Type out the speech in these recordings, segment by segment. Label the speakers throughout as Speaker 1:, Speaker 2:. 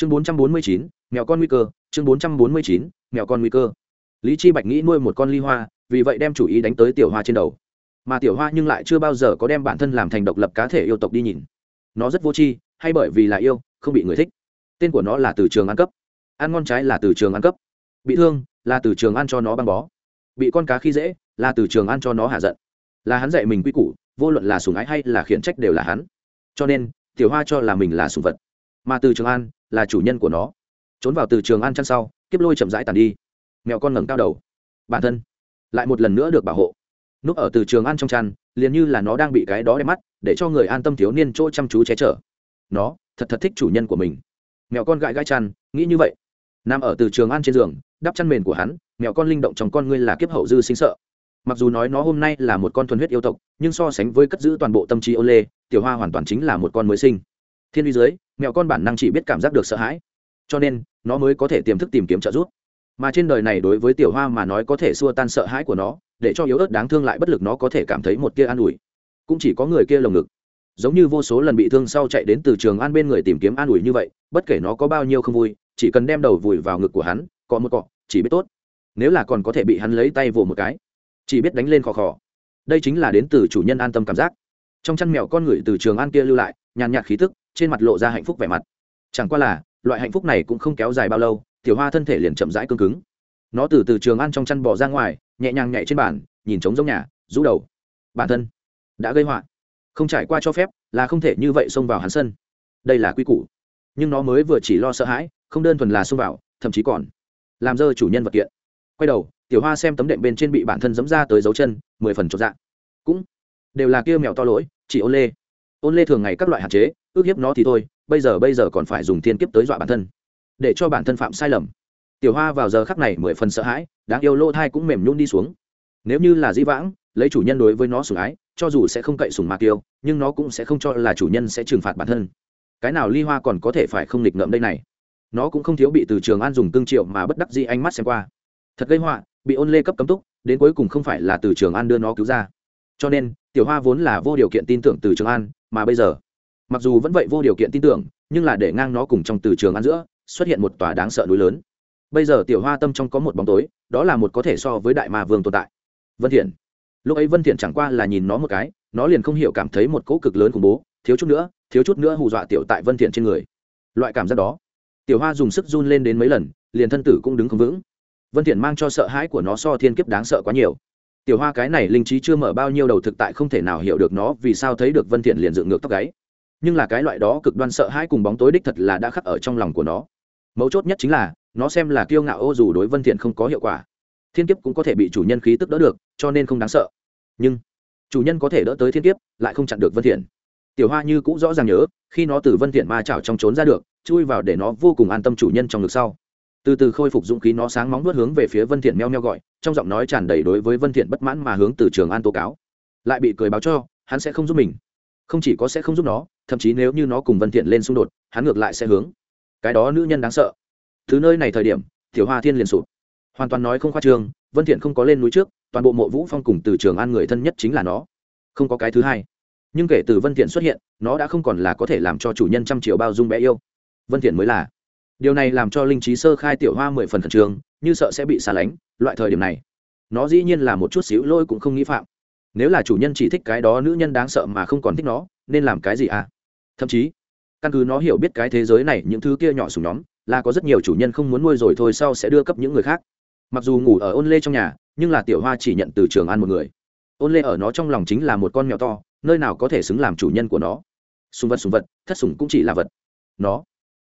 Speaker 1: chương bốn trăm bốn mươi chín, mèo con nguy cơ. Chương bốn trăm bốn mươi chín, mèo con nguy cơ. Lý chi bạch nghĩ nuôi một con ly hoa, vì vậy đem chủ ý đánh tới tiểu hoa trên đầu. Mà tiểu hoa nhưng lại chưa bao giờ có đem bản thân làm thành độc lập cá thể yêu tộc đi nhìn. Nó rất vô tri, hay bởi vì là yêu, không bị người thích. Tên của nó là từ trường ăn cấp. Ăn ngon trái là từ trường ăn cấp. Bị thương là từ trường ăn cho nó băng bó. Bị con cá khi dễ là từ trường ăn cho nó hạ giận. Là hắn dạy mình quy củ, vô luận là sùng ái hay là khiển trách đều là hắn. Cho nên, tiểu hoa cho là mình là sùng vật. Mà từ trường an là chủ nhân của nó. Trốn vào từ trường an chăn sau, kiếp lôi chậm rãi tàn đi. Mèo con ngẩng cao đầu. Bản thân lại một lần nữa được bảo hộ. Núp ở từ trường an trong chăn, liền như là nó đang bị cái đó đẹp mắt, để cho người an tâm thiếu niên chỗ chăm chú che chở. Nó thật thật thích chủ nhân của mình. Mèo con gãi gãi chăn, nghĩ như vậy. Nằm ở từ trường an trên giường, đắp chăn mền của hắn, mèo con linh động trong con ngươi là kiếp hậu dư sinh sợ. Mặc dù nói nó hôm nay là một con thuần huyết yêu tộc, nhưng so sánh với cất giữ toàn bộ tâm trí ô lê, tiểu hoa hoàn toàn chính là một con mới sinh thiên uy dưới mèo con bản năng chỉ biết cảm giác được sợ hãi. Cho nên, nó mới có thể tiềm thức tìm kiếm trợ giúp. Mà trên đời này đối với tiểu hoa mà nói có thể xua tan sợ hãi của nó, để cho yếu ớt đáng thương lại bất lực nó có thể cảm thấy một kia an ủi. Cũng chỉ có người kia lồng ngực. Giống như vô số lần bị thương sau chạy đến từ trường an bên người tìm kiếm an ủi như vậy, bất kể nó có bao nhiêu không vui, chỉ cần đem đầu vùi vào ngực của hắn cọ một cọ, chỉ biết tốt. Nếu là còn có thể bị hắn lấy tay vồ một cái, chỉ biết đánh lên khò khò. Đây chính là đến từ chủ nhân an tâm cảm giác. Trong chăn mèo con người từ trường an kia lưu lại, nhàn nhạt khí tức trên mặt lộ ra hạnh phúc vẻ mặt. Chẳng qua là, loại hạnh phúc này cũng không kéo dài bao lâu, tiểu hoa thân thể liền chậm rãi cương cứng. Nó từ từ trường ăn trong chăn bỏ ra ngoài, nhẹ nhàng nhảy trên bàn, nhìn trống giống nhà, rũ đầu. Bản thân đã gây họa. Không trải qua cho phép, là không thể như vậy xông vào hắn sân. Đây là quy củ. Nhưng nó mới vừa chỉ lo sợ hãi, không đơn thuần là xông vào, thậm chí còn làm dơ chủ nhân vật kiện. Quay đầu, tiểu hoa xem tấm đệm bên trên bị bản thân dẫm ra tới dấu chân, mười phần chột dạ. Cũng đều là kia mèo to lỗi, chỉ ôn lê. Ôn lê thường ngày các loại hạn chế ước hiếp nó thì thôi, bây giờ bây giờ còn phải dùng thiên kiếp tới dọa bản thân, để cho bản thân phạm sai lầm. Tiểu hoa vào giờ khắc này mười phần sợ hãi, đáng yêu lô thai cũng mềm nhún đi xuống. Nếu như là dĩ vãng, lấy chủ nhân đối với nó sủng ái, cho dù sẽ không cậy sủng mạc tiêu nhưng nó cũng sẽ không cho là chủ nhân sẽ trừng phạt bản thân. Cái nào ly hoa còn có thể phải không nghịch ngợm đây này? Nó cũng không thiếu bị từ trường an dùng tương triệu mà bất đắc dĩ ánh mắt xem qua. Thật gây họa, bị ôn lê cấp cấm túc, đến cuối cùng không phải là từ trường an đưa nó cứu ra. Cho nên, tiểu hoa vốn là vô điều kiện tin tưởng từ trường an, mà bây giờ mặc dù vẫn vậy vô điều kiện tin tưởng, nhưng là để ngang nó cùng trong từ trường ăn giữa, xuất hiện một tòa đáng sợ núi lớn. Bây giờ tiểu hoa tâm trong có một bóng tối, đó là một có thể so với đại ma vương tồn tại. Vân thiện. Lúc ấy vân thiện chẳng qua là nhìn nó một cái, nó liền không hiểu cảm thấy một cỗ cực lớn khủng bố, thiếu chút nữa, thiếu chút nữa hù dọa tiểu tại vân thiện trên người. Loại cảm giác đó. Tiểu hoa dùng sức run lên đến mấy lần, liền thân tử cũng đứng không vững. Vân thiện mang cho sợ hãi của nó so thiên kiếp đáng sợ quá nhiều. Tiểu hoa cái này linh trí chưa mở bao nhiêu đầu thực tại không thể nào hiểu được nó vì sao thấy được vân thiện liền dựng ngược tóc gáy nhưng là cái loại đó cực đoan sợ hãi cùng bóng tối đích thật là đã khắc ở trong lòng của nó. Mấu chốt nhất chính là, nó xem là kiêu ngạo ô dù đối vân thiện không có hiệu quả. Thiên kiếp cũng có thể bị chủ nhân khí tức đỡ được, cho nên không đáng sợ. Nhưng, chủ nhân có thể đỡ tới thiên kiếp, lại không chặn được vân thiện. Tiểu hoa như cũng rõ ràng nhớ, khi nó từ vân thiện ma chảo trong trốn ra được, chui vào để nó vô cùng an tâm chủ nhân trong ngực sau. Từ từ khôi phục dũng khí nó sáng móng nuốt hướng về phía vân thiện meo meo gọi, trong giọng nói tràn đầy đối với vân thiện bất mãn mà hướng từ trường an tố cáo. Lại bị cười báo cho, hắn sẽ không giúp mình. Không chỉ có sẽ không giúp nó thậm chí nếu như nó cùng vân thiện lên xung đột, hắn ngược lại sẽ hướng. Cái đó nữ nhân đáng sợ. Thứ nơi này thời điểm, tiểu hoa thiên liền sụp. Hoàn toàn nói không khoa trương, vân thiện không có lên núi trước, toàn bộ mộ vũ phong cùng từ trường an người thân nhất chính là nó. Không có cái thứ hai. Nhưng kể từ vân thiện xuất hiện, nó đã không còn là có thể làm cho chủ nhân trăm triệu bao dung bé yêu. Vân thiện mới là. Điều này làm cho linh trí sơ khai tiểu hoa mười phần khẩn trương, như sợ sẽ bị xa lánh, loại thời điểm này. Nó dĩ nhiên là một chút xíu lỗi cũng không nghĩ phạm. Nếu là chủ nhân chỉ thích cái đó nữ nhân đáng sợ mà không còn thích nó, nên làm cái gì à? Thậm chí, căn cứ nó hiểu biết cái thế giới này, những thứ kia nhỏ sùng nhóm, là có rất nhiều chủ nhân không muốn nuôi rồi thôi sau sẽ đưa cấp những người khác. Mặc dù ngủ ở ôn lê trong nhà, nhưng là tiểu hoa chỉ nhận từ trường ăn một người. Ôn lê ở nó trong lòng chính là một con mèo to, nơi nào có thể xứng làm chủ nhân của nó. Sùng vật sùng vật, thất sùng cũng chỉ là vật. Nó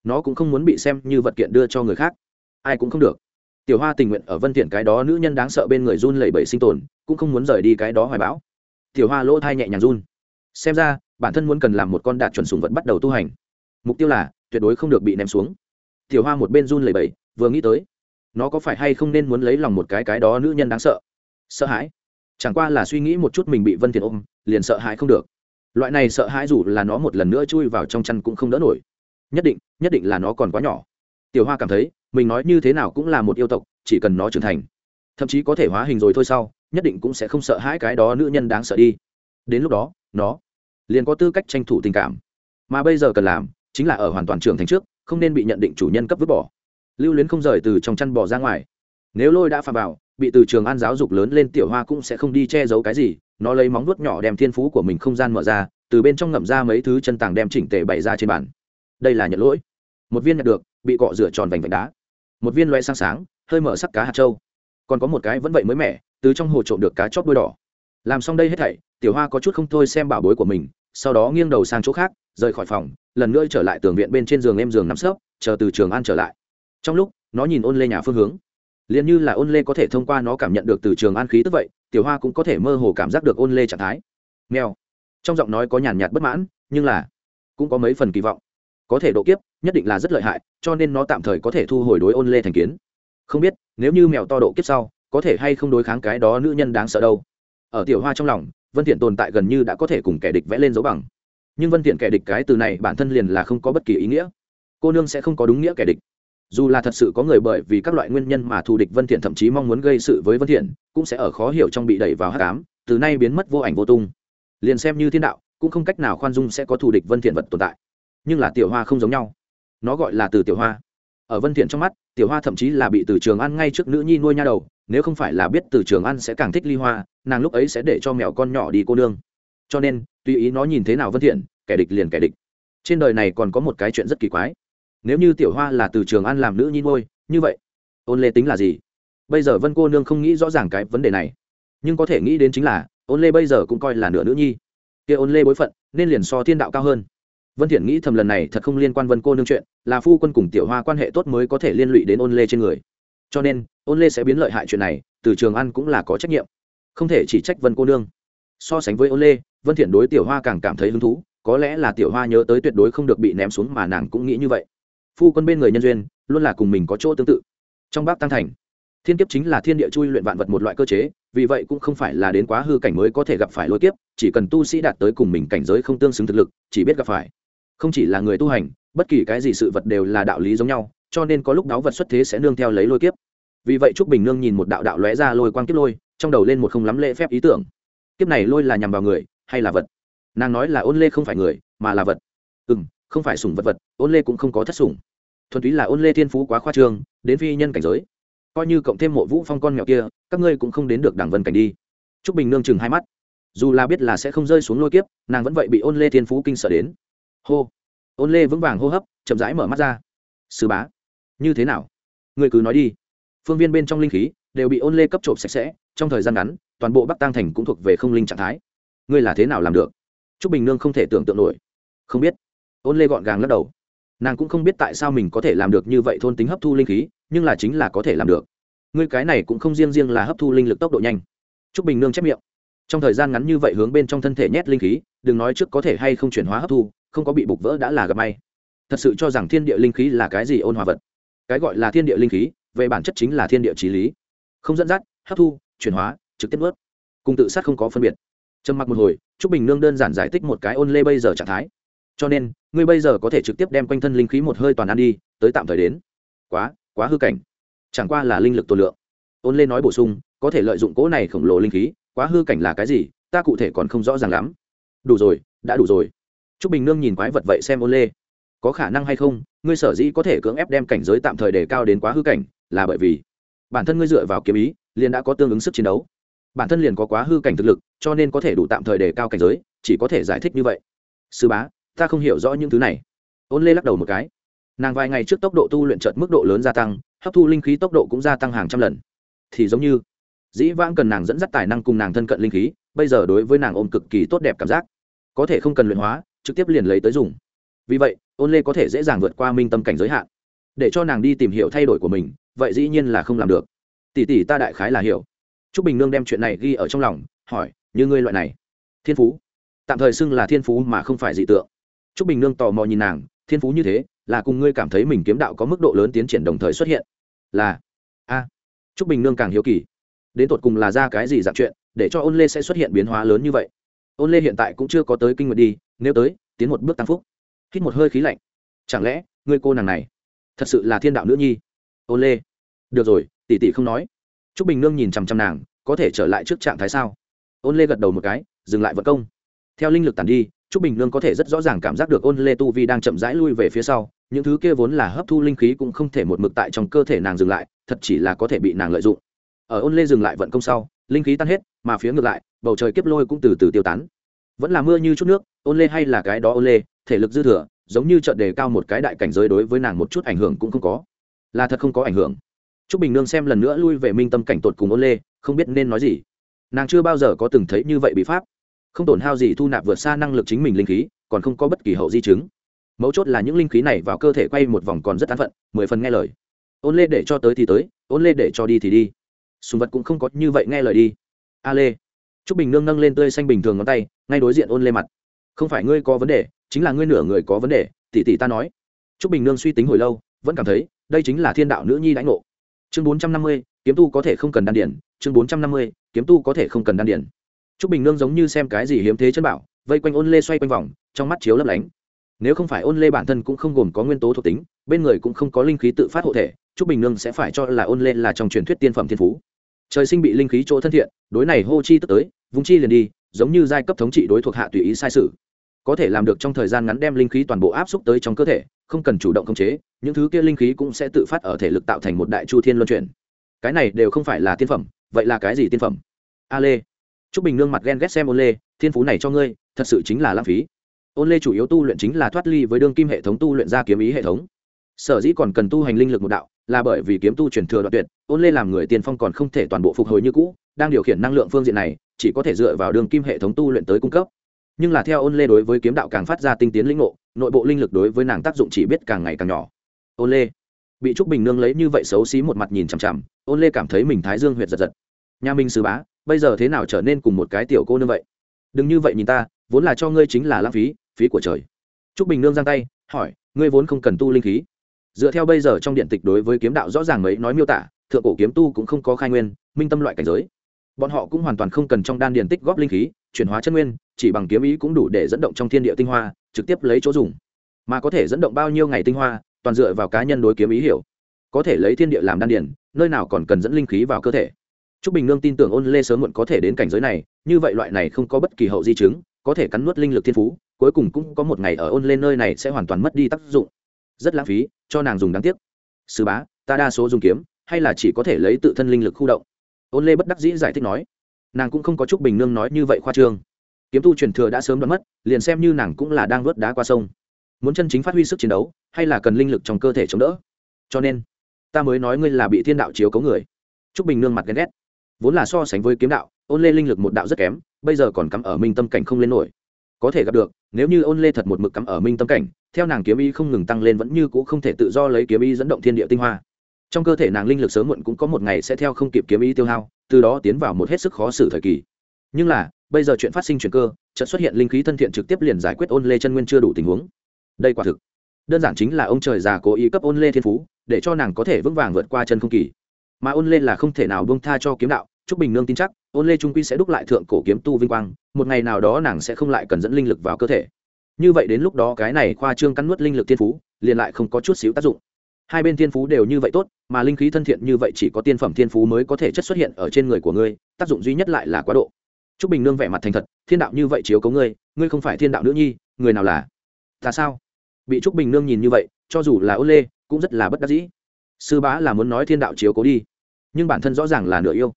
Speaker 1: nó cũng không muốn bị xem như vật kiện đưa cho người khác. Ai cũng không được. Tiểu hoa tình nguyện ở vân thiện cái đó nữ nhân đáng sợ bên người run lẩy bẩy sinh tồn, cũng không muốn rời đi cái đó hoài bão. Tiểu hoa lỗ thai nhẹ nhàng run. Xem ra bản thân muốn cần làm một con đạt chuẩn sùng vật bắt đầu tu hành. Mục tiêu là, tuyệt đối không được bị ném xuống. Tiểu hoa một bên run lẩy bẩy, vừa nghĩ tới, nó có phải hay không nên muốn lấy lòng một cái cái đó nữ nhân đáng sợ? Sợ hãi? Chẳng qua là suy nghĩ một chút mình bị vân thiện ôm, liền sợ hãi không được. Loại này sợ hãi dù là nó một lần nữa chui vào trong chăn cũng không đỡ nổi. Nhất định nhất định là nó còn quá nhỏ. Tiểu hoa cảm thấy, mình nói như thế nào cũng là một yêu tộc, chỉ cần nó trưởng thành, thậm chí có thể hóa hình rồi thôi sau, nhất định cũng sẽ không sợ hãi cái đó nữ nhân đáng sợ đi. Đến lúc đó, nó liền có tư cách tranh thủ tình cảm. Mà bây giờ cần làm chính là ở hoàn toàn trưởng thành trước, không nên bị nhận định chủ nhân cấp vứt bỏ. Lưu luyến không rời từ trong chăn bỏ ra ngoài. Nếu lôi đã phạm vào, bị từ trường an giáo dục lớn lên tiểu hoa cũng sẽ không đi che giấu cái gì, nó lấy móng vuốt nhỏ đem thiên phú của mình không gian mở ra, từ bên trong ngậm ra mấy thứ chân tàng đem chỉnh tề bày ra trên bàn. Đây là nhận lỗi. Một viên nhặt được, bị cọ rửa tròn vành vành đá. Một viên loe sáng sáng, hơi mở sắc cá hạt trâu còn có một cái vẫn vậy mới mẻ, từ trong hồ trộm được cá chóp đuôi đỏ. Làm xong đây hết thảy tiểu hoa có chút không thôi xem bảo bối của mình, sau đó nghiêng đầu sang chỗ khác, rời khỏi phòng, lần nữa trở lại tường viện bên trên giường em giường nằm sấp, chờ từ trường an trở lại. Trong lúc, nó nhìn ôn lê nhà phương hướng. Liền như là ôn lê có thể thông qua nó cảm nhận được từ trường an khí tức vậy, tiểu hoa cũng có thể mơ hồ cảm giác được ôn lê trạng thái. Nghèo trong giọng nói có nhàn nhạt bất mãn, nhưng là cũng có mấy phần kỳ vọng. Có thể độ kiếp, nhất định là rất lợi hại, cho nên nó tạm thời có thể thu hồi đối ôn lê thành kiến. Không biết, nếu như mèo to độ kiếp sau, có thể hay không đối kháng cái đó nữ nhân đáng sợ đâu. Ở tiểu hoa trong lòng vân thiện tồn tại gần như đã có thể cùng kẻ địch vẽ lên dấu bằng. Nhưng vân thiện kẻ địch cái từ này bản thân liền là không có bất kỳ ý nghĩa. Cô nương sẽ không có đúng nghĩa kẻ địch. Dù là thật sự có người bởi vì các loại nguyên nhân mà thù địch vân thiện thậm chí mong muốn gây sự với vân thiện cũng sẽ ở khó hiểu trong bị đẩy vào hắc ám, từ nay biến mất vô ảnh vô tung. Liền xem như thiên đạo, cũng không cách nào khoan dung sẽ có thù địch vân thiện vật tồn tại. Nhưng là tiểu hoa không giống nhau. Nó gọi là từ tiểu hoa. Ở vân thiện trong mắt, tiểu hoa thậm chí là bị từ trường ăn ngay trước nữ nhi nuôi nha đầu, nếu không phải là biết từ trường ăn sẽ càng thích ly hoa nàng lúc ấy sẽ để cho mèo con nhỏ đi cô nương. Cho nên, tùy ý nó nhìn thế nào vân thiện, kẻ địch liền kẻ địch. Trên đời này còn có một cái chuyện rất kỳ quái. Nếu như tiểu hoa là từ trường An làm nữ nhi nuôi, như vậy, ôn lê tính là gì? Bây giờ vân cô nương không nghĩ rõ ràng cái vấn đề này. Nhưng có thể nghĩ đến chính là, ôn lê bây giờ cũng coi là nửa nữ nhi. Kia ôn lê bối phận, nên liền so thiên đạo cao hơn. Vân thiện nghĩ thầm lần này thật không liên quan vân cô nương chuyện, là phu quân cùng tiểu hoa quan hệ tốt mới có thể liên lụy đến ôn lê trên người. Cho nên, ôn lê sẽ biến lợi hại chuyện này, từ trường ăn cũng là có trách nhiệm không thể chỉ trách vân cô nương. So sánh với ô lê, vân thiện đối tiểu hoa càng cảm thấy hứng thú, có lẽ là tiểu hoa nhớ tới tuyệt đối không được bị ném xuống mà nàng cũng nghĩ như vậy. Phu quân bên người nhân duyên, luôn là cùng mình có chỗ tương tự. Trong bác tăng thành, thiên kiếp chính là thiên địa chui luyện vạn vật một loại cơ chế, vì vậy cũng không phải là đến quá hư cảnh mới có thể gặp phải lôi kiếp, chỉ cần tu sĩ đạt tới cùng mình cảnh giới không tương xứng thực lực, chỉ biết gặp phải. Không chỉ là người tu hành, bất kỳ cái gì sự vật đều là đạo lý giống nhau, cho nên có lúc đáo vật xuất thế sẽ nương theo lấy lôi kiếp. Vì vậy trúc bình nương nhìn một đạo đạo lóe ra lôi quang kiếp lôi trong đầu lên một không lắm lễ phép ý tưởng. Kiếp này lôi là nhằm vào người hay là vật? Nàng nói là ôn lê không phải người, mà là vật. Ừ m không phải sùng vật vật, ôn lê cũng không có thất sùng thuần túy là ôn lê thiên phú quá khoa trương, đến phi nhân cảnh giới. Coi như cộng thêm mộ vũ phong con mèo kia, các ngươi cũng không đến được đảng vân cảnh đi. T r ú c bình nương chừng hai mắt. Dù là biết là sẽ không rơi xuống lôi kiếp, nàng vẫn vậy bị ôn lê thiên phú kinh sợ đến. Hô. Ôn lê vững vàng hô hấp, chậm rãi mở mắt ra. Sư bá, như thế nào? Ngươi cứ nói đi. Phương viên bên trong linh khí đều bị ôn lê cấp trộm sạch sẽ trong thời gian ngắn, toàn bộ bắc tăng thành cũng thuộc về không linh trạng thái. Ngươi là thế nào làm được? T r ú c bình nương không thể tưởng tượng nổi. Không biết. Ôn lê gọn gàng lắc đầu. Nàng cũng không biết tại sao mình có thể làm được như vậy thôn tính hấp thu linh khí, nhưng là chính là có thể làm được. Ngươi cái này cũng không riêng riêng là hấp thu linh lực tốc độ nhanh. T r ú c bình nương chép miệng. Trong thời gian ngắn như vậy hướng bên trong thân thể nhét linh khí, đừng nói trước có thể hay không chuyển hóa hấp thu, không có bị bục vỡ đã là gặp may. Thật sự cho rằng thiên địa linh khí là cái gì ôn hòa vật? Cái gọi là thiên địa linh khí, về bản chất chính là thiên địa trí lý. Không dẫn dắt, hấp thu chuyển hóa, trực tiếp ướt cùng tự sát không có phân biệt. Trầm mặc một hồi t r ú c bình nương đơn giản giải thích một cái ôn lê bây giờ trạng thái. Cho nên, ngươi bây giờ có thể trực tiếp đem quanh thân linh khí một hơi toàn ăn đi, tới tạm thời đến. Quá quá hư cảnh. Chẳng qua là linh lực tổ lượng. Ôn lê nói bổ sung, có thể lợi dụng cỗ này khổng lồ linh khí, quá hư cảnh là cái gì, ta cụ thể còn không rõ ràng lắm. Đủ rồi, đã đủ rồi. T r ú c bình nương nhìn quái vật vậy xem ôn lê. Có khả năng hay không, ngươi sở dĩ có thể cưỡng ép đem cảnh giới tạm thời đề cao đến quá hư cảnh, là bởi vì bản thân ngươi dựa vào kiếm ý, liền đã có tương ứng sức chiến đấu. Bản thân liền có quá hư cảnh thực lực, cho nên có thể đủ tạm thời đề cao cảnh giới, chỉ có thể giải thích như vậy. Sư bá, ta không hiểu rõ những thứ này. Ôn lê lắc đầu một cái. Nàng vài ngày trước tốc độ tu luyện trợt mức độ lớn gia tăng, hấp thu linh khí tốc độ cũng gia tăng hàng trăm lần. Thì giống như, dĩ vãng cần nàng dẫn dắt tài năng cùng nàng thân cận linh khí, bây giờ đối với nàng ôm cực kỳ tốt đẹp cảm giác. Có thể không cần luyện hóa, trực tiếp liền lấy tới dùng. Vì vậy, ôn lê có thể dễ dàng vượt qua minh tâm cảnh giới hạn để cho nàng đi tìm hiểu thay đổi của mình vậy dĩ nhiên là không làm được tỷ tỷ ta đại khái là hiểu t r ú c bình nương đem chuyện này ghi ở trong lòng hỏi như ngươi loại này thiên phú tạm thời xưng là thiên phú mà không phải dị tượng Trúc Bình Nương tò mò nhìn nàng, thiên phú như thế, là cùng ngươi cảm thấy mình kiếm đạo có mức độ lớn tiến triển đồng thời xuất hiện. Là a. Trúc Bình Nương càng hiếu kỳ, đến tột cùng là ra cái gì dạng chuyện, để cho Ôn Lê sẽ xuất hiện biến hóa lớn như vậy. Ôn Lê hiện tại cũng chưa có tới kinh nguyệt đi, nếu tới, tiến một bước tăng phúc. Hít một hơi khí lạnh. Chẳng lẽ, ngươi cô nàng này, thật sự là thiên đạo nữ nhi? Ôn Lê. Được rồi, tỷ tỷ không nói. Trúc Bình Nương nhìn chằm chằm nàng, có thể trở lại trước trạng thái sao? Ôn Lê gật đầu một cái, dừng lại vận công. Theo linh lực tàn đi, trúc bình nương có thể rất rõ ràng cảm giác được ôn lê tu vi đang chậm rãi lui về phía sau những thứ kia vốn là hấp thu linh khí cũng không thể một mực tại trong cơ thể nàng dừng lại thật chỉ là có thể bị nàng lợi dụng ở ôn lê dừng lại vận công sau linh khí tan hết mà phía ngược lại bầu trời kiếp lôi cũng từ từ tiêu tán vẫn là mưa như chút nước ôn lê hay là cái đó ôn lê thể lực dư thừa giống như trận đề cao một cái đại cảnh giới đối với nàng một chút ảnh hưởng cũng không có. Là thật không có ảnh hưởng. T r ú c bình nương xem lần nữa lui về minh tâm cảnh tột cùng ôn lê, không biết nên nói gì. Nàng chưa bao giờ có từng thấy như vậy bị pháp. Không tổn hao gì thu nạp vượt xa năng lực chính mình linh khí, còn không có bất kỳ hậu di chứng. Mấu chốt là những linh khí này vào cơ thể quay một vòng còn rất an phận, mười phần nghe lời. Ôn lê để cho tới thì tới, ôn lê để cho đi thì đi. Sùng vật cũng không có như vậy nghe lời đi. A lê. T r ú c bình nương nâng lên tươi xanh bình thường ngón tay, ngay đối diện ôn lê mặt. Không phải ngươi có vấn đề chính là ngươi nửa người có vấn đề, tỷ tỷ ta nói. T r ú c bình nương suy tính hồi lâu, vẫn cảm thấy, đây chính là thiên đạo nữ nhi đãi ngộ. Chương bốn trăm năm mươi, kiếm tu có thể không cần đan điển. Chương bốn trăm năm mươi, kiếm tu có thể không cần đan điển. T r ú c bình nương giống như xem cái gì hiếm thế chân bảo, vây quanh ôn lê xoay quanh vòng, trong mắt chiếu lấp lánh. Nếu không phải ôn lê bản thân cũng không gồm có nguyên tố thuộc tính, bên người cũng không có linh khí tự phát hộ thể t r ú c bình nương sẽ phải cho là ôn lê là trong truyền thuyết tiên phẩm thiên phú. Trời sinh bị linh khí chỗ thân thiện, đối này hô chi tức tới, vung chi liền đi, giống như giai cấp thống trị đối thuộc hạ tùy ý sai sự có thể làm được trong thời gian ngắn đem linh khí toàn bộ áp xúc tới trong cơ thể, không cần chủ động khống chế, những thứ kia linh khí cũng sẽ tự phát ở thể lực tạo thành một đại chu thiên luân chuyển. Cái này đều không phải là tiên phẩm, vậy là cái gì tiên phẩm? A lê t bình nương mặt ghen ghét xem ôn lê, thiên phú này cho ngươi, thật sự chính là lãng phí. Ôn lê chủ yếu tu luyện chính là thoát ly với đương kim hệ thống tu luyện ra kiếm ý hệ thống. Sở dĩ còn cần tu hành linh lực một đạo, là bởi vì kiếm tu truyền thừa đoạn tuyệt ôn lê làm người tiên phong còn không thể toàn bộ phục hồi như cũ, đang điều khiển năng lượng phương diện này, chỉ có thể dựa vào đường kim hệ thống tu luyện tới cung cấp nhưng là theo ôn lê đối với kiếm đạo càng phát ra tinh tiến lĩnh ngộ, nội bộ linh lực đối với nàng tác dụng chỉ biết càng ngày càng nhỏ. Ôn lê bị trúc bình nương lấy như vậy xấu xí một mặt nhìn chằm chằm ôn lê cảm thấy mình thái dương huyệt giật giật. Nhà minh sứ bá, bây giờ thế nào trở nên cùng một cái tiểu cô nương vậy? Đừng như vậy nhìn ta, vốn là cho ngươi chính là lãng phí phí của trời. Trúc bình nương giang tay, hỏi, ngươi vốn không cần tu linh khí. Dựa theo bây giờ trong điện tịch đối với kiếm đạo rõ ràng mấy nói miêu tả, thượng cổ kiếm tu cũng không có khai nguyên, minh tâm loại cảnh giới. Bọn họ cũng hoàn toàn không cần trong đan điện tích góp linh khí chuyển hóa chân nguyên chỉ bằng kiếm ý cũng đủ để dẫn động trong thiên địa tinh hoa trực tiếp lấy chỗ dùng mà có thể dẫn động bao nhiêu ngày tinh hoa toàn dựa vào cá nhân đối kiếm ý hiểu có thể lấy thiên địa làm đan điền nơi nào còn cần dẫn linh khí vào cơ thể Trúc Bình Nương tin tưởng Ôn Lê sớm muộn có thể đến cảnh giới này, như vậy loại này không có bất kỳ hậu di chứng, có thể cắn nuốt linh lực thiên phú, cuối cùng cũng có một ngày ở Ôn lên nơi này sẽ hoàn toàn mất đi tác dụng. Rất lãng phí, cho nàng dùng đáng tiếc. Sư bá, ta đa số dùng kiếm, hay là chỉ có thể lấy tự thân linh lực khu động. Ôn Lê bất đắc dĩ giải thích nói nàng cũng không có chúc bình nương nói như vậy khoa trương. Kiếm tu truyền thừa đã sớm đoán mất, liền xem như nàng cũng là đang vớt đá qua sông. Muốn chân chính phát huy sức chiến đấu, hay là cần linh lực trong cơ thể chống đỡ? Cho nên, ta mới nói ngươi là bị thiên đạo chiếu cấu người. Chúc bình nương mặt ghen ghét. Vốn là so sánh với kiếm đạo, ôn lê linh lực một đạo rất kém, bây giờ còn cắm ở minh tâm cảnh không lên nổi. Có thể gặp được, nếu như ôn lê thật một mực cắm ở minh tâm cảnh, theo nàng kiếm y không ngừng tăng lên vẫn như c ũ không thể tự do lấy kiếm y dẫn động thiên địa tinh hoa trong cơ thể nàng linh lực sớm muộn cũng có một ngày sẽ theo không kịp kiếm ý tiêu hao, từ đó tiến vào một hết sức khó xử thời kỳ. Nhưng là, bây giờ chuyện phát sinh chuyển cơ, chợt xuất hiện linh khí thân thiện trực tiếp liền giải quyết ôn lê chân nguyên chưa đủ tình huống. Đây quả thực, đơn giản chính là ông trời già cố ý cấp ôn lê thiên phú, để cho nàng có thể vững vàng vượt qua chân không kỳ. Mà ôn lê là không thể nào buông tha cho kiếm đạo, chúc bình nương tin chắc, ôn lê trung quy sẽ đúc lại thượng cổ kiếm tu vinh quang, một ngày nào đó nàng sẽ không lại cần dẫn linh lực vào cơ thể. Như vậy đến lúc đó cái này khoa trương cắn nuốt linh lực thiên phú, liền lại không có chút xíu tác dụng hai bên thiên phú đều như vậy tốt, mà linh khí thân thiện như vậy chỉ có tiên phẩm thiên phú mới có thể chất xuất hiện ở trên người của ngươi, tác dụng duy nhất lại là quá độ. T r ú c bình nương vẻ mặt thành thật, thiên đạo như vậy chiếu cấu ngươi ngươi không phải thiên đạo nữ nhi, người nào là? Ta sao? Bị t r ú c bình nương nhìn như vậy, cho dù là ô lê, cũng rất là bất đắc dĩ. Sư bá là muốn nói thiên đạo chiếu cố đi, nhưng bản thân rõ ràng là nửa yêu.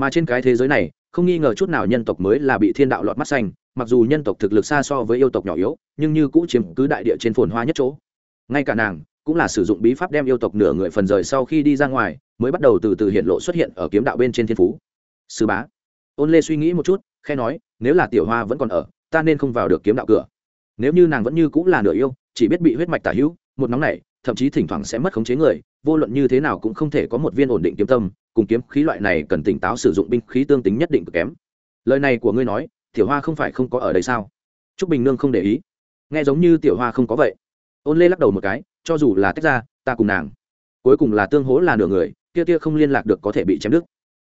Speaker 1: Mà trên cái thế giới này, không nghi ngờ chút nào nhân tộc mới là bị thiên đạo lọt mắt xanh, mặc dù nhân tộc thực lực xa so với yêu tộc nhỏ yếu, nhưng như cũ chiếm cứ đại địa trên phồn hoa nhất chỗ. Ngay cả nàng cũng là sử dụng bí pháp đem yêu tộc nửa người phần rời sau khi đi ra ngoài, mới bắt đầu từ từ hiện lộ xuất hiện ở kiếm đạo bên trên thiên phú. Sư bá, ôn lê suy nghĩ một chút khe nói, nếu là tiểu hoa vẫn còn ở, ta nên không vào được kiếm đạo cửa. Nếu như nàng vẫn như cũng là nửa yêu, chỉ biết bị huyết mạch tả hữu, một nóng này, thậm chí thỉnh thoảng sẽ mất khống chế người, vô luận như thế nào cũng không thể có một viên ổn định kiếm tâm, cùng kiếm khí loại này cần tỉnh táo sử dụng binh khí tương tính nhất định cực kém. Lời này của ngươi nói, tiểu hoa không phải không có ở đây sao? T r ú c bình nương không để ý. Nghe giống như tiểu hoa không có vậy. Ôn lê lắc đầu một cái cho dù là tách ra, ta cùng nàng, cuối cùng là tương hố là nửa người, kia kia không liên lạc được có thể bị chém đứt.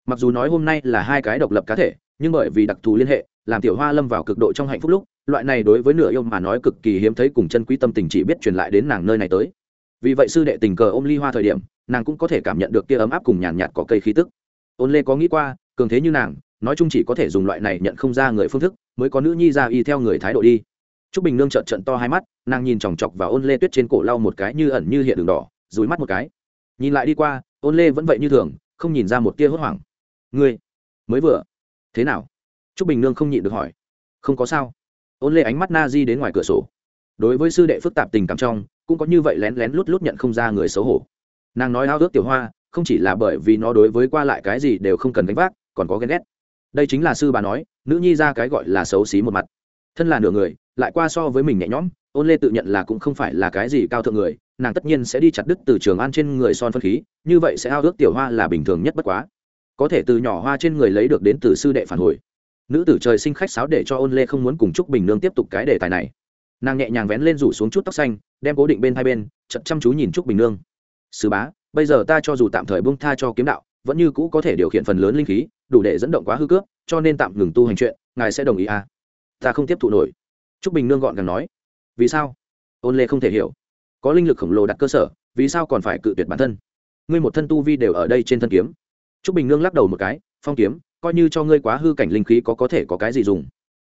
Speaker 1: Mặc dù nói hôm nay là hai cái độc lập cá thể, nhưng bởi vì đặc thù liên hệ, làm tiểu hoa lâm vào cực độ trong hạnh phúc lúc, loại này đối với nửa yêu mà nói cực kỳ hiếm thấy cùng chân quý tâm tình chỉ biết truyền lại đến nàng nơi này tới. Vì vậy sư đệ tình cờ ôm ly hoa thời điểm, nàng cũng có thể cảm nhận được kia ấm áp cùng nhàn nhạt có cây khí tức. Ôn lê có nghĩ qua, cường thế như nàng, nói chung chỉ có thể dùng loại này nhận không ra người phương thức, mới có nữ nhi ra y theo người thái độ đi t r ú c bình nương trợn trận to hai mắt, nàng nhìn chòng chọc và ôn lê tuyết trên cổ lau một cái như ẩn như hiện đường đỏ dúi mắt một cái. Nhìn lại đi qua, ôn lê vẫn vậy như thường, không nhìn ra một tia hốt hoảng. Ngươi, mới vừa, thế nào? T r ú c bình nương không nhịn được hỏi. Không có sao. Ôn lê ánh mắt na di đến ngoài cửa sổ. Đối với sư đệ phức tạp tình cảm trong, cũng có như vậy lén lén lút lút nhận không ra người xấu hổ. Nàng nói ao ước tiểu hoa, không chỉ là bởi vì nó đối với qua lại cái gì đều không cần gánh vác, còn có ghen ghét. Đây chính là sư bà nói, nữ nhi ra cái gọi là xấu xí một mặt. Thân là nửa người lại qua so với mình nhẹ nhõm, ôn lê tự nhận là cũng không phải là cái gì cao thượng người, nàng tất nhiên sẽ đi chặt đứt từ trường an trên người son phân khí, như vậy sẽ ao ước tiểu hoa là bình thường nhất bất quá. Có thể từ nhỏ hoa trên người lấy được đến từ sư đệ phản hồi. Nữ tử trời sinh khách sáo để cho ôn lê không muốn cùng chúc bình nương tiếp tục cái đề tài này. Nàng nhẹ nhàng vén lên rủ xuống chút tóc xanh, đem cố định bên hai bên chậm chăm chú nhìn chúc bình nương. Sứ bá, bây giờ ta cho dù tạm thời bông tha cho kiếm đạo, vẫn như cũ có thể điều khiển phần lớn linh khí, đủ để dẫn động quá hư cướp cho nên tạm ngừng tu hành chuyện, ngài sẽ đồng ý à? Ta không tiếp thụ nổi trúc bình nương gọn gàng nói, vì sao? Ôn lê không thể hiểu. Có linh lực khổng lồ đặt cơ sở, vì sao còn phải cự tuyệt bản thân? Ngươi một thân tu vi đều ở đây trên thân kiếm. Trúc bình nương lắc đầu một cái, phong kiếm, coi như cho ngươi quá hư cảnh linh khí có có thể có cái gì dùng?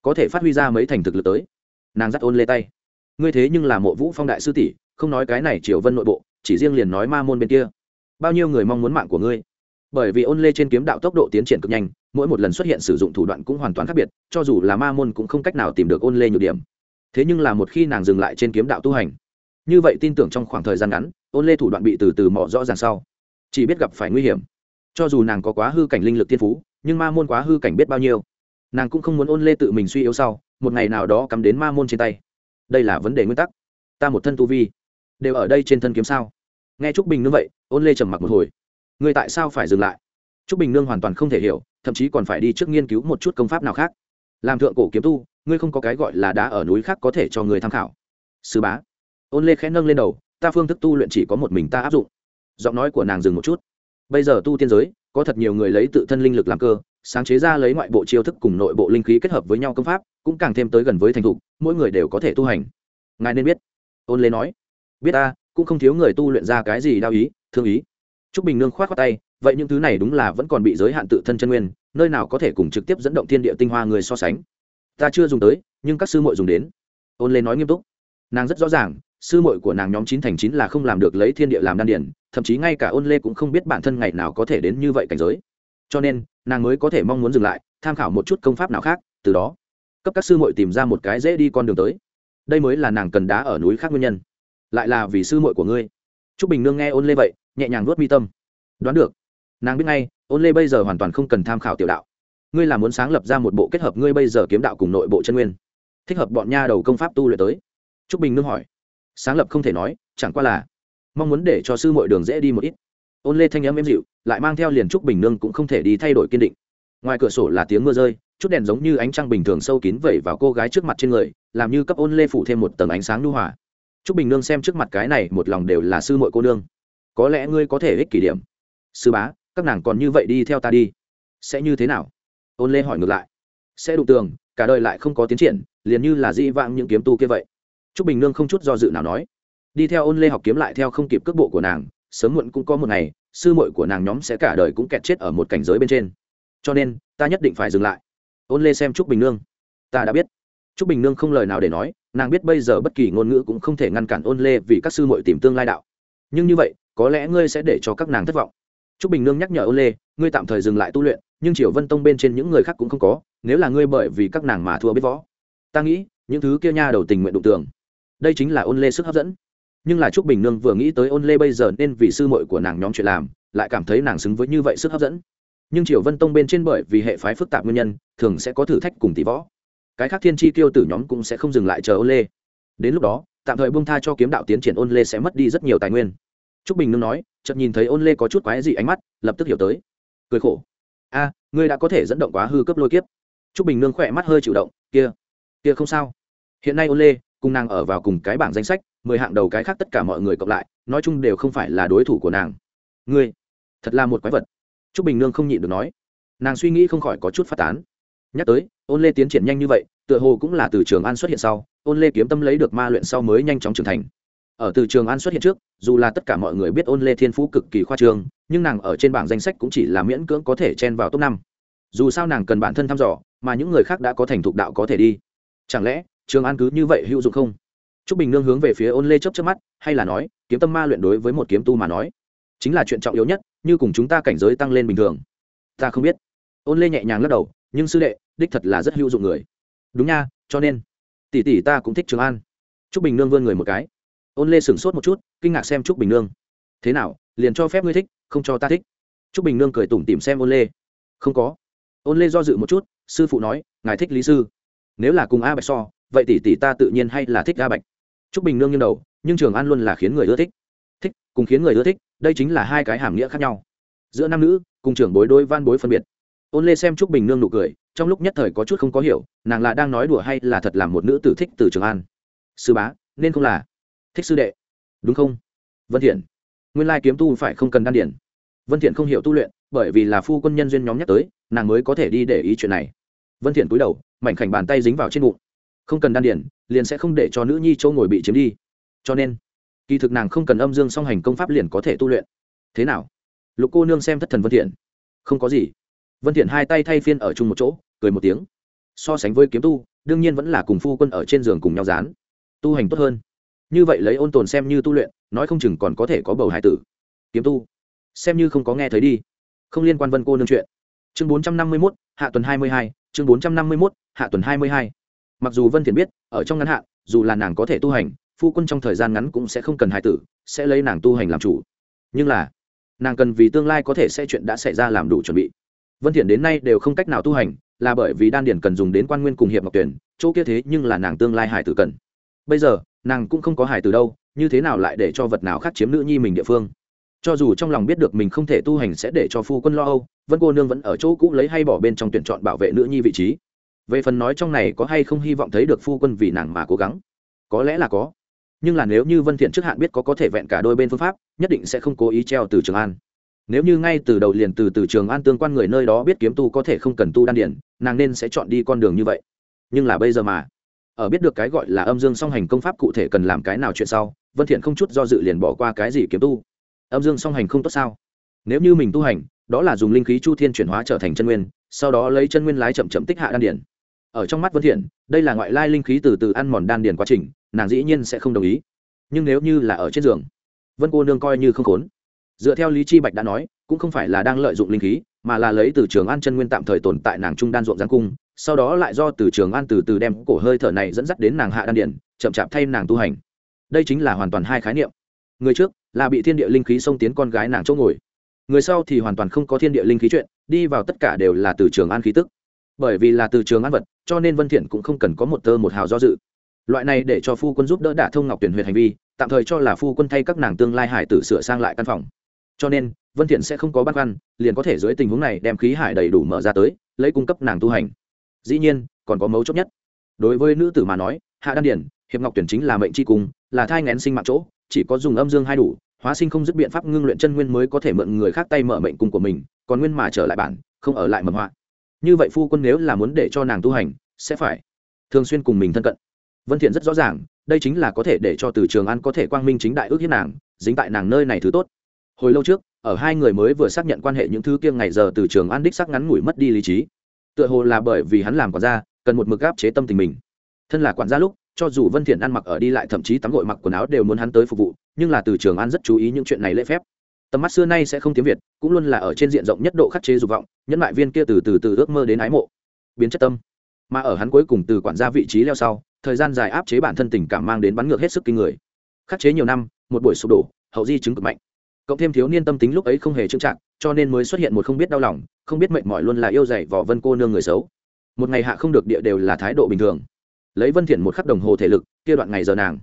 Speaker 1: Có thể phát huy ra mấy thành thực lực tới. Nàng dắt ôn lê tay. Ngươi thế nhưng là mộ vũ phong đại sư tỷ, không nói cái này triều vân nội bộ, chỉ riêng liền nói ma môn bên kia. Bao nhiêu người mong muốn mạng của ngươi? Bởi vì ôn lê trên kiếm đạo tốc độ tiến triển cực nhanh, mỗi một lần xuất hiện sử dụng thủ đoạn cũng hoàn toàn khác biệt, cho dù là ma môn cũng không cách nào tìm được ôn lê nhược điểm. Thế nhưng là một khi nàng dừng lại trên kiếm đạo tu hành, như vậy tin tưởng trong khoảng thời gian ngắn, ôn lê thủ đoạn bị từ từ mỏ rõ ràng sau, chỉ biết gặp phải nguy hiểm. Cho dù nàng có quá hư cảnh linh lực tiên phú, nhưng ma môn quá hư cảnh biết bao nhiêu. Nàng cũng không muốn ôn lê tự mình suy yếu sau, một ngày nào đó cắm đến ma môn trên tay. Đây là vấn đề nguyên tắc. Ta một thân tu vi, đều ở đây trên thân kiếm sao? Nghe trúc bình như vậy, ôn lê trầm mặc một hồi người tại sao phải dừng lại? Trúc bình nương hoàn toàn không thể hiểu, thậm chí còn phải đi trước nghiên cứu một chút công pháp nào khác. Làm thượng cổ kiếm tu, ngươi không có cái gọi là đá ở núi khác có thể cho người tham khảo. Sư bá. Ôn lê khẽ nâng lên đầu, ta phương thức tu luyện chỉ có một mình ta áp dụng. Giọng nói của nàng dừng một chút. Bây giờ tu tiên giới, có thật nhiều người lấy tự thân linh lực làm cơ, sáng chế ra lấy ngoại bộ chiêu thức cùng nội bộ linh khí kết hợp với nhau công pháp, cũng càng thêm tới gần với thành thục, mỗi người đều có thể tu hành. Ngài nên biết. Ôn lê nói. Biết ta, cũng không thiếu người tu luyện ra cái gì đau ý, thương ý. Trúc Bình Nương khoát khoát tay, vậy những thứ này đúng là vẫn còn bị giới hạn tự thân chân nguyên, nơi nào có thể cùng trực tiếp dẫn động thiên địa tinh hoa người so sánh. Ta chưa dùng tới, nhưng các sư muội dùng đến. Ôn Lê nói nghiêm túc. Nàng rất rõ ràng, sư muội của nàng nhóm chín thành chín là không làm được lấy thiên địa làm đan điển, thậm chí ngay cả Ôn Lê cũng không biết bản thân ngày nào có thể đến như vậy cảnh giới. Cho nên, nàng mới có thể mong muốn dừng lại, tham khảo một chút công pháp nào khác, từ đó cấp các sư muội tìm ra một cái dễ đi con đường tới. Đây mới là nàng cần đá ở núi khác nguyên nhân. Lại là vì sư muội của ngươi. Trúc Bình Nương nghe Ôn Lê vậy, nhẹ nhàng nuốt mi tâm. Đoán được. Nàng biết ngay ôn lê bây giờ hoàn toàn không cần tham khảo tiểu đạo. Ngươi là muốn sáng lập ra một bộ kết hợp ngươi bây giờ kiếm đạo cùng nội bộ chân nguyên. Thích hợp bọn nha đầu công pháp tu luyện tới. Trúc bình nương hỏi. Sáng lập không thể nói, chẳng qua là mong muốn để cho sư mọi đường dễ đi một ít. Ôn lê thanh âm êm dịu, lại mang theo liền trúc bình nương cũng không thể đi thay đổi kiên định. Ngoài cửa sổ là tiếng mưa rơi, chút đèn giống như ánh trăng bình thường sâu kín vẩy vào cô gái trước mặt trên người, làm như cấp ôn lê phủ thêm một tầng ánh sáng lưu hòa. Trúc bình nương xem trước mặt cái này, một lòng đều là sư mội cô nương có lẽ ngươi có thể ích kỷ điểm. Sư bá, các nàng còn như vậy đi theo ta đi. Sẽ như thế nào? Ôn lê hỏi ngược lại. Sẽ đụng tường, cả đời lại không có tiến triển, liền như là di vãng những kiếm tu kia vậy. T r ú c bình nương không chút do dự nào nói. Đi theo ôn lê học kiếm lại theo không kịp cước bộ của nàng, sớm muộn cũng có một ngày, sư muội của nàng nhóm sẽ cả đời cũng kẹt chết ở một cảnh giới bên trên. Cho nên, ta nhất định phải dừng lại. Ôn lê xem t r ú c bình nương. Ta đã biết. T r ú c bình nương không lời nào để nói, nàng biết bây giờ bất kỳ ngôn ngữ cũng không thể ngăn cản ôn lê vì các sư muội tìm tương lai đạo. Nhưng như vậy có lẽ ngươi sẽ để cho các nàng thất vọng Trúc Bình Nương nhắc nhở Ô Lê, ngươi tạm thời dừng lại tu luyện, nhưng Triều Vân Tông bên trên những người khác cũng không có, nếu là ngươi bởi vì các nàng mà thua biết võ. Ta nghĩ, những thứ kia nha đầu tình nguyện đụng tường. Đây chính là Ôn Lê sức hấp dẫn. Nhưng là Trúc Bình Nương vừa nghĩ tới Ôn Lê bây giờ nên vì sư muội của nàng nhóm chuyện làm, lại cảm thấy nàng xứng với như vậy sức hấp dẫn. Nhưng Triều Vân Tông bên trên bởi vì hệ phái phức tạp nguyên nhân, thường sẽ có thử thách cùng tỷ võ. Cái khác thiên chi tiêu tử nhóm cũng sẽ không dừng lại chờ Ôn Lê. Đến lúc đó, tạm thời buông tha cho kiếm đạo tiến triển Ôn Lê sẽ mất đi rất nhiều tài nguyên. Trúc Bình Nương nói, chợt nhìn thấy ôn lê có chút quái dị ánh mắt lập tức hiểu tới. Cười khổ. A ngươi đã có thể dẫn động quá hư cấp lôi kiếp. T r ú c bình nương khỏe mắt hơi chịu động kia kia không sao. Hiện nay ôn lê cùng nàng ở vào cùng cái bảng danh sách mười hạng đầu cái khác tất cả mọi người cộng lại nói chung đều không phải là đối thủ của nàng. Ngươi thật là một quái vật. T r ú c bình nương không nhịn được nói. Nàng suy nghĩ không khỏi có chút phát tán. Nhắc tới ôn lê tiến triển nhanh như vậy tựa hồ cũng là từ trường an xuất hiện sau ôn lê kiếm tâm lấy được ma luyện sau mới nhanh chóng trưởng thành ở từ trường an xuất hiện trước, dù là tất cả mọi người biết ôn lê thiên phú cực kỳ khoa trương, nhưng nàng ở trên bảng danh sách cũng chỉ là miễn cưỡng có thể chen vào top năm. Dù sao nàng cần bản thân thăm dò, mà những người khác đã có thành thục đạo có thể đi. Chẳng lẽ, trường an cứ như vậy hữu dụng không? T r ú c bình nương hướng về phía ôn lê chấp chấp mắt, hay là nói, kiếm tâm ma luyện đối với một kiếm tu mà nói. Chính là chuyện trọng yếu nhất, như cùng chúng ta cảnh giới tăng lên bình thường. Ta không biết. Ôn lê nhẹ nhàng lắc đầu, nhưng sư đệ, đích thật là rất hữu dụng người. Đúng nha, cho nên, tỷ tỷ ta cũng thích trường an. T r ú c bình nương vươn người một cái ôn lê sửng sốt một chút, kinh ngạc xem trúc bình nương. Thế nào, liền cho phép ngươi thích, không cho ta thích. Trúc bình nương cười tủm tìm xem ôn lê. Không có. Ôn lê do dự một chút, sư phụ nói, ngài thích lý sư. Nếu là cùng a bạch so, vậy tỷ tỷ ta tự nhiên hay là thích a bạch. Trúc bình nương như đầu, nhưng trường an luôn là khiến người ưa thích. Thích cùng khiến người ưa thích, đây chính là hai cái hàm nghĩa khác nhau. Giữa nam nữ, cùng trưởng bối đôi van bối phân biệt. Ôn lê xem trúc bình nương nụ cười, trong lúc nhất thời có chút không có hiểu, nàng là đang nói đùa hay là thật làm một nữ tử thích từ trường an. Sư bá, nên không là thích sư đệ. Đúng không? Vân thiện. Nguyên lai kiếm tu phải không cần đan điển vân thiện không hiểu tu luyện, bởi vì là phu quân nhân duyên nhóm nhắc tới, nàng mới có thể đi để ý chuyện này. Vân thiện cúi đầu, mảnh khảnh bàn tay dính vào trên bụng. Không cần đan điển liền sẽ không để cho nữ nhi châu ngồi bị chiếm đi. Cho nên, kỳ thực nàng không cần âm dương song hành công pháp liền có thể tu luyện. Thế nào? Lục cô nương xem thất thần vân thiện. Không có gì. Vân thiện hai tay thay phiên ở chung một chỗ, cười một tiếng. So sánh với kiếm tu, đương nhiên vẫn là cùng phu quân ở trên giường cùng nhau dán. Tu hành tốt hơn như vậy lấy ôn tồn xem như tu luyện nói không chừng còn có thể có bầu hải tử. Kiếm tu xem như không có nghe thấy đi. Không liên quan vân cô nương chuyện. Chương 451, hạ tuần 22, chương 451, hạ tuần 22 mặc dù vân thiện biết ở trong ngắn hạn dù là nàng có thể tu hành phu quân trong thời gian ngắn cũng sẽ không cần hải tử sẽ lấy nàng tu hành làm chủ. Nhưng là nàng cần vì tương lai có thể sẽ chuyện đã xảy ra làm đủ chuẩn bị. Vân thiện đến nay đều không cách nào tu hành là bởi vì đan điển cần dùng đến quan nguyên cùng hiệp ngọc tuyển chỗ kia thế nhưng là nàng tương lai hải tử cần bây giờ, nàng cũng không có hài từ đâu, như thế nào lại để cho vật nào khác chiếm nữ nhi mình địa phương? Cho dù trong lòng biết được mình không thể tu hành sẽ để cho phu quân lo âu, vân cô nương vẫn ở chỗ cũ lấy hay bỏ bên trong tuyển chọn bảo vệ nữ nhi vị trí. Về phần nói trong này có hay không hy vọng thấy được phu quân vì nàng mà cố gắng, có lẽ là có. Nhưng là nếu như vân thiện trước hạn biết có có thể vẹn cả đôi bên phương pháp, nhất định sẽ không cố ý treo từ trường an. Nếu như ngay từ đầu liền từ từ trường an tương quan người nơi đó biết kiếm tu có thể không cần tu đan điển nàng nên sẽ chọn đi con đường như vậy. Nhưng là bây giờ mà ở biết được cái gọi là âm dương song hành công pháp cụ thể cần làm cái nào chuyện sau, vân thiện không chút do dự liền bỏ qua cái gì kiếm tu. Âm dương song hành không tốt sao? Nếu như mình tu hành, đó là dùng linh khí chu thiên chuyển hóa trở thành chân nguyên, sau đó lấy chân nguyên lái chậm chậm tích hạ đan điển. Ở trong mắt vân thiện, đây là ngoại lai linh khí từ từ ăn mòn đan điển quá trình, nàng dĩ nhiên sẽ không đồng ý. Nhưng nếu như là ở trên giường, vân cô nương coi như không khốn. Dựa theo lý chi bạch đã nói, cũng không phải là đang lợi dụng linh khí, mà là lấy từ trường an chân nguyên tạm thời tồn tại nàng trung đan ruộng giang cung sau đó lại do từ trường an từ từ đem cổ hơi thở này dẫn dắt đến nàng hạ đan điển, chậm chạp thay nàng tu hành. Đây chính là hoàn toàn hai khái niệm. Người trước là bị thiên địa linh khí xông tiến con gái nàng chỗ ngồi. Người sau thì hoàn toàn không có thiên địa linh khí chuyện, đi vào tất cả đều là từ trường an khí tức. Bởi vì là từ trường an vật, cho nên vân thiện cũng không cần có một tơ một hào do dự. Loại này để cho phu quân giúp đỡ đả thông ngọc tuyển huyệt hành vi, tạm thời cho là phu quân thay các nàng tương lai hải tử sửa sang lại căn phòng. Cho nên, vân thiện sẽ không có băn khoăn, liền có thể dưới tình huống này đem khí hải đầy đủ mở ra tới, lấy cung cấp nàng tu hành dĩ nhiên, còn có mấu chốt nhất. Đối với nữ tử mà nói, hạ đan điển hiệp ngọc tuyển chính là mệnh chi cung là thai ngén sinh mạng chỗ, chỉ có dùng âm dương hai đủ, hóa sinh không dứt biện pháp ngưng luyện chân nguyên mới có thể mượn người khác tay mở mệnh cung của mình, còn nguyên mà trở lại bản, không ở lại mầm họa. Như vậy phu quân nếu là muốn để cho nàng tu hành, sẽ phải thường xuyên cùng mình thân cận. Vân thiện rất rõ ràng, đây chính là có thể để cho từ trường an có thể quang minh chính đại ước hiếp nàng, dính tại nàng nơi này thứ tốt. Hồi lâu trước, ở hai người mới vừa xác nhận quan hệ những thứ kia ngày giờ từ trường an đích sắc ngắn ngủi mất đi lý trí tựa hồ là bởi vì hắn làm quản gia, cần một mực áp chế tâm tình mình. Thân là quản gia lúc, cho dù vân thiện ăn mặc ở đi lại thậm chí tắm gội mặc quần áo đều muốn hắn tới phục vụ, nhưng là từ trường an rất chú ý những chuyện này lễ phép. Tầm mắt xưa nay sẽ không tiếng việt, cũng luôn là ở trên diện rộng nhất độ khắc chế dục vọng nhân mại viên kia từ từ từ ước mơ đến ái mộ. Biến chất tâm. Mà ở hắn cuối cùng từ quản gia vị trí leo sau, thời gian dài áp chế bản thân tình cảm mang đến bắn ngược hết sức kinh người. Khắc chế nhiều năm, một buổi sụp đổ, hậu di chứng cực mạnh. Cộng thêm thiếu niên tâm tính lúc ấy không hề trưng trạng cho nên mới xuất hiện một không biết đau lòng, không biết mệnh mỏi luôn là yêu dạy vỏ vân cô nương người xấu. Một ngày hạ không được địa đều là thái độ bình thường. Lấy vân thiện một khắc đồng hồ thể lực, kia đoạn ngày giờ nàng.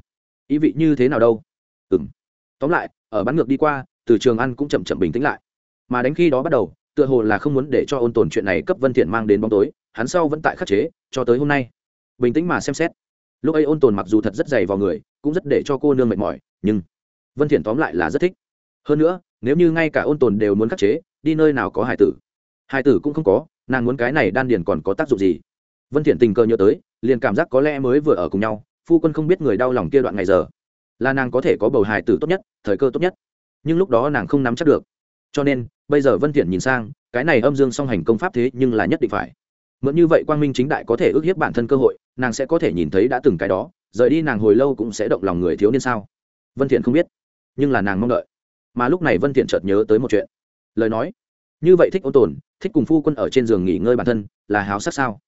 Speaker 1: Ý vị như thế nào đâu? Ừm. Tóm lại, ở bắn ngược đi qua, từ trường ăn cũng chậm chậm bình tĩnh lại. Mà đến khi đó bắt đầu, tựa hồ là không muốn để cho ôn tồn chuyện này cấp vân thiện mang đến bóng tối, hắn sau vẫn tại khắc chế, cho tới hôm nay. Bình tĩnh mà xem xét. Lúc ấy ôn tồn mặc dù thật rất dày vào người, cũng rất để cho cô nương mệt mỏi, nhưng vân thiện tóm lại là rất thích. Hơn nữa nếu như ngay cả ôn tồn đều muốn khắc chế, đi nơi nào có hải tử? Hải tử cũng không có, nàng muốn cái này đan điền còn có tác dụng gì? Vân thiện tình cờ nhớ tới, liền cảm giác có lẽ mới vừa ở cùng nhau, phu quân không biết người đau lòng kia đoạn ngày giờ. Là nàng có thể có bầu hải tử tốt nhất, thời cơ tốt nhất. Nhưng lúc đó nàng không nắm chắc được. Cho nên, bây giờ vân thiện nhìn sang, cái này âm dương song hành công pháp thế nhưng là nhất định phải. Mượn như vậy quang minh chính đại có thể ước hiếp bản thân cơ hội, nàng sẽ có thể nhìn thấy đã từng cái đó, rời đi nàng hồi lâu cũng sẽ động lòng người thiếu niên sao? Vân thiện không biết, nhưng là nàng mong đợi mà lúc này vân thiện chợt nhớ tới một chuyện. Lời nói, như vậy thích ôn tồn, thích cùng phu quân ở trên giường nghỉ ngơi bản thân, là háo sắc sao?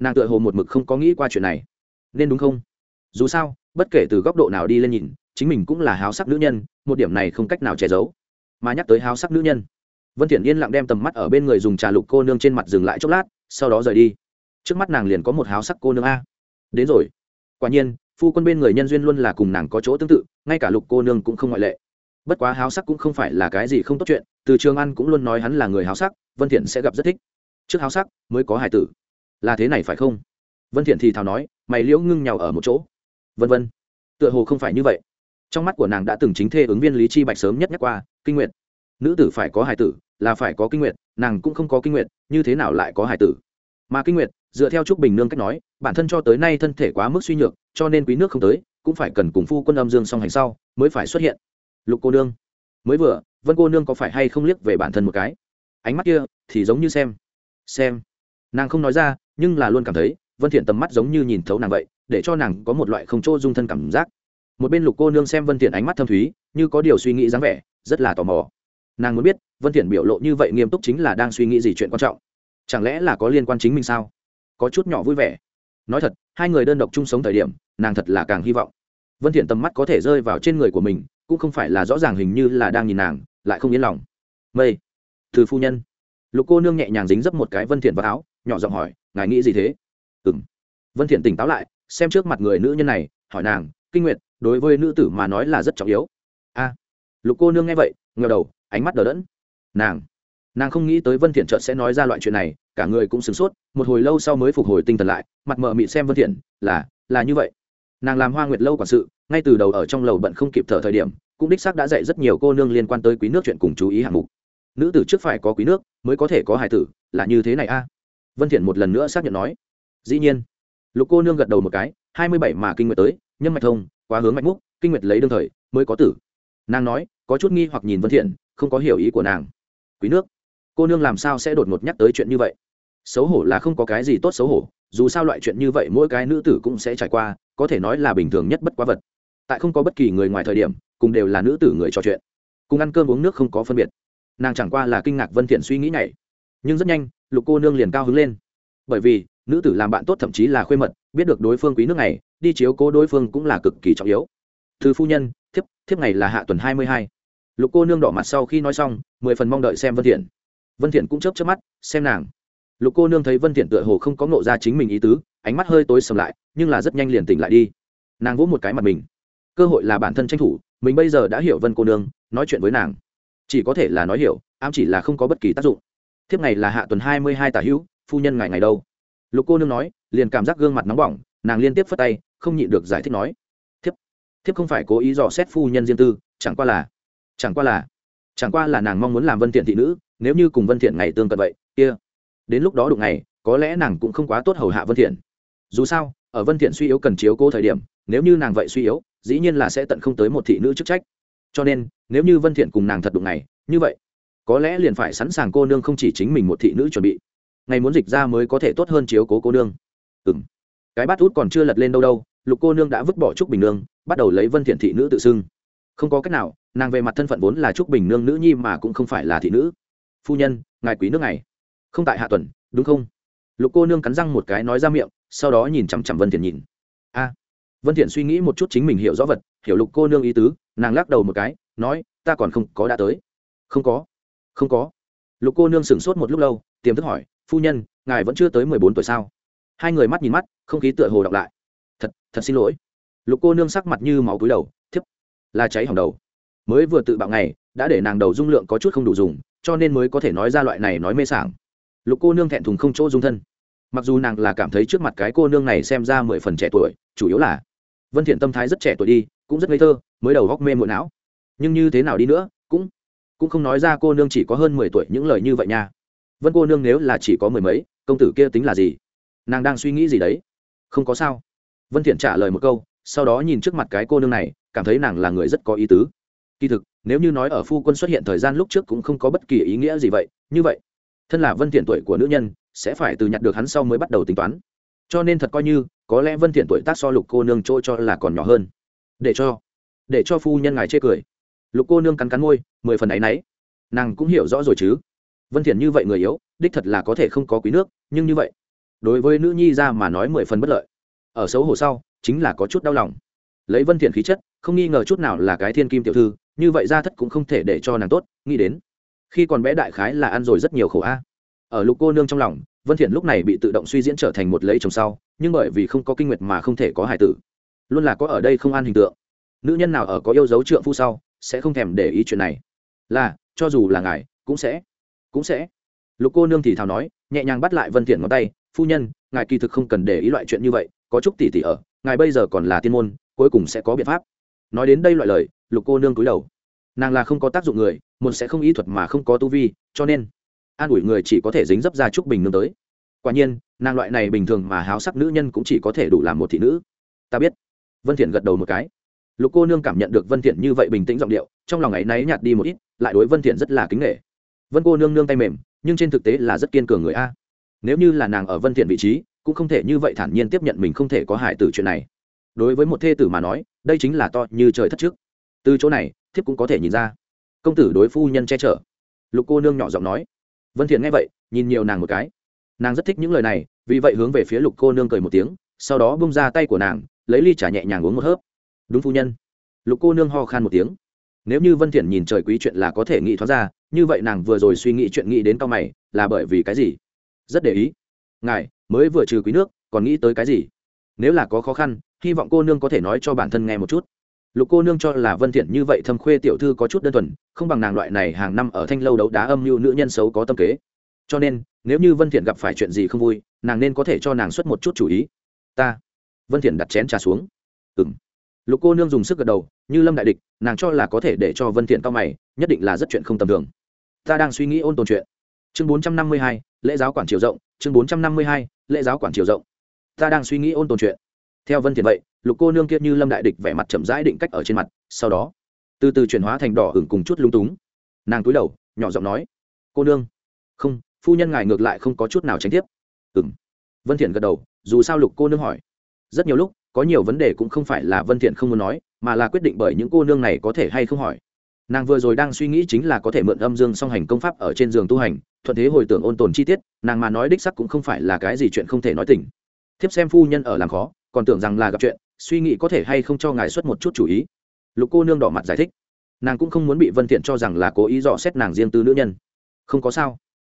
Speaker 1: Nàng tựa hồ một mực không có nghĩ qua chuyện này. Nên đúng không? Dù sao, bất kể từ góc độ nào đi lên nhìn, chính mình cũng là háo sắc nữ nhân, một điểm này không cách nào che giấu. Mà nhắc tới háo sắc nữ nhân, vân thiện yên lặng đem tầm mắt ở bên người dùng trà lục cô nương trên mặt dừng lại chốc lát, sau đó rời đi. Trước mắt nàng liền có một háo sắc cô nương a. Đến rồi. Quả nhiên, phu quân bên người nhân duyên luôn là cùng nàng có chỗ tương tự, ngay cả lục cô nương cũng không ngoại lệ bất quá háo sắc cũng không phải là cái gì không tốt chuyện, từ trường ăn cũng luôn nói hắn là người háo sắc, vân thiện sẽ gặp rất thích. Trước háo sắc mới có hài tử. Là thế này phải không? Vân thiện thì thào nói, mày liễu ngưng nhào ở một chỗ. Vân vân. Tựa hồ không phải như vậy. Trong mắt của nàng đã từng chính thê ứng viên lý chi bạch sớm nhất nhắc qua, kinh nguyện nữ tử phải có hài tử, là phải có kinh nguyện nàng cũng không có kinh nguyện như thế nào lại có hài tử? Mà kinh nguyện dựa theo trúc bình nương cách nói, bản thân cho tới nay thân thể quá mức suy nhược, cho nên quý nước không tới, cũng phải cần cùng phu quân âm dương song hành sau, mới phải xuất hiện lục cô nương. Mới vừa, vân cô nương có phải hay không liếc về bản thân một cái? Ánh mắt kia thì giống như xem. Xem. Nàng không nói ra, nhưng là luôn cảm thấy, vân thiện tầm mắt giống như nhìn thấu nàng vậy, để cho nàng có một loại không chỗ dung thân cảm giác. Một bên lục cô nương xem vân thiện ánh mắt thâm thúy, như có điều suy nghĩ dáng vẻ, rất là tò mò. Nàng muốn biết, vân thiện biểu lộ như vậy nghiêm túc chính là đang suy nghĩ gì chuyện quan trọng? Chẳng lẽ là có liên quan chính mình sao? Có chút nhỏ vui vẻ. Nói thật, hai người đơn độc chung sống thời điểm, nàng thật là càng hy vọng. Vân thiện tầm mắt có thể rơi vào trên người của mình cũng không phải là rõ ràng hình như là đang nhìn nàng, lại không yên lòng. Mây, từ phu nhân. Lục cô nương nhẹ nhàng dính dấp một cái vân thiện vào áo, nhỏ giọng hỏi, ngài nghĩ gì thế? Ừm. Vân thiện tỉnh táo lại, xem trước mặt người nữ nhân này, hỏi nàng, kinh nguyệt, đối với nữ tử mà nói là rất trọng yếu. A. Lục cô nương nghe vậy, ngẩng đầu, ánh mắt đờ đẫn. Nàng. Nàng không nghĩ tới vân thiện chợt sẽ nói ra loại chuyện này, cả người cũng sửng sốt, một hồi lâu sau mới phục hồi tinh thần lại, mặt mờ mịt xem vân thiện, là là như vậy. Nàng làm hoa nguyệt lâu quản sự ngay từ đầu ở trong lầu bận không kịp thở thời điểm, cũng đích xác đã dạy rất nhiều cô nương liên quan tới quý nước chuyện cùng chú ý hạng mục. Nữ tử trước phải có quý nước, mới có thể có hài tử, là như thế này a? Vân thiện một lần nữa xác nhận nói. Dĩ nhiên. Lục cô nương gật đầu một cái, hai mươi bảy mà kinh nguyệt tới, nhân mạch thông, quá hướng mạch múc, kinh nguyệt lấy đương thời, mới có tử. Nàng nói, có chút nghi hoặc nhìn vân thiện, không có hiểu ý của nàng. Quý nước. Cô nương làm sao sẽ đột ngột nhắc tới chuyện như vậy? Xấu hổ là không có cái gì tốt xấu hổ, dù sao loại chuyện như vậy mỗi cái nữ tử cũng sẽ trải qua, có thể nói là bình thường nhất bất quá vật tại không có bất kỳ người ngoài thời điểm, cùng đều là nữ tử người trò chuyện. Cùng ăn cơm uống nước không có phân biệt. Nàng chẳng qua là kinh ngạc vân thiện suy nghĩ này nhưng rất nhanh, lục cô nương liền cao hứng lên. Bởi vì, nữ tử làm bạn tốt thậm chí là khuê mật, biết được đối phương quý nước này, đi chiếu cố đối phương cũng là cực kỳ trọng yếu. Thư phu nhân, thiếp thiếp ngày là hạ tuần hai mươi hai. Lục cô nương đỏ mặt sau khi nói xong, mười phần mong đợi xem vân thiện. Vân thiện cũng chớp chớp mắt, xem nàng. Lục cô nương thấy vân thiện tựa hồ không có ngộ ra chính mình ý tứ, ánh mắt hơi tối sầm lại, nhưng là rất nhanh liền tỉnh lại đi. Nàng vỗ một cái mặt mình cơ hội là bản thân tranh thủ, mình bây giờ đã hiểu vân cô nương, nói chuyện với nàng. Chỉ có thể là nói hiểu, ám chỉ là không có bất kỳ tác dụng. Thiếp ngày là hạ tuần hai mươi hai tả hữu, phu nhân ngày ngày đâu? Lục cô nương nói, liền cảm giác gương mặt nóng bỏng, nàng liên tiếp phất tay, không nhịn được giải thích nói. Thiếp thiếp không phải cố ý dò xét phu nhân riêng tư, chẳng qua là, chẳng qua là, chẳng qua là nàng mong muốn làm vân thiện thị nữ, nếu như cùng vân thiện ngày tương cận vậy, kia. Đến lúc đó đụng ngày, có lẽ nàng cũng không quá tốt hầu hạ vân thiện. Dù sao, ở vân thiện suy yếu cần chiếu cố thời điểm, nếu như nàng vậy suy yếu dĩ nhiên là sẽ tận không tới một thị nữ chức trách. Cho nên nếu như vân thiện cùng nàng thật đụng này, như vậy có lẽ liền phải sẵn sàng cô nương không chỉ chính mình một thị nữ chuẩn bị. Ngày muốn dịch ra mới có thể tốt hơn chiếu cố cô nương. Ừm. Cái bát út còn chưa lật lên đâu đâu lục cô nương đã vứt bỏ trúc bình nương bắt đầu lấy vân thiện thị nữ tự xưng. Không có cách nào nàng về mặt thân phận vốn là trúc bình nương nữ nhi mà cũng không phải là thị nữ. Phu nhân ngài quý nước này không tại hạ tuần đúng không? Lục cô nương cắn răng một cái nói ra miệng sau đó nhìn chằm chằm vân thiện nhìn vân thiện suy nghĩ một chút chính mình hiểu rõ vật, hiểu lục cô nương ý tứ, nàng lắc đầu một cái, nói, ta còn không có đã tới. Không có không có. Lục cô nương sửng sốt một lúc lâu, tiềm thức hỏi, phu nhân, ngài vẫn chưa tới mười bốn tuổi sao? Hai người mắt nhìn mắt, không khí tựa hồ đọc lại. Thật thật xin lỗi. Lục cô nương sắc mặt như máu cúi đầu, thiếp, là cháy hỏng đầu. Mới vừa tự bạo ngày, đã để nàng đầu dung lượng có chút không đủ dùng, cho nên mới có thể nói ra loại này nói mê sảng. Lục cô nương thẹn thùng không chỗ dung thân mặc dù nàng là cảm thấy trước mặt cái cô nương này xem ra mười phần trẻ tuổi, chủ yếu là vân thiện tâm thái rất trẻ tuổi đi, cũng rất ngây thơ, mới đầu góc mê muội não. Nhưng như thế nào đi nữa, cũng cũng không nói ra cô nương chỉ có hơn mười tuổi những lời như vậy nha. Vân cô nương nếu là chỉ có mười mấy, công tử kia tính là gì? Nàng đang suy nghĩ gì đấy? Không có sao. Vân thiện trả lời một câu, sau đó nhìn trước mặt cái cô nương này, cảm thấy nàng là người rất có ý tứ. Kỳ thực, nếu như nói ở phu quân xuất hiện thời gian lúc trước cũng không có bất kỳ ý nghĩa gì vậy, như vậy, thân là vân thiện tuổi của nữ nhân sẽ phải từ nhặt được hắn sau mới bắt đầu tính toán. Cho nên thật coi như, có lẽ vân thiện tuổi tác so lục cô nương trôi cho là còn nhỏ hơn. Để cho để cho phu nhân ngài chê cười. Lục cô nương cắn cắn môi, mười phần ấy nấy nàng cũng hiểu rõ rồi chứ. Vân thiện như vậy người yếu, đích thật là có thể không có quý nước, nhưng như vậy, đối với nữ nhi ra mà nói mười phần bất lợi. Ở xấu hổ sau, chính là có chút đau lòng. Lấy vân thiện khí chất, không nghi ngờ chút nào là cái thiên kim tiểu thư, như vậy ra thất cũng không thể để cho nàng tốt, nghĩ đến. Khi còn bé đại khái là ăn rồi rất nhiều khổ a ở lục cô nương trong lòng, vân thiện lúc này bị tự động suy diễn trở thành một lấy chồng sau, nhưng bởi vì không có kinh nguyệt mà không thể có hài tử. Luôn là có ở đây không an hình tượng. Nữ nhân nào ở có yêu dấu trượng phu sau, sẽ không thèm để ý chuyện này. Là, cho dù là ngài, cũng sẽ cũng sẽ. Lục cô nương thì thào nói, nhẹ nhàng bắt lại vân thiện ngón tay, phu nhân, ngài kỳ thực không cần để ý loại chuyện như vậy, có chút tỷ tỷ ở, ngài bây giờ còn là tiên môn, cuối cùng sẽ có biện pháp. Nói đến đây loại lời, lục cô nương cúi đầu. Nàng là không có tác dụng người, một sẽ không ý thuật mà không có tu vi, cho nên an ủi người chỉ có thể dính dấp ra trúc bình nương tới. Quả nhiên, nàng loại này bình thường mà háo sắc nữ nhân cũng chỉ có thể đủ làm một thị nữ. Ta biết. Vân thiện gật đầu một cái. Lục cô nương cảm nhận được vân thiện như vậy bình tĩnh giọng điệu, trong lòng ấy náy nhạt đi một ít, lại đối vân thiện rất là kính nể. Vân cô nương nương tay mềm, nhưng trên thực tế là rất kiên cường người a. Nếu như là nàng ở vân thiện vị trí, cũng không thể như vậy thản nhiên tiếp nhận mình không thể có hại tử chuyện này. Đối với một thê tử mà nói, đây chính là to như trời thất trước. Từ chỗ này, thiếp cũng có thể nhìn ra. Công tử đối phu nhân che chở. Lục cô nương nhỏ giọng nói vân thiện nghe vậy, nhìn nhiều nàng một cái. Nàng rất thích những lời này, vì vậy hướng về phía lục cô nương cười một tiếng, sau đó bung ra tay của nàng, lấy ly trà nhẹ nhàng uống một hớp. Đúng phu nhân. Lục cô nương ho khan một tiếng. Nếu như vân thiện nhìn trời quý chuyện là có thể nghĩ thoát ra, như vậy nàng vừa rồi suy nghĩ chuyện nghĩ đến cao mày, là bởi vì cái gì? Rất để ý. Ngài, mới vừa trừ quý nước, còn nghĩ tới cái gì? Nếu là có khó khăn, hy vọng cô nương có thể nói cho bản thân nghe một chút lục cô nương cho là vân thiện như vậy thâm khuê tiểu thư có chút đơn thuần không bằng nàng loại này hàng năm ở thanh lâu đấu đá âm mưu nữ nhân xấu có tâm kế. Cho nên nếu như vân thiện gặp phải chuyện gì không vui nàng nên có thể cho nàng xuất một chút chủ ý. Ta. Vân thiện đặt chén trà xuống. Ừm. Lục cô nương dùng sức gật đầu như lâm đại địch nàng cho là có thể để cho vân thiện cao mày nhất định là rất chuyện không tầm thường. Ta đang suy nghĩ ôn tồn chuyện. Chương 452, lễ giáo quản triều rộng chương 452, lễ giáo quản triều rộng. Ta đang suy nghĩ ôn tồn chuyện theo vân thiện vậy, lục cô nương kia như lâm đại địch vẻ mặt chậm rãi định cách ở trên mặt, sau đó, từ từ chuyển hóa thành đỏ hửng cùng chút lung túng. Nàng cúi đầu, nhỏ giọng nói, cô nương, không, phu nhân ngài ngược lại không có chút nào tránh tiếp. Ừm. Vân thiện gật đầu, dù sao lục cô nương hỏi. Rất nhiều lúc, có nhiều vấn đề cũng không phải là vân thiện không muốn nói, mà là quyết định bởi những cô nương này có thể hay không hỏi. Nàng vừa rồi đang suy nghĩ chính là có thể mượn âm dương song hành công pháp ở trên giường tu hành, thuận thế hồi tưởng ôn tồn chi tiết, nàng mà nói đích sắc cũng không phải là cái gì chuyện không thể nói tỉnh. Thiếp xem phu nhân ở làm khó còn tưởng rằng là gặp chuyện, suy nghĩ có thể hay không cho ngài xuất một chút chủ ý. Lục cô nương đỏ mặt giải thích. Nàng cũng không muốn bị vân thiện cho rằng là cố ý dò xét nàng riêng tư nữ nhân. Không có sao.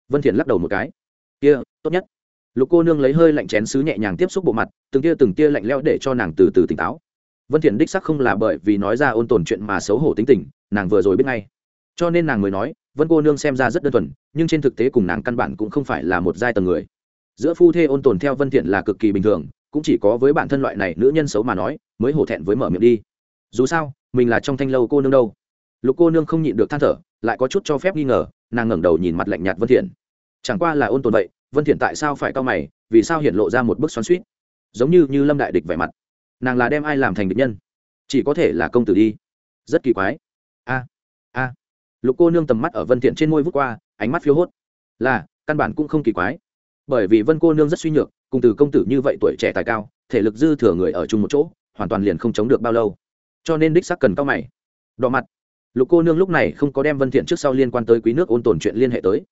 Speaker 1: Vân thiện lắc đầu một cái. Kia, tốt nhất. Lục cô nương lấy hơi lạnh chén sứ nhẹ nhàng tiếp xúc bộ mặt, từng tia từng tia lạnh lẽo để cho nàng từ từ tỉnh táo. Vân thiện đích sắc không là bởi vì nói ra ôn tồn chuyện mà xấu hổ tính tình, nàng vừa rồi biết ngay. Cho nên nàng mới nói, vân cô nương xem ra rất đơn thuần, nhưng trên thực tế cùng nàng căn bản cũng không phải là một giai tầng người. Giữa phu thê ôn tồn theo vân thiện là cực kỳ bình thường cũng chỉ có với bản thân loại này nữ nhân xấu mà nói, mới hổ thẹn với mở miệng đi. Dù sao, mình là trong thanh lâu cô nương đâu. Lục cô nương không nhịn được than thở, lại có chút cho phép nghi ngờ, nàng ngẩng đầu nhìn mặt lạnh nhạt vân thiện. Chẳng qua là ôn tồn vậy, vân thiện tại sao phải cao mày, vì sao hiện lộ ra một bức xoắn xuýt? Giống như như lâm đại địch vẻ mặt. Nàng là đem ai làm thành địch nhân? Chỉ có thể là công tử đi. Rất kỳ quái. A a. Lục cô nương tầm mắt ở vân thiện trên môi vút qua, ánh mắt phiêu hốt. Là, căn bản cũng không kỳ quái. Bởi vì vân cô nương rất suy nhược cùng từ công tử như vậy tuổi trẻ tài cao, thể lực dư thừa người ở chung một chỗ, hoàn toàn liền không chống được bao lâu. Cho nên đích xác cần cao mày. Đỏ mặt. Lục cô nương lúc này không có đem vân thiện trước sau liên quan tới quý nước ôn tồn chuyện liên hệ tới.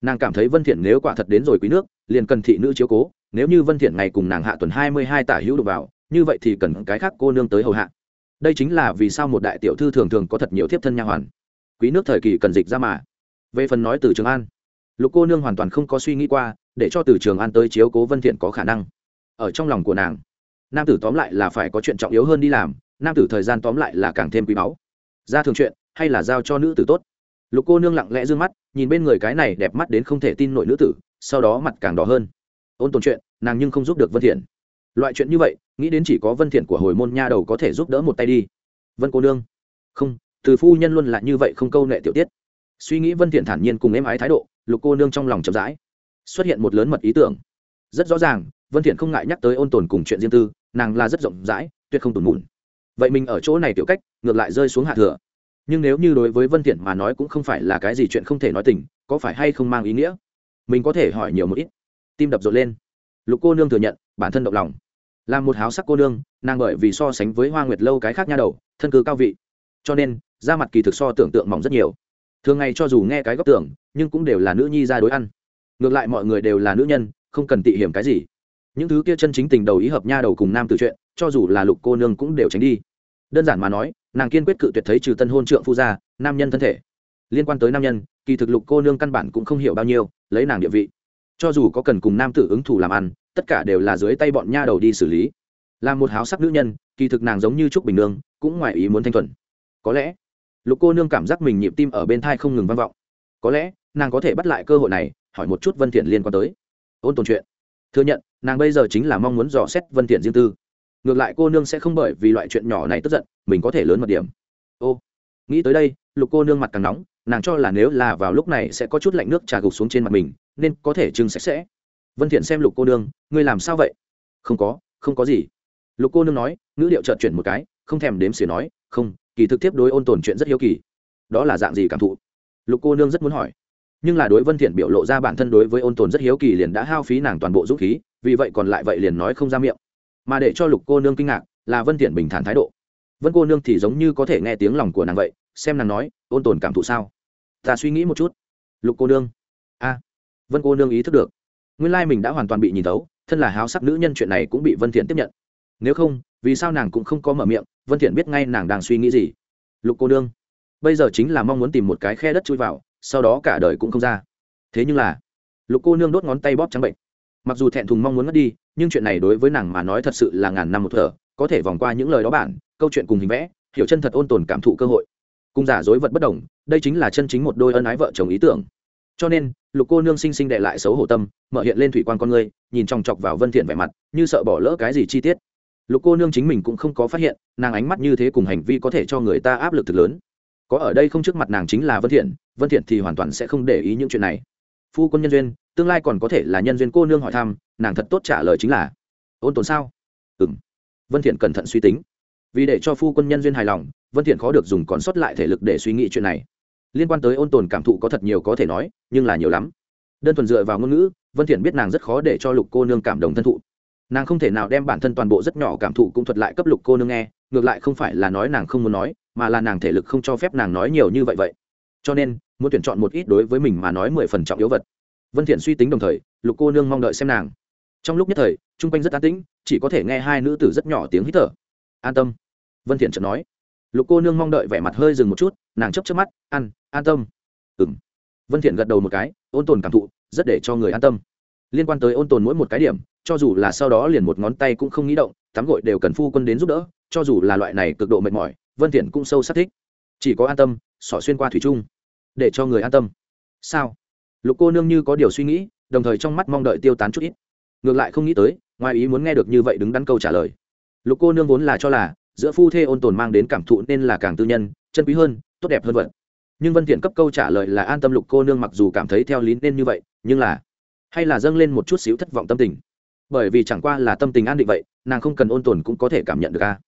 Speaker 1: Nàng cảm thấy vân thiện nếu quả thật đến rồi quý nước, liền cần thị nữ chiếu cố, nếu như vân thiện ngày cùng nàng hạ tuần 22 tả hữu đụng vào, như vậy thì cần cái khác cô nương tới hầu hạ. Đây chính là vì sao một đại tiểu thư thường thường có thật nhiều thiếp thân nha hoàn. Quý nước thời kỳ cần dịch ra mà. Về phần nói từ trường an, lục cô nương hoàn toàn không có suy nghĩ qua để cho từ trường an tới chiếu cố vân thiện có khả năng. Ở trong lòng của nàng, nam tử tóm lại là phải có chuyện trọng yếu hơn đi làm, nam tử thời gian tóm lại là càng thêm quý báu. Ra thường chuyện, hay là giao cho nữ tử tốt. Lục cô nương lặng lẽ dương mắt, nhìn bên người cái này đẹp mắt đến không thể tin nổi nữ tử, sau đó mặt càng đỏ hơn. Ôn tồn chuyện, nàng nhưng không giúp được vân thiện. Loại chuyện như vậy, nghĩ đến chỉ có vân thiện của hồi môn nha đầu có thể giúp đỡ một tay đi. Vân cô nương. Không, từ phu nhân luôn là như vậy không câu nệ tiểu tiết. Suy nghĩ vân thiện thản nhiên cùng em ái thái độ, lục cô nương trong lòng chậm rãi xuất hiện một lớn mật ý tưởng. Rất rõ ràng, vân thiện không ngại nhắc tới ôn tồn cùng chuyện riêng tư, nàng là rất rộng rãi, tuyệt không tủn mủn vậy mình ở chỗ này tiểu cách, ngược lại rơi xuống hạ thừa. Nhưng nếu như đối với vân thiện mà nói cũng không phải là cái gì chuyện không thể nói tình, có phải hay không mang ý nghĩa? Mình có thể hỏi nhiều một ít. Tim đập rộn lên. Lục cô nương thừa nhận, bản thân động lòng. Là một háo sắc cô nương, nàng bởi vì so sánh với hoa nguyệt lâu cái khác nha đầu, thân cư cao vị. Cho nên, da mặt kỳ thực so tưởng tượng mỏng rất nhiều. Thường ngày cho dù nghe cái góc tưởng, nhưng cũng đều là nữ nhi ra đối ăn ngược lại mọi người đều là nữ nhân, không cần tị hiểm cái gì. Những thứ kia chân chính tình đầu ý hợp nha đầu cùng nam từ chuyện, cho dù là lục cô nương cũng đều tránh đi. Đơn giản mà nói, nàng kiên quyết cự tuyệt thấy trừ tân hôn trượng phu gia, nam nhân thân thể. Liên quan tới nam nhân, kỳ thực lục cô nương căn bản cũng không hiểu bao nhiêu, lấy nàng địa vị. Cho dù có cần cùng nam tử ứng thủ làm ăn, tất cả đều là dưới tay bọn nha đầu đi xử lý. Là một háo sắc nữ nhân, kỳ thực nàng giống như trúc bình nương, cũng ngoài ý muốn thanh thuần. Có lẽ, lục cô nương cảm giác mình nhịp tim ở bên thai không ngừng vang vọng. Có lẽ, nàng có thể bắt lại cơ hội này hỏi một chút vân thiện liên quan tới. Ôn tồn chuyện. Thừa nhận, nàng bây giờ chính là mong muốn dò xét vân thiện riêng tư. Ngược lại cô nương sẽ không bởi vì loại chuyện nhỏ này tức giận, mình có thể lớn một điểm. Ô, nghĩ tới đây, lục cô nương mặt càng nóng, nàng cho là nếu là vào lúc này sẽ có chút lạnh nước trà gục xuống trên mặt mình, nên có thể trưng sạch sẽ. Vân thiện xem lục cô nương, ngươi làm sao vậy? Không có không có gì. Lục cô nương nói, ngữ điệu chợt chuyển một cái, không thèm đếm xỉa nói, không, kỳ thực tiếp đối ôn tồn chuyện rất hiếu kỳ. Đó là dạng gì cảm thụ? Lục cô nương rất muốn hỏi nhưng là đối vân thiện biểu lộ ra bản thân đối với ôn tồn rất hiếu kỳ liền đã hao phí nàng toàn bộ dũng khí, vì vậy còn lại vậy liền nói không ra miệng. Mà để cho lục cô nương kinh ngạc là vân thiện bình thản thái độ. Vân cô nương thì giống như có thể nghe tiếng lòng của nàng vậy, xem nàng nói, ôn tồn cảm thụ sao? Ta suy nghĩ một chút. Lục cô nương? A. Vân cô nương ý thức được. Nguyên lai mình đã hoàn toàn bị nhìn thấu, thân là háo sắc nữ nhân chuyện này cũng bị vân thiện tiếp nhận. Nếu không, vì sao nàng cũng không có mở miệng, vân thiện biết ngay nàng đang suy nghĩ gì. Lục cô nương, bây giờ chính là mong muốn tìm một cái khe đất chui vào sau đó cả đời cũng không ra. Thế nhưng là, lục cô nương đốt ngón tay bóp trắng bệnh. Mặc dù thẹn thùng mong muốn mất đi, nhưng chuyện này đối với nàng mà nói thật sự là ngàn năm một thở, có thể vòng qua những lời đó bản, câu chuyện cùng hình vẽ, hiểu chân thật ôn tồn cảm thụ cơ hội. Cùng giả dối vật bất đồng, đây chính là chân chính một đôi ân ái vợ chồng ý tưởng. Cho nên, lục cô nương sinh sinh đệ lại xấu hổ tâm, mở hiện lên thủy quan con ngươi, nhìn chòng chọc vào vân thiện vẻ mặt, như sợ bỏ lỡ cái gì chi tiết. Lục cô nương chính mình cũng không có phát hiện, nàng ánh mắt như thế cùng hành vi có thể cho người ta áp lực thực lớn. Có ở đây không trước mặt nàng chính là vân thiện vân thiện thì hoàn toàn sẽ không để ý những chuyện này. Phu quân nhân duyên, tương lai còn có thể là nhân duyên cô nương hỏi thăm, nàng thật tốt trả lời chính là, ôn tồn sao? Ừm. Vân thiện cẩn thận suy tính. Vì để cho phu quân nhân duyên hài lòng, vân thiện khó được dùng còn sót lại thể lực để suy nghĩ chuyện này. Liên quan tới ôn tồn cảm thụ có thật nhiều có thể nói, nhưng là nhiều lắm. Đơn thuần dựa vào ngôn ngữ, vân thiện biết nàng rất khó để cho lục cô nương cảm động thân thụ. Nàng không thể nào đem bản thân toàn bộ rất nhỏ cảm thụ cũng thuật lại cấp lục cô nương nghe, ngược lại không phải là nói nàng không muốn nói, mà là nàng thể lực không cho phép nàng nói nhiều như vậy vậy. Cho nên muốn tuyển chọn một ít đối với mình mà nói mười phần trọng yếu vật. Vân thiện suy tính đồng thời, lục cô nương mong đợi xem nàng. Trong lúc nhất thời trung quanh rất an tĩnh, chỉ có thể nghe hai nữ tử rất nhỏ tiếng hít thở. An tâm, vân thiện chợt nói. Lục cô nương mong đợi vẻ mặt hơi dừng một chút, nàng chớp chớp mắt ăn an tâm. Ừm. Vân thiện gật đầu một cái, ôn tồn cảm thụ, rất để cho người an tâm. Liên quan tới ôn tồn mỗi một cái điểm, cho dù là sau đó liền một ngón tay cũng không nghĩ động, tắm gội đều cần phu quân đến giúp đỡ, cho dù là loại này cực độ mệt mỏi, vân thiện cũng sâu sắc thích. Chỉ có an tâm xỏ xuyên qua thủy trung để cho người an tâm. Sao? Lục cô nương như có điều suy nghĩ, đồng thời trong mắt mong đợi tiêu tán chút ít. Ngược lại không nghĩ tới, ngoài ý muốn nghe được như vậy đứng đắn câu trả lời. Lục cô nương vốn là cho là, giữa phu thê ôn tồn mang đến cảm thụ nên là càng tư nhân, chân quý hơn, tốt đẹp hơn vật. Nhưng vân thiện cấp câu trả lời là an tâm lục cô nương mặc dù cảm thấy theo lý nên như vậy, nhưng là, hay là dâng lên một chút xíu thất vọng tâm tình. Bởi vì chẳng qua là tâm tình an định vậy, nàng không cần ôn tồn cũng có thể cảm nhận được a.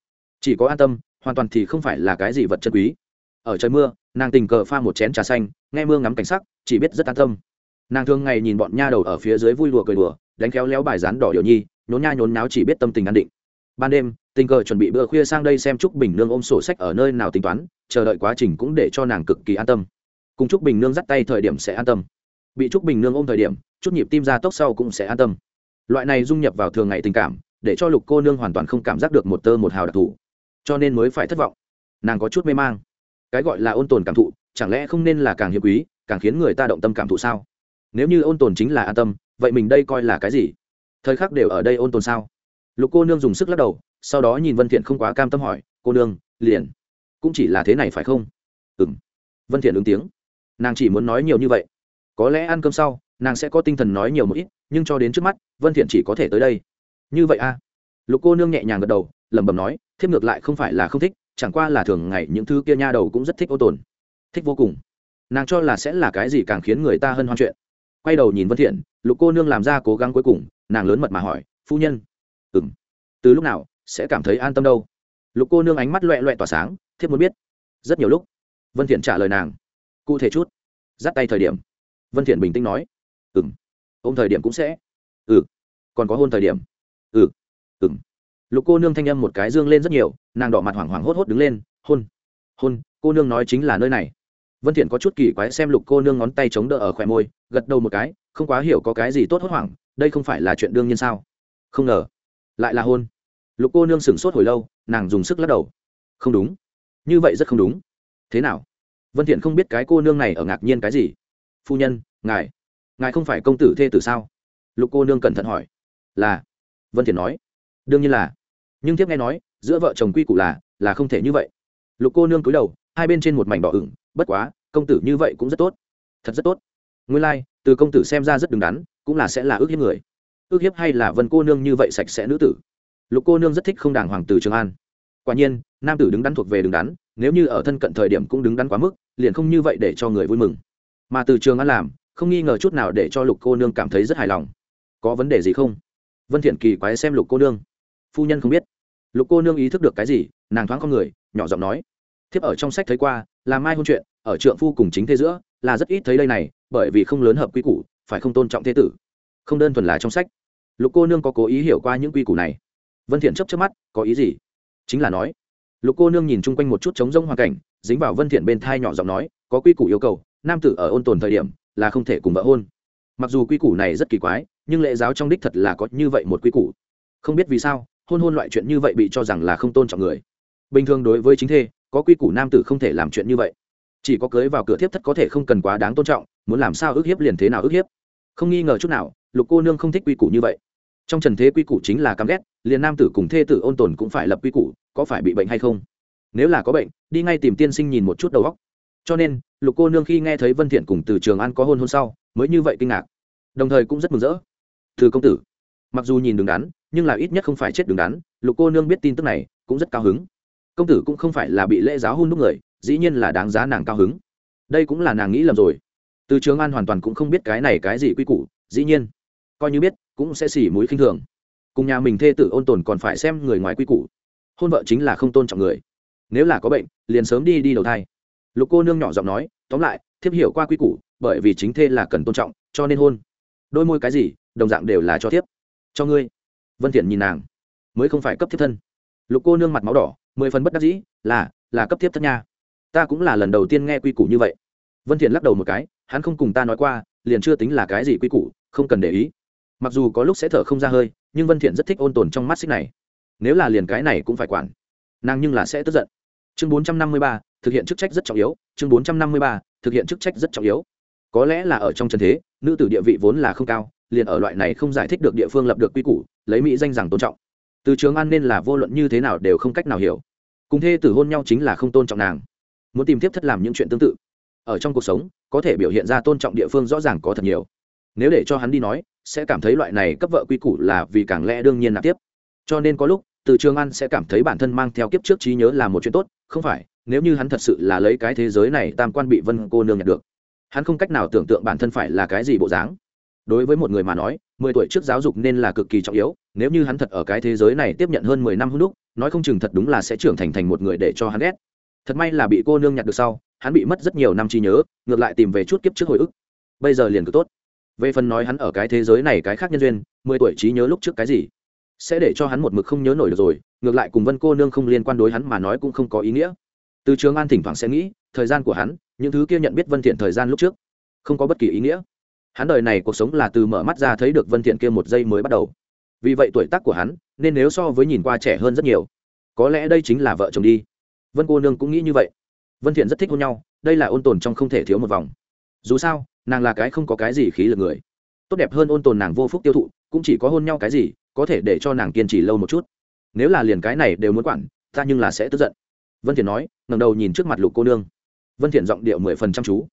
Speaker 1: Chỉ có an tâm, hoàn toàn thì không phải là cái gì vật chân quý ở trời mưa, nàng tình cờ pha một chén trà xanh, nghe mưa ngắm cảnh sắc, chỉ biết rất an tâm. Nàng thường ngày nhìn bọn nha đầu ở phía dưới vui đùa cười đùa, đánh khéo léo bài rán đỏ điệu nhi, nhốn nha nhốn náo chỉ biết tâm tình an định. Ban đêm, tình cờ chuẩn bị bữa khuya sang đây xem trúc bình nương ôm sổ sách ở nơi nào tính toán, chờ đợi quá trình cũng để cho nàng cực kỳ an tâm. Cùng trúc bình nương dắt tay thời điểm sẽ an tâm. Bị trúc bình nương ôm thời điểm, chút nhịp tim ra tốc sau cũng sẽ an tâm. Loại này dung nhập vào thường ngày tình cảm, để cho lục cô nương hoàn toàn không cảm giác được một tơ một hào đặc thù. Cho nên mới phải thất vọng. Nàng có chút mê mang cái gọi là ôn tồn cảm thụ, chẳng lẽ không nên là càng hiếm quý, càng khiến người ta động tâm cảm thụ sao? Nếu như ôn tồn chính là an tâm, vậy mình đây coi là cái gì? Thời khắc đều ở đây ôn tồn sao? Lục cô nương dùng sức lắc đầu, sau đó nhìn vân thiện không quá cam tâm hỏi, cô nương, liền, cũng chỉ là thế này phải không? Ừm. Vân thiện ứng tiếng. Nàng chỉ muốn nói nhiều như vậy. Có lẽ ăn cơm sau, nàng sẽ có tinh thần nói nhiều một ít, nhưng cho đến trước mắt, vân thiện chỉ có thể tới đây. Như vậy a à? lục cô nương nhẹ nhàng gật đầu, lẩm bẩm nói, thiếp ngược lại không phải là không thích chẳng qua là thường ngày những thứ kia nha đầu cũng rất thích ô tồn, thích vô cùng. Nàng cho là sẽ là cái gì càng khiến người ta hân hoan chuyện. Quay đầu nhìn vân thiện, lục cô nương làm ra cố gắng cuối cùng, nàng lớn mật mà hỏi, phu nhân, ừm, từ lúc nào sẽ cảm thấy an tâm đâu? Lục cô nương ánh mắt loẹ loẹ tỏa sáng, thiếp muốn biết. Rất nhiều lúc, vân thiện trả lời nàng, cụ thể chút. Dắt tay thời điểm, vân thiện bình tĩnh nói, ừm, ôm thời điểm cũng sẽ. Ừ còn có hôn thời điểm. Ừ lục cô nương thanh âm một cái dương lên rất nhiều, nàng đỏ mặt hoảng hoảng hốt hốt đứng lên, hôn hôn, cô nương nói chính là nơi này. Vân thiện có chút kỳ quái xem lục cô nương ngón tay chống đỡ ở khỏe môi, gật đầu một cái, không quá hiểu có cái gì tốt hốt hoảng, đây không phải là chuyện đương nhiên sao? Không ngờ. Lại là hôn. Lục cô nương sửng sốt hồi lâu, nàng dùng sức lắc đầu. Không đúng. Như vậy rất không đúng. Thế nào? Vân thiện không biết cái cô nương này ở ngạc nhiên cái gì. Phu nhân, ngài ngài không phải công tử thê tử sao? Lục cô nương cẩn thận hỏi. Là. Vân thiện nói. Đương nhiên là nhưng tiếp nghe nói giữa vợ chồng quy củ là là không thể như vậy. Lục cô nương cúi đầu hai bên trên một mảnh đỏ ửng bất quá công tử như vậy cũng rất tốt. Thật rất tốt. Nguyên lai、like, từ công tử xem ra rất đứng đắn cũng là sẽ là ước hiếp người. Ước hiếp hay là vân cô nương như vậy sạch sẽ nữ tử? Lục cô nương rất thích không đàng hoàng tử trường an. Quả nhiên nam tử đứng đắn thuộc về đứng đắn nếu như ở thân cận thời điểm cũng đứng đắn quá mức liền không như vậy để cho người vui mừng. Mà từ trường an làm không nghi ngờ chút nào để cho lục cô nương cảm thấy rất hài lòng. Có vấn đề gì không? Vân thiện kỳ quái xem lục cô nương phu nhân không biết. Lục cô nương ý thức được cái gì, nàng thoáng con người, nhỏ giọng nói. Thiếp ở trong sách thấy qua, là mai hôn chuyện, ở trượng phu cùng chính thế giữa, là rất ít thấy đây này, bởi vì không lớn hợp quy củ, phải không tôn trọng thế tử. Không đơn thuần là trong sách. Lục cô nương có cố ý hiểu qua những quy củ này. Vân thiện chấp chớp mắt, có ý gì? Chính là nói. Lục cô nương nhìn chung quanh một chút trống rỗng hoàn cảnh, dính vào vân thiện bên thai nhỏ giọng nói, có quy củ yêu cầu, nam tử ở ôn tồn thời điểm, là không thể cùng vợ hôn. Mặc dù quy củ này rất kỳ quái, nhưng lệ giáo trong đích thật là có như vậy một quy củ. Không biết vì sao hôn hôn loại chuyện như vậy bị cho rằng là không tôn trọng người. Bình thường đối với chính thê, có quy củ nam tử không thể làm chuyện như vậy. Chỉ có cưới vào cửa thiếp thất có thể không cần quá đáng tôn trọng, muốn làm sao ức hiếp liền thế nào ức hiếp. Không nghi ngờ chút nào, lục cô nương không thích quy củ như vậy. Trong trần thế quy củ chính là căm ghét, liền nam tử cùng thê tử ôn tồn cũng phải lập quy củ, có phải bị bệnh hay không? Nếu là có bệnh, đi ngay tìm tiên sinh nhìn một chút đầu óc. Cho nên, lục cô nương khi nghe thấy vân thiện cùng từ trường an có hôn hôn sau, mới như vậy kinh ngạc. Đồng thời cũng rất mừng rỡ. Từ công tử, mặc dù nhìn đứng đắn nhưng là ít nhất không phải chết đứng đắn, lục cô nương biết tin tức này, cũng rất cao hứng. Công tử cũng không phải là bị lễ giáo hôn đúc người, dĩ nhiên là đáng giá nàng cao hứng. Đây cũng là nàng nghĩ lầm rồi. Từ trường an hoàn toàn cũng không biết cái này cái gì quy củ, dĩ nhiên, coi như biết, cũng sẽ xỉ mũi khinh thường. Cùng nhà mình thê tử ôn tồn còn phải xem người ngoài quy củ. Hôn vợ chính là không tôn trọng người. Nếu là có bệnh, liền sớm đi đi đầu thai. Lục cô nương nhỏ giọng nói, tóm lại, thiếp hiểu qua quy củ, bởi vì chính thê là cần tôn trọng, cho nên hôn. Đôi môi cái gì, đồng dạng đều là cho thiếp. Cho ngươi vân thiện nhìn nàng mới không phải cấp thiếp thân lục cô nương mặt máu đỏ mười phần bất đắc dĩ là là cấp thiếp thân nha ta cũng là lần đầu tiên nghe quy củ như vậy vân thiện lắc đầu một cái hắn không cùng ta nói qua liền chưa tính là cái gì quy củ không cần để ý mặc dù có lúc sẽ thở không ra hơi nhưng vân thiện rất thích ôn tồn trong mắt xích này nếu là liền cái này cũng phải quản nàng nhưng là sẽ tức giận chương 453, thực hiện chức trách rất trọng yếu chương 453, thực hiện chức trách rất trọng yếu có lẽ là ở trong trần thế nữ tử địa vị vốn là không cao liền ở loại này không giải thích được địa phương lập được quy củ, lấy mỹ danh rằng tôn trọng. Từ trường an nên là vô luận như thế nào đều không cách nào hiểu. Cùng thê tử hôn nhau chính là không tôn trọng nàng. Muốn tìm tiếp thất làm những chuyện tương tự. Ở trong cuộc sống, có thể biểu hiện ra tôn trọng địa phương rõ ràng có thật nhiều. Nếu để cho hắn đi nói, sẽ cảm thấy loại này cấp vợ quy củ là vì càng lẽ đương nhiên nạp tiếp. Cho nên có lúc, từ trường an sẽ cảm thấy bản thân mang theo kiếp trước trí nhớ là một chuyện tốt, không phải, nếu như hắn thật sự là lấy cái thế giới này tam quan bị vân cô nương nhận được, hắn không cách nào tưởng tượng bản thân phải là cái gì bộ dáng đối với một người mà nói, mười tuổi trước giáo dục nên là cực kỳ trọng yếu, nếu như hắn thật ở cái thế giới này tiếp nhận hơn mười năm hút đúc, nói không chừng thật đúng là sẽ trưởng thành thành một người để cho hắn ghét. Thật may là bị cô nương nhặt được sau, hắn bị mất rất nhiều năm trí nhớ, ngược lại tìm về chút kiếp trước hồi ức. Bây giờ liền cực tốt. Về phần nói hắn ở cái thế giới này cái khác nhân duyên, mười tuổi trí nhớ lúc trước cái gì, sẽ để cho hắn một mực không nhớ nổi được rồi, ngược lại cùng vân cô nương không liên quan đối hắn mà nói cũng không có ý nghĩa. Từ trường an thỉnh thoảng sẽ nghĩ, thời gian của hắn, những thứ kia nhận biết vân thiện thời gian lúc trước, không có bất kỳ ý nghĩa hắn đời này cuộc sống là từ mở mắt ra thấy được vân thiện kia một giây mới bắt đầu. Vì vậy tuổi tác của hắn, nên nếu so với nhìn qua trẻ hơn rất nhiều. Có lẽ đây chính là vợ chồng đi. Vân cô nương cũng nghĩ như vậy. Vân thiện rất thích hôn nhau, đây là ôn tồn trong không thể thiếu một vòng. Dù sao, nàng là cái không có cái gì khí lực người. Tốt đẹp hơn ôn tồn nàng vô phúc tiêu thụ, cũng chỉ có hôn nhau cái gì, có thể để cho nàng kiên trì lâu một chút. Nếu là liền cái này đều muốn quản, ta nhưng là sẽ tức giận. Vân thiện nói, ngẩng đầu nhìn trước mặt lục cô nương. Vân thiện giọng điệu mười phần chăm chú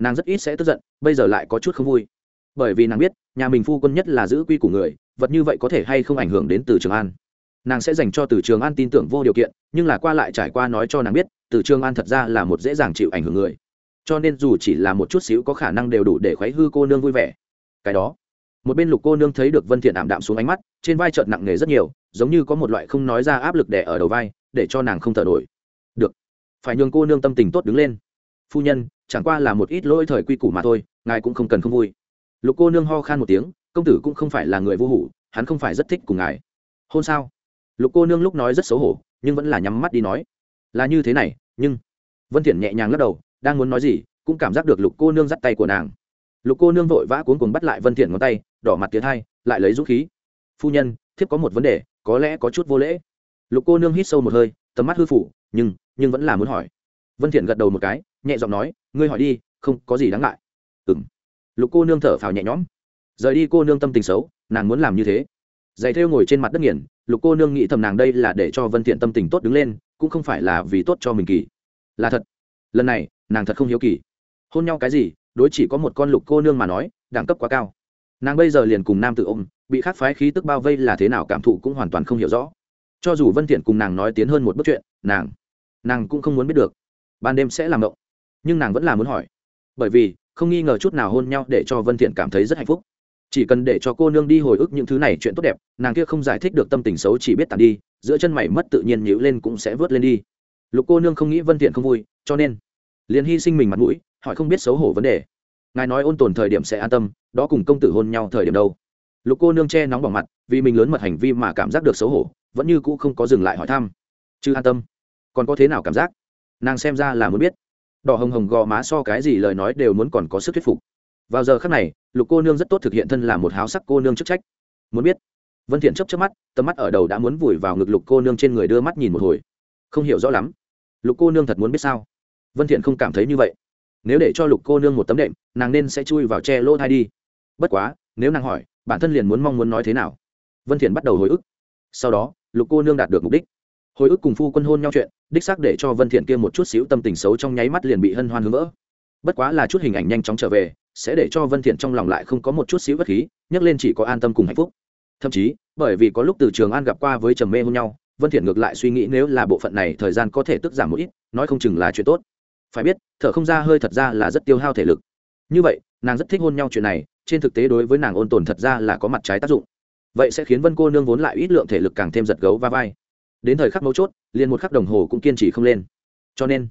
Speaker 1: nàng rất ít sẽ tức giận, bây giờ lại có chút không vui. Bởi vì nàng biết, nhà mình phu quân nhất là giữ quy của người, vật như vậy có thể hay không ảnh hưởng đến từ trường an. Nàng sẽ dành cho từ trường an tin tưởng vô điều kiện, nhưng là qua lại trải qua nói cho nàng biết, từ trường an thật ra là một dễ dàng chịu ảnh hưởng người. Cho nên dù chỉ là một chút xíu có khả năng đều đủ để khuấy hư cô nương vui vẻ. Cái đó, một bên lục cô nương thấy được vân thiện ảm đạm xuống ánh mắt, trên vai trợn nặng nề rất nhiều, giống như có một loại không nói ra áp lực đè ở đầu vai, để cho nàng không thở nổi. Được, phải nhường cô nương tâm tình tốt đứng lên. Phu nhân chẳng qua là một ít lỗi thời quy củ mà thôi, ngài cũng không cần không vui. Lục cô nương ho khan một tiếng, công tử cũng không phải là người vô hủ, hắn không phải rất thích cùng ngài. Hôn sao? Lục cô nương lúc nói rất xấu hổ, nhưng vẫn là nhắm mắt đi nói. Là như thế này, nhưng vân thiện nhẹ nhàng lắc đầu, đang muốn nói gì, cũng cảm giác được lục cô nương dắt tay của nàng. Lục cô nương vội vã cuốn cuồng bắt lại vân thiện ngón tay, đỏ mặt tiến hai, lại lấy dũng khí. Phu nhân, thiếp có một vấn đề, có lẽ có chút vô lễ. Lục cô nương hít sâu một hơi, tầm mắt hư phủ, nhưng nhưng vẫn là muốn hỏi. Vân thiện gật đầu một cái, nhẹ giọng nói ngươi hỏi đi, không có gì đáng ngại. Ừm. Lục cô nương thở phào nhẹ nhõm. Rời đi cô nương tâm tình xấu, nàng muốn làm như thế. Giày thêu ngồi trên mặt đất nghiền, lục cô nương nghĩ thầm nàng đây là để cho vân thiện tâm tình tốt đứng lên, cũng không phải là vì tốt cho mình kỳ. Là thật. Lần này, nàng thật không hiếu kỳ. Hôn nhau cái gì, đối chỉ có một con lục cô nương mà nói, đẳng cấp quá cao. Nàng bây giờ liền cùng nam tự ôm, bị khắc phái khí tức bao vây là thế nào cảm thụ cũng hoàn toàn không hiểu rõ. Cho dù vân thiện cùng nàng nói tiến hơn một bước chuyện, nàng nàng cũng không muốn biết được. Ban đêm sẽ làm động nhưng nàng vẫn là muốn hỏi. Bởi vì, không nghi ngờ chút nào hôn nhau để cho vân thiện cảm thấy rất hạnh phúc. Chỉ cần để cho cô nương đi hồi ức những thứ này chuyện tốt đẹp, nàng kia không giải thích được tâm tình xấu chỉ biết tàn đi, giữa chân mày mất tự nhiên nhíu lên cũng sẽ vớt lên đi. Lục cô nương không nghĩ vân thiện không vui, cho nên liền hy sinh mình mặt mũi, hỏi không biết xấu hổ vấn đề. Ngài nói ôn tồn thời điểm sẽ an tâm, đó cùng công tử hôn nhau thời điểm đâu. Lục cô nương che nóng bỏng mặt, vì mình lớn mật hành vi mà cảm giác được xấu hổ, vẫn như cũ không có dừng lại hỏi thăm. Chứ an tâm, còn có thế nào cảm giác? Nàng xem ra là muốn biết đỏ hồng hồng gò má so cái gì lời nói đều muốn còn có sức thuyết phục. Vào giờ khắc này, lục cô nương rất tốt thực hiện thân là một háo sắc cô nương chức trách. Muốn biết? Vân thiện chớp chớp mắt, tầm mắt ở đầu đã muốn vùi vào ngực lục cô nương trên người đưa mắt nhìn một hồi. Không hiểu rõ lắm. Lục cô nương thật muốn biết sao? Vân thiện không cảm thấy như vậy. Nếu để cho lục cô nương một tấm đệm, nàng nên sẽ chui vào che lỗ thai đi. Bất quá, nếu nàng hỏi, bản thân liền muốn mong muốn nói thế nào? Vân thiện bắt đầu hồi ức. Sau đó, lục cô nương đạt được mục đích hồi ức cùng phu quân hôn nhau chuyện, đích xác để cho vân thiện kia một chút xíu tâm tình xấu trong nháy mắt liền bị hân hoan hướng vỡ. Bất quá là chút hình ảnh nhanh chóng trở về, sẽ để cho vân thiện trong lòng lại không có một chút xíu bất khí nhắc lên chỉ có an tâm cùng hạnh phúc. Thậm chí, bởi vì có lúc từ trường an gặp qua với trầm mê hôn nhau, vân thiện ngược lại suy nghĩ nếu là bộ phận này thời gian có thể tức giảm một ít, nói không chừng là chuyện tốt. Phải biết, thở không ra hơi thật ra là rất tiêu hao thể lực. Như vậy, nàng rất thích hôn nhau chuyện này, trên thực tế đối với nàng ôn tồn thật ra là có mặt trái tác dụng. Vậy sẽ khiến vân cô nương vốn lại ít lượng thể lực càng thêm giật gấu va vai đến thời khắc mấu chốt, liền một khắc đồng hồ cũng kiên trì không lên. Cho nên,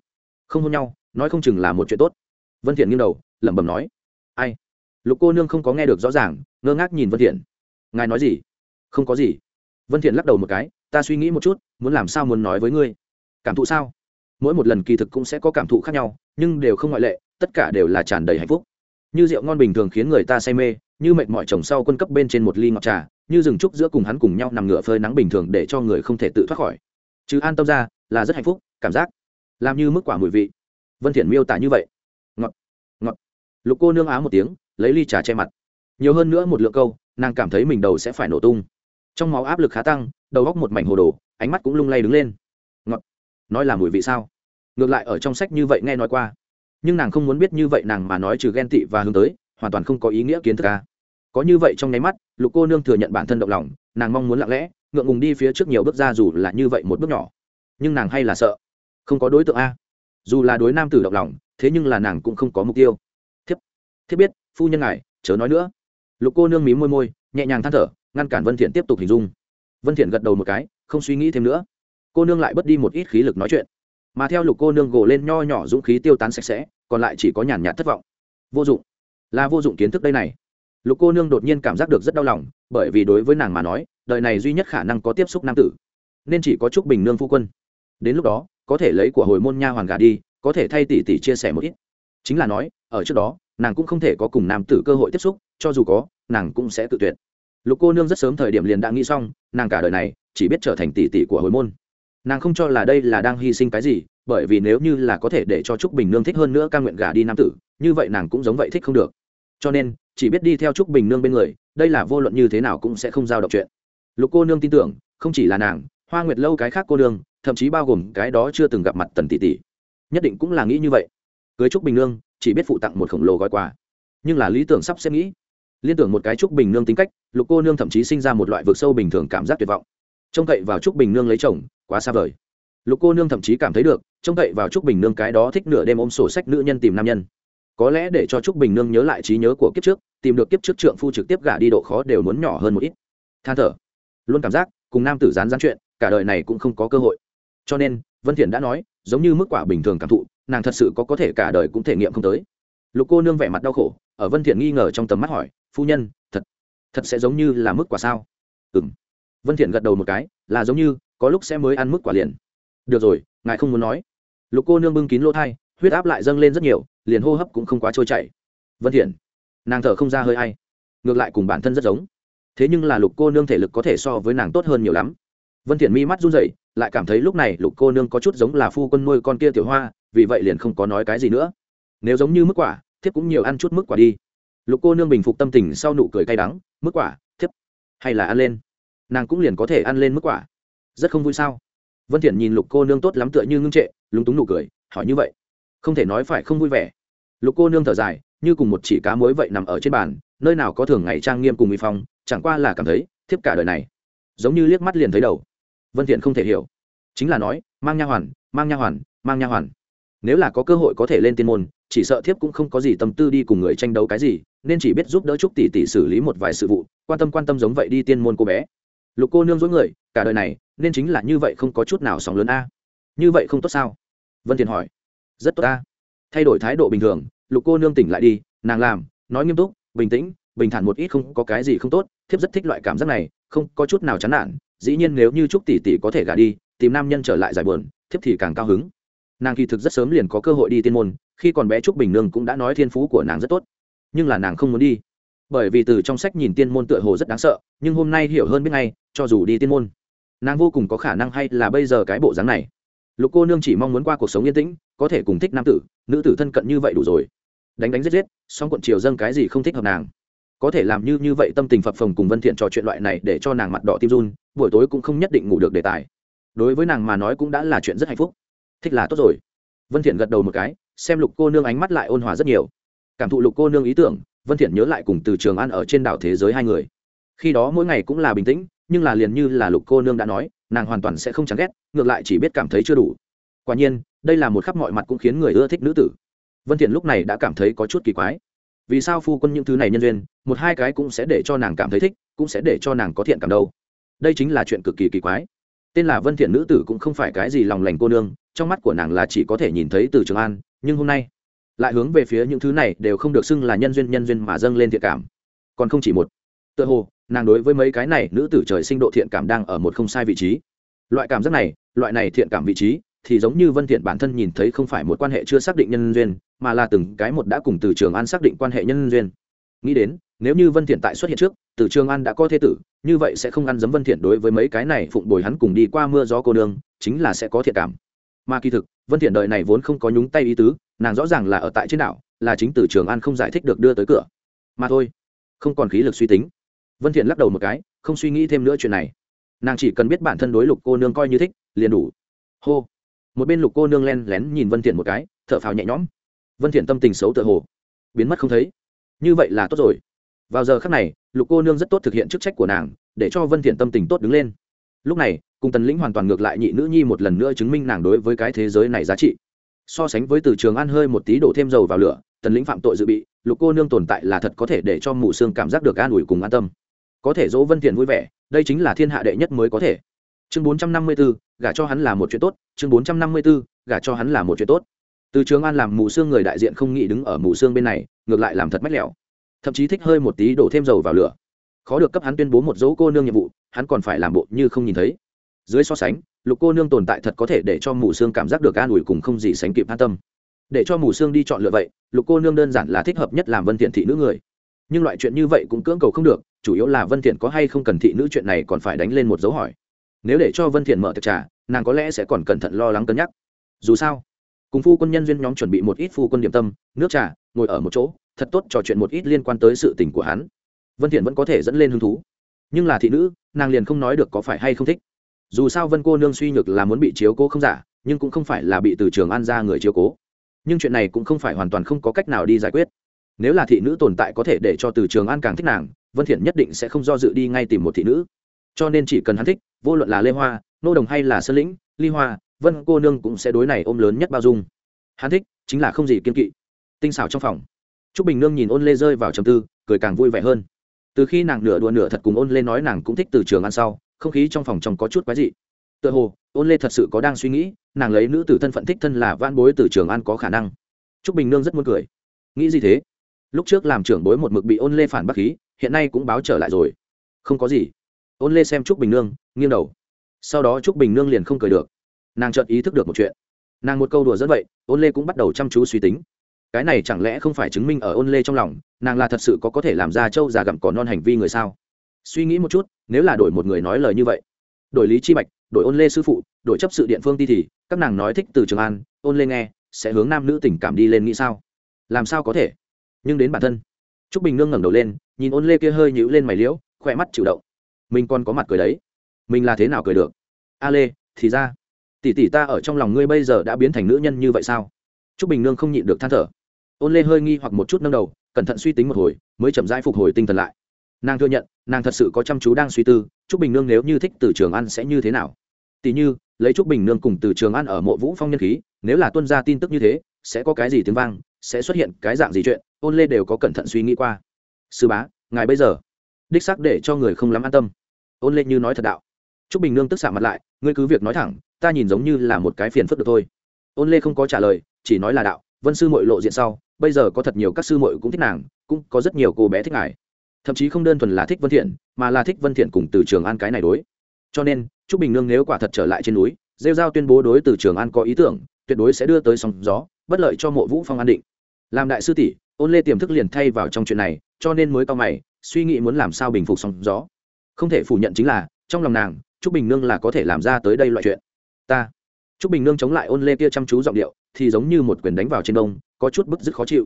Speaker 1: không hôn nhau, nói không chừng là một chuyện tốt. Vân thiện nghiêng đầu, lẩm bẩm nói, ai? Lục cô nương không có nghe được rõ ràng, ngơ ngác nhìn vân thiện. Ngài nói gì? Không có gì. Vân thiện lắc đầu một cái, ta suy nghĩ một chút, muốn làm sao muốn nói với ngươi. Cảm thụ sao? Mỗi một lần kỳ thực cũng sẽ có cảm thụ khác nhau, nhưng đều không ngoại lệ, tất cả đều là tràn đầy hạnh phúc. Như rượu ngon bình thường khiến người ta say mê, như mệt mỏi chồng sau quân cấp bên trên một ly ngọt trà như rừng trúc giữa cùng hắn cùng nhau nằm ngửa phơi nắng bình thường để cho người không thể tự thoát khỏi. Chứ an tâm ra, là rất hạnh phúc, cảm giác. Làm như mức quả mùi vị. Vân thiện miêu tả như vậy. Ngọt ngọt. Lục cô nương á một tiếng, lấy ly trà che mặt. Nhiều hơn nữa một lượng câu, nàng cảm thấy mình đầu sẽ phải nổ tung. Trong máu áp lực khá tăng, đầu góc một mảnh hồ đồ, ánh mắt cũng lung lay đứng lên. Ngọt. Nói là mùi vị sao? Ngược lại ở trong sách như vậy nghe nói qua. Nhưng nàng không muốn biết như vậy, nàng mà nói trừ ghen tị và hướng tới, hoàn toàn không có ý nghĩa kiến thức ca có như vậy trong nháy mắt lục cô nương thừa nhận bản thân động lòng, nàng mong muốn lặng lẽ, ngượng ngùng đi phía trước nhiều bước ra dù là như vậy một bước nhỏ. Nhưng nàng hay là sợ. Không có đối tượng a. Dù là đối nam tử động lòng, thế nhưng là nàng cũng không có mục tiêu. Thiếp thiếp biết, phu nhân ngài, chớ nói nữa. Lục cô nương mí môi môi, nhẹ nhàng than thở, ngăn cản vân thiện tiếp tục hình dung. Vân thiện gật đầu một cái, không suy nghĩ thêm nữa. Cô nương lại bớt đi một ít khí lực nói chuyện. Mà theo lục cô nương gồ lên nho nhỏ dũng khí tiêu tán sạch sẽ, còn lại chỉ có nhàn nhạt thất vọng. Vô dụng. Là vô dụng kiến thức đây này lục cô nương đột nhiên cảm giác được rất đau lòng, bởi vì đối với nàng mà nói, đời này duy nhất khả năng có tiếp xúc nam tử, nên chỉ có trúc bình nương phu quân. Đến lúc đó, có thể lấy của hồi môn nha hoàn gà đi, có thể thay tỷ tỷ chia sẻ một ít. Chính là nói, ở trước đó, nàng cũng không thể có cùng nam tử cơ hội tiếp xúc, cho dù có, nàng cũng sẽ tự tuyệt. Lục cô nương rất sớm thời điểm liền đã nghĩ xong, nàng cả đời này chỉ biết trở thành tỷ tỷ của hồi môn. Nàng không cho là đây là đang hy sinh cái gì, bởi vì nếu như là có thể để cho trúc bình nương thích hơn nữa ca nguyện gà đi nam tử, như vậy nàng cũng giống vậy thích không được. Cho nên chỉ biết đi theo trúc bình nương bên người, đây là vô luận như thế nào cũng sẽ không giao động chuyện. Lục cô nương tin tưởng, không chỉ là nàng, hoa nguyệt lâu cái khác cô nương, thậm chí bao gồm cái đó chưa từng gặp mặt tần tỷ tỷ, nhất định cũng là nghĩ như vậy. Cưới trúc bình nương, chỉ biết phụ tặng một khổng lồ gói quà. Nhưng là lý tưởng sắp xếp nghĩ. Liên tưởng một cái trúc bình nương tính cách, lục cô nương thậm chí sinh ra một loại vực sâu bình thường cảm giác tuyệt vọng. Trông cậy vào trúc bình nương lấy chồng, quá xa vời. Lục cô nương thậm chí cảm thấy được, trông cậy vào trúc bình nương cái đó thích nửa đêm ôm sổ sách nữ nhân tìm nam nhân có lẽ để cho trúc bình nương nhớ lại trí nhớ của kiếp trước tìm được kiếp trước trượng phu trực tiếp gả đi độ khó đều muốn nhỏ hơn một ít. Than thở luôn cảm giác cùng nam tử gián gián chuyện cả đời này cũng không có cơ hội. Cho nên vân thiện đã nói giống như mức quả bình thường cảm thụ nàng thật sự có có thể cả đời cũng thể nghiệm không tới. Lục cô nương vẻ mặt đau khổ ở vân thiện nghi ngờ trong tầm mắt hỏi phu nhân thật thật sẽ giống như là mức quả sao? Ừm, vân thiện gật đầu một cái là giống như có lúc sẽ mới ăn mức quả liền. Được rồi ngài không muốn nói. Lục cô nương bưng kín lỗ thai huyết áp lại dâng lên rất nhiều liền hô hấp cũng không quá trôi chảy. Vân thiện, nàng thở không ra hơi hay ngược lại cùng bản thân rất giống. Thế nhưng là lục cô nương thể lực có thể so với nàng tốt hơn nhiều lắm. Vân thiện mi mắt run rẩy, lại cảm thấy lúc này lục cô nương có chút giống là phu quân nuôi con kia tiểu hoa, vì vậy liền không có nói cái gì nữa. Nếu giống như mức quả, thiếp cũng nhiều ăn chút mức quả đi. Lục cô nương bình phục tâm tình sau nụ cười cay đắng, mức quả, thiếp, hay là ăn lên? Nàng cũng liền có thể ăn lên mức quả. Rất không vui sao? Vân thiện nhìn lục cô nương tốt lắm tựa như ngưng trệ, lúng túng nụ cười, hỏi như vậy, không thể nói phải không vui vẻ lục cô nương thở dài, như cùng một chỉ cá muối vậy nằm ở trên bàn, nơi nào có thường ngày trang nghiêm cùng uy phong, chẳng qua là cảm thấy, thiếp cả đời này, giống như liếc mắt liền thấy đầu. Vân thiện không thể hiểu. Chính là nói, mang nha hoàn, mang nha hoàn, mang nha hoàn. Nếu là có cơ hội có thể lên tiên môn, chỉ sợ thiếp cũng không có gì tâm tư đi cùng người tranh đấu cái gì, nên chỉ biết giúp đỡ trúc tỷ tỷ xử lý một vài sự vụ, quan tâm quan tâm giống vậy đi tiên môn cô bé. Lục cô nương dối người, cả đời này, nên chính là như vậy không có chút nào sóng lớn a. Như vậy không tốt sao? Vân thiện hỏi. Rất tốt a thay đổi thái độ bình thường, lục cô nương tỉnh lại đi, nàng làm, nói nghiêm túc, bình tĩnh, bình thản một ít không có cái gì không tốt, thiếp rất thích loại cảm giác này, không có chút nào chán nản, dĩ nhiên nếu như trúc tỷ tỷ có thể gả đi, tìm nam nhân trở lại giải buồn, thiếp thì càng cao hứng. Nàng kỳ thực rất sớm liền có cơ hội đi tiên môn, khi còn bé trúc bình nương cũng đã nói thiên phú của nàng rất tốt. Nhưng là nàng không muốn đi. Bởi vì từ trong sách nhìn tiên môn tựa hồ rất đáng sợ, nhưng hôm nay hiểu hơn biết ngay, cho dù đi tiên môn, nàng vô cùng có khả năng hay là bây giờ cái bộ dáng này lục cô nương chỉ mong muốn qua cuộc sống yên tĩnh, có thể cùng thích nam tử, nữ tử thân cận như vậy đủ rồi. Đánh đánh giết giết, song quận triều dâng cái gì không thích hợp nàng. Có thể làm như như vậy tâm tình phập phồng cùng vân thiện trò chuyện loại này để cho nàng mặt đỏ tim run, buổi tối cũng không nhất định ngủ được đề tài đối với nàng mà nói cũng đã là chuyện rất hạnh phúc. Thích là tốt rồi. Vân thiện gật đầu một cái, xem lục cô nương ánh mắt lại ôn hòa rất nhiều. Cảm thụ lục cô nương ý tưởng, vân thiện nhớ lại cùng từ trường an ở trên đảo thế giới hai người. Khi đó mỗi ngày cũng là bình tĩnh, nhưng là liền như là lục cô nương đã nói nàng hoàn toàn sẽ không chán ghét, ngược lại chỉ biết cảm thấy chưa đủ. Quả nhiên, đây là một khắp mọi mặt cũng khiến người ưa thích nữ tử. Vân thiện lúc này đã cảm thấy có chút kỳ quái. Vì sao phu quân những thứ này nhân duyên, một hai cái cũng sẽ để cho nàng cảm thấy thích, cũng sẽ để cho nàng có thiện cảm đâu? Đây chính là chuyện cực kỳ kỳ quái. Tên là vân thiện nữ tử cũng không phải cái gì lòng lành cô nương, trong mắt của nàng là chỉ có thể nhìn thấy từ trường an, nhưng hôm nay lại hướng về phía những thứ này đều không được xưng là nhân duyên nhân duyên mà dâng lên thiện cảm. Còn không chỉ một. Tựa hồ nàng đối với mấy cái này nữ tử trời sinh độ thiện cảm đang ở một không sai vị trí. Loại cảm giác này, loại này thiện cảm vị trí, thì giống như vân thiện bản thân nhìn thấy không phải một quan hệ chưa xác định nhân duyên, mà là từng cái một đã cùng từ trường an xác định quan hệ nhân duyên. Nghĩ đến, nếu như vân thiện tại xuất hiện trước, từ trường an đã có thế tử, như vậy sẽ không ăn dấm vân thiện đối với mấy cái này phụng bồi hắn cùng đi qua mưa gió cô đường chính là sẽ có thiện cảm. Mà kỳ thực, vân thiện đời này vốn không có nhúng tay ý tứ, nàng rõ ràng là ở tại trên đảo, là chính từ trường an không giải thích được đưa tới cửa. Mà thôi, không còn khí lực suy tính vân thiện lắc đầu một cái, không suy nghĩ thêm nữa chuyện này. Nàng chỉ cần biết bản thân đối lục cô nương coi như thích, liền đủ. Hô. Một bên lục cô nương len lén nhìn vân thiện một cái, thở phào nhẹ nhõm. Vân thiện tâm tình xấu tựa hồ. Biến mất không thấy. Như vậy là tốt rồi. Vào giờ khắc này, lục cô nương rất tốt thực hiện chức trách của nàng, để cho vân thiện tâm tình tốt đứng lên. Lúc này, cùng tần lĩnh hoàn toàn ngược lại nhị nữ nhi một lần nữa chứng minh nàng đối với cái thế giới này giá trị. So sánh với từ trường ăn hơi một tí đổ thêm dầu vào lửa, tần lĩnh phạm tội dự bị, lục cô nương tồn tại là thật có thể để cho mụ xương cảm giác được an ủi cùng an tâm có thể dỗ vân thiện vui vẻ đây chính là thiên hạ đệ nhất mới có thể. Chương 454, gả cho hắn là một chuyện tốt chương 454, gả cho hắn là một chuyện tốt. Từ trường an làm mù xương người đại diện không nghĩ đứng ở mù xương bên này ngược lại làm thật mách lẻo. Thậm chí thích hơi một tí đổ thêm dầu vào lửa. Khó được cấp hắn tuyên bố một dấu cô nương nhiệm vụ hắn còn phải làm bộ như không nhìn thấy. Dưới so sánh lục cô nương tồn tại thật có thể để cho mù xương cảm giác được an ủi cùng không gì sánh kịp an tâm. Để cho mù xương đi chọn lựa vậy lục cô nương đơn giản là thích hợp nhất làm vân thiện thị nữ người. Nhưng loại chuyện như vậy cũng cưỡng cầu không được chủ yếu là vân thiện có hay không cần thị nữ chuyện này còn phải đánh lên một dấu hỏi. Nếu để cho vân thiện mở tiệc trà, nàng có lẽ sẽ còn cẩn thận lo lắng cân nhắc. Dù sao, cùng phu quân nhân duyên nhóm chuẩn bị một ít phu quân điểm tâm, nước trà, ngồi ở một chỗ, thật tốt trò chuyện một ít liên quan tới sự tình của hắn. Vân thiện vẫn có thể dẫn lên hứng thú. Nhưng là thị nữ, nàng liền không nói được có phải hay không thích. Dù sao vân cô nương suy nhược là muốn bị chiếu cố không giả, nhưng cũng không phải là bị từ trường an ra người chiếu cố. Nhưng chuyện này cũng không phải hoàn toàn không có cách nào đi giải quyết. Nếu là thị nữ tồn tại có thể để cho từ trường an càng thích nàng vân thiện nhất định sẽ không do dự đi ngay tìm một thị nữ. Cho nên chỉ cần hắn thích, vô luận là lê hoa, nô đồng hay là sơn lĩnh, ly hoa, vân cô nương cũng sẽ đối này ôm lớn nhất bao dung. Hắn thích, chính là không gì kiên kỵ. Tinh xảo trong phòng. Trúc bình nương nhìn ôn lê rơi vào trầm tư, cười càng vui vẻ hơn. Từ khi nàng nửa đùa nửa thật cùng ôn lê nói nàng cũng thích từ trường ăn sau, không khí trong phòng trong có chút quái dị. Tựa hồ, ôn lê thật sự có đang suy nghĩ, nàng lấy nữ tử thân phận thích thân là van bối từ trường an có khả năng. Trúc bình nương rất muốn cười. Nghĩ gì thế? Lúc trước làm trưởng bối một mực bị ôn lê phản bác khí hiện nay cũng báo trở lại rồi. Không có gì. Ôn lê xem trúc bình nương, nghiêng đầu. Sau đó trúc bình nương liền không cười được. Nàng chợt ý thức được một chuyện. Nàng một câu đùa dẫn vậy, ôn lê cũng bắt đầu chăm chú suy tính. Cái này chẳng lẽ không phải chứng minh ở ôn lê trong lòng, nàng là thật sự có có thể làm ra trâu già gặm cỏ non hành vi người sao? Suy nghĩ một chút, nếu là đổi một người nói lời như vậy. Đổi lý chi bạch, đổi ôn lê sư phụ, đổi chấp sự điện phương ti thì, các nàng nói thích từ trường an, ôn lê nghe, sẽ hướng nam nữ tình cảm đi lên nghĩ sao? Làm sao có thể? Nhưng đến bản thân t r ú c bình nương ngẩng đầu lên, nhìn ôn lê kia hơi nhữ lên mày liễu, khỏe mắt chịu động. Mình còn có mặt cười đấy. Mình là thế nào cười được? A lê, thì ra, tỷ tỷ ta ở trong lòng ngươi bây giờ đã biến thành nữ nhân như vậy sao? T r ú c bình nương không nhịn được than thở. Ôn lê hơi nghi hoặc một chút nâng đầu, cẩn thận suy tính một hồi, mới chậm rãi phục hồi tinh thần lại. Nàng thừa nhận, nàng thật sự có chăm chú đang suy tư, trúc bình nương nếu như thích từ trường ăn sẽ như thế nào? Tỷ như, lấy trúc bình nương cùng từ trường ăn ở mộ vũ phong nhân khí, nếu là tuân ra tin tức như thế, sẽ có cái gì tiếng vang, sẽ xuất hiện cái dạng gì chuyện? Ôn lê đều có cẩn thận suy nghĩ qua. Sư bá, ngài bây giờ, đích xác để cho người không lắm an tâm. Ôn lê như nói thật đạo. Trúc bình nương tức xạ mặt lại, ngươi cứ việc nói thẳng, ta nhìn giống như là một cái phiền phức được thôi. Ôn lê không có trả lời, chỉ nói là đạo, vân sư mội lộ diện sau, bây giờ có thật nhiều các sư mội cũng thích nàng, cũng có rất nhiều cô bé thích ngài. Thậm chí không đơn thuần là thích vân thiện, mà là thích vân thiện cùng từ trường an cái này đối. Cho nên, trúc bình nương nếu quả thật trở lại trên núi, rêu giao tuyên bố đối từ trường an có ý tưởng, tuyệt đối sẽ đưa tới sóng gió, bất lợi cho mộ vũ phong an định. Làm đại sư tỷ ôn lê tiềm thức liền thay vào trong chuyện này, cho nên mới cao mày, suy nghĩ muốn làm sao bình phục sóng gió. Không thể phủ nhận chính là, trong lòng nàng, trúc bình nương là có thể làm ra tới đây loại chuyện. Ta. Trúc bình nương chống lại ôn lê kia chăm chú giọng điệu, thì giống như một quyền đánh vào trên đông, có chút bức dứt khó chịu.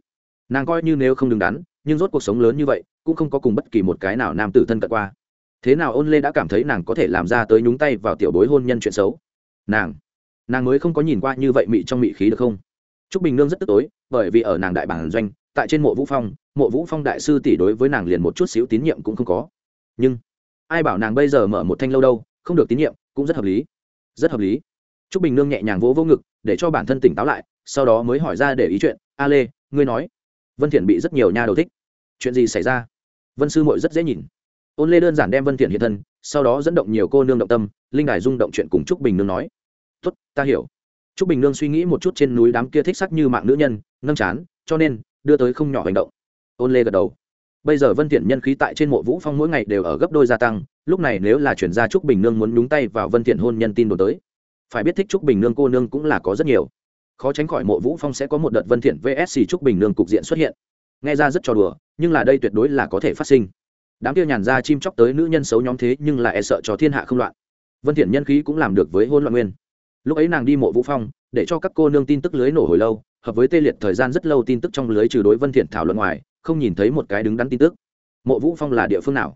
Speaker 1: Nàng coi như nếu không đứng đắn, nhưng rốt cuộc sống lớn như vậy, cũng không có cùng bất kỳ một cái nào nam tử thân cận qua. Thế nào ôn lê đã cảm thấy nàng có thể làm ra tới nhúng tay vào tiểu bối hôn nhân chuyện xấu? Nàng. Nàng mới không có nhìn qua như vậy mị trong mị khí được không? T r ú c bình nương rất tức tối, bởi vì ở nàng đại bản doanh tại trên mộ vũ phong, mộ vũ phong đại sư tỷ đối với nàng liền một chút xíu tín nhiệm cũng không có. Nhưng, ai bảo nàng bây giờ mở một thanh lâu đâu, không được tín nhiệm, cũng rất hợp lý. Rất hợp lý. T r ú c bình nương nhẹ nhàng vỗ vỗ ngực, để cho bản thân tỉnh táo lại, sau đó mới hỏi ra để ý chuyện. A lê, ngươi nói. Vân thiện bị rất nhiều nha đầu thích. Chuyện gì xảy ra? Vân sư mội rất dễ nhìn. Ôn lê đơn giản đem vân thiện hiện thân, sau đó dẫn động nhiều cô nương động tâm, linh đài rung động chuyện cùng trúc bình nương nói. Tốt, ta hiểu. Trúc bình nương suy nghĩ một chút trên núi đám kia thích sắc như mạng nữ nhân, nâng chán, cho nên đưa tới không nhỏ hành động. Ôn lê gật đầu. Bây giờ vân thiện nhân khí tại trên mộ vũ phong mỗi ngày đều ở gấp đôi gia tăng, lúc này nếu là chuyển gia trúc bình nương muốn nhúng tay vào vân thiện hôn nhân tin đồn tới, phải biết thích trúc bình nương cô nương cũng là có rất nhiều. Khó tránh khỏi mộ vũ phong sẽ có một đợt vân thiện vsc trúc bình nương cục diện xuất hiện. Nghe ra rất trò đùa, nhưng là đây tuyệt đối là có thể phát sinh. Đám kia nhàn ra chim chóc tới nữ nhân xấu nhóm thế nhưng là e sợ cho thiên hạ không loạn. Vân thiện nhân khí cũng làm được với hôn loạn nguyên. Lúc ấy nàng đi mộ vũ phong, để cho các cô nương tin tức lưới nổ hồi lâu hợp với tê liệt thời gian rất lâu tin tức trong lưới trừ đối vân thiện thảo luận ngoài, không nhìn thấy một cái đứng đắn tin tức. Mộ vũ phong là địa phương nào?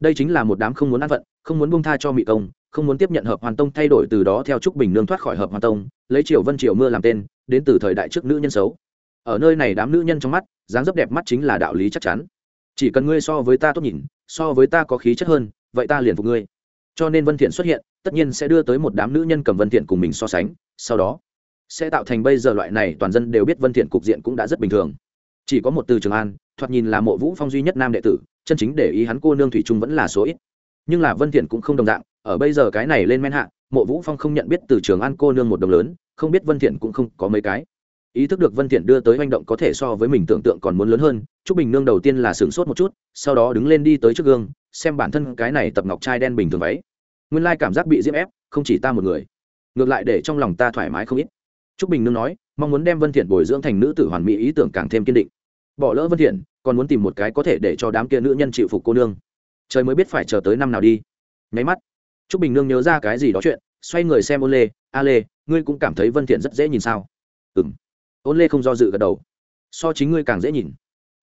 Speaker 1: Đây chính là một đám không muốn ăn vận, không muốn buông tha cho mỹ công, không muốn tiếp nhận hợp hoàn tông thay đổi từ đó theo trúc bình nương thoát khỏi hợp hoàn tông, lấy triều vân triều mưa làm tên, đến từ thời đại trước nữ nhân xấu. Ở nơi này đám nữ nhân trong mắt, dáng dấp đẹp mắt chính là đạo lý chắc chắn. Chỉ cần ngươi so với ta tốt nhìn, so với ta có khí chất hơn, vậy ta liền phục ngươi. Cho nên vân thiện xuất hiện, tất nhiên sẽ đưa tới một đám nữ nhân cầm vân thiện cùng mình so sánh, sau đó sẽ tạo thành bây giờ loại này toàn dân đều biết vân thiện cục diện cũng đã rất bình thường. Chỉ có một từ trường an, thoạt nhìn là mộ vũ phong duy nhất nam đệ tử, chân chính để ý hắn cô nương thủy trung vẫn là số ít. Nhưng là vân thiện cũng không đồng dạng, ở bây giờ cái này lên men hạ, mộ vũ phong không nhận biết từ trường an cô nương một đồng lớn, không biết vân thiện cũng không có mấy cái. Ý thức được vân thiện đưa tới hành động có thể so với mình tưởng tượng còn muốn lớn hơn, trúc bình nương đầu tiên là sửng sốt một chút, sau đó đứng lên đi tới trước gương, xem bản thân cái này tập ngọc trai đen bình thường váy. Nguyên lai cảm giác bị diễm ép, không chỉ ta một người. Ngược lại để trong lòng ta thoải mái không ít trúc bình nương nói, mong muốn đem vân thiện bồi dưỡng thành nữ tử hoàn mỹ, ý tưởng càng thêm kiên định. Bỏ lỡ vân thiện, còn muốn tìm một cái có thể để cho đám kia nữ nhân chịu phục cô nương. Trời mới biết phải chờ tới năm nào đi. Nháy mắt, trúc bình nương nhớ ra cái gì đó chuyện, xoay người xem ôn lê. A lê, ngươi cũng cảm thấy vân thiện rất dễ nhìn sao? Ừm. Ôn lê không do dự gật đầu. So chính ngươi càng dễ nhìn.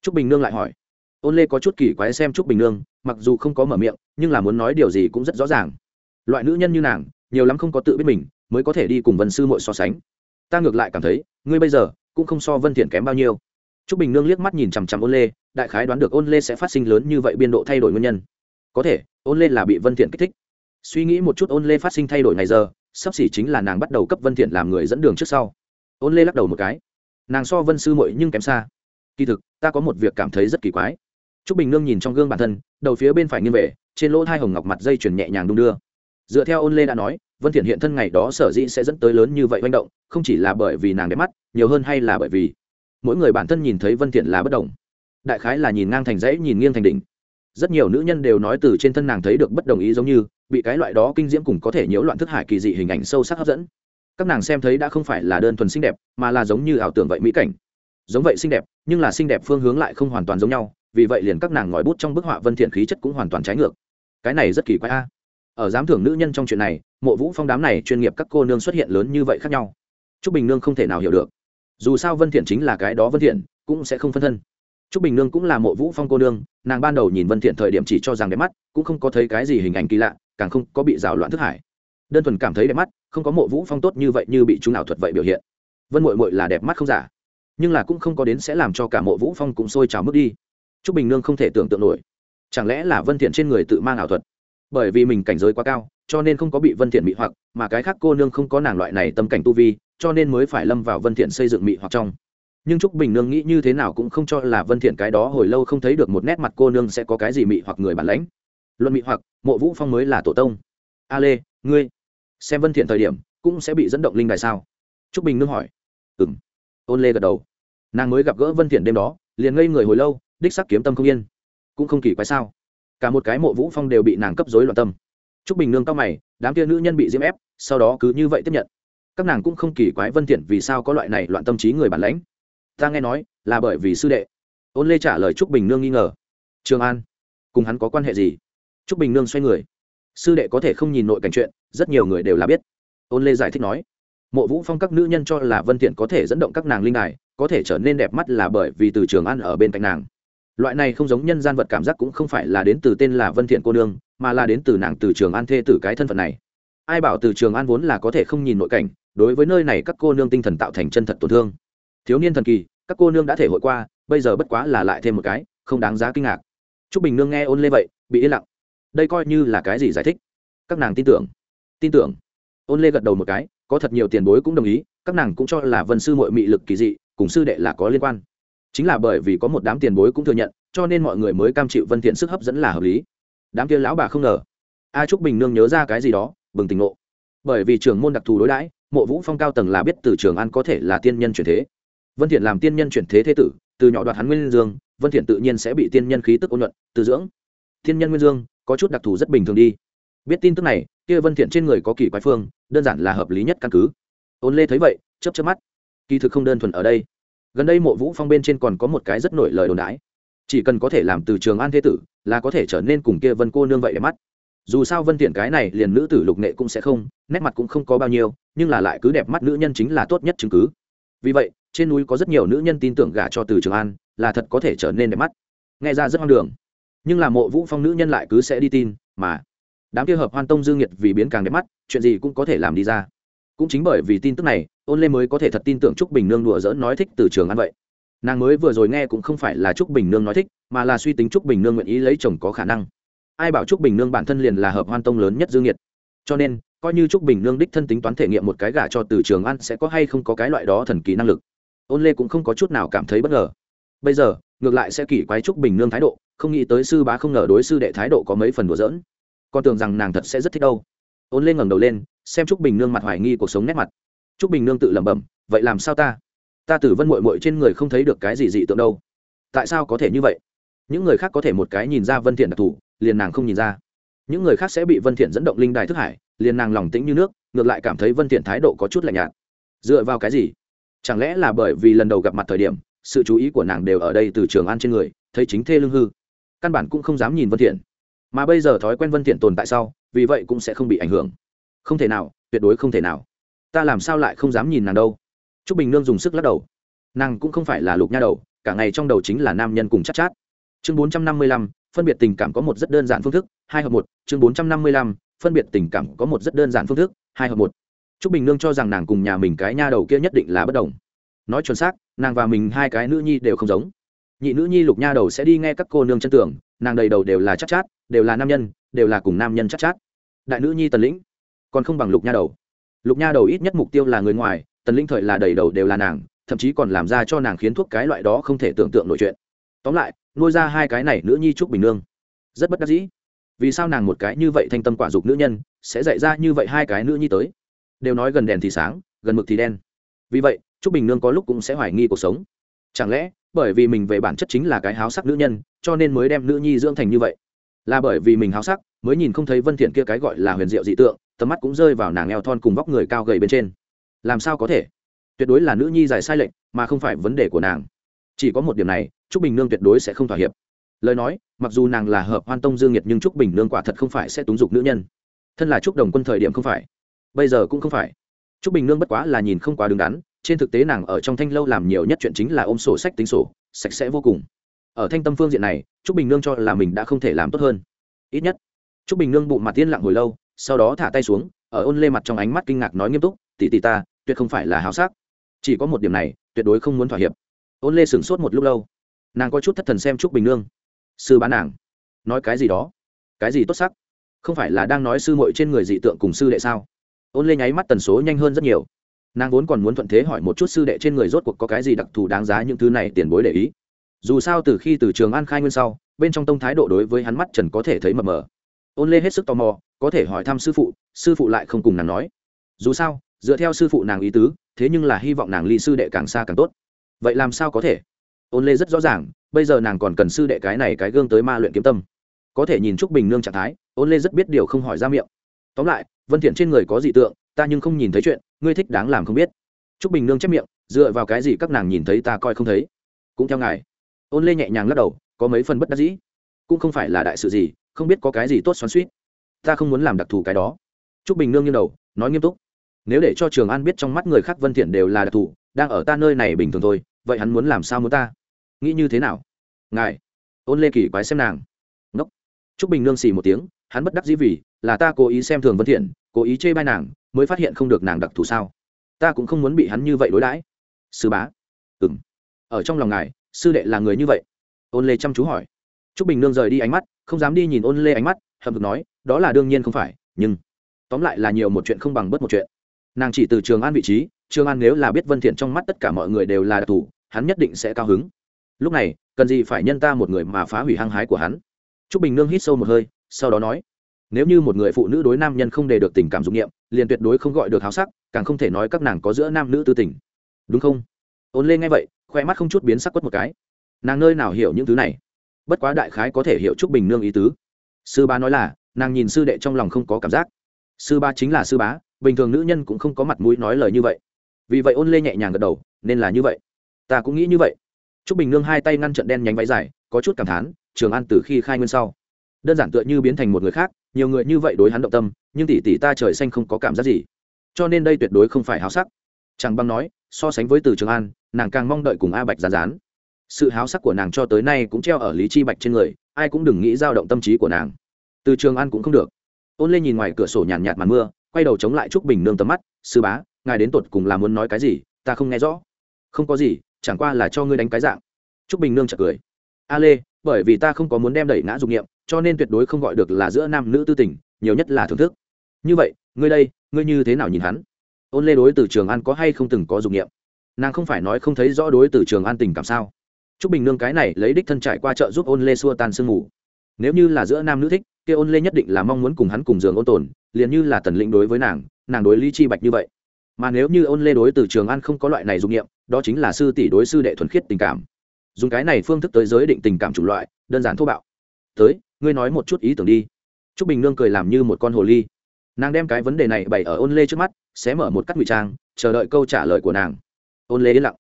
Speaker 1: Trúc bình nương lại hỏi. Ôn lê có chút kỳ quái xem Trúc bình nương, mặc dù không có mở miệng, nhưng là muốn nói điều gì cũng rất rõ ràng. Loại nữ nhân như nàng, nhiều lắm không có tự biết mình, mới có thể đi cùng vân sư muội so sánh ta ngược lại cảm thấy, ngươi bây giờ cũng không so vân thiện kém bao nhiêu. Trúc bình nương liếc mắt nhìn chằm chằm ôn lê, đại khái đoán được ôn lê sẽ phát sinh lớn như vậy biên độ thay đổi nguyên nhân. Có thể, ôn lê là bị vân thiện kích thích. Suy nghĩ một chút ôn lê phát sinh thay đổi ngày giờ, sắp xỉ chính là nàng bắt đầu cấp vân thiện làm người dẫn đường trước sau. Ôn lê lắc đầu một cái. Nàng so vân sư muội nhưng kém xa. Kỳ thực, ta có một việc cảm thấy rất kỳ quái. Trúc bình nương nhìn trong gương bản thân, đầu phía bên phải nghiêng về, trên lỗ hai hồng ngọc mặt dây chuyển nhẹ nhàng đung đưa dựa theo ôn lê đã nói, vân thiện hiện thân ngày đó sở dĩ sẽ dẫn tới lớn như vậy manh động, không chỉ là bởi vì nàng đẹp mắt, nhiều hơn hay là bởi vì mỗi người bản thân nhìn thấy vân thiện là bất đồng. Đại khái là nhìn ngang thành dãy, nhìn nghiêng thành đỉnh. Rất nhiều nữ nhân đều nói từ trên thân nàng thấy được bất đồng ý giống như, bị cái loại đó kinh diễm cùng có thể nhiễu loạn thức hải kỳ dị hình ảnh sâu sắc hấp dẫn. Các nàng xem thấy đã không phải là đơn thuần xinh đẹp, mà là giống như ảo tưởng vậy mỹ cảnh. Giống vậy xinh đẹp, nhưng là xinh đẹp phương hướng lại không hoàn toàn giống nhau, vì vậy liền các nàng ngòi bút trong bức họa vân thiện khí chất cũng hoàn toàn trái ngược. Cái này rất kỳ quái a ở giám thưởng nữ nhân trong chuyện này, mộ vũ phong đám này chuyên nghiệp các cô nương xuất hiện lớn như vậy khác nhau. Trúc bình nương không thể nào hiểu được. Dù sao vân thiện chính là cái đó vân thiện, cũng sẽ không phân thân. Trúc bình nương cũng là mộ vũ phong cô nương, nàng ban đầu nhìn vân thiện thời điểm chỉ cho rằng đẹp mắt, cũng không có thấy cái gì hình ảnh kỳ lạ, càng không có bị rào loạn thức hải. Đơn thuần cảm thấy đẹp mắt, không có mộ vũ phong tốt như vậy như bị chú nào thuật vậy biểu hiện. Vân muội muội là đẹp mắt không giả, nhưng là cũng không có đến sẽ làm cho cả mộ vũ phong cũng sôi trào mức đi. Trúc bình nương không thể tưởng tượng nổi. Chẳng lẽ là vân thiện trên người tự mang ảo thuật? Bởi vì mình cảnh giới quá cao, cho nên không có bị vân thiện mị hoặc, mà cái khác cô nương không có nàng loại này tâm cảnh tu vi, cho nên mới phải lâm vào vân thiện xây dựng mị hoặc trong. Nhưng trúc bình nương nghĩ như thế nào cũng không cho là vân thiện cái đó hồi lâu không thấy được một nét mặt cô nương sẽ có cái gì mị hoặc người bản lãnh. Luận mị hoặc, mộ vũ phong mới là tổ tông. A lê, ngươi xem vân thiện thời điểm cũng sẽ bị dẫn động linh đài sao? Trúc bình nương hỏi. Ừm. Ôn lê gật đầu. Nàng mới gặp gỡ vân thiện đêm đó, liền ngây người hồi lâu, đích sắc kiếm tâm không yên. Cũng không kỳ quái sao? Cả một cái mộ vũ phong đều bị nàng cấp rối loạn tâm. Trúc bình nương cao mày, đám kia nữ nhân bị diễm ép, sau đó cứ như vậy tiếp nhận. Các nàng cũng không kỳ quái vân thiện vì sao có loại này loạn tâm trí người bản lãnh. Ta nghe nói, là bởi vì sư đệ. Ôn lê trả lời trúc bình nương nghi ngờ. Trường an, cùng hắn có quan hệ gì? Trúc bình nương xoay người. Sư đệ có thể không nhìn nội cảnh chuyện, rất nhiều người đều là biết. Ôn lê giải thích nói. Mộ vũ phong các nữ nhân cho là vân thiện có thể dẫn động các nàng linh đài, có thể trở nên đẹp mắt là bởi vì từ trường an ở bên cạnh nàng loại này không giống nhân gian vật cảm giác cũng không phải là đến từ tên là vân thiện cô nương, mà là đến từ nàng từ trường an thê tử cái thân phận này. Ai bảo từ trường an vốn là có thể không nhìn nội cảnh, đối với nơi này các cô nương tinh thần tạo thành chân thật tổn thương. Thiếu niên thần kỳ, các cô nương đã thể hội qua, bây giờ bất quá là lại thêm một cái, không đáng giá kinh ngạc. Trúc bình nương nghe ôn lê vậy, bị yên lặng. Đây coi như là cái gì giải thích? Các nàng tin tưởng. Tin tưởng. Ôn lê gật đầu một cái, có thật nhiều tiền bối cũng đồng ý, các nàng cũng cho là vân sư mội mị lực kỳ dị, cùng sư đệ là có liên quan chính là bởi vì có một đám tiền bối cũng thừa nhận, cho nên mọi người mới cam chịu vân thiện sức hấp dẫn là hợp lý. Đám kia lão bà không ngờ, a trúc bình nương nhớ ra cái gì đó, bừng tỉnh ngộ. Bởi vì trường môn đặc thù đối đãi, mộ vũ phong cao tầng là biết từ trường an có thể là tiên nhân chuyển thế. Vân thiện làm tiên nhân chuyển thế thế tử, từ nhỏ đoạt hắn nguyên dương, vân thiện tự nhiên sẽ bị tiên nhân khí tức ôn nhuận, từ dưỡng. Tiên nhân nguyên dương, có chút đặc thù rất bình thường đi. Biết tin tức này, kia vân thiện trên người có kỳ quái phương, đơn giản là hợp lý nhất căn cứ. Ôn lê thấy vậy, chớp chớp mắt. Kỳ thực không đơn thuần ở đây gần đây mộ vũ phong bên trên còn có một cái rất nổi lời đồn đái chỉ cần có thể làm từ trường an thế tử, là có thể trở nên cùng kia vân cô nương vậy để mắt. Dù sao vân tiện cái này liền nữ tử lục nghệ cũng sẽ không, nét mặt cũng không có bao nhiêu, nhưng là lại cứ đẹp mắt nữ nhân chính là tốt nhất chứng cứ. Vì vậy, trên núi có rất nhiều nữ nhân tin tưởng gả cho từ trường an, là thật có thể trở nên đẹp mắt. Nghe ra rất hoang đường. Nhưng là mộ vũ phong nữ nhân lại cứ sẽ đi tin, mà đám kia hợp hoan tông dương nhiệt vì biến càng đẹp mắt, chuyện gì cũng có thể làm đi ra cũng chính bởi vì tin tức này ôn lê mới có thể thật tin tưởng trúc bình nương đùa dỡn nói thích từ trường an vậy. Nàng mới vừa rồi nghe cũng không phải là trúc bình nương nói thích, mà là suy tính trúc bình nương nguyện ý lấy chồng có khả năng. Ai bảo trúc bình nương bản thân liền là hợp hoan tông lớn nhất dương nhiệt cho nên, coi như trúc bình nương đích thân tính toán thể nghiệm một cái gả cho từ trường an sẽ có hay không có cái loại đó thần kỳ năng lực. Ôn lê cũng không có chút nào cảm thấy bất ngờ. Bây giờ, ngược lại sẽ kỳ quái trúc bình nương thái độ, không nghĩ tới sư bá không ngờ đối sư đệ thái độ có mấy phần đùa dỡn con tưởng rằng nàng thật sẽ rất thích đâu ôn lên ngẩng đầu lên, xem trúc bình nương mặt hoài nghi cuộc sống nét mặt. Trúc bình nương tự lẩm bẩm, vậy làm sao ta? Ta tử vân mội mội trên người không thấy được cái gì dị tượng đâu. Tại sao có thể như vậy? Những người khác có thể một cái nhìn ra vân thiện đặc thù, liền nàng không nhìn ra. Những người khác sẽ bị vân thiện dẫn động linh đài thức hải, liền nàng lòng tĩnh như nước, ngược lại cảm thấy vân thiện thái độ có chút lạnh nhạt. Dựa vào cái gì? Chẳng lẽ là bởi vì lần đầu gặp mặt thời điểm, sự chú ý của nàng đều ở đây từ trường an trên người, thấy chính thê lương hư? Căn bản cũng không dám nhìn vân thiện. Mà bây giờ thói quen vân thiện tồn tại sau vì vậy cũng sẽ không bị ảnh hưởng. Không thể nào tuyệt đối không thể nào. Ta làm sao lại không dám nhìn nàng đâu? Trúc bình nương dùng sức lắc đầu. Nàng cũng không phải là lục nha đầu cả ngày trong đầu chính là nam nhân cùng chắc chát, chát. Chương bốn trăm năm mươi lăm phân biệt tình cảm có một rất đơn giản phương thức hai hợp một. Chương bốn trăm năm mươi lăm phân biệt tình cảm có một rất đơn giản phương thức hai hợp một. Trúc bình nương cho rằng nàng cùng nhà mình cái nha đầu kia nhất định là bất đồng. Nói chuẩn xác nàng và mình hai cái nữ nhi đều không giống. Nhị nữ nhi lục nha đầu sẽ đi nghe các cô nương chân tưởng nàng đầy đầu đều là chắc chát, chát đều là nam nhân đều là cùng nam nhân chắc chát, chát đại nữ nhi tần lĩnh, còn không bằng lục nha đầu. Lục nha đầu ít nhất mục tiêu là người ngoài, tần lĩnh thời là đầy đầu đều là nàng, thậm chí còn làm ra cho nàng khiến thuốc cái loại đó không thể tưởng tượng nổi chuyện. Tóm lại, nuôi ra hai cái này nữ nhi trúc bình nương. Rất bất đắc dĩ. Vì sao nàng một cái như vậy thanh tâm quả dục nữ nhân, sẽ dạy ra như vậy hai cái nữ nhi tới? Đều nói gần đèn thì sáng, gần mực thì đen. Vì vậy trúc bình nương có lúc cũng sẽ hoài nghi cuộc sống. Chẳng lẽ, bởi vì mình về bản chất chính là cái háo sắc nữ nhân, cho nên mới đem nữ nhi dưỡng thành như vậy? Là bởi vì mình háo sắc, mới nhìn không thấy vân thiện kia cái gọi là huyền diệu dị tượng, tầm mắt cũng rơi vào nàng eo thon cùng vóc người cao gầy bên trên. Làm sao có thể? Tuyệt đối là nữ nhi giải sai lệnh mà không phải vấn đề của nàng. Chỉ có một điểm này, trúc bình nương tuyệt đối sẽ không thỏa hiệp. Lời nói, mặc dù nàng là hợp hoan tông dương nhiệt nhưng trúc bình nương quả thật không phải sẽ túng dục nữ nhân. Thân là trúc đồng quân thời điểm không phải. Bây giờ cũng không phải. Trúc bình nương bất quá là nhìn không quá đứng đắn, trên thực tế nàng ở trong thanh lâu làm nhiều nhất chuyện chính là ôm sổ sách tính sổ, sạch sẽ vô cùng ở thanh tâm phương diện này, trúc bình nương cho là mình đã không thể làm tốt hơn. Ít nhất, trúc bình nương bụng mặt tiên lặng hồi lâu, sau đó thả tay xuống, ở ôn lê mặt trong ánh mắt kinh ngạc nói nghiêm túc, tỷ tỷ ta, tuyệt không phải là háo sắc. Chỉ có một điểm này, tuyệt đối không muốn thỏa hiệp. Ôn lê sửng sốt một lúc lâu. Nàng có chút thất thần xem trúc bình nương. Sư bán nàng, nói cái gì đó? Cái gì tốt sắc? Không phải là đang nói sư muội trên người dị tượng cùng sư đệ sao? Ôn lê nháy mắt tần số nhanh hơn rất nhiều. Nàng vốn còn muốn thuận thế hỏi một chút sư đệ trên người rốt cuộc có cái gì đặc thù đáng giá những thứ này, tiền bối để ý dù sao từ khi từ trường an khai nguyên sau, bên trong tông thái độ đối với hắn mắt trần có thể thấy mờ mờ. Ôn lê hết sức tò mò, có thể hỏi thăm sư phụ sư phụ lại không cùng nàng nói. Dù sao, dựa theo sư phụ nàng ý tứ, thế nhưng là hy vọng nàng ly sư đệ càng xa càng tốt. Vậy làm sao có thể? Ôn lê rất rõ ràng, bây giờ nàng còn cần sư đệ cái này cái gương tới ma luyện kiếm tâm. Có thể nhìn trúc bình nương trạng thái, ôn lê rất biết điều không hỏi ra miệng. Tóm lại, vân thiện trên người có dị tượng, ta nhưng không nhìn thấy chuyện, ngươi thích đáng làm không biết. Trúc bình nương chép miệng, dựa vào cái gì các nàng nhìn thấy ta coi không thấy? Cũng theo ngài ôn lê nhẹ nhàng lắc đầu, có mấy phần bất đắc dĩ. Cũng không phải là đại sự gì, không biết có cái gì tốt xoắn suýt ta không muốn làm đặc thù cái đó. Trúc bình nương như đầu, nói nghiêm túc. Nếu để cho trường an biết trong mắt người khác vân thiện đều là đặc thù, đang ở ta nơi này bình thường thôi, vậy hắn muốn làm sao muốn ta? Nghĩ như thế nào? Ngài, ôn lê kỳ quái xem nàng. Ngốc. Trúc bình nương xì một tiếng, hắn bất đắc dĩ vì, là ta cố ý xem thường vân thiện, cố ý chê bai nàng, mới phát hiện không được nàng đặc thù sao? Ta cũng không muốn bị hắn như vậy đối đãi. Sư bá. Ừm. Ở trong lòng ngài sư đệ là người như vậy? Ôn lê chăm chú hỏi. Trúc bình nương rời đi ánh mắt, không dám đi nhìn ôn lê ánh mắt hầm thực nói, đó là đương nhiên không phải, nhưng tóm lại là nhiều một chuyện không bằng bất một chuyện. Nàng chỉ từ trường an vị trí, trường an nếu là biết vân thiện trong mắt tất cả mọi người đều là đặc thù, hắn nhất định sẽ cao hứng. Lúc này, cần gì phải nhân ta một người mà phá hủy hăng hái của hắn? Trúc bình nương hít sâu một hơi, sau đó nói, nếu như một người phụ nữ đối nam nhân không đề được tình cảm dụng nghiệm liền tuyệt đối không gọi được háo sắc, càng không thể nói các nàng có giữa nam nữ tư tình. Đúng không? Ôn Lê nghe vậy khoe mắt không chút biến sắc quất một cái. Nàng nơi nào hiểu những thứ này? Bất quá đại khái có thể hiểu trúc bình nương ý tứ. Sư ba nói là, nàng nhìn sư đệ trong lòng không có cảm giác. Sư ba chính là sư bá, bình thường nữ nhân cũng không có mặt mũi nói lời như vậy. Vì vậy ôn lê nhẹ nhàng gật đầu, nên là như vậy. Ta cũng nghĩ như vậy. T r ú c bình nương hai tay ngăn trận đen nhánh váy dài, có chút cảm thán, trường an từ khi khai nguyên sau, đơn giản tựa như biến thành một người khác, nhiều người như vậy đối hắn động tâm, nhưng tỷ tỷ ta trời xanh không có cảm giác gì. Cho nên đây tuyệt đối không phải háo sắc chẳng băng nói, so sánh với từ trường an, nàng càng mong đợi cùng a bạch rán rán sự háo sắc của nàng cho tới nay cũng treo ở lý chi bạch trên người, ai cũng đừng nghĩ dao động tâm trí của nàng. Từ trường an cũng không được. Ôn lê nhìn ngoài cửa sổ nhàn nhạt màn mưa, quay đầu chống lại trúc bình nương tầm mắt, sư bá, ngài đến tột cùng là muốn nói cái gì, ta không nghe rõ. Không có gì, chẳng qua là cho ngươi đánh cái dạng. Trúc bình nương chợt cười. A lê, bởi vì ta không có muốn đem đẩy ngã dục nghiệm cho nên tuyệt đối không gọi được là giữa nam nữ tư tình, nhiều nhất là thưởng thức. Như vậy, ngươi đây, ngươi như thế nào nhìn hắn? Ôn lê đối từ trường an có hay không từng có dục nghiệm nàng không phải nói không thấy rõ đối từ trường an tình cảm sao? Trúc bình nương cái này lấy đích thân trải qua chợ giúp ôn lê xua tan sương mù. Nếu như là giữa nam nữ thích, kia ôn lê nhất định là mong muốn cùng hắn cùng giường ôn tồn, liền như là tần lĩnh đối với nàng nàng đối lý chi bạch như vậy. Mà nếu như ôn lê đối từ trường an không có loại này dụng nghiệm đó chính là sư tỷ đối sư đệ thuần khiết tình cảm. Dùng cái này phương thức tới giới định tình cảm chủng loại, đơn giản thô bạo. Tới, ngươi nói một chút ý tưởng đi. T r ú c bình nương cười làm như một con hồ ly nàng đem cái vấn đề này bày ở ôn lê trước mắt sẽ mở một cắt ngụy trang, chờ đợi câu trả lời của nàng. Ôn lê yên lặng.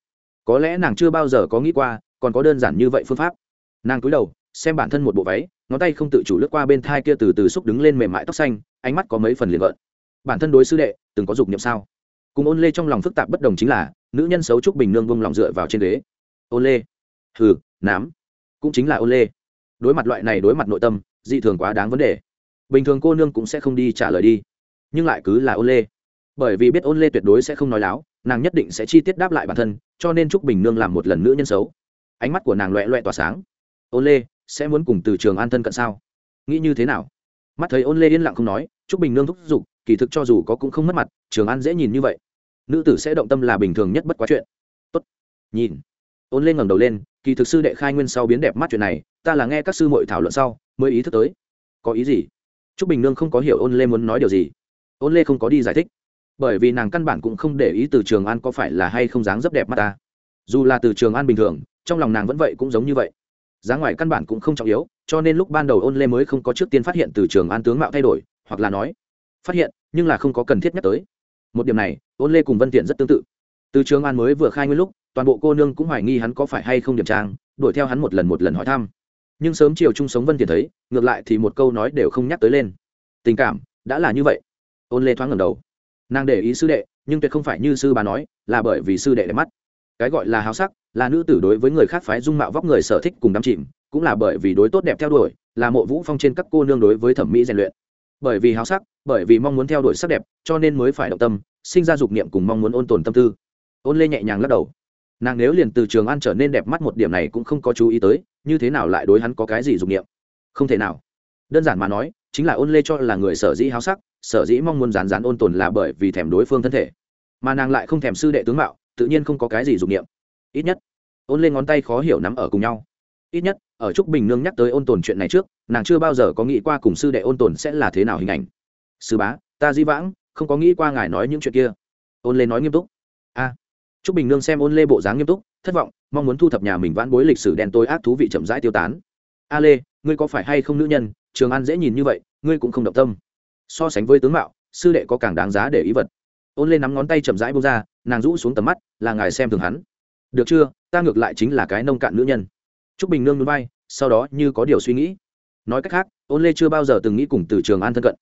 Speaker 1: Có lẽ nàng chưa bao giờ có nghĩ qua, còn có đơn giản như vậy phương pháp. Nàng cúi đầu, xem bản thân một bộ váy, ngón tay không tự chủ lướt qua bên thai kia từ từ xúc đứng lên mềm mại tóc xanh, ánh mắt có mấy phần liền gợn. Bản thân đối sư đệ, từng có dục niệm sao? Cùng ôn lê trong lòng phức tạp bất đồng chính là, nữ nhân xấu trúc bình nương vung lòng dựa vào trên ghế. Ôn lê hừ, nám. Cũng chính là ôn lê đối mặt loại này đối mặt nội tâm, dị thường quá đáng vấn đề bình thường cô nương cũng sẽ không đi trả lời đi. Nhưng lại cứ là ôn lê. Bởi vì biết ôn lê tuyệt đối sẽ không nói láo, nàng nhất định sẽ chi tiết đáp lại bản thân, cho nên trúc bình nương làm một lần nữ nhân xấu. Ánh mắt của nàng loẹ loẹ tỏa sáng. Ôn lê, sẽ muốn cùng từ trường an thân cận sao? Nghĩ như thế nào? Mắt thấy ôn lê yên lặng không nói chúc bình nương thúc giục, kỳ thực cho dù có cũng không mất mặt, trường an dễ nhìn như vậy. Nữ tử sẽ động tâm là bình thường nhất bất quá chuyện. Tốt. Nhìn. Ôn lê ngẩng đầu lên, kỳ thực sư đệ khai nguyên sau biến đẹp mắt chuyện này, ta là nghe các sư muội thảo luận sau, mới ý thức tới. Có ý gì? Trúc bình nương không có hiểu ôn lê muốn nói điều gì. Ôn lê không có đi giải thích. Bởi vì nàng căn bản cũng không để ý từ trường an có phải là hay không dáng rất đẹp mắt ta. Dù là từ trường an bình thường, trong lòng nàng vẫn vậy cũng giống như vậy. Giá ngoài căn bản cũng không trọng yếu, cho nên lúc ban đầu ôn lê mới không có trước tiên phát hiện từ trường an tướng mạo thay đổi, hoặc là nói, phát hiện, nhưng là không có cần thiết nhắc tới. Một điểm này, ôn lê cùng vân Tiện rất tương tự. Từ trường an mới vừa khai nguyên lúc, toàn bộ cô nương cũng hoài nghi hắn có phải hay không điểm trang, đuổi theo hắn một lần một lần hỏi thăm nhưng sớm chiều chung sống vân thiện thấy, ngược lại thì một câu nói đều không nhắc tới lên. Tình cảm, đã là như vậy. Ôn lê thoáng ngẩng đầu. Nàng để ý sư đệ, nhưng tuyệt không phải như sư bà nói, là bởi vì sư đệ đẹp mắt. Cái gọi là háo sắc, là nữ tử đối với người khác phái dung mạo vóc người sở thích cùng đắm chìm, cũng là bởi vì đối tốt đẹp theo đuổi, là mộ vũ phong trên các cô nương đối với thẩm mỹ rèn luyện. Bởi vì háo sắc, bởi vì mong muốn theo đuổi sắc đẹp, cho nên mới phải động tâm, sinh ra dục niệm cùng mong muốn ôn tồn tâm tư. Ôn lê nhẹ nhàng lắc đầu. Nàng nếu liền từ trường ăn trở nên đẹp mắt một điểm này cũng không có chú ý tới như thế nào lại đối hắn có cái gì dục niệm? Không thể nào. Đơn giản mà nói, chính là ôn lê cho là người sở dĩ háo sắc, sở dĩ mong muốn rán rán ôn tồn là bởi vì thèm đối phương thân thể. Mà nàng lại không thèm sư đệ tướng mạo, tự nhiên không có cái gì dục niệm. Ít nhất, ôn lê ngón tay khó hiểu nắm ở cùng nhau. Ít nhất, ở trúc bình nương nhắc tới ôn tồn chuyện này trước, nàng chưa bao giờ có nghĩ qua cùng sư đệ ôn tồn sẽ là thế nào hình ảnh. Sư bá, ta di vãng, không có nghĩ qua ngài nói những chuyện kia. Ôn lê nói nghiêm túc. A. Trúc bình nương xem ôn lê bộ dáng nghiêm túc, thất vọng mong muốn thu thập nhà mình vãn bối lịch sử đen tối ác thú vị chậm rãi tiêu tán. A lê ngươi có phải hay không nữ nhân? Trường an dễ nhìn như vậy, ngươi cũng không động tâm. So sánh với tướng mạo, sư đệ có càng đáng giá để ý vật. Ôn lên nắm ngón tay chậm rãi bông ra, nàng rũ xuống tầm mắt, là ngài xem thường hắn. Được chưa? Ta ngược lại chính là cái nông cạn nữ nhân. T r ú c bình nương núi bay sau đó như có điều suy nghĩ. Nói cách khác, ôn lê chưa bao giờ từng nghĩ cùng từ trường an thân cận.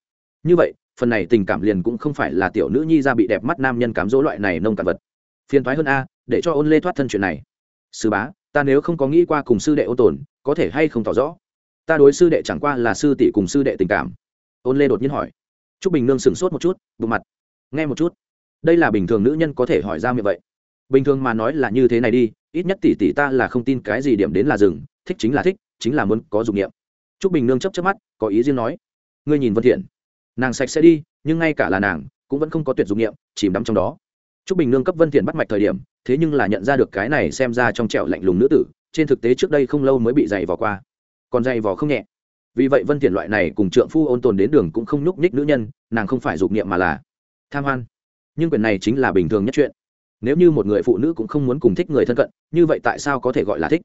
Speaker 1: Như vậy, phần này tình cảm liền cũng không phải là tiểu nữ nhi ra bị đẹp mắt nam nhân cám dỗ loại này nông cạn vật. Phiền thoái hơn a, để cho ôn lê thoát thân chuyện này sư bá, ta nếu không có nghĩ qua cùng sư đệ ôn tồn, có thể hay không tỏ rõ? Ta đối sư đệ chẳng qua là sư tỷ cùng sư đệ tình cảm. Ôn lê đột nhiên hỏi. T r ú c bình nương sửng sốt một chút, bụng mặt. Nghe một chút. Đây là bình thường nữ nhân có thể hỏi ra miệng vậy. Bình thường mà nói là như thế này đi, ít nhất tỷ tỷ ta là không tin cái gì điểm đến là rừng thích chính là thích, chính là muốn có dụng nghiệm t r ú c bình nương chấp chấp mắt, có ý riêng nói. Ngươi nhìn vân thiện. Nàng sạch sẽ đi, nhưng ngay cả là nàng, cũng vẫn không có tuyệt dụng nghiệm chìm đắm trong đó. T r ú c bình nương cấp vân thiện bắt mạch thời điểm thế nhưng là nhận ra được cái này xem ra trong trẻo lạnh lùng nữ tử, trên thực tế trước đây không lâu mới bị dày vò qua. Còn dày vò không nhẹ. Vì vậy vân thiện loại này cùng trượng phu ôn tồn đến đường cũng không nhúc nhích nữ nhân, nàng không phải dục niệm mà là tham hoan. Nhưng quyền này chính là bình thường nhất chuyện. Nếu như một người phụ nữ cũng không muốn cùng thích người thân cận, như vậy tại sao có thể gọi là thích?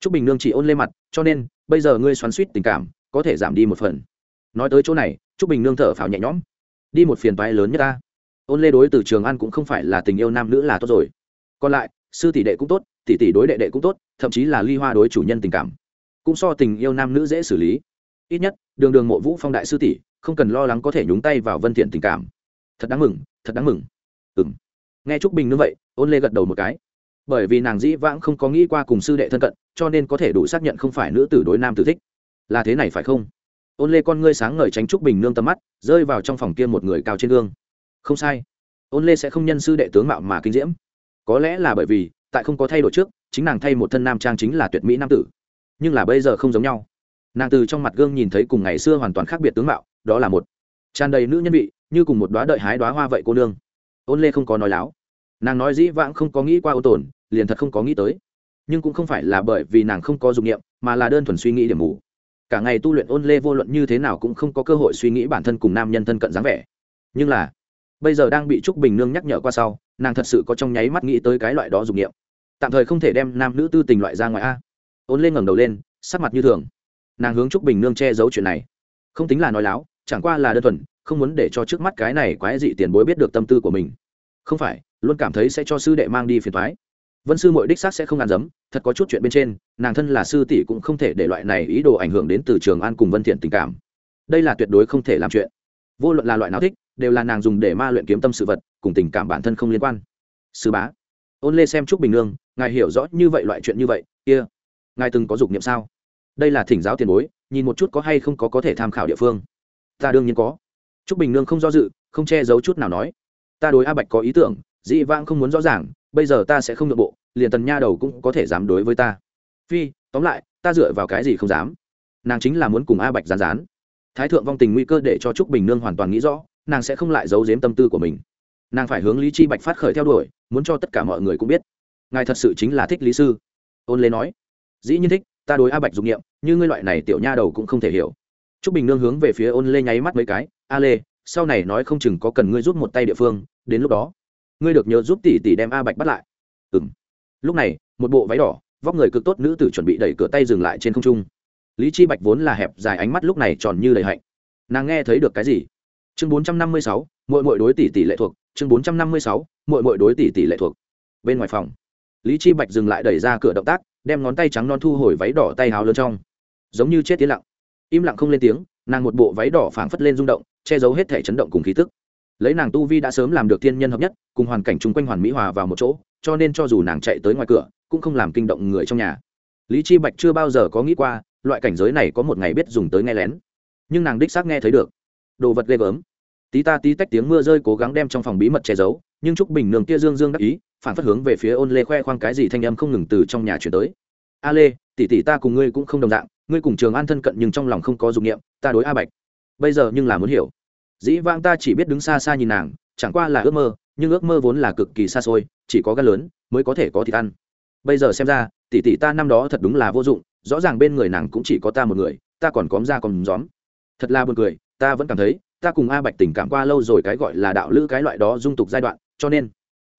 Speaker 1: T r ú c bình nương chỉ ôn lên mặt, cho nên, bây giờ ngươi xoắn suýt tình cảm, có thể giảm đi một phần. Nói tới chỗ này t r ú c bình nương thở phào nhẹ nhõm. Đi một phiền toái lớn nhất ta. Ôn lê đối từ trường ăn cũng không phải là tình yêu nam nữ là tốt rồi còn lại, sư tỷ đệ cũng tốt, tỷ tỷ đối đệ đệ cũng tốt, thậm chí là ly hoa đối chủ nhân tình cảm. Cũng so tình yêu nam nữ dễ xử lý. Ít nhất, đường đường mộ vũ phong đại sư tỷ, không cần lo lắng có thể nhúng tay vào vân thiện tình cảm. Thật đáng mừng, thật đáng mừng. Ừ m nghe trúc bình như vậy, ôn lê gật đầu một cái. Bởi vì nàng dĩ vãng không có nghĩ qua cùng sư đệ thân cận, cho nên có thể đủ xác nhận không phải nữ tử đối nam tử thích. Là thế này phải không? Ôn lê con ngươi sáng ngời tránh trúc bình nương tầm mắt, rơi vào trong phòng kia một người cao trên gương. Không sai. Ôn lê sẽ không nhân sư đệ tướng mạo mà kinh diễm có lẽ là bởi vì, tại không có thay đổi trước, chính nàng thay một thân nam trang chính là tuyệt mỹ nam tử. Nhưng là bây giờ không giống nhau. Nàng từ trong mặt gương nhìn thấy cùng ngày xưa hoàn toàn khác biệt tướng mạo, đó là một tràn đầy nữ nhân vị, như cùng một đoá đợi hái đoá hoa vậy cô nương. Ôn lê không có nói láo. Nàng nói dĩ vãng không có nghĩ qua ô tồn, liền thật không có nghĩ tới. Nhưng cũng không phải là bởi vì nàng không có dụng nghiệm mà là đơn thuần suy nghĩ điểm mù. Cả ngày tu luyện ôn lê vô luận như thế nào cũng không có cơ hội suy nghĩ bản thân cùng nam nhân thân cận dáng vẻ. Nhưng là, bây giờ đang bị trúc bình nương nhắc nhở qua sau nàng thật sự có trong nháy mắt nghĩ tới cái loại đó dục nghiệm tạm thời không thể đem nam nữ tư tình loại ra ngoài a. Ôn lên ngẩng đầu lên, sắc mặt như thường. Nàng hướng trúc bình nương che giấu chuyện này. Không tính là nói láo, chẳng qua là đơn thuần, không muốn để cho trước mắt cái này quái dị tiền bối biết được tâm tư của mình. Không phải, luôn cảm thấy sẽ cho sư đệ mang đi phiền thoái vân sư mội đích xác sẽ không ăn dấm, thật có chút chuyện bên trên, nàng thân là sư tỷ cũng không thể để loại này ý đồ ảnh hưởng đến từ trường an cùng vân thiện tình cảm. Đây là tuyệt đối không thể làm chuyện. Vô luận là loại nào thích đều là nàng dùng để ma luyện kiếm tâm sự vật cùng tình cảm bản thân không liên quan. Sư bá ôn lê xem chúc bình nương ngài hiểu rõ như vậy loại chuyện như vậy kia ngài từng có dục niệm sao? Đây là thỉnh giáo tiền bối nhìn một chút có hay không có có thể tham khảo địa phương. Ta đương nhiên có. Trúc Bình Nương không do dự, không che giấu chút nào nói, ta đối A Bạch có ý tưởng, dị vãng không muốn rõ ràng, bây giờ ta sẽ không nội bộ, liền tần nha đầu cũng có thể dám đối với ta. Phi, tóm lại, ta dựa vào cái gì không dám? Nàng chính là muốn cùng A Bạch rán rán Thái thượng vong tình nguy cơ để cho Trúc Bình Nương hoàn toàn nghĩ rõ, nàng sẽ không lại giấu giếm tâm tư của mình. Nàng phải hướng Lý Chi Bạch phát khởi theo đuổi, muốn cho tất cả mọi người cũng biết, ngài thật sự chính là thích Lý sư. Ôn Lê nói, dĩ nhiên thích, ta đối A Bạch dụng nghiệm, như ngươi loại này tiểu nha đầu cũng không thể hiểu. Trúc Bình Nương hướng về phía Ôn Lê nháy mắt mấy cái, a lê sau này nói không chừng có cần ngươi giúp một tay địa phương đến lúc đó ngươi được nhớ giúp tỷ tỷ đem a bạch bắt lại ừng lúc này một bộ váy đỏ vóc người cực tốt nữ tử chuẩn bị đẩy cửa tay dừng lại trên không trung lý chi bạch vốn là hẹp dài ánh mắt lúc này tròn như đầy hạnh nàng nghe thấy được cái gì chương bốn trăm năm mươi sáu mỗi mỗi đối tỷ tỷ lệ thuộc, chương bốn trăm năm mươi sáu mỗi mỗi đối tỷ tỷ lệ thuộc. Bên ngoài phòng, lý chi bạch dừng lại đẩy ra cửa động tác, đem ngón tay trắng non thu hồi váy đỏ tay háo lớn trong. Giống như chết tiến lặng. Im lặng không lên tiếng, nàng một bộ váy đỏ phảng phất lên rung động, che giấu hết thể chấn động cùng khí tức. Lấy nàng tu vi đã sớm làm được thiên nhân hợp nhất, cùng hoàn cảnh chung quanh hoàn mỹ hòa vào một chỗ, cho nên cho dù nàng chạy tới ngoài cửa, cũng không làm kinh động người trong nhà. Lý chi bạch chưa bao giờ có nghĩ qua, loại cảnh giới này có một ngày biết dùng tới nghe lén. Nhưng nàng đích xác nghe thấy được đồ vật ghê gớm. Tí ta tí tách tiếng mưa rơi cố gắng đem trong phòng bí mật che giấu, nhưng trúc bình nương kia dương dương đắc ý, phản phất hướng về phía ôn lê khoe khoang cái gì thanh âm không ngừng từ trong nhà chuyển tới. A lê, tỷ tỷ ta cùng ngươi cũng không đồng dạng, ngươi cùng trường an thân cận nhưng trong lòng không có dụng nghiệm ta đối a bạch. Bây giờ nhưng là muốn hiểu. Dĩ vãng ta chỉ biết đứng xa xa nhìn nàng, chẳng qua là ước mơ, nhưng ước mơ vốn là cực kỳ xa xôi, chỉ có gan lớn mới có thể có thịt ăn. Bây giờ xem ra, tỷ tỷ ta năm đó thật đúng là vô dụng, rõ ràng bên người nàng cũng chỉ có ta một người, ta còn cóm ra còn gióm. Thật là buồn cười ta vẫn cảm thấy, ta cùng a bạch tình cảm qua lâu rồi cái gọi là đạo lữ cái loại đó dung tục giai đoạn, cho nên,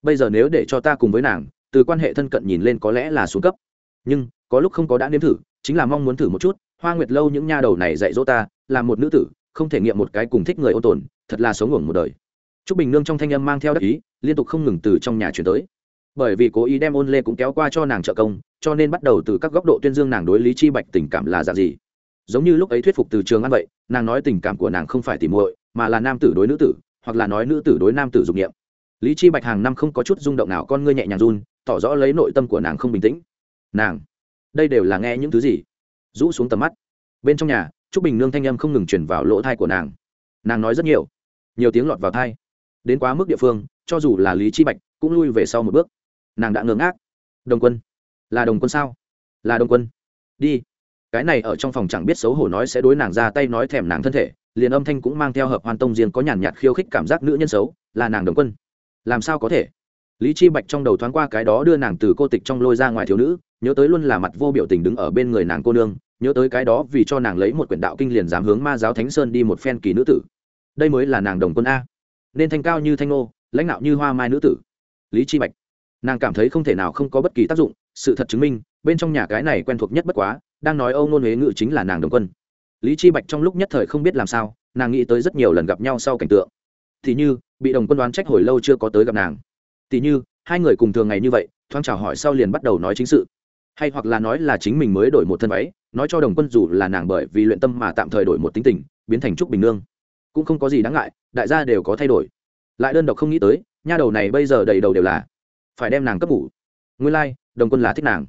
Speaker 1: bây giờ nếu để cho ta cùng với nàng, từ quan hệ thân cận nhìn lên có lẽ là xuống cấp. Nhưng, có lúc không có đã nếm thử, chính là mong muốn thử một chút, hoa nguyệt lâu những nha đầu này dạy dỗ ta, là một nữ tử, không thể nghiệm một cái cùng thích người ôn tồn, thật là sống ngủng một đời. T r ú c bình nương trong thanh âm mang theo đắc ý, liên tục không ngừng từ trong nhà chuyển tới. Bởi vì cố ý đem ôn lê cũng kéo qua cho nàng trợ công, cho nên bắt đầu từ các góc độ tuyên dương nàng đối lý chi bạch tình cảm là dạng gì giống như lúc ấy thuyết phục từ trường ăn vậy, nàng nói tình cảm của nàng không phải tìm muội, mà là nam tử đối nữ tử, hoặc là nói nữ tử đối nam tử dục nghiệm lý chi bạch hàng năm không có chút rung động nào, con ngươi nhẹ nhàng run, tỏ rõ lấy nội tâm của nàng không bình tĩnh. Nàng, đây đều là nghe những thứ gì? Rũ xuống tầm mắt. Bên trong nhà, trúc bình nương thanh âm không ngừng truyền vào lỗ thai của nàng. Nàng nói rất nhiều. Nhiều tiếng lọt vào thai đến quá mức địa phương, cho dù là lý chi bạch cũng lui về sau một bước. Nàng đã ngưỡng ác đồng quân. Là đồng quân sao? Là đồng quân. Đi cái này ở trong phòng chẳng biết xấu hổ nói sẽ đối nàng ra tay nói thèm nàng thân thể, liền âm thanh cũng mang theo hợp hoàn tông riêng có nhàn nhạt khiêu khích cảm giác nữ nhân xấu, là nàng đồng quân. Làm sao có thể? Lý chi bạch trong đầu thoáng qua cái đó đưa nàng từ cô tịch trong lôi ra ngoài thiếu nữ, nhớ tới luôn là mặt vô biểu tình đứng ở bên người nàng cô nương, nhớ tới cái đó vì cho nàng lấy một quyển đạo kinh liền dám hướng ma giáo thánh sơn đi một phen kỳ nữ tử. Đây mới là nàng đồng quân a. Nên thanh cao như thanh nô lãnh đạo như hoa mai nữ tử. Lý chi bạch. Nàng cảm thấy không thể nào không có bất kỳ tác dụng, sự thật chứng minh, bên trong nhà cái này quen thuộc nhất bất quá đang nói âu nôn huế ngự chính là nàng đồng quân. Lý chi bạch trong lúc nhất thời không biết làm sao nàng nghĩ tới rất nhiều lần gặp nhau sau cảnh tượng. Thì như bị đồng quân đoán trách hồi lâu chưa có tới gặp nàng. Thì như hai người cùng thường ngày như vậy thoáng chào hỏi sau liền bắt đầu nói chính sự. Hay hoặc là nói là chính mình mới đổi một thân váy nói cho đồng quân dù là nàng bởi vì luyện tâm mà tạm thời đổi một tính tình biến thành trúc bình nương. Cũng không có gì đáng ngại đại gia đều có thay đổi. Lại đơn độc không nghĩ tới nha đầu này bây giờ đầy đầu đều là phải đem nàng cấp ngủ nguyên lai、like, đồng quân là thích nàng.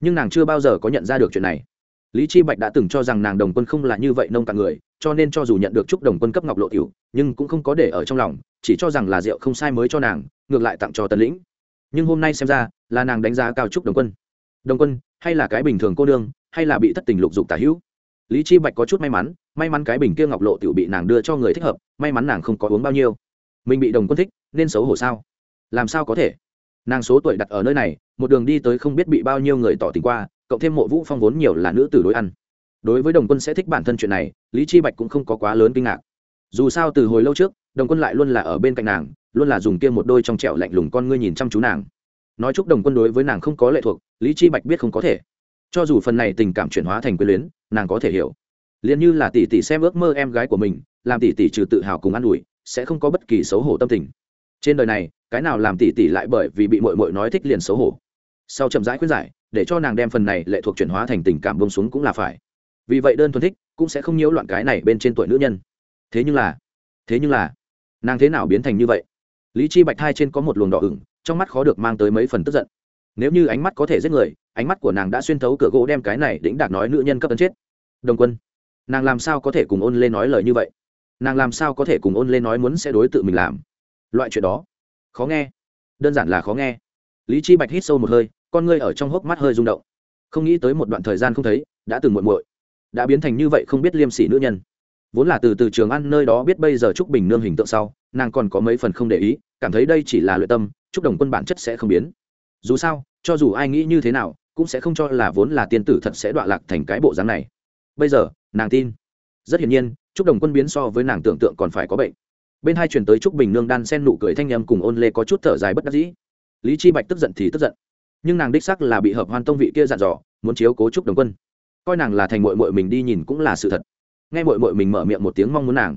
Speaker 1: Nhưng nàng chưa bao giờ có nhận ra được chuyện này lý chi bạch đã từng cho rằng nàng đồng quân không là như vậy nông cạn người, cho nên cho dù nhận được chúc đồng quân cấp ngọc lộ tiểu, nhưng cũng không có để ở trong lòng, chỉ cho rằng là rượu không sai mới cho nàng, ngược lại tặng cho tần lĩnh. Nhưng hôm nay xem ra, là nàng đánh giá cao chúc đồng quân. Đồng quân, hay là cái bình thường cô đương hay là bị thất tình lục dục tả hữu? Lý chi bạch có chút may mắn may mắn cái bình kia ngọc lộ tiểu bị nàng đưa cho người thích hợp, may mắn nàng không có uống bao nhiêu. Mình bị đồng quân thích, nên xấu hổ sao? Làm sao có thể? Nàng số tuổi đặt ở nơi này, một đường đi tới không biết bị bao nhiêu người tỏ tình qua cộng thêm mộ vũ phong vốn nhiều là nữ tử đối ăn. Đối với đồng quân sẽ thích bản thân chuyện này, lý chi bạch cũng không có quá lớn kinh ngạc. Dù sao từ hồi lâu trước, đồng quân lại luôn là ở bên cạnh nàng, luôn là dùng kia một đôi trong trẻo lạnh lùng con ngươi nhìn chăm chú nàng. Nói chúc đồng quân đối với nàng không có lệ thuộc, lý chi bạch biết không có thể. Cho dù phần này tình cảm chuyển hóa thành quyền luyến, nàng có thể hiểu. Liền như là tỷ tỷ xem ước mơ em gái của mình, làm tỷ tỷ trừ tự hào cùng an ủi, sẽ không có bất kỳ xấu hổ tâm tình. Trên đời này, cái nào làm tỷ tỷ lại bởi vì bị mội mội nói thích liền xấu hổ. Sau chậm rãi khuyên giải để cho nàng đem phần này lệ thuộc chuyển hóa thành tình cảm bông xuống cũng là phải. Vì vậy đơn thuần thích, cũng sẽ không nhiễu loạn cái này bên trên tuổi nữ nhân. Thế nhưng là, thế nhưng là, nàng thế nào biến thành như vậy? Lý chi bạch thai trên có một luồng đỏ ửng, trong mắt khó được mang tới mấy phần tức giận. Nếu như ánh mắt có thể giết người, ánh mắt của nàng đã xuyên thấu cửa gỗ đem cái này đĩnh đạc nói nữ nhân cấp tấn chết. Đồng quân, nàng làm sao có thể cùng ôn lên nói lời như vậy? Nàng làm sao có thể cùng ôn lên nói muốn sẽ đối tự mình làm? Loại chuyện đó, khó nghe, đơn giản là khó nghe. Lý chi bạch hít sâu một hơi con ngươi ở trong hốc mắt hơi rung động. Không nghĩ tới một đoạn thời gian không thấy, đã từng muộn muội. Đã biến thành như vậy không biết liêm sỉ nữ nhân. Vốn là từ từ trường ăn nơi đó biết bây giờ trúc bình nương hình tượng sau, nàng còn có mấy phần không để ý, cảm thấy đây chỉ là luyện tâm, trúc đồng quân bản chất sẽ không biến. Dù sao, cho dù ai nghĩ như thế nào, cũng sẽ không cho là vốn là tiên tử thật sẽ đọa lạc thành cái bộ dáng này. Bây giờ, nàng tin. Rất hiển nhiên, trúc đồng quân biến so với nàng tưởng tượng còn phải có bệnh. Bên hai chuyển tới trúc bình nương đan sen nụ cười thanh nhầm cùng ôn lê có chút thở dài bất đắc dĩ. Lý chi bạch tức giận thì tức giận nhưng nàng đích sắc là bị hợp hoan tông vị kia dặn dò, muốn chiếu cố trúc đồng quân. Coi nàng là thành mội mội mình đi nhìn cũng là sự thật. Nghe mội mội mình mở miệng một tiếng mong muốn nàng.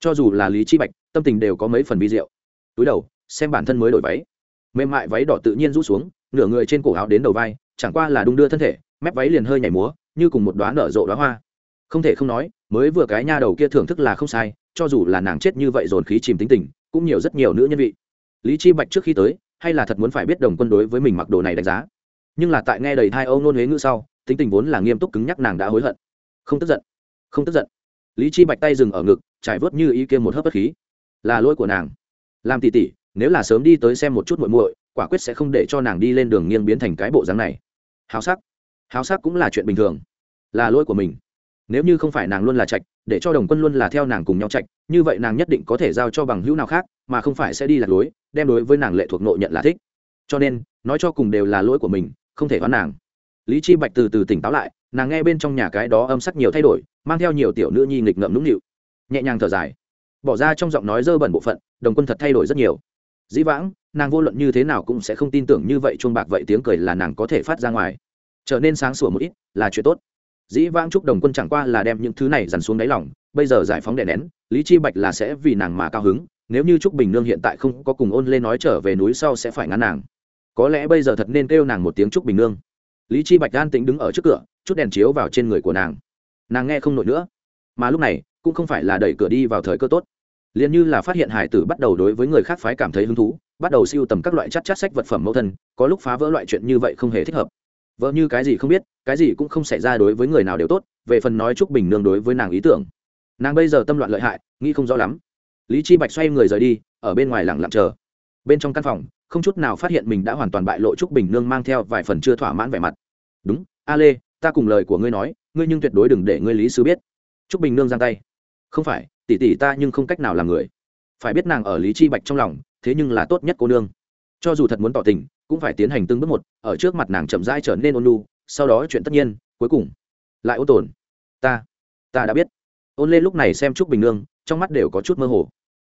Speaker 1: Cho dù là lý chi bạch, tâm tình đều có mấy phần vi diệu. Túi đầu, xem bản thân mới đổi váy. Mềm mại váy đỏ tự nhiên rũ xuống, nửa người trên cổ áo đến đầu vai, chẳng qua là đung đưa thân thể, mép váy liền hơi nhảy múa, như cùng một đoá nở rộ đoá hoa. Không thể không nói, mới vừa cái nha đầu kia thưởng thức là không sai, cho dù là nàng chết như vậy dồn khí chìm tính tình, cũng nhiều rất nhiều nữ nhân vị. Lý chi bạch trước khi tới hay là thật muốn phải biết đồng quân đối với mình mặc đồ này đánh giá? Nhưng là tại nghe đầy hai âu nôn huế ngữ sau, tính tình vốn là nghiêm túc cứng nhắc nàng đã hối hận. Không tức giận, không tức giận. Lý chi bạch tay dừng ở ngực, trải vớt như ý kia một hớp bất khí. Là lỗi của nàng. Làm tỉ tỉ, nếu là sớm đi tới xem một chút muội muội, quả quyết sẽ không để cho nàng đi lên đường nghiêng biến thành cái bộ dáng này. Háo sắc. Háo sắc cũng là chuyện bình thường. Là lỗi của mình nếu như không phải nàng luôn là trạch, để cho đồng quân luôn là theo nàng cùng nhau trạch, như vậy nàng nhất định có thể giao cho bằng hữu nào khác, mà không phải sẽ đi lạc lối, đem đối với nàng lệ thuộc nội nhận là thích. Cho nên, nói cho cùng đều là lỗi của mình, không thể đoán nàng. Lý chi bạch từ từ tỉnh táo lại, nàng nghe bên trong nhà cái đó âm sắc nhiều thay đổi, mang theo nhiều tiểu nữ nhi nghịch ngợm nũng nịu. Nhẹ nhàng thở dài, bỏ ra trong giọng nói dơ bẩn bộ phận, đồng quân thật thay đổi rất nhiều. Dĩ vãng, nàng vô luận như thế nào cũng sẽ không tin tưởng như vậy chuông bạc vậy tiếng cười là nàng có thể phát ra ngoài. Trở nên sáng sủa một ít, là chuyện tốt dĩ vãng chúc đồng quân chẳng qua là đem những thứ này dằn xuống đáy lòng, bây giờ giải phóng đè nén, lý chi bạch là sẽ vì nàng mà cao hứng, nếu như trúc bình nương hiện tại không có cùng ôn lên nói trở về núi sau sẽ phải ngăn nàng. Có lẽ bây giờ thật nên kêu nàng một tiếng trúc bình nương. Lý chi bạch an tĩnh đứng ở trước cửa, chút đèn chiếu vào trên người của nàng. Nàng nghe không nổi nữa. Mà lúc này, cũng không phải là đẩy cửa đi vào thời cơ tốt. Liền như là phát hiện hải tử bắt đầu đối với người khác phái cảm thấy hứng thú, bắt đầu siêu tầm các loại chất chất sách vật phẩm mẫu thân, có lúc phá vỡ loại chuyện như vậy không hề thích hợp vợ như cái gì không biết, cái gì cũng không xảy ra đối với người nào đều tốt, về phần nói chúc bình nương đối với nàng ý tưởng. Nàng bây giờ tâm loạn lợi hại, nghĩ không rõ lắm. Lý chi bạch xoay người rời đi, ở bên ngoài lặng lặng chờ. Bên trong căn phòng, không chút nào phát hiện mình đã hoàn toàn bại lộ trúc bình nương mang theo vài phần chưa thỏa mãn vẻ mặt. Đúng, a lê, ta cùng lời của ngươi nói, ngươi nhưng tuyệt đối đừng để ngươi lý sứ biết. Trúc bình nương giang tay. Không phải, tỷ tỷ ta nhưng không cách nào làm người. Phải biết nàng ở lý chi bạch trong lòng, thế nhưng là tốt nhất cô nương cho dù thật muốn tỏ tình, cũng phải tiến hành từng bước một, ở trước mặt nàng chậm rãi trở nên ôn lu sau đó chuyện tất nhiên, cuối cùng lại ôn tồn. Ta ta đã biết. Ôn lê lúc này xem trúc bình nương, trong mắt đều có chút mơ hồ.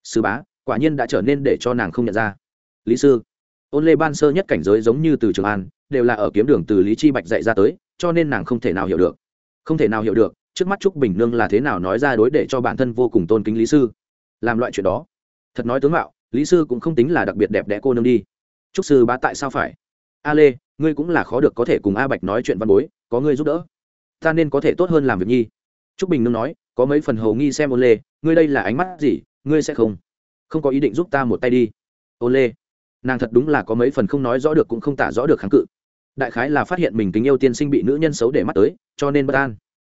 Speaker 1: Sư bá, quả nhiên đã trở nên để cho nàng không nhận ra. Lý sư, ôn lê ban sơ nhất cảnh giới giống như từ trường an, đều là ở kiếm đường từ lý chi bạch dạy ra tới, cho nên nàng không thể nào hiểu được. Không thể nào hiểu được, trước mắt trúc bình nương là thế nào nói ra đối để cho bản thân vô cùng tôn kính lý sư. Làm loại chuyện đó. Thật nói tướng mạo, lý sư cũng không tính là đặc biệt đẹp đẽ cô nương đi trúc sư bá tại sao phải? A lê, ngươi cũng là khó được có thể cùng a bạch nói chuyện văn bối, có ngươi giúp đỡ. Ta nên có thể tốt hơn làm việc nhi. Trúc bình nương nói, có mấy phần hầu nghi xem ôn lê, ngươi đây là ánh mắt gì, ngươi sẽ không? Không có ý định giúp ta một tay đi. Ôn lê, nàng thật đúng là có mấy phần không nói rõ được cũng không tả rõ được kháng cự. Đại khái là phát hiện mình tình yêu tiên sinh bị nữ nhân xấu để mắt tới, cho nên bất an.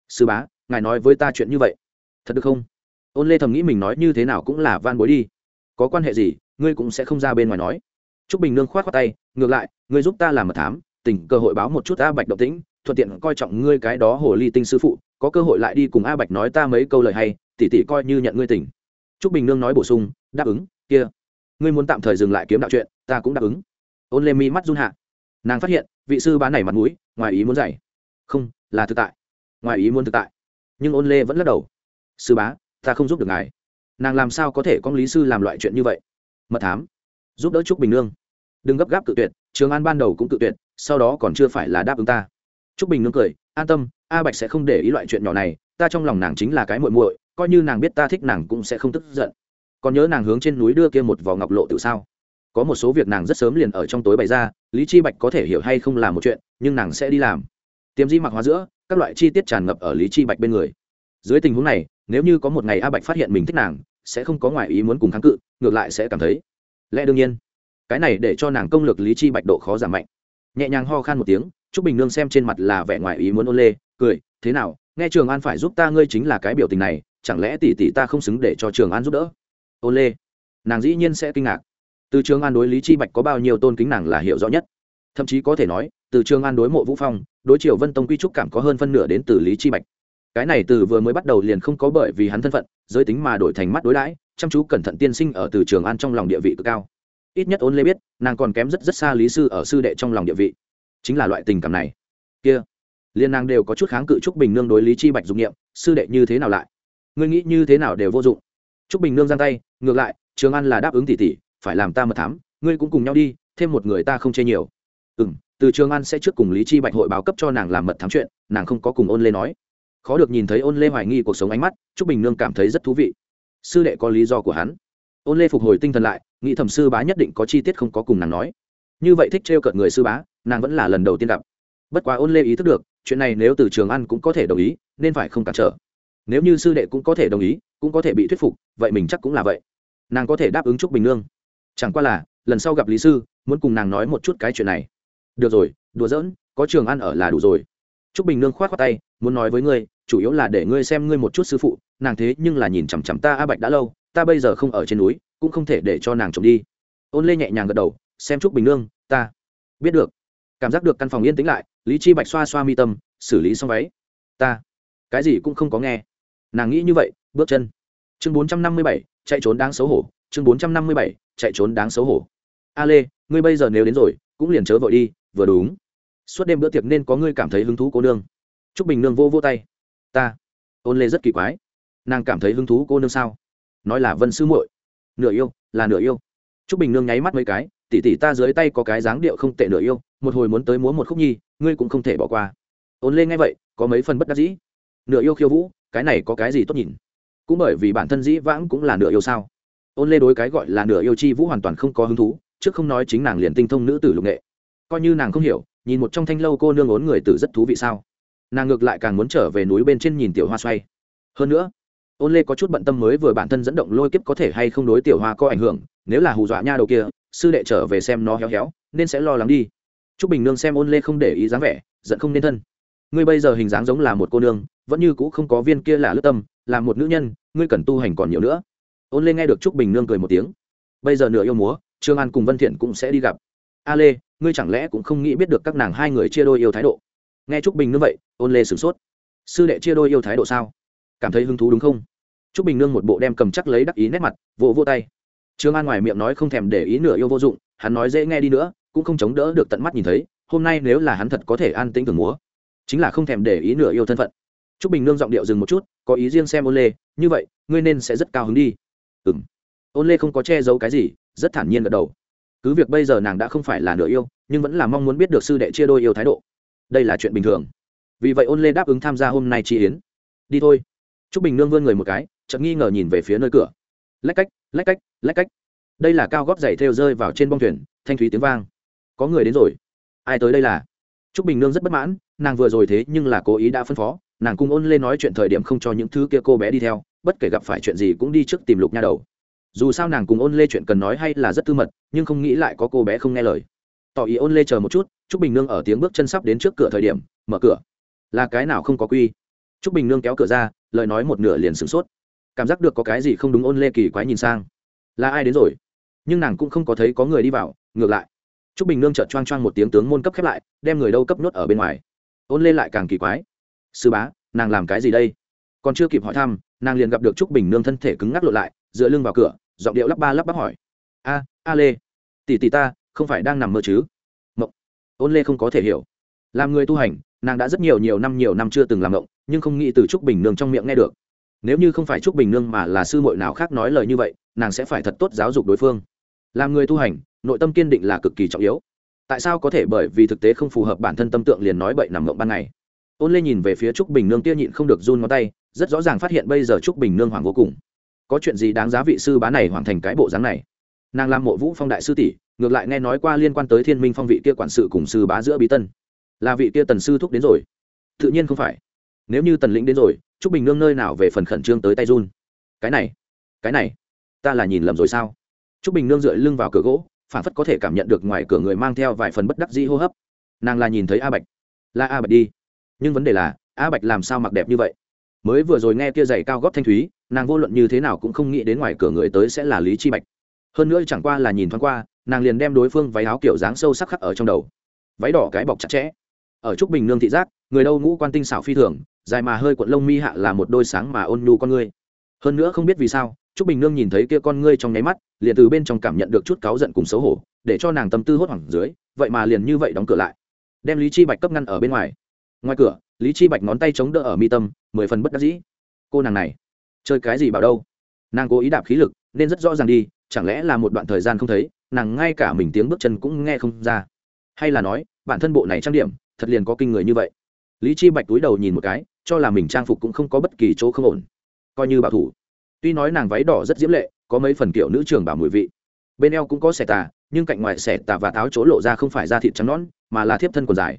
Speaker 1: Sư bá, ngài nói với ta chuyện như vậy. Thật được không? Ôn lê thầm nghĩ mình nói như thế nào cũng là van bối đi. Có quan hệ gì, ngươi cũng sẽ không ra bên ngoài nói. Trúc bình nương khoát khoát tay ngược lại ngươi giúp ta làm mật thám tỉnh cơ hội báo một chút a bạch động tĩnh thuận tiện coi trọng ngươi cái đó hồ ly tinh sư phụ có cơ hội lại đi cùng a bạch nói ta mấy câu lời hay tỷ tỷ coi như nhận ngươi tỉnh. Trúc bình nương nói bổ sung đáp ứng kia ngươi muốn tạm thời dừng lại kiếm đạo chuyện ta cũng đáp ứng. Ôn lê mi mắt run hạ. Nàng phát hiện vị sư bá này mặt mũi ngoài ý muốn dạy, không là thực tại ngoài ý muốn thực tại. Nhưng ôn lê vẫn lắc đầu. Sư bá ta không giúp được ngài. Nàng làm sao có thể con lý sư làm loại chuyện như vậy? Mật thám giúp đỡ trúc bình nương. Đừng gấp gáp cự tuyệt, trường an ban đầu cũng cự tuyệt, sau đó còn chưa phải là đáp ứng ta. Trúc bình nương cười, an tâm, a bạch sẽ không để ý loại chuyện nhỏ này, ta trong lòng nàng chính là cái muội muội, coi như nàng biết ta thích nàng cũng sẽ không tức giận. Còn nhớ nàng hướng trên núi đưa kia một vò ngọc lộ tự sao? Có một số việc nàng rất sớm liền ở trong tối bày ra, lý chi bạch có thể hiểu hay không là một chuyện, nhưng nàng sẽ đi làm. Tiềm di mặc hóa giữa, các loại chi tiết tràn ngập ở lý chi bạch bên người. Dưới tình huống này, nếu như có một ngày a bạch phát hiện mình thích nàng, sẽ không có ngoại ý muốn cùng kháng cự, ngược lại sẽ cảm thấy lẽ đương nhiên. Cái này để cho nàng công lực lý chi bạch độ khó giảm mạnh. Nhẹ nhàng ho khan một tiếng, trúc bình nương xem trên mặt là vẻ ngoài ý muốn ôn lê, cười, thế nào, nghe trường an phải giúp ta ngươi chính là cái biểu tình này, chẳng lẽ tỷ tỷ ta không xứng để cho trường an giúp đỡ? Ôn lê, nàng dĩ nhiên sẽ kinh ngạc. Từ trường an đối lý chi bạch có bao nhiêu tôn kính nàng là hiểu rõ nhất. Thậm chí có thể nói, từ trường an đối mộ vũ phong, đối triều vân tông quy trúc cảm có hơn phân nửa đến từ lý chi bạch. Cái này từ vừa mới bắt đầu liền không có bởi vì hắn thân phận, giới tính mà đổi thành mắt đối đãi chăm chú cẩn thận tiên sinh ở từ trường an trong lòng địa vị cực cao. Ít nhất ôn lê biết, nàng còn kém rất rất xa lý sư ở sư đệ trong lòng địa vị. Chính là loại tình cảm này. Kia, liên nàng đều có chút kháng cự trúc bình nương đối lý chi bạch dụng nghiệm sư đệ như thế nào lại? Ngươi nghĩ như thế nào đều vô dụng. Trúc bình nương giang tay, ngược lại, trường an là đáp ứng tỷ tỷ, phải làm ta mật thám, ngươi cũng cùng nhau đi, thêm một người ta không chê nhiều. Ừ m từ trường an sẽ trước cùng lý chi bạch hội báo cấp cho nàng làm mật thám chuyện, nàng không có cùng ôn lê nói. Khó được nhìn thấy ôn lê hoài nghi cuộc sống ánh mắt, trúc bình nương cảm thấy rất thú vị sư đệ có lý do của hắn. Ôn lê phục hồi tinh thần lại, nghĩ thẩm sư bá nhất định có chi tiết không có cùng nàng nói. Như vậy thích trêu cợt người sư bá, nàng vẫn là lần đầu tiên gặp. Bất quá ôn lê ý thức được, chuyện này nếu từ trường ăn cũng có thể đồng ý, nên phải không cản trở. Nếu như sư đệ cũng có thể đồng ý, cũng có thể bị thuyết phục, vậy mình chắc cũng là vậy. Nàng có thể đáp ứng chúc bình nương. Chẳng qua là, lần sau gặp lý sư, muốn cùng nàng nói một chút cái chuyện này. Được rồi, đùa giỡn, có trường ăn ở là đủ rồi trúc bình nương khoát qua tay, muốn nói với ngươi, chủ yếu là để ngươi xem ngươi một chút sư phụ, nàng thế nhưng là nhìn chằm chằm ta a bạch đã lâu, ta bây giờ không ở trên núi, cũng không thể để cho nàng trộm đi. Ôn lê nhẹ nhàng gật đầu, xem trúc bình nương, ta biết được. Cảm giác được căn phòng yên tĩnh lại, lý chi bạch xoa xoa mi tâm, xử lý xong váy. Ta, cái gì cũng không có nghe. Nàng nghĩ như vậy, bước chân. Chương bốn trăm năm mươi bảy, chạy trốn đáng xấu hổ. Chương bốn trăm năm mươi bảy, chạy trốn đáng xấu hổ. A lê, ngươi bây giờ nếu đến rồi, cũng liền chớ vội đi, vừa đúng suốt đêm bữa tiệc nên có ngươi cảm thấy hứng thú cô nương. T r ú c bình nương vô vô tay. Ta. Ôn lê rất kỳ quái. Nàng cảm thấy hứng thú cô nương sao? Nói là vân sư muội. Nửa yêu, là nửa yêu. T r ú c bình nương nháy mắt mấy cái tỉ tỉ ta dưới tay có cái dáng điệu không tệ nửa yêu, một hồi muốn tới múa một khúc nhi, ngươi cũng không thể bỏ qua. Ôn lê nghe vậy, có mấy phần bất đắc dĩ. Nửa yêu khiêu vũ, cái này có cái gì tốt nhìn? Cũng bởi vì bản thân dĩ vãng cũng là nửa yêu sao? Ôn lê đối cái gọi là nửa yêu chi vũ hoàn toàn không có hứng thú, trước không nói chính nàng liền tinh thông nữ tử lục nghệ. Coi như nàng không hiểu nhìn một trong thanh lâu cô nương ốn người tử rất thú vị sao? Nàng ngược lại càng muốn trở về núi bên trên nhìn tiểu hoa xoay. Hơn nữa, ôn lê có chút bận tâm mới vừa bản thân dẫn động lôi kiếp có thể hay không đối tiểu hoa có ảnh hưởng, nếu là hù dọa nha đầu kia, sư đệ trở về xem nó héo héo, nên sẽ lo lắng đi. T r ú c bình nương xem ôn lê không để ý dáng vẻ, giận không nên thân. Ngươi bây giờ hình dáng giống là một cô nương, vẫn như cũ không có viên kia là lướt tâm, là một nữ nhân, ngươi cần tu hành còn nhiều nữa. Ôn lê nghe được trúc bình nương cười một tiếng. Bây giờ nửa yêu múa, trương an cùng vân thiện cũng sẽ đi gặp a lê ngươi chẳng lẽ cũng không nghĩ biết được các nàng hai người chia đôi yêu thái độ? Nghe trúc bình nương vậy, ôn lê sửng sốt. Sư đệ chia đôi yêu thái độ sao? Cảm thấy hứng thú đúng không? Trúc bình nương một bộ đem cầm chắc lấy đắc ý nét mặt, vỗ vỗ tay. Trương an ngoài miệng nói không thèm để ý nửa yêu vô dụng, hắn nói dễ nghe đi nữa, cũng không chống đỡ được tận mắt nhìn thấy, hôm nay nếu là hắn thật có thể an tĩnh thường múa, chính là không thèm để ý nửa yêu thân phận. Trúc bình nương giọng điệu dừng một chút, có ý riêng xem ôn lê, như vậy, ngươi nên sẽ rất cao hứng đi. Ừ m ôn lê không có che giấu cái gì, rất thản nhiên gật đầu cứ việc bây giờ nàng đã không phải là nửa yêu, nhưng vẫn là mong muốn biết được sư đệ chia đôi yêu thái độ. Đây là chuyện bình thường. Vì vậy ôn lê đáp ứng tham gia hôm nay chi yến. Đi thôi. T r ú c bình nương vươn người một cái chậm nghi ngờ nhìn về phía nơi cửa. Lách cách lách cách lách cách. Đây là cao góp giày theo rơi vào trên bông thuyền, thanh thúy tiếng vang. Có người đến rồi. Ai tới đây là? T r ú c bình nương rất bất mãn, nàng vừa rồi thế nhưng là cố ý đã phân phó, nàng cung ôn lên nói chuyện thời điểm không cho những thứ kia cô bé đi theo, bất kể gặp phải chuyện gì cũng đi trước tìm lục nha đầu dù sao nàng cùng ôn lê chuyện cần nói hay là rất tư mật, nhưng không nghĩ lại có cô bé không nghe lời. Tỏ ý ôn lê chờ một chút t r ú c bình nương ở tiếng bước chân sắp đến trước cửa thời điểm, mở cửa. Là cái nào không có quy? T r ú c bình nương kéo cửa ra, lời nói một nửa liền sửng sốt. Cảm giác được có cái gì không đúng ôn lê kỳ quái nhìn sang. Là ai đến rồi? Nhưng nàng cũng không có thấy có người đi vào, ngược lại. T r ú c bình nương chợt choang choang một tiếng tướng môn cấp khép lại, đem người đâu cấp nhốt ở bên ngoài. Ôn lê lại càng kỳ quái. Sư bá, nàng làm cái gì đây? Còn chưa kịp hỏi thăm, nàng liền gặp được trúc bình nương thân thể cứng ngắc lộ lại, dựa lưng vào cửa giọng điệu lắp ba lắp bắp hỏi. A a lê, tỷ tỷ ta, không phải đang nằm mơ chứ? Mộng. Ôn lê không có thể hiểu. Làm người tu hành, nàng đã rất nhiều nhiều năm nhiều năm chưa từng làm mộng, nhưng không nghĩ từ trúc bình nương trong miệng nghe được. Nếu như không phải trúc bình nương mà là sư muội nào khác nói lời như vậy, nàng sẽ phải thật tốt giáo dục đối phương. Làm người tu hành, nội tâm kiên định là cực kỳ trọng yếu. Tại sao có thể bởi vì thực tế không phù hợp bản thân tâm tượng liền nói bậy nằm mộng ban ngày? Ôn lê nhìn về phía trúc bình nương tia nhịn không được run ngón tay, rất rõ ràng phát hiện bây giờ trúc bình nương hoàng vô cùng có chuyện gì đáng giá vị sư bá này hoàn thành cái bộ dáng này? Nàng làm mộ vũ phong đại sư tỷ, ngược lại nghe nói qua liên quan tới thiên minh phong vị kia quản sự cùng sư bá giữa bí tân. Là vị kia tần sư thúc đến rồi. Tự nhiên không phải. Nếu như tần lĩnh đến rồi, trúc bình nương nơi nào về phần khẩn trương tới tay run? Cái này cái này, ta là nhìn lầm rồi sao? Trúc bình nương dựa lưng vào cửa gỗ, phản phất có thể cảm nhận được ngoài cửa người mang theo vài phần bất đắc dĩ hô hấp. Nàng là nhìn thấy a bạch. Là a bạch đi. Nhưng vấn đề là, a bạch làm sao mặc đẹp như vậy? Mới vừa rồi nghe kia giày cao góp thanh thúy nàng vô luận như thế nào cũng không nghĩ đến ngoài cửa người tới sẽ là lý chi bạch. Hơn nữa chẳng qua là nhìn thoáng qua, nàng liền đem đối phương váy áo kiểu dáng sâu sắc khắc ở trong đầu. Váy đỏ cái bọc chặt chẽ. Ở trúc bình nương thị giác, người đâu ngũ quan tinh xảo phi thường, dài mà hơi cuộn lông mi hạ là một đôi sáng mà ôn nhu con ngươi. Hơn nữa không biết vì sao, trúc bình nương nhìn thấy kia con ngươi trong nháy mắt, liền từ bên trong cảm nhận được chút cáu giận cùng xấu hổ, để cho nàng tâm tư hốt hoảng dưới, vậy mà liền như vậy đóng cửa lại. Đem lý chi bạch cấp ngăn ở bên ngoài. Ngoài cửa, lý chi bạch ngón tay chống đỡ ở mi tâm, mười phần bất đắc dĩ. Cô nàng này chơi cái gì bảo đâu. Nàng cố ý đạp khí lực, nên rất rõ ràng đi, chẳng lẽ là một đoạn thời gian không thấy, nàng ngay cả mình tiếng bước chân cũng nghe không ra. Hay là nói, bản thân bộ này trang điểm, thật liền có kinh người như vậy. Lý chi bạch túi đầu nhìn một cái, cho là mình trang phục cũng không có bất kỳ chỗ không ổn. Coi như bảo thủ. Tuy nói nàng váy đỏ rất diễm lệ, có mấy phần kiểu nữ trường bảo mùi vị. Bên eo cũng có xẻ tà, nhưng cạnh ngoài xẻ tà và tháo chỗ lộ ra không phải da thịt trắng nõn, mà là thiếp thân quần dài.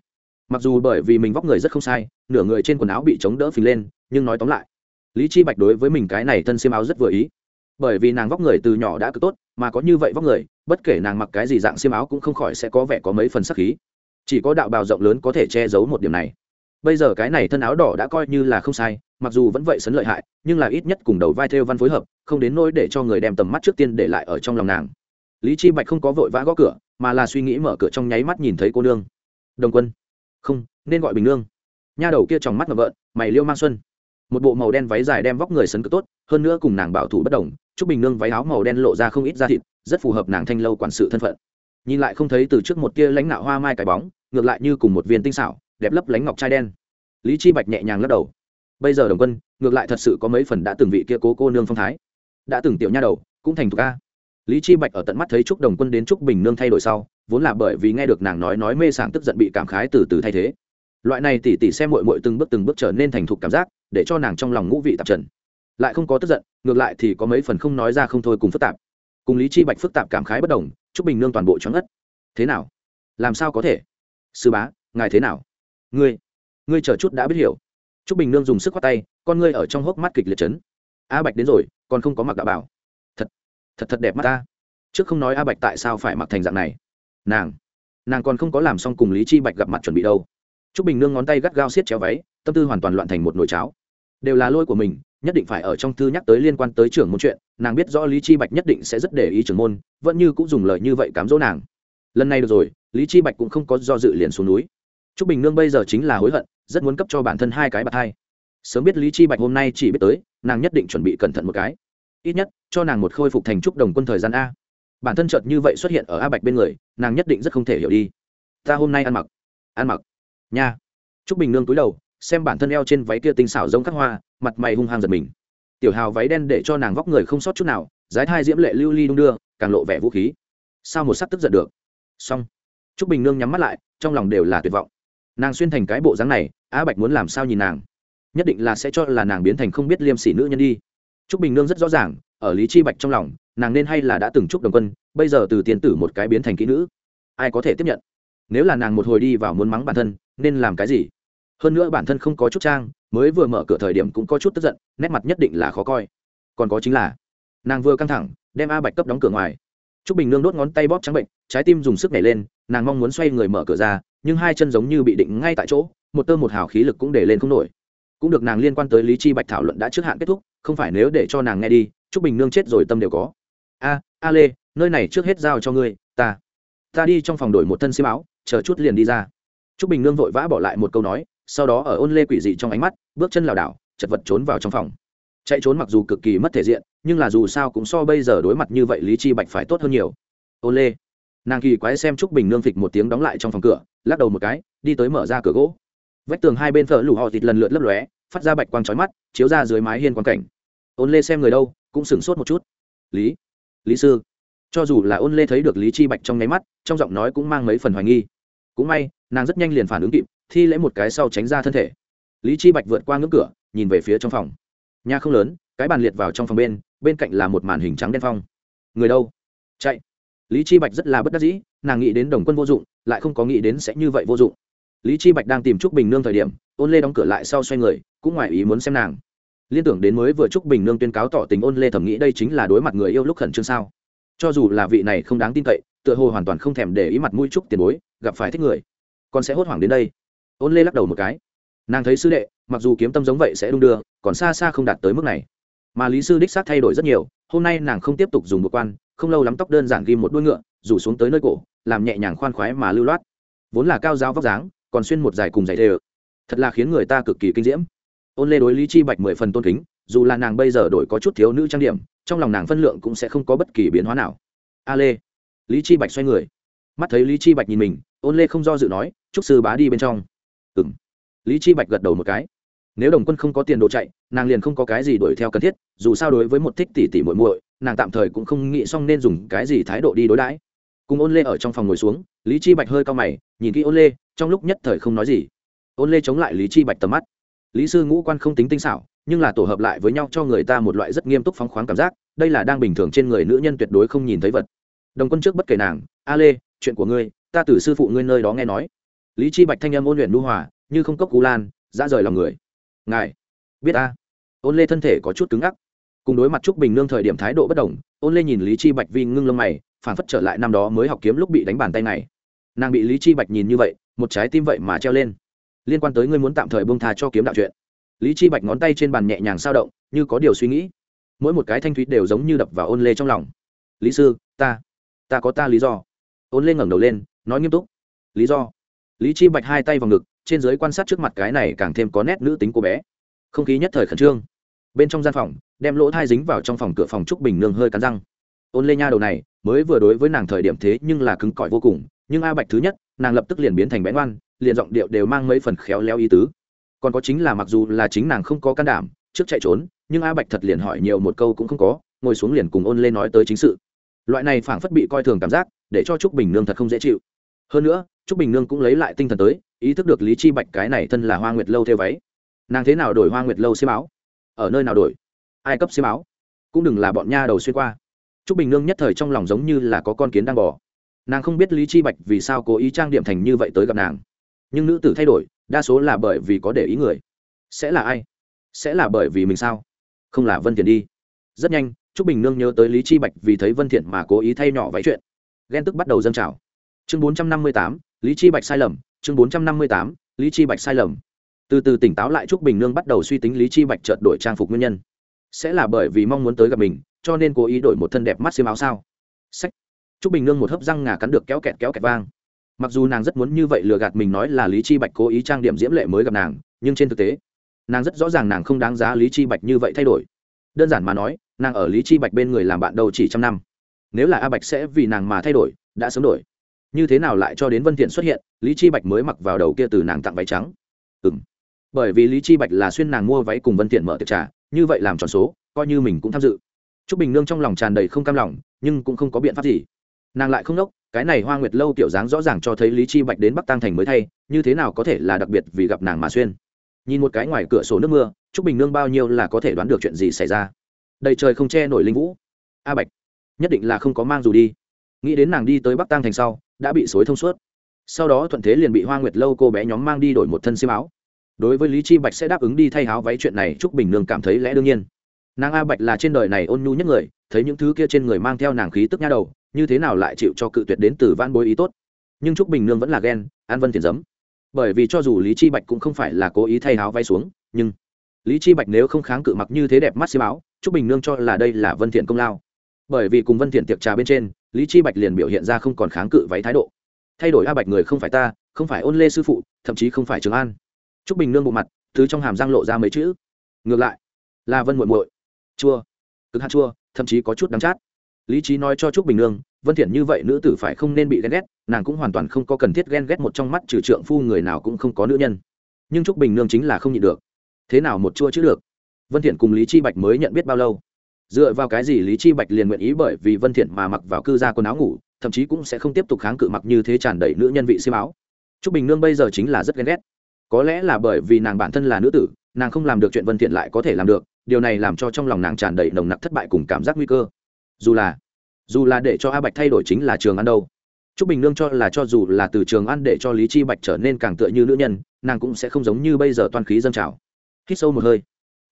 Speaker 1: Mặc dù bởi vì mình vóc người rất không sai, nửa người trên quần áo bị chống đỡ phình lên, nhưng nói tóm lại lý chi bạch đối với mình cái này thân xiêm áo rất vừa ý. Bởi vì nàng vóc người từ nhỏ đã cực tốt, mà có như vậy vóc người, bất kể nàng mặc cái gì dạng xiêm áo cũng không khỏi sẽ có vẻ có mấy phần sắc khí. Chỉ có đạo bào rộng lớn có thể che giấu một điểm này. Bây giờ cái này thân áo đỏ đã coi như là không sai, mặc dù vẫn vậy sấn lợi hại, nhưng là ít nhất cùng đầu vai theo văn phối hợp, không đến nỗi để cho người đem tầm mắt trước tiên để lại ở trong lòng nàng. Lý chi bạch không có vội vã gõ cửa, mà là suy nghĩ mở cửa trong nháy mắt nhìn thấy cô nương. Đồng quân. Không, nên gọi bình nương. Nha đầu kia tròng mắt ngập vợn mày liêu mang xuân một bộ màu đen váy dài đem vóc người sấn cực tốt, hơn nữa cùng nàng bảo thủ bất đồng chúc bình nương váy áo màu đen lộ ra không ít da thịt, rất phù hợp nàng thanh lâu quản sự thân phận. Nhìn lại không thấy từ trước một tia lãnh nạo hoa mai cái bóng, ngược lại như cùng một viên tinh xảo, đẹp lấp lánh ngọc trai đen. Lý chi bạch nhẹ nhàng lắc đầu. Bây giờ đồng quân, ngược lại thật sự có mấy phần đã từng vị kia cố cô nương phong thái. Đã từng tiểu nha đầu, cũng thành thục a. Lý chi bạch ở tận mắt thấy trúc đồng quân đến trúc bình nương thay đổi sau, vốn là bởi vì nghe được nàng nói nói mê sảng tức giận bị cảm khái từ từ thay thế loại này tỉ tỉ xem muội muội từng bước từng bước trở nên thành thục cảm giác, để cho nàng trong lòng ngũ vị tạp trần. Lại không có tức giận, ngược lại thì có mấy phần không nói ra không thôi cùng phức tạp. Cùng lý chi bạch phức tạp cảm khái bất đồng trúc bình nương toàn bộ choáng ngất. Thế nào? Làm sao có thể? Sư bá, ngài thế nào? Ngươi ngươi chờ chút đã biết hiểu. Trúc bình nương dùng sức khoát tay, con ngươi ở trong hốc mắt kịch liệt chấn. A bạch đến rồi, còn không có mặc đạo bảo. Thật thật thật đẹp mắt ta. Trước không nói a bạch tại sao phải mặc thành dạng này. Nàng nàng còn không có làm xong cùng lý chi bạch gặp mặt chuẩn bị đâu trúc bình nương ngón tay gắt gao siết chéo váy, tâm tư hoàn toàn loạn thành một nồi cháo. Đều là lôi của mình, nhất định phải ở trong thư nhắc tới liên quan tới trưởng môn chuyện, nàng biết rõ lý chi bạch nhất định sẽ rất để ý trưởng môn, vẫn như cũng dùng lời như vậy cám dỗ nàng. Lần này được rồi, lý chi bạch cũng không có do dự liền xuống núi. Trúc bình nương bây giờ chính là hối hận, rất muốn cấp cho bản thân hai cái bạc hai. Sớm biết lý chi bạch hôm nay chỉ biết tới, nàng nhất định chuẩn bị cẩn thận một cái. Ít nhất, cho nàng một khôi phục thành trúc đồng quân thời gian a. Bản thân chợt như vậy xuất hiện ở a bạch bên người, nàng nhất định rất không thể hiểu đi. Ta hôm nay ăn mặc. Ăn mặc nha. Trúc bình nương túi đầu, xem bản thân eo trên váy kia tinh xảo giống khắc hoa, mặt mày hung hăng giật mình. Tiểu hào váy đen để cho nàng vóc người không sót chút nào dái thai diễm lệ lưu ly đung đưa, càng lộ vẻ vũ khí. Sao một sắc tức giận được? Xong. Trúc bình nương nhắm mắt lại, trong lòng đều là tuyệt vọng. Nàng xuyên thành cái bộ dáng này, á bạch muốn làm sao nhìn nàng? Nhất định là sẽ cho là nàng biến thành không biết liêm sỉ nữ nhân đi. Trúc bình nương rất rõ ràng, ở lý chi bạch trong lòng, nàng nên hay là đã từng chúc đồng quân, bây giờ từ tiền tử một cái biến thành kỹ nữ. Ai có thể tiếp nhận? Nếu là nàng một hồi đi vào muốn mắng bản thân nên làm cái gì? Hơn nữa bản thân không có chút trang, mới vừa mở cửa thời điểm cũng có chút tức giận, nét mặt nhất định là khó coi. Còn có chính là, nàng vừa căng thẳng, đem a bạch cấp đóng cửa ngoài. T r ú c bình nương đốt ngón tay bóp trắng bệnh, trái tim dùng sức nhảy lên, nàng mong muốn xoay người mở cửa ra, nhưng hai chân giống như bị định ngay tại chỗ, một tơ một hào khí lực cũng để lên không nổi. Cũng được nàng liên quan tới lý chi bạch thảo luận đã trước hạn kết thúc, không phải nếu để cho nàng nghe đi t r ú c bình nương chết rồi tâm đều có. A a lê, nơi này trước hết giao cho ngươi, ta. Ta đi trong phòng đổi một thân xiêm áo, chờ chút liền đi ra. Trúc bình nương vội vã bỏ lại một câu nói, sau đó ở ôn lê quỷ dị trong ánh mắt, bước chân lảo đảo, chật vật trốn vào trong phòng. Chạy trốn mặc dù cực kỳ mất thể diện, nhưng là dù sao cũng so bây giờ đối mặt như vậy lý chi bạch phải tốt hơn nhiều. Ôn lê. Nàng kỳ quái xem trúc bình nương phịch một tiếng đóng lại trong phòng cửa, lắc đầu một cái, đi tới mở ra cửa gỗ. Vách tường hai bên phở lù họ thịt lần lượt lấp lóe, phát ra bạch quang chói mắt, chiếu ra dưới mái hiên quan cảnh. Ôn lê xem người đâu, cũng sửng sốt một chút. Lý. Lý sư. Cho dù là ôn lê thấy được lý chi bạch trong ngáy mắt, trong giọng nói cũng mang mấy phần hoài nghi. Cũng may nàng rất nhanh liền phản ứng kịp, thi lễ một cái sau tránh ra thân thể. Lý chi bạch vượt qua ngưỡng cửa, nhìn về phía trong phòng. Nhà không lớn, cái bàn liệt vào trong phòng bên bên cạnh là một màn hình trắng đen phong. Người đâu? Chạy. Lý chi bạch rất là bất đắc dĩ, nàng nghĩ đến đồng quân vô dụng, lại không có nghĩ đến sẽ như vậy vô dụng. Lý chi bạch đang tìm trúc bình nương thời điểm, ôn lê đóng cửa lại sau xoay người, cũng ngoài ý muốn xem nàng. Liên tưởng đến mới vừa trúc bình nương tuyên cáo tỏ tình ôn lê thẩm nghĩ đây chính là đối mặt người yêu lúc khẩn trương sao. Cho dù là vị này không đáng tin cậy, tựa hồ hoàn toàn không thèm để ý mặt mũi trúc tiền bối, gặp phải thích người con sẽ hốt hoảng đến đây. Ôn lê lắc đầu một cái. Nàng thấy sư đệ, mặc dù kiếm tâm giống vậy sẽ đung đưa, còn xa xa không đạt tới mức này. Mà lý sư đích xác thay đổi rất nhiều, hôm nay nàng không tiếp tục dùng một quan, không lâu lắm tóc đơn giản ghim một đuôi ngựa, rủ xuống tới nơi cổ, làm nhẹ nhàng khoan khoái mà lưu loát. Vốn là cao giáo vóc dáng, còn xuyên một dài cùng giày thề. Thật là khiến người ta cực kỳ kinh diễm. Ôn lê đối lý chi bạch mười phần tôn kính, dù là nàng bây giờ đổi có chút thiếu nữ trang điểm, trong lòng nàng phân lượng cũng sẽ không có bất kỳ biến hóa nào. A lê. Lý chi bạch xoay người. Mắt thấy lý chi bạch nhìn mình ôn lê không do dự nói chúc sư bá đi bên trong. Ừng lý chi bạch gật đầu một cái. Nếu đồng quân không có tiền đồ chạy, nàng liền không có cái gì đuổi theo cần thiết, dù sao đối với một thích tỷ tỷ muội muội, nàng tạm thời cũng không nghĩ xong nên dùng cái gì thái độ đi đối đãi. Cùng ôn lê ở trong phòng ngồi xuống, lý chi bạch hơi cao mày, nhìn kỹ ôn lê, trong lúc nhất thời không nói gì. Ôn lê chống lại lý chi bạch tầm mắt. Lý sư ngũ quan không tính tinh xảo, nhưng là tổ hợp lại với nhau cho người ta một loại rất nghiêm túc phóng khoáng cảm giác, đây là đang bình thường trên người nữ nhân tuyệt đối không nhìn thấy vật. Đồng quân trước bất kể nàng, a lê, chuyện của ngươi ta từ sư phụ ngươi nơi đó nghe nói. Lý chi bạch thanh âm ôn luyện nu hòa, như không cốc cú lan ra rời lòng người. Ngài, biết a ôn lê thân thể có chút cứng ngắc. Cùng đối mặt trúc bình nương thời điểm thái độ bất đồng, ôn lê nhìn lý chi bạch vi ngưng lông mày, phản phất trở lại năm đó mới học kiếm lúc bị đánh bàn tay này. Nàng bị lý chi bạch nhìn như vậy, một trái tim vậy mà treo lên. Liên quan tới ngươi muốn tạm thời buông tha cho kiếm đạo chuyện. Lý chi bạch ngón tay trên bàn nhẹ nhàng sao động, như có điều suy nghĩ. Mỗi một cái thanh thúy đều giống như đập vào ôn lê trong lòng. Lý sư, ta ta có ta lý do. Ôn lê ngẩng đầu lên nói nghiêm túc. Lý do. Lý chi bạch hai tay vào ngực, trên giới quan sát trước mặt cái này càng thêm có nét nữ tính cô bé. Không khí nhất thời khẩn trương. Bên trong gian phòng, đem lỗ thai dính vào trong phòng cửa phòng trúc bình nương hơi cắn răng. Ôn lê nha đầu này, mới vừa đối với nàng thời điểm thế nhưng là cứng cỏi vô cùng, nhưng a bạch thứ nhất, nàng lập tức liền biến thành bén oan liền giọng điệu đều mang mấy phần khéo léo ý tứ. Còn có chính là mặc dù là chính nàng không có can đảm, trước chạy trốn, nhưng a bạch thật liền hỏi nhiều một câu cũng không có, ngồi xuống liền cùng ôn lê nói tới chính sự. Loại này phảng phất bị coi thường cảm giác, để cho trúc bình nương thật không dễ chịu hơn nữa, trúc bình nương cũng lấy lại tinh thần tới, ý thức được lý chi bạch cái này thân là hoa nguyệt lâu theo váy. Nàng thế nào đổi hoa nguyệt lâu xiêm áo? Ở nơi nào đổi? Ai cấp xiêm áo? Cũng đừng là bọn nha đầu xuyên qua. Trúc bình nương nhất thời trong lòng giống như là có con kiến đang bò. Nàng không biết lý chi bạch vì sao cố ý trang điểm thành như vậy tới gặp nàng. Nhưng nữ tử thay đổi, đa số là bởi vì có để ý người. Sẽ là ai? Sẽ là bởi vì mình sao? Không là vân thiện đi. Rất nhanh, trúc bình nương nhớ tới lý chi bạch vì thấy vân thiện mà cố ý thay nhỏ váy chuyện. Ghen tức bắt đầu dâng trào chương 458, lý chi bạch sai lầm. Chương 458, lý chi bạch sai lầm. Từ từ tỉnh táo lại trúc bình nương bắt đầu suy tính lý chi bạch chợt đổi trang phục nguyên nhân. Sẽ là bởi vì mong muốn tới gặp mình cho nên cố ý đổi một thân đẹp mắt xiêm áo sao? Sách. Trúc bình nương một hấp răng ngà cắn được kéo kẹt kéo kẹt vang. Mặc dù nàng rất muốn như vậy lừa gạt mình nói là lý chi bạch cố ý trang điểm diễm lệ mới gặp nàng nhưng trên thực tế nàng rất rõ ràng nàng không đáng giá lý chi bạch như vậy thay đổi. Đơn giản mà nói nàng ở lý chi bạch bên người làm bạn đầu chỉ trăm năm. Nếu là a bạch sẽ vì nàng mà thay đổi đã sớm đổi như thế nào lại cho đến vân thiện xuất hiện lý chi bạch mới mặc vào đầu kia từ nàng tặng váy trắng. Ừm, bởi vì lý chi bạch là xuyên nàng mua váy cùng vân thiện mở tiệc trà như vậy làm tròn số coi như mình cũng tham dự. Trúc bình nương trong lòng tràn đầy không cam lòng nhưng cũng không có biện pháp gì. Nàng lại không đốc cái này hoa nguyệt lâu tiểu dáng rõ ràng cho thấy lý chi bạch đến bắc tăng thành mới thay như thế nào có thể là đặc biệt vì gặp nàng mà xuyên. Nhìn một cái ngoài cửa sổ nước mưa trúc bình nương bao nhiêu là có thể đoán được chuyện gì xảy ra. Đầy trời không che nổi linh vũ. A bạch nhất định là không có mang dù đi nghĩ đến nàng đi tới bắc tăng thành sau, đã bị xối thông suốt. Sau đó thuận thế liền bị hoa nguyệt lâu cô bé nhóm mang đi đổi một thân xiêm áo. Đối với lý chi bạch sẽ đáp ứng đi thay áo váy chuyện này, trúc bình nương cảm thấy lẽ đương nhiên. Nàng a bạch là trên đời này ôn nhu nhất người, thấy những thứ kia trên người mang theo nàng khí tức nha đầu, như thế nào lại chịu cho cự tuyệt đến từ van bối ý tốt? Nhưng trúc bình nương vẫn là ghen, an vân thiền giấm. Bởi vì cho dù lý chi bạch cũng không phải là cố ý thay áo váy xuống, nhưng lý chi bạch nếu không kháng cự mặc như thế đẹp mắt xiêm áo, trúc bình nương cho là đây là vân thiện công lao. Bởi vì cùng vân thiện tiệc trà bên trên lý chi bạch liền biểu hiện ra không còn kháng cự váy thái độ. Thay đổi a bạch người không phải ta, không phải ôn lê sư phụ, thậm chí không phải trường an. Trúc bình nương bộ mặt, thứ trong hàm răng lộ ra mấy chữ. Ngược lại là vân muội muội. Chua. Cực hạt chua, thậm chí có chút đắng chát. Lý trí nói cho trúc bình nương, vân thiện như vậy nữ tử phải không nên bị ghen ghét, nàng cũng hoàn toàn không có cần thiết ghen ghét một trong mắt trừ trượng phu người nào cũng không có nữ nhân. Nhưng trúc bình nương chính là không nhịn được. Thế nào một chua chứ được? Vân thiện cùng lý chi bạch mới nhận biết bao lâu? Dựa vào cái gì lý chi bạch liền nguyện ý bởi vì vân thiện mà mặc vào cư gia quần áo ngủ, thậm chí cũng sẽ không tiếp tục kháng cự mặc như thế tràn đầy nữ nhân vị xiêm áo. Trúc bình nương bây giờ chính là rất ghen ghét. Có lẽ là bởi vì nàng bản thân là nữ tử, nàng không làm được chuyện vân thiện lại có thể làm được, điều này làm cho trong lòng nàng tràn đầy nồng nặc thất bại cùng cảm giác nguy cơ. Dù là dù là để cho a bạch thay đổi chính là trường ăn đâu. Trúc bình nương cho là cho dù là từ trường ăn để cho lý chi bạch trở nên càng tựa như nữ nhân, nàng cũng sẽ không giống như bây giờ toan khí dâng trào. Hít sâu một hơi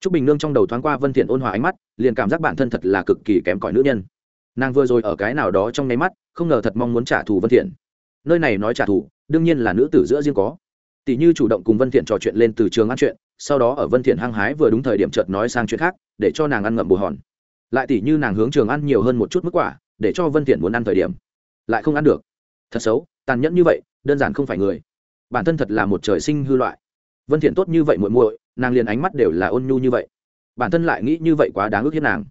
Speaker 1: t r ú c bình nương trong đầu thoáng qua vân thiện ôn hòa ánh mắt, liền cảm giác bản thân thật là cực kỳ kém cỏi nữ nhân. Nàng vừa rồi ở cái nào đó trong nháy mắt, không ngờ thật mong muốn trả thù vân thiện. Nơi này nói trả thù, đương nhiên là nữ tử giữa riêng có. Tỷ như chủ động cùng vân thiện trò chuyện lên từ trường ăn chuyện, sau đó ở vân thiện hăng hái vừa đúng thời điểm chợt nói sang chuyện khác, để cho nàng ăn ngậm bù hòn. Lại tỷ như nàng hướng trường ăn nhiều hơn một chút mức quả, để cho vân thiện muốn ăn thời điểm, lại không ăn được. Thật xấu, tàn nhẫn như vậy, đơn giản không phải người. Bản thân thật là một trời sinh hư loại. Vân thiện tốt như vậy muội muội nàng liền ánh mắt đều là ôn nhu như vậy. Bản thân lại nghĩ như vậy quá đáng ước hiếp nàng.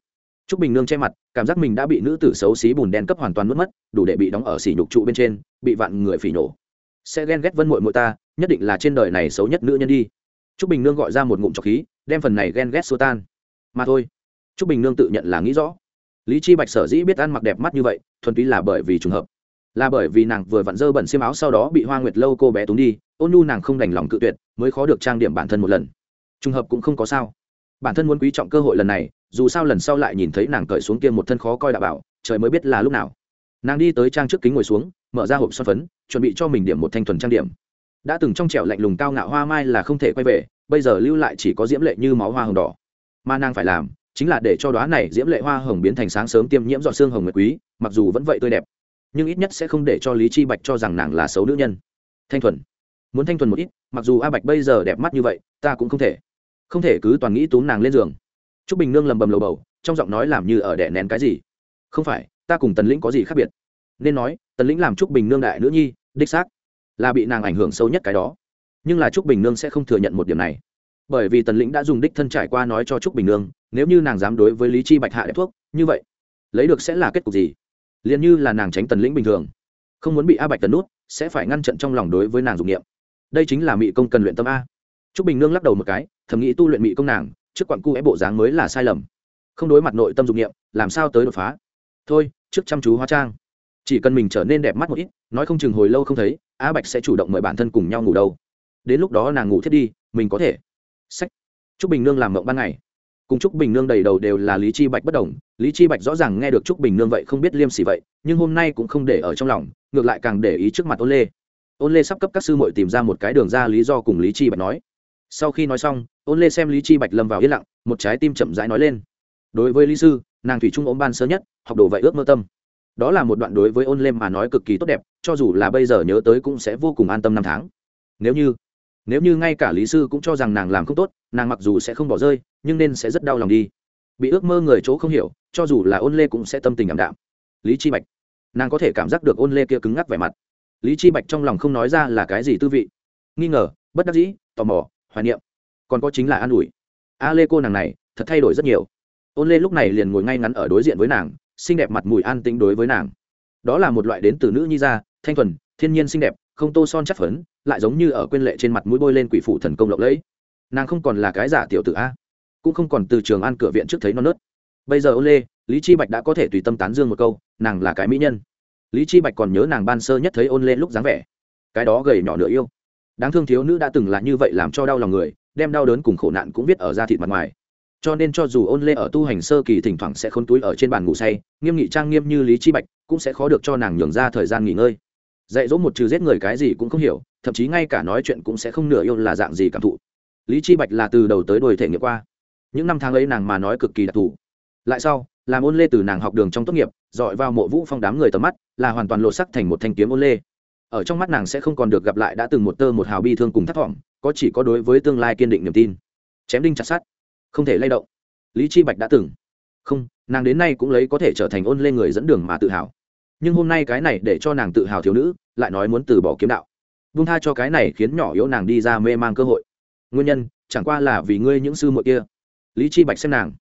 Speaker 1: Trúc bình nương che mặt, cảm giác mình đã bị nữ tử xấu xí bùn đen cấp hoàn toàn mất mất, đủ để bị đóng ở xỉ nhục trụ bên trên, bị vạn người phỉ nổ. Sẽ ghen ghét vân muội muội ta, nhất định là trên đời này xấu nhất nữ nhân đi. Trúc bình nương gọi ra một ngụm trọc khí, đem phần này ghen ghét xô tan. Mà thôi. Trúc bình nương tự nhận là nghĩ rõ. Lý chi bạch sở dĩ biết ăn mặc đẹp mắt như vậy, thuần túy là bởi vì trùng hợp. Là bởi vì nàng vừa vặn dơ bẩn xiêm áo sau đó bị hoa nguyệt lâu cô bé túng đi, ôn nhu nàng không đành lòng cự tuyệt, mới khó được trang điểm bản thân một lần trùng hợp cũng không có sao. Bản thân muốn quý trọng cơ hội lần này, dù sao lần sau lại nhìn thấy nàng cởi xuống kia một thân khó coi đạo bảo, trời mới biết là lúc nào. Nàng đi tới trang trước kính ngồi xuống, mở ra hộp son phấn, chuẩn bị cho mình điểm một thanh thuần trang điểm. Đã từng trong trẻo lạnh lùng cao ngạo hoa mai là không thể quay về, bây giờ lưu lại chỉ có diễm lệ như máu hoa hồng đỏ. Mà nàng phải làm, chính là để cho đoá này diễm lệ hoa hồng biến thành sáng sớm tiêm nhiễm dọn xương hồng nguyệt quý, mặc dù vẫn vậy tươi đẹp. Nhưng ít nhất sẽ không để cho lý chi bạch cho rằng nàng là xấu nữ nhân. Thanh thuần. Muốn thanh thuần một ít, mặc dù a bạch bây giờ đẹp mắt như vậy, ta cũng không thể không thể cứ toàn nghĩ túm nàng lên giường. Trúc bình nương lầm bầm lầu bầu, trong giọng nói làm như ở đẻ nén cái gì. Không phải, ta cùng tần lĩnh có gì khác biệt? Nên nói, tần lĩnh làm trúc bình nương đại nữ nhi, đích xác là bị nàng ảnh hưởng sâu nhất cái đó. Nhưng là trúc bình nương sẽ không thừa nhận một điểm này. Bởi vì tần lĩnh đã dùng đích thân trải qua nói cho trúc bình nương, nếu như nàng dám đối với lý chi bạch hạ đẹp thuốc, như vậy, lấy được sẽ là kết cục gì? Liền như là nàng tránh tần lĩnh bình thường, không muốn bị a bạch tần nút, sẽ phải ngăn trận trong lòng đối với nàng dụng nghiệm đây chính là mỹ công cần luyện tâm a trúc bình nương lắc đầu một cái thầm nghĩ tu luyện mị công nàng trước quặng cu é bộ dáng mới là sai lầm. Không đối mặt nội tâm dục niệm, làm sao tới đột phá? Thôi trước chăm chú hóa trang. Chỉ cần mình trở nên đẹp mắt một ít nói không chừng hồi lâu không thấy Á bạch sẽ chủ động mời bản thân cùng nhau ngủ đâu. Đến lúc đó nàng ngủ thiết đi mình có thể. Sách. Trúc bình nương làm mộng ban ngày. Cùng trúc bình nương đầy đầu đều là lý chi bạch bất đồng lý chi bạch rõ ràng nghe được trúc bình nương vậy không biết liêm sỉ vậy nhưng hôm nay cũng không để ở trong lòng ngược lại càng để ý trước mặt ôn lê. Ôn lê sắp cấp các sư muội tìm ra một cái đường ra lý do cùng lý chi bạch nói sau khi nói xong ôn lê xem lý chi bạch lâm vào yên lặng, một trái tim chậm rãi nói lên. Đối với lý sư, nàng thủy trung ôm ban sớm nhất, học đồ vậy ước mơ tâm. Đó là một đoạn đối với ôn lê mà nói cực kỳ tốt đẹp, cho dù là bây giờ nhớ tới cũng sẽ vô cùng an tâm năm tháng. Nếu như nếu như ngay cả lý sư cũng cho rằng nàng làm không tốt, nàng mặc dù sẽ không bỏ rơi, nhưng nên sẽ rất đau lòng đi. Bị ước mơ người chỗ không hiểu, cho dù là ôn lê cũng sẽ tâm tình ảm đạm. Lý chi bạch, nàng có thể cảm giác được ôn lê kia cứng ngắc vẻ mặt. Lý chi bạch trong lòng không nói ra là cái gì tư vị. Nghi ngờ, bất đắc dĩ, tò mò hoài niệm. Còn có chính là an ủi. A lê cô nàng này, thật thay đổi rất nhiều. Ôn lê lúc này liền ngồi ngay ngắn ở đối diện với nàng, xinh đẹp mặt mùi an tĩnh đối với nàng. Đó là một loại đến từ nữ nhi gia, thanh thuần, thiên nhiên xinh đẹp, không tô son chất phấn, lại giống như ở quên lệ trên mặt mũi bôi lên quỷ phủ thần công lộng lẫy. Nàng không còn là cái giả tiểu tử a, cũng không còn từ trường an cửa viện trước thấy non nớt. Bây giờ ôn lê, lý chi bạch đã có thể tùy tâm tán dương một câu, nàng là cái mỹ nhân. Lý chi bạch còn nhớ nàng ban sơ nhất thấy ôn lê lúc dáng vẻ. Cái đó gầy nhỏ nửa yêu đáng thương thiếu nữ đã từng là như vậy làm cho đau lòng người, đem đau đớn cùng khổ nạn cũng viết ở da thịt mặt ngoài. Cho nên cho dù ôn lê ở tu hành sơ kỳ thỉnh thoảng sẽ khốn túi ở trên bàn ngủ say, nghiêm nghị trang nghiêm như lý chi bạch, cũng sẽ khó được cho nàng nhường ra thời gian nghỉ ngơi. Dạy dỗ một trừ giết người cái gì cũng không hiểu, thậm chí ngay cả nói chuyện cũng sẽ không nửa yêu là dạng gì cảm thụ. Lý chi bạch là từ đầu tới đuôi thể nghiệm qua. Những năm tháng ấy nàng mà nói cực kỳ đặc thù. Lại sau, làm ôn lê từ nàng học đường trong tốt nghiệp, dọi vào mộ vũ phong đám người tầm mắt, là hoàn toàn lộ sắc thành một thanh kiếm ôn lê ở trong mắt nàng sẽ không còn được gặp lại đã từng một tơ một hào bi thương cùng thất vọng, có chỉ có đối với tương lai kiên định niềm tin. Chém đinh chặt sát không thể lay động. Lý chi bạch đã từng. Không, nàng đến nay cũng lấy có thể trở thành ôn lên người dẫn đường mà tự hào. Nhưng hôm nay cái này để cho nàng tự hào thiếu nữ, lại nói muốn từ bỏ kiếm đạo. Vung tha cho cái này khiến nhỏ yếu nàng đi ra mê mang cơ hội. Nguyên nhân, chẳng qua là vì ngươi những sư muội kia. Lý chi bạch xem nàng.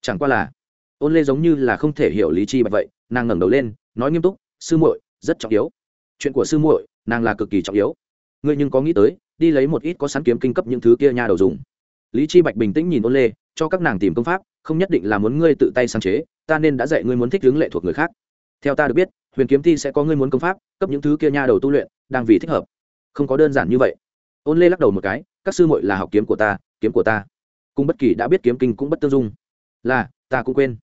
Speaker 1: Chẳng qua là, ôn lê giống như là không thể hiểu lý chi bạch vậy, nàng ngẩng đầu lên, nói nghiêm túc, sư muội, rất trọng yếu chuyện của sư muội, nàng là cực kỳ trọng yếu. Ngươi nhưng có nghĩ tới, đi lấy một ít có sẵn kiếm kinh cấp những thứ kia nha đầu dùng. Lý chi bạch bình tĩnh nhìn ôn lê, cho các nàng tìm công pháp, không nhất định là muốn ngươi tự tay sáng chế, ta nên đã dạy ngươi muốn thích hướng lệ thuộc người khác. Theo ta được biết, huyền kiếm thi sẽ có ngươi muốn công pháp, cấp những thứ kia nha đầu tu luyện, đang vì thích hợp. Không có đơn giản như vậy. Ôn lê lắc đầu một cái, các sư muội là học kiếm của ta, kiếm của ta. Cùng bất kỳ đã biết kiếm kinh cũng bất tương dung. Là, ta cũng quên.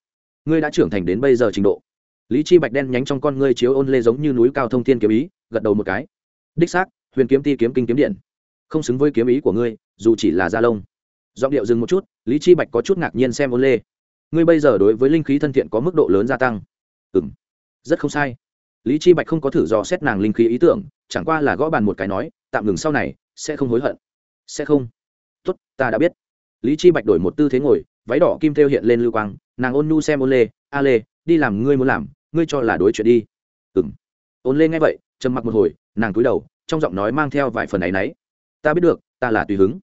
Speaker 1: Ngươi đã trưởng thành đến bây giờ trình độ lý chi bạch đen nhánh trong con ngươi chiếu ôn lê giống như núi cao thông thiên kiếm ý gật đầu một cái. Đích xác huyền kiếm ti kiếm kinh kiếm điện. Không xứng với kiếm ý của ngươi dù chỉ là gia lông. Giọng điệu dừng một chút lý chi bạch có chút ngạc nhiên xem ôn lê. Ngươi bây giờ đối với linh khí thân thiện có mức độ lớn gia tăng. Ừm, rất không sai. Lý chi bạch không có thử dò xét nàng linh khí ý tưởng chẳng qua là gõ bàn một cái nói tạm ngừng sau này sẽ không hối hận. Sẽ không. Tốt ta đã biết. Lý chi bạch đổi một tư thế ngồi váy đỏ kim thêu hiện lên lưu quang nàng ôn nhu xem ôn lê a lê đi làm ngươi muốn làm ngươi cho là đối chuyện đi. Ừng ôn lê nghe vậy, trầm mặc một hồi, nàng cúi đầu, trong giọng nói mang theo vài phần áy náy. Ta biết được, ta là tùy hứng.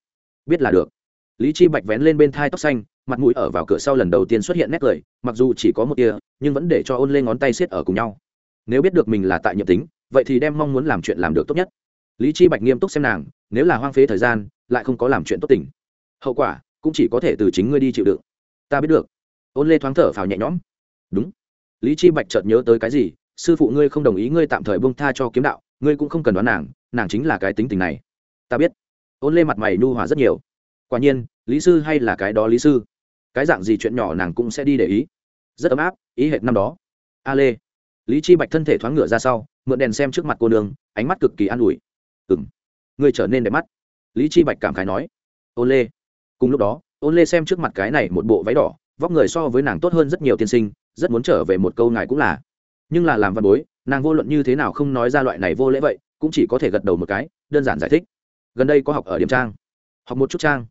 Speaker 1: Biết là được. Lý chi bạch vén lên bên thai tóc xanh, mặt mũi ở vào cửa sau lần đầu tiên xuất hiện nét cười, mặc dù chỉ có một tia, nhưng vẫn để cho ôn lên ngón tay xiết ở cùng nhau. Nếu biết được mình là tại nhiệm tính, vậy thì đem mong muốn làm chuyện làm được tốt nhất. Lý chi bạch nghiêm túc xem nàng, nếu là hoang phế thời gian, lại không có làm chuyện tốt tình. Hậu quả, cũng chỉ có thể từ chính ngươi đi chịu đựng. Ta biết được. Ôn lê thoáng thở phào nhẹ nhõm. Đúng lý chi bạch chợt nhớ tới cái gì, sư phụ ngươi không đồng ý ngươi tạm thời buông tha cho kiếm đạo, ngươi cũng không cần đoán nàng nàng chính là cái tính tình này. Ta biết. Ôn lê mặt mày nu hòa rất nhiều. Quả nhiên, lý sư hay là cái đó lý sư. Cái dạng gì chuyện nhỏ nàng cũng sẽ đi để ý. Rất ấm áp, ý hệt năm đó. A lê. Lý chi bạch thân thể thoáng ngựa ra sau, mượn đèn xem trước mặt cô nương, ánh mắt cực kỳ an ủi. Ừng ngươi trở nên đẹp mắt. Lý chi bạch cảm khái nói. Ôn lê. Cùng lúc đó, ôn lê xem trước mặt cái này một bộ váy đỏ vóc người so với nàng tốt hơn rất nhiều tiên sinh, rất muốn trở về một câu ngài cũng là. Nhưng là làm văn bối, nàng vô luận như thế nào không nói ra loại này vô lễ vậy, cũng chỉ có thể gật đầu một cái, đơn giản giải thích. Gần đây có học ở điểm trang. Học một chút trang.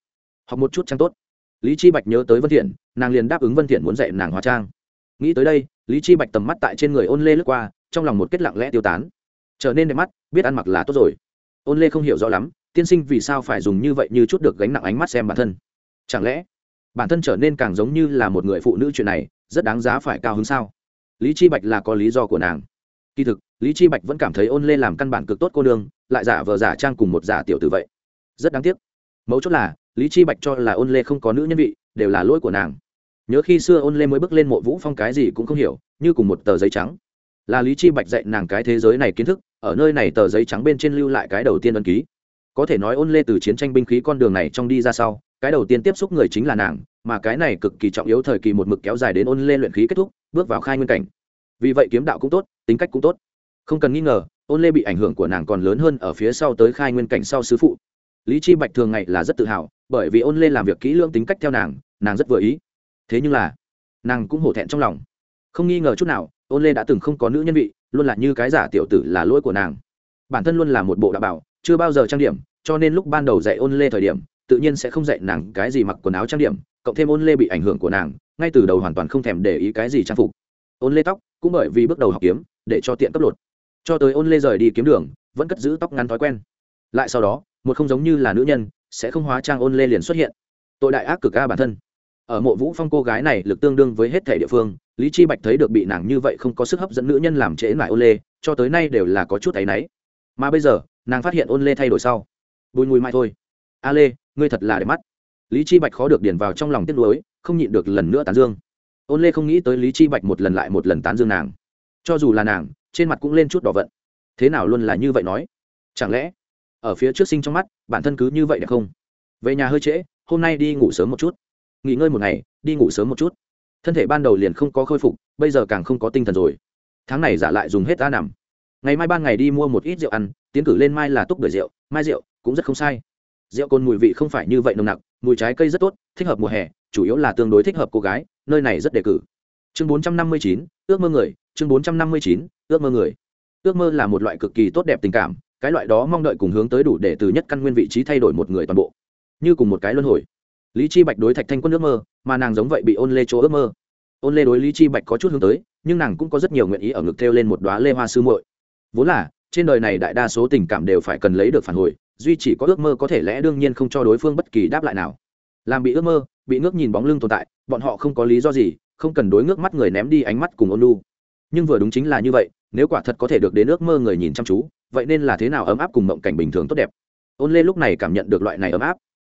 Speaker 1: Học một chút trang tốt. Lý chi bạch nhớ tới vân thiện, nàng liền đáp ứng vân thiện muốn dạy nàng hóa trang. Nghĩ tới đây, lý chi bạch tầm mắt tại trên người ôn lê lướt qua, trong lòng một kết lặng lẽ tiêu tán. Trở nên đẹp mắt, biết ăn mặc là tốt rồi. Ôn lê không hiểu rõ lắm, tiên sinh vì sao phải dùng như vậy như chút được gánh nặng ánh mắt xem bản thân. Chẳng lẽ bản thân trở nên càng giống như là một người phụ nữ chuyện này, rất đáng giá phải cao hứng sao? Lý chi bạch là có lý do của nàng. Kỳ thực, lý chi bạch vẫn cảm thấy ôn lê làm căn bản cực tốt cô nương, lại giả vờ giả trang cùng một giả tiểu tử vậy. Rất đáng tiếc. Mấu chốt là, lý chi bạch cho là ôn lê không có nữ nhân vị, đều là lỗi của nàng. Nhớ khi xưa ôn lê mới bước lên mộ vũ phong cái gì cũng không hiểu, như cùng một tờ giấy trắng. Là lý chi bạch dạy nàng cái thế giới này kiến thức, ở nơi này tờ giấy trắng bên trên lưu lại cái đầu tiên ấn ký. Có thể nói ôn lê từ chiến tranh binh khí con đường này trong đi ra sau cái đầu tiên tiếp xúc người chính là nàng, mà cái này cực kỳ trọng yếu thời kỳ một mực kéo dài đến ôn lê luyện khí kết thúc, bước vào khai nguyên cảnh. Vì vậy kiếm đạo cũng tốt, tính cách cũng tốt. Không cần nghi ngờ, ôn lê bị ảnh hưởng của nàng còn lớn hơn ở phía sau tới khai nguyên cảnh sau sứ phụ. Lý chi bạch thường ngày là rất tự hào, bởi vì ôn lê làm việc kỹ lưỡng tính cách theo nàng nàng rất vừa ý. Thế nhưng là, nàng cũng hổ thẹn trong lòng. Không nghi ngờ chút nào, ôn lê đã từng không có nữ nhân vị, luôn là như cái giả tiểu tử là lỗi của nàng. Bản thân luôn là một bộ đạo bảo, chưa bao giờ trang điểm, cho nên lúc ban đầu dạy ôn lê thời điểm tự nhiên sẽ không dạy nàng cái gì mặc quần áo trang điểm, cộng thêm ôn lê bị ảnh hưởng của nàng, ngay từ đầu hoàn toàn không thèm để ý cái gì trang phục. Ôn lê tóc cũng bởi vì bước đầu học kiếm, để cho tiện cấp lột. Cho tới ôn lê rời đi kiếm đường, vẫn cất giữ tóc ngắn thói quen. Lại sau đó, một không giống như là nữ nhân, sẽ không hóa trang ôn lê liền xuất hiện. Tội đại ác cực ca bản thân. Ở mộ vũ phong cô gái này lực tương đương với hết thể địa phương, lý chi bạch thấy được bị nàng như vậy không có sức hấp dẫn nữ nhân làm trễ lại ôn lê, cho tới nay đều là có chút áy náy. Mà bây giờ, nàng phát hiện ôn lê thay đổi sau. Bùi mùi mai thôi. A lê ngươi thật là đẹp mắt. Lý chi bạch khó được điền vào trong lòng tiếc nuối, không nhịn được lần nữa tán dương. Ôn lê không nghĩ tới lý chi bạch một lần lại một lần tán dương nàng. Cho dù là nàng, trên mặt cũng lên chút đỏ vận. Thế nào luôn là như vậy nói? Chẳng lẽ, ở phía trước sinh trong mắt, bản thân cứ như vậy được không? Về nhà hơi trễ, hôm nay đi ngủ sớm một chút. Nghỉ ngơi một ngày, đi ngủ sớm một chút. Thân thể ban đầu liền không có khôi phục, bây giờ càng không có tinh thần rồi. Tháng này giả lại dùng hết ta nằm. Ngày mai ban ngày đi mua một ít rượu ăn, tiến cử lên mai là túc bưởi rượu, mai rượu cũng rất không sai rượu cồn mùi vị không phải như vậy nồng nặc, mùi trái cây rất tốt, thích hợp mùa hè, chủ yếu là tương đối thích hợp cô gái, nơi này rất đề cử. Chương bốn trăm năm mươi chín, ước mơ người, chương bốn trăm năm mươi chín, ước mơ người. Ước mơ là một loại cực kỳ tốt đẹp tình cảm, cái loại đó mong đợi cùng hướng tới đủ để từ nhất căn nguyên vị trí thay đổi một người toàn bộ. Như cùng một cái luân hồi. Lý chi bạch đối thạch thanh quân ước mơ, mà nàng giống vậy bị ôn lê chỗ ước mơ. Ôn lê đối lý chi bạch có chút hướng tới, nhưng nàng cũng có rất nhiều nguyện ý ở ngực theo lên một đóa lê hoa sư muội. Vốn là, trên đời này đại đa số tình cảm đều phải cần lấy được phản hồi duy chỉ có ước mơ có thể lẽ đương nhiên không cho đối phương bất kỳ đáp lại nào. Làm bị ước mơ, bị ngước nhìn bóng lưng tồn tại, bọn họ không có lý do gì, không cần đối ngước mắt người ném đi ánh mắt cùng ôn lu nhưng vừa đúng chính là như vậy, nếu quả thật có thể được đến ước mơ người nhìn chăm chú, vậy nên là thế nào ấm áp cùng mộng cảnh bình thường tốt đẹp? Ôn lê lúc này cảm nhận được loại này ấm áp.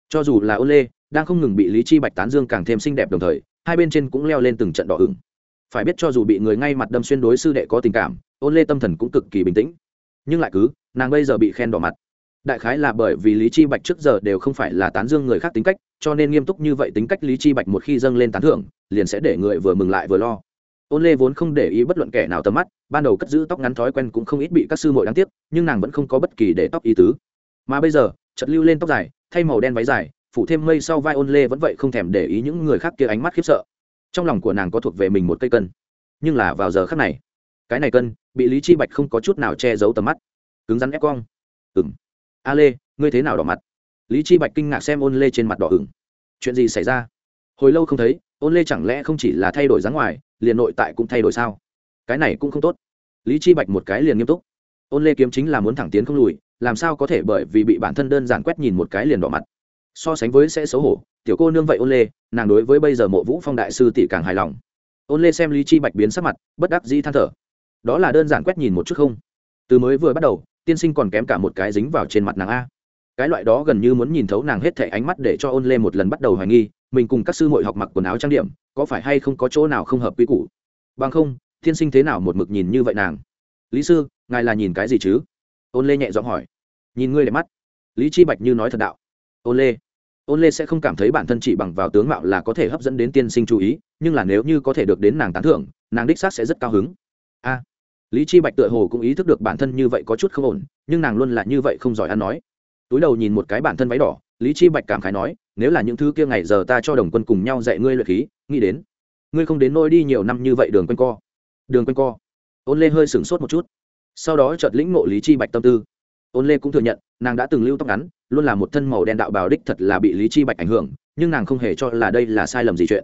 Speaker 1: Cho dù là ôn lê, đang không ngừng bị lý chi bạch tán dương càng thêm xinh đẹp đồng thời, hai bên trên cũng leo lên từng trận đỏ ửng. Phải biết cho dù bị người ngay mặt đâm xuyên đối sư đệ có tình cảm, ôn lê tâm thần cũng cực kỳ bình tĩnh. Nhưng lại cứ, nàng bây giờ bị khen đỏ mặt đại khái là bởi vì lý chi bạch trước giờ đều không phải là tán dương người khác tính cách, cho nên nghiêm túc như vậy tính cách lý chi bạch một khi dâng lên tán thưởng, liền sẽ để người vừa mừng lại vừa lo. Ôn lê vốn không để ý bất luận kẻ nào tầm mắt, ban đầu cất giữ tóc ngắn thói quen cũng không ít bị các sư muội đáng tiếc, nhưng nàng vẫn không có bất kỳ để tóc ý tứ. Mà bây giờ, chợt lưu lên tóc dài, thay màu đen váy dài, phủ thêm mây sau vai ôn lê vẫn vậy không thèm để ý những người khác kia ánh mắt khiếp sợ. Trong lòng của nàng có thuộc về mình một cây cân. Nhưng là vào giờ khắc này, cái này cân bị lý chi bạch không có chút nào che giấu tầm mắt. Cứng rắn ép cong. Ừng a lê, ngươi thế nào đỏ mặt? Lý chi bạch kinh ngạc xem ôn lê trên mặt đỏ ửng. Chuyện gì xảy ra? Hồi lâu không thấy, ôn lê chẳng lẽ không chỉ là thay đổi dáng ngoài, liền nội tại cũng thay đổi sao? Cái này cũng không tốt. Lý chi bạch một cái liền nghiêm túc. Ôn lê kiếm chính là muốn thẳng tiến không lùi, làm sao có thể bởi vì bị bản thân đơn giản quét nhìn một cái liền đỏ mặt? So sánh với sẽ xấu hổ, tiểu cô nương vậy ôn lê, nàng đối với bây giờ mộ vũ phong đại sư tỷ càng hài lòng. Ôn lê xem lý chi bạch biến sắc mặt, bất đắc dĩ than thở. Đó là đơn giản quét nhìn một chút không? Từ mới vừa bắt đầu tiên sinh còn kém cả một cái dính vào trên mặt nàng a. Cái loại đó gần như muốn nhìn thấu nàng hết thảy ánh mắt để cho ôn lê một lần bắt đầu hoài nghi, mình cùng các sư muội học mặc quần áo trang điểm, có phải hay không có chỗ nào không hợp quy củ? Bằng không, tiên sinh thế nào một mực nhìn như vậy nàng? Lý sư, ngài là nhìn cái gì chứ? Ôn lê nhẹ giọng hỏi. Nhìn ngươi đẹp mắt. Lý chi bạch như nói thật đạo. Ôn lê ôn lê sẽ không cảm thấy bản thân chỉ bằng vào tướng mạo là có thể hấp dẫn đến tiên sinh chú ý, nhưng là nếu như có thể được đến nàng tán thưởng, nàng đích xác sẽ rất cao hứng. A lý chi bạch tựa hồ cũng ý thức được bản thân như vậy có chút không ổn, nhưng nàng luôn là như vậy không giỏi ăn nói. Túi đầu nhìn một cái bản thân váy đỏ, lý chi bạch cảm khái nói, nếu là những thứ kia ngày giờ ta cho đồng quân cùng nhau dạy ngươi luyện khí, nghĩ đến, ngươi không đến nôi đi nhiều năm như vậy đường quanh co. Đường quanh co. Ôn lê hơi sửng sốt một chút. Sau đó chợt lĩnh ngộ lý chi bạch tâm tư. Ôn lê cũng thừa nhận, nàng đã từng lưu tóc ngắn, luôn là một thân màu đen đạo bào đích thật là bị lý chi bạch ảnh hưởng, nhưng nàng không hề cho là đây là sai lầm gì chuyện.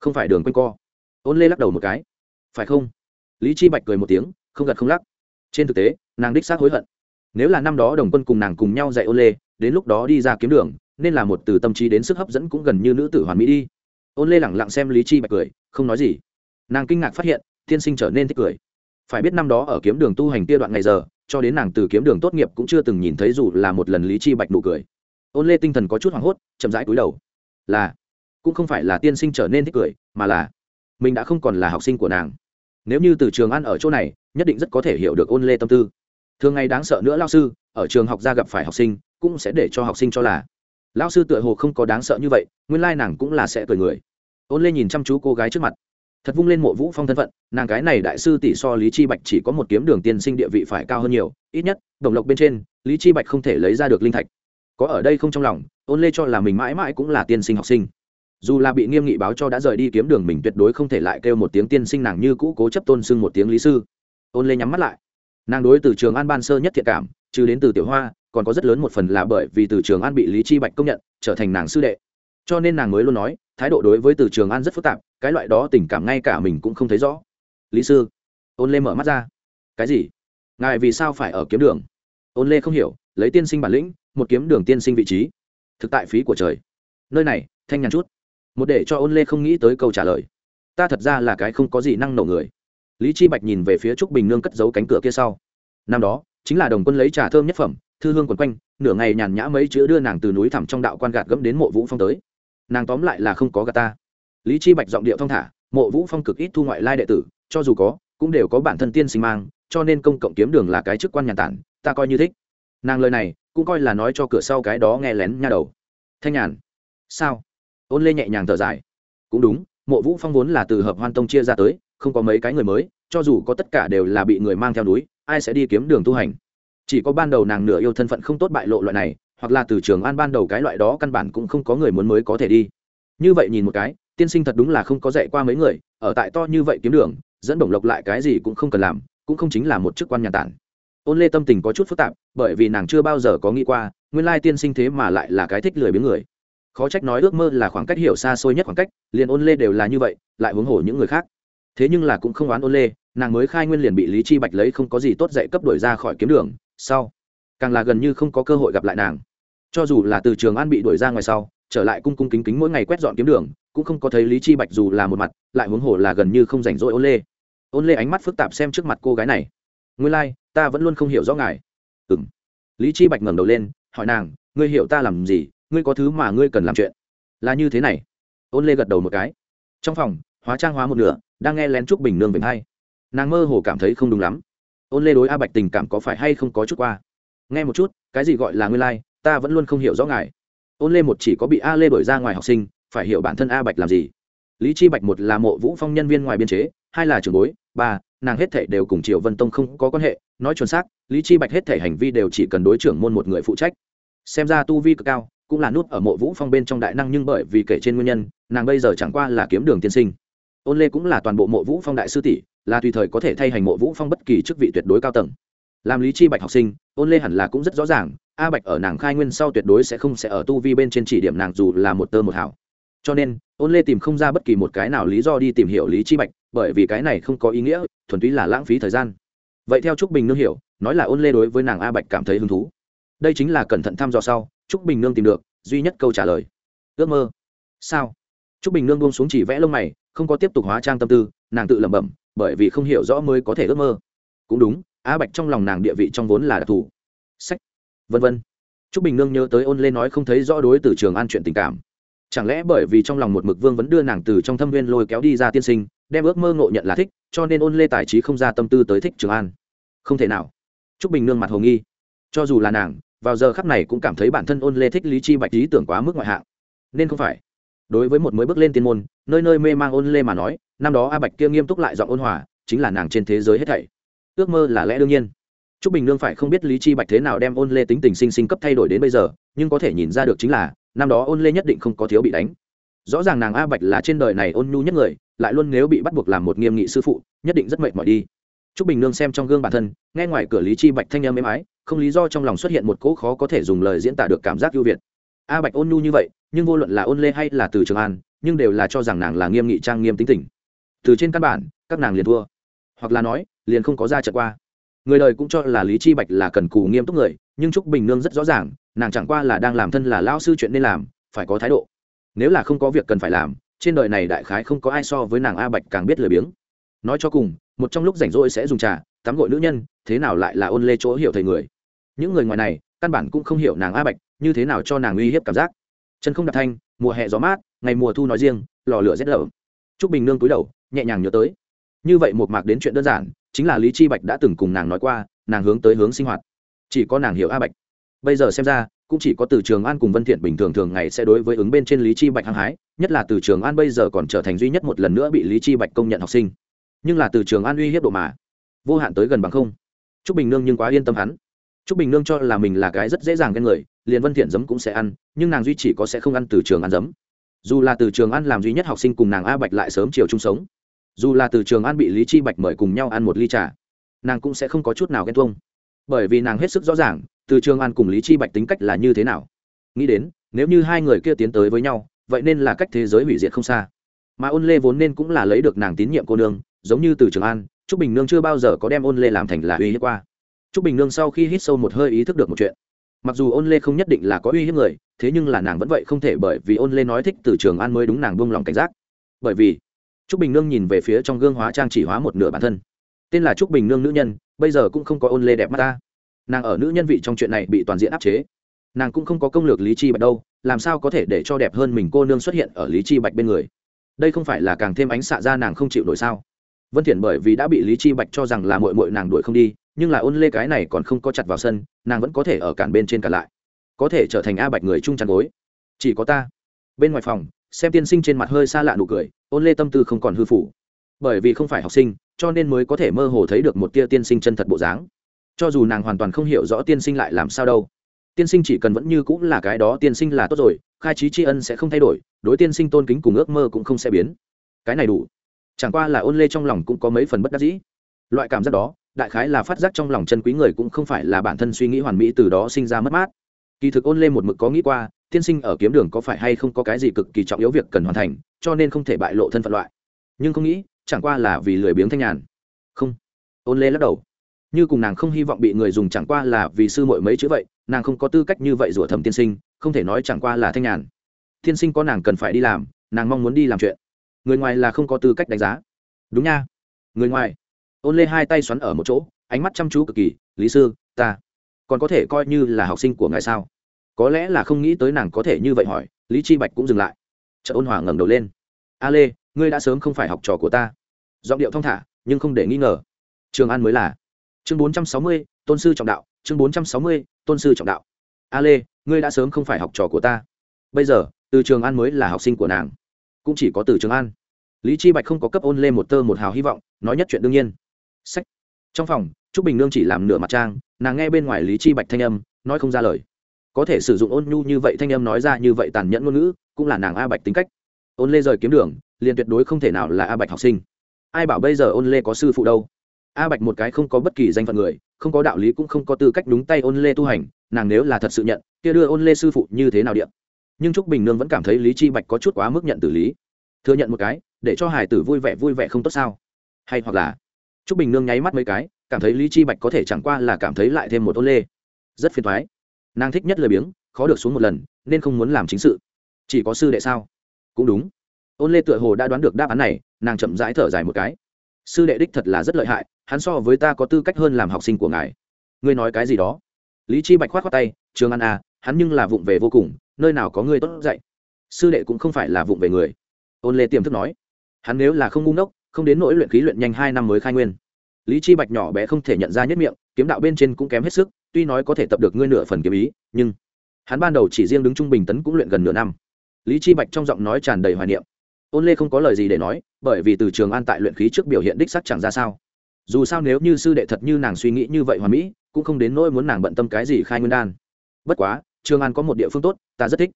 Speaker 1: Không phải đường quanh co. Ôn lê lắc đầu một cái. Phải không? Lý chi bạch cười một tiếng không gật không lắc. Trên thực tế, nàng đích xác hối hận. Nếu là năm đó đồng quân cùng nàng cùng nhau dạy ôn lê đến lúc đó đi ra kiếm đường, nên là một từ tâm trí đến sức hấp dẫn cũng gần như nữ tử hoàn mỹ đi. Ôn lê lẳng lặng xem lý chi bạch cười, không nói gì. Nàng kinh ngạc phát hiện, tiên sinh trở nên thích cười. Phải biết năm đó ở kiếm đường tu hành kia đoạn ngày giờ, cho đến nàng từ kiếm đường tốt nghiệp cũng chưa từng nhìn thấy dù là một lần lý chi bạch nụ cười. Ôn lê tinh thần có chút hoảng hốt, chậm rãi cúi đầu. Là, cũng không phải là tiên sinh trở nên thích cười, mà là mình đã không còn là học sinh của nàng nếu như từ trường ăn ở chỗ này, nhất định rất có thể hiểu được ôn lê tâm tư. Thường ngày đáng sợ nữa lao sư, ở trường học ra gặp phải học sinh, cũng sẽ để cho học sinh cho là lao sư tựa hồ không có đáng sợ như vậy, nguyên lai nàng cũng là sẽ cười người. Ôn lê nhìn chăm chú cô gái trước mặt. Thật vung lên mộ vũ phong thân phận, nàng cái này đại sư tỷ so lý chi bạch chỉ có một kiếm đường tiên sinh địa vị phải cao hơn nhiều, ít nhất, đồng lộc bên trên, lý chi bạch không thể lấy ra được linh thạch. Có ở đây không trong lòng, ôn lê cho là mình mãi mãi cũng là tiên sinh học sinh dù là bị nghiêm nghị báo cho đã rời đi kiếm đường mình tuyệt đối không thể lại kêu một tiếng tiên sinh nàng như cũ cố chấp tôn sưng một tiếng lý sư. Ôn lê nhắm mắt lại. Nàng đối từ trường an ban sơ nhất thiện cảm chứ đến từ tiểu hoa, còn có rất lớn một phần là bởi vì từ trường an bị lý chi bạch công nhận, trở thành nàng sư đệ. Cho nên nàng mới luôn nói, thái độ đối với từ trường an rất phức tạp, cái loại đó tình cảm ngay cả mình cũng không thấy rõ. Lý sư, ôn lê mở mắt ra. Cái gì? Ngài vì sao phải ở kiếm đường? Ôn lê không hiểu, lấy tiên sinh bản lĩnh, một kiếm đường tiên sinh vị trí. Thực tại phí của trời. Nơi này, thanh nhàn chút một để cho ôn lê không nghĩ tới câu trả lời. Ta thật ra là cái không có gì năng nổ người. Lý chi bạch nhìn về phía trúc bình nương cất giấu cánh cửa kia sau. Năm đó, chính là đồng quân lấy trà thơm nhất phẩm, thư hương quần quanh, nửa ngày nhàn nhã mấy chữ đưa nàng từ núi thẳm trong đạo quan gạt gẫm đến mộ vũ phong tới. Nàng tóm lại là không có gạt ta. Lý chi bạch giọng điệu thong thả, mộ vũ phong cực ít thu ngoại lai đệ tử, cho dù có, cũng đều có bản thân tiên sinh mang, cho nên công cộng kiếm đường là cái chức quan nhàn tản, ta coi như thích. Nàng lời này, cũng coi là nói cho cửa sau cái đó nghe lén nha đầu. Thanh nhàn. Sao? Ôn lê nhẹ nhàng thở dài. Cũng đúng, mộ vũ phong vốn là từ hợp hoan tông chia ra tới, không có mấy cái người mới, cho dù có tất cả đều là bị người mang theo núi, ai sẽ đi kiếm đường tu hành? Chỉ có ban đầu nàng nửa yêu thân phận không tốt bại lộ loại này, hoặc là từ trường an ban đầu cái loại đó căn bản cũng không có người muốn mới có thể đi. Như vậy nhìn một cái, tiên sinh thật đúng là không có dạy qua mấy người, ở tại to như vậy kiếm đường, dẫn đồng lộc lại cái gì cũng không cần làm, cũng không chính là một chức quan nhà tản. Ôn lê tâm tình có chút phức tạp, bởi vì nàng chưa bao giờ có nghĩ qua, nguyên lai tiên sinh thế mà lại là cái thích lười biếng người khó trách nói ước mơ là khoảng cách hiểu xa xôi nhất khoảng cách liền ôn lê đều là như vậy lại huống hồ những người khác. Thế nhưng là cũng không oán ôn lê nàng mới khai nguyên liền bị lý chi bạch lấy không có gì tốt dạy cấp đổi ra khỏi kiếm đường sau càng là gần như không có cơ hội gặp lại nàng. Cho dù là từ trường an bị đuổi ra ngoài sau trở lại cung cung kính kính mỗi ngày quét dọn kiếm đường cũng không có thấy lý chi bạch dù là một mặt lại huống hồ là gần như không rảnh rỗi ôn lê. Ôn lê ánh mắt phức tạp xem trước mặt cô gái này. Ngươi lai like, ta vẫn luôn không hiểu rõ ngài. Ừ m lý chi bạch ngẩng đầu lên hỏi nàng ngươi hiểu ta làm gì? Ngươi có thứ mà ngươi cần làm chuyện. Là như thế này. Ôn lê gật đầu một cái. Trong phòng hóa trang hóa một nửa đang nghe lén trúc bình nương bình hay. Nàng mơ hồ cảm thấy không đúng lắm. Ôn lê đối a bạch tình cảm có phải hay không có chút qua? Nghe một chút cái gì gọi là nguyên lai、like, ta vẫn luôn không hiểu rõ ngài. Ôn lê một chỉ có bị a lê đổi ra ngoài học sinh phải hiểu bản thân a bạch làm gì. Lý chi bạch một là mộ vũ phong nhân viên ngoài biên chế hai là trường bối ba nàng hết thể đều cùng triệu vân tông không có quan hệ nói chuẩn xác lý chi bạch hết thể hành vi đều chỉ cần đối trưởng môn một người phụ trách. Xem ra tu vi cực cao cũng là nút ở mộ vũ phong bên trong đại năng nhưng bởi vì kể trên nguyên nhân, nàng bây giờ chẳng qua là kiếm đường tiên sinh. Ôn lê cũng là toàn bộ mộ vũ phong đại sư tỷ, là tùy thời có thể thay hành mộ vũ phong bất kỳ chức vị tuyệt đối cao tầng. Làm lý chi bạch học sinh, ôn lê hẳn là cũng rất rõ ràng, a bạch ở nàng khai nguyên sau tuyệt đối sẽ không sẽ ở tu vi bên trên chỉ điểm nàng dù là một tơ một hảo cho nên, ôn lê tìm không ra bất kỳ một cái nào lý do đi tìm hiểu lý chi bạch, bởi vì cái này không có ý nghĩa, thuần túy là lãng phí thời gian. Vậy theo trúc bình nương hiểu, nói là ôn lê đối với nàng a bạch cảm thấy hứng thú. Đây chính là cẩn thận thăm dò sau trúc bình nương tìm được, duy nhất câu trả lời. Ước mơ. Sao? Trúc bình nương buông xuống chỉ vẽ lông mày, không có tiếp tục hóa trang tâm tư, nàng tự lẩm bẩm, bởi vì không hiểu rõ mới có thể ước mơ. Cũng đúng, Á bạch trong lòng nàng địa vị trong vốn là đặc thù. Sách. Vân vân. Trúc bình nương nhớ tới ôn lên nói không thấy rõ đối từ trường an chuyện tình cảm. Chẳng lẽ bởi vì trong lòng một mực vương vẫn đưa nàng từ trong thâm viên lôi kéo đi ra tiên sinh, đem ước mơ ngộ nhận là thích, cho nên ôn lê tài trí không ra tâm tư tới thích trường an? Không thể nào. T r ú c bình nương mặt hồ nghi. Cho dù là nàng vào giờ khắp này cũng cảm thấy bản thân ôn lê thích lý chi bạch lý tưởng quá mức ngoại hạng. Nên không phải. Đối với một mới bước lên tiên môn, nơi nơi mê mang ôn lê mà nói, năm đó a bạch kia nghiêm túc lại giọng ôn hòa, chính là nàng trên thế giới hết thảy. Ước mơ là lẽ đương nhiên. T r ú c bình nương phải không biết lý chi bạch thế nào đem ôn lê tính tình sinh sinh cấp thay đổi đến bây giờ, nhưng có thể nhìn ra được chính là, năm đó ôn lê nhất định không có thiếu bị đánh. Rõ ràng nàng a bạch là trên đời này ôn nhu nhất người, lại luôn nếu bị bắt buộc làm một nghiêm nghị sư phụ, nhất định rất mệt mỏi đi. T r ú c bình nương xem trong gương bản thân, nghe ngoài cửa lý chi bạch thanh âm êm ái không lý do trong lòng xuất hiện một cỗ khó có thể dùng lời diễn tả được cảm giác ưu việt. A bạch ôn nhu như vậy, nhưng vô luận là ôn lê hay là từ trường an, nhưng đều là cho rằng nàng là nghiêm nghị trang nghiêm tính tình. Từ trên căn bản, các nàng liền thua. Hoặc là nói, liền không có ra trận qua. Người đời cũng cho là lý chi bạch là cần cù nghiêm túc người, nhưng trúc bình nương rất rõ ràng, nàng chẳng qua là đang làm thân là lão sư chuyện nên làm, phải có thái độ. Nếu là không có việc cần phải làm, trên đời này đại khái không có ai so với nàng a bạch càng biết lười biếng. Nói cho cùng, một trong lúc rảnh rỗi sẽ dùng trà, tắm gội nữ nhân, thế nào lại là ôn lê chỗ hiểu thầy người? Những người ngoài này, căn bản cũng không hiểu nàng a bạch như thế nào cho nàng uy hiếp cảm giác. Chân không đặt thanh, mùa hè gió mát, ngày mùa thu nói riêng, lò lửa rét lở. T bình nương túi đầu, nhẹ nhàng nhớ tới. Như vậy một mạc đến chuyện đơn giản, chính là lý chi bạch đã từng cùng nàng nói qua, nàng hướng tới hướng sinh hoạt. Chỉ có nàng hiểu a bạch. Bây giờ xem ra, cũng chỉ có từ trường an cùng vân thiện bình thường thường ngày sẽ đối với ứng bên trên lý chi bạch hăng hái, nhất là từ trường an bây giờ còn trở thành duy nhất một lần nữa bị lý chi bạch công nhận học sinh. Nhưng là từ trường an uy hiếp độ mà, vô hạn tới gần bằng không. Trúc bình nương nhưng quá yên tâm hắn trúc bình nương cho là mình là cái rất dễ dàng ghen người, liền vân thiện giấm cũng sẽ ăn, nhưng nàng duy chỉ có sẽ không ăn từ trường ăn giấm. Dù là từ trường ăn làm duy nhất học sinh cùng nàng a bạch lại sớm chiều chung sống. Dù là từ trường ăn bị lý chi bạch mời cùng nhau ăn một ly trà, nàng cũng sẽ không có chút nào ghen tuông. Bởi vì nàng hết sức rõ ràng, từ trường ăn cùng lý chi bạch tính cách là như thế nào. Nghĩ đến, nếu như hai người kia tiến tới với nhau, vậy nên là cách thế giới hủy diệt không xa. Mà ôn lê vốn nên cũng là lấy được nàng tín nhiệm cô nương, giống như từ trường an trúc bình nương chưa bao giờ có đem ôn lê làm thành là uy hiếp qua trúc bình nương sau khi hít sâu một hơi ý thức được một chuyện. Mặc dù ôn lê không nhất định là có uy hiếp người, thế nhưng là nàng vẫn vậy không thể bởi vì ôn lê nói thích từ trường an mới đúng nàng buông lòng cảnh giác. Bởi vì, trúc bình nương nhìn về phía trong gương hóa trang chỉ hóa một nửa bản thân. Tên là trúc bình nương nữ nhân, bây giờ cũng không có ôn lê đẹp mắt ta. Nàng ở nữ nhân vị trong chuyện này bị toàn diện áp chế. Nàng cũng không có công lược lý chi bạch đâu, làm sao có thể để cho đẹp hơn mình cô nương xuất hiện ở lý chi bạch bên người? Đây không phải là càng thêm ánh xạ ra nàng không chịu nổi sao? Vân thiện bởi vì đã bị lý chi bạch cho rằng là muội muội nàng đuổi không đi, nhưng là ôn lê cái này còn không có chặt vào sân, nàng vẫn có thể ở cản bên trên cả lại. Có thể trở thành a bạch người chung chăn gối. Chỉ có ta. Bên ngoài phòng, xem tiên sinh trên mặt hơi xa lạ nụ cười, ôn lê tâm tư không còn hư phủ. Bởi vì không phải học sinh, cho nên mới có thể mơ hồ thấy được một tia tiên sinh chân thật bộ dáng. Cho dù nàng hoàn toàn không hiểu rõ tiên sinh lại làm sao đâu. Tiên sinh chỉ cần vẫn như cũng là cái đó, tiên sinh là tốt rồi, khai trí tri ân sẽ không thay đổi, đối tiên sinh tôn kính cùng ước mơ cũng không sẽ biến. Cái này đủ chẳng qua là ôn lê trong lòng cũng có mấy phần bất đắc dĩ. Loại cảm giác đó, đại khái là phát giác trong lòng chân quý người cũng không phải là bản thân suy nghĩ hoàn mỹ từ đó sinh ra mất mát. Kỳ thực ôn lê một mực có nghĩ qua, tiên sinh ở kiếm đường có phải hay không có cái gì cực kỳ trọng yếu việc cần hoàn thành, cho nên không thể bại lộ thân phận loại. Nhưng không nghĩ, chẳng qua là vì lười biếng thanh nhàn. Không. Ôn lê lắc đầu. Như cùng nàng không hy vọng bị người dùng chẳng qua là vì sư muội mấy chữ vậy, nàng không có tư cách như vậy rủa thầm tiên sinh, không thể nói chẳng qua là thanh nhàn. Tiên sinh có nàng cần phải đi làm, nàng mong muốn đi làm chuyện người ngoài là không có tư cách đánh giá. Đúng nha. Người ngoài. Ôn lê hai tay xoắn ở một chỗ, ánh mắt chăm chú cực kỳ, lý sư, ta còn có thể coi như là học sinh của ngài sao? Có lẽ là không nghĩ tới nàng có thể như vậy hỏi. Lý chi bạch cũng dừng lại. Chợ ôn hòa ngẩng đầu lên. A lê, ngươi đã sớm không phải học trò của ta. Giọng điệu thong thả, nhưng không để nghi ngờ. Trường an mới là. Chương bốn trăm sáu mươi, tôn sư trọng đạo, chương bốn trăm sáu mươi, tôn sư trọng đạo. A lê, ngươi đã sớm không phải học trò của ta. Bây giờ, từ trường an mới là học sinh của nàng cũng chỉ có từ trường an lý chi bạch không có cấp ôn lê một tơ một hào hy vọng nói nhất chuyện đương nhiên sách trong phòng trúc bình nương chỉ làm nửa mặt trang nàng nghe bên ngoài lý chi bạch thanh âm nói không ra lời có thể sử dụng ôn nhu như vậy thanh âm nói ra như vậy tàn nhẫn ngôn ngữ cũng là nàng a bạch tính cách ôn lê rời kiếm đường liền tuyệt đối không thể nào là a bạch học sinh ai bảo bây giờ ôn lê có sư phụ đâu a bạch một cái không có bất kỳ danh phận người không có đạo lý cũng không có tư cách đúng tay ôn lê tu hành nàng nếu là thật sự nhận kia đưa ôn lê sư phụ như thế nào điện nhưng trúc bình nương vẫn cảm thấy lý chi bạch có chút quá mức nhận tử lý thừa nhận một cái để cho hải tử vui vẻ vui vẻ không tốt sao hay hoặc là trúc bình nương nháy mắt mấy cái cảm thấy lý chi bạch có thể chẳng qua là cảm thấy lại thêm một ôn lê rất phiền thoái nàng thích nhất lời biếng khó được xuống một lần nên không muốn làm chính sự chỉ có sư đệ sao cũng đúng ôn lê tựa hồ đã đoán được đáp án này nàng chậm rãi thở dài một cái sư đệ đích thật là rất lợi hại hắn so với ta có tư cách hơn làm học sinh của ngài ngươi nói cái gì đó lý chi bạch khoát khoát tay trường an à hắn nhưng là vụng về vô cùng nơi nào có ngươi tốt dạy? Sư đệ cũng không phải là vụng về người. Ôn lê tiềm thức nói, hắn nếu là không ngu ngốc, không đến nỗi luyện khí luyện nhanh hai năm mới khai nguyên. Lý chi bạch nhỏ bé không thể nhận ra nhất miệng, kiếm đạo bên trên cũng kém hết sức, tuy nói có thể tập được ngươi nửa phần kiếm ý, nhưng hắn ban đầu chỉ riêng đứng trung bình tấn cũng luyện gần nửa năm. Lý chi bạch trong giọng nói tràn đầy hoài niệm. Ôn lê không có lời gì để nói, bởi vì từ trường an tại luyện khí trước biểu hiện đích sắc chẳng ra sao. Dù sao nếu như sư đệ thật như nàng suy nghĩ như vậy hoàn mỹ, cũng không đến nỗi muốn nàng bận tâm cái gì khai nguyên đan. Bất quá trường an có một địa phương tốt, ta rất thích.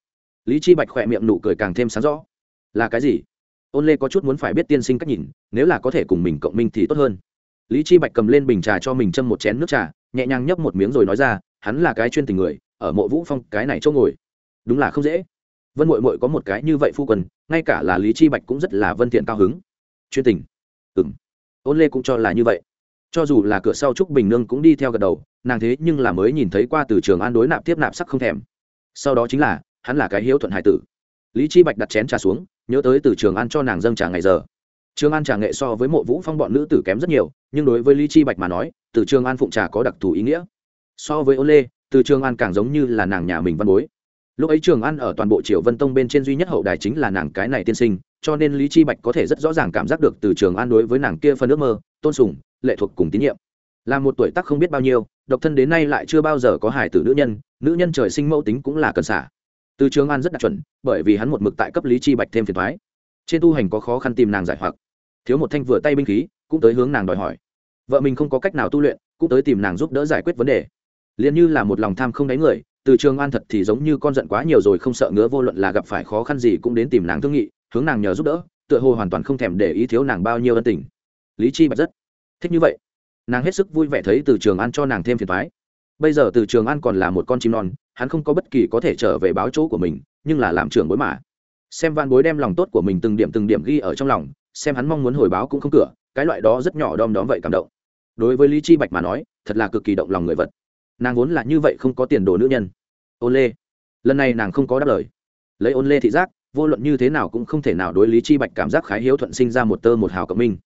Speaker 1: Lý chi bạch khỏe miệng nụ cười càng thêm sáng rõ. Là cái gì? Ôn lê có chút muốn phải biết tiên sinh cách nhìn, nếu là có thể cùng mình cộng minh thì tốt hơn. Lý chi bạch cầm lên bình trà cho mình châm một chén nước trà, nhẹ nhàng nhấp một miếng rồi nói ra, hắn là cái chuyên tình người, ở mộ vũ phong, cái này chỗ ngồi. Đúng là không dễ. Vân mội mội có một cái như vậy phu quần, ngay cả là lý chi bạch cũng rất là vân thiện cao hứng. Chuyên tình. Ừm. Ôn lê cũng cho là như vậy cho dù là cửa sau trúc bình nương cũng đi theo gật đầu, nàng thế nhưng là mới nhìn thấy qua từ trường an đối nạp tiếp nạp sắc không thèm. Sau đó chính là, hắn là cái hiếu thuận hải tử. Lý chi bạch đặt chén trà xuống, nhớ tới từ trường an cho nàng dâng trà ngày giờ. Trường an trà nghệ so với mộ vũ phong bọn nữ tử kém rất nhiều, nhưng đối với lý chi bạch mà nói, từ trường an phụng trà có đặc thù ý nghĩa. So với ô lê, từ trường an càng giống như là nàng nhà mình văn bối. Lúc ấy trường an ở toàn bộ triều vân tông bên trên duy nhất hậu đài chính là nàng cái này tiên sinh, cho nên lý chi bạch có thể rất rõ ràng cảm giác được từ trường an đối với nàng kia phân ước mơ, tôn sùng lệ thuộc cùng tín nhiệm. Là một tuổi tác không biết bao nhiêu, độc thân đến nay lại chưa bao giờ có hài tử nữ nhân nữ nhân trời sinh mẫu tính cũng là cần xả. Từ trường an rất đạt chuẩn, bởi vì hắn một mực tại cấp lý chi bạch thêm phiền thoái. Trên tu hành có khó khăn tìm nàng giải hoặc. Thiếu một thanh vừa tay binh khí, cũng tới hướng nàng đòi hỏi. Vợ mình không có cách nào tu luyện, cũng tới tìm nàng giúp đỡ giải quyết vấn đề. Liền như là một lòng tham không đáy người, từ trường an thật thì giống như con giận quá nhiều rồi không sợ ngứa vô luận là gặp phải khó khăn gì cũng đến tìm nàng thương nghị, hướng nàng nhờ giúp đỡ, tựa hồ hoàn toàn không thèm để ý thiếu nàng bao nhiêu ân tình. Lý chi bạch rất thích như vậy. Nàng hết sức vui vẻ thấy từ trường an cho nàng thêm phiền thoái bây giờ từ trường an còn là một con chim non, hắn không có bất kỳ có thể trở về báo chỗ của mình, nhưng là làm trưởng bối mà. Xem van bối đem lòng tốt của mình từng điểm từng điểm ghi ở trong lòng, xem hắn mong muốn hồi báo cũng không cửa, cái loại đó rất nhỏ đom đóm vậy cảm động. Đối với lý chi bạch mà nói, thật là cực kỳ động lòng người vật. Nàng vốn là như vậy không có tiền đồ nữ nhân. Ôn lê. Lần này nàng không có đáp lời. Lấy ôn lê thị giác, vô luận như thế nào cũng không thể nào đối lý chi bạch cảm giác khái hiếu thuận sinh ra một tơ một hào cộng minh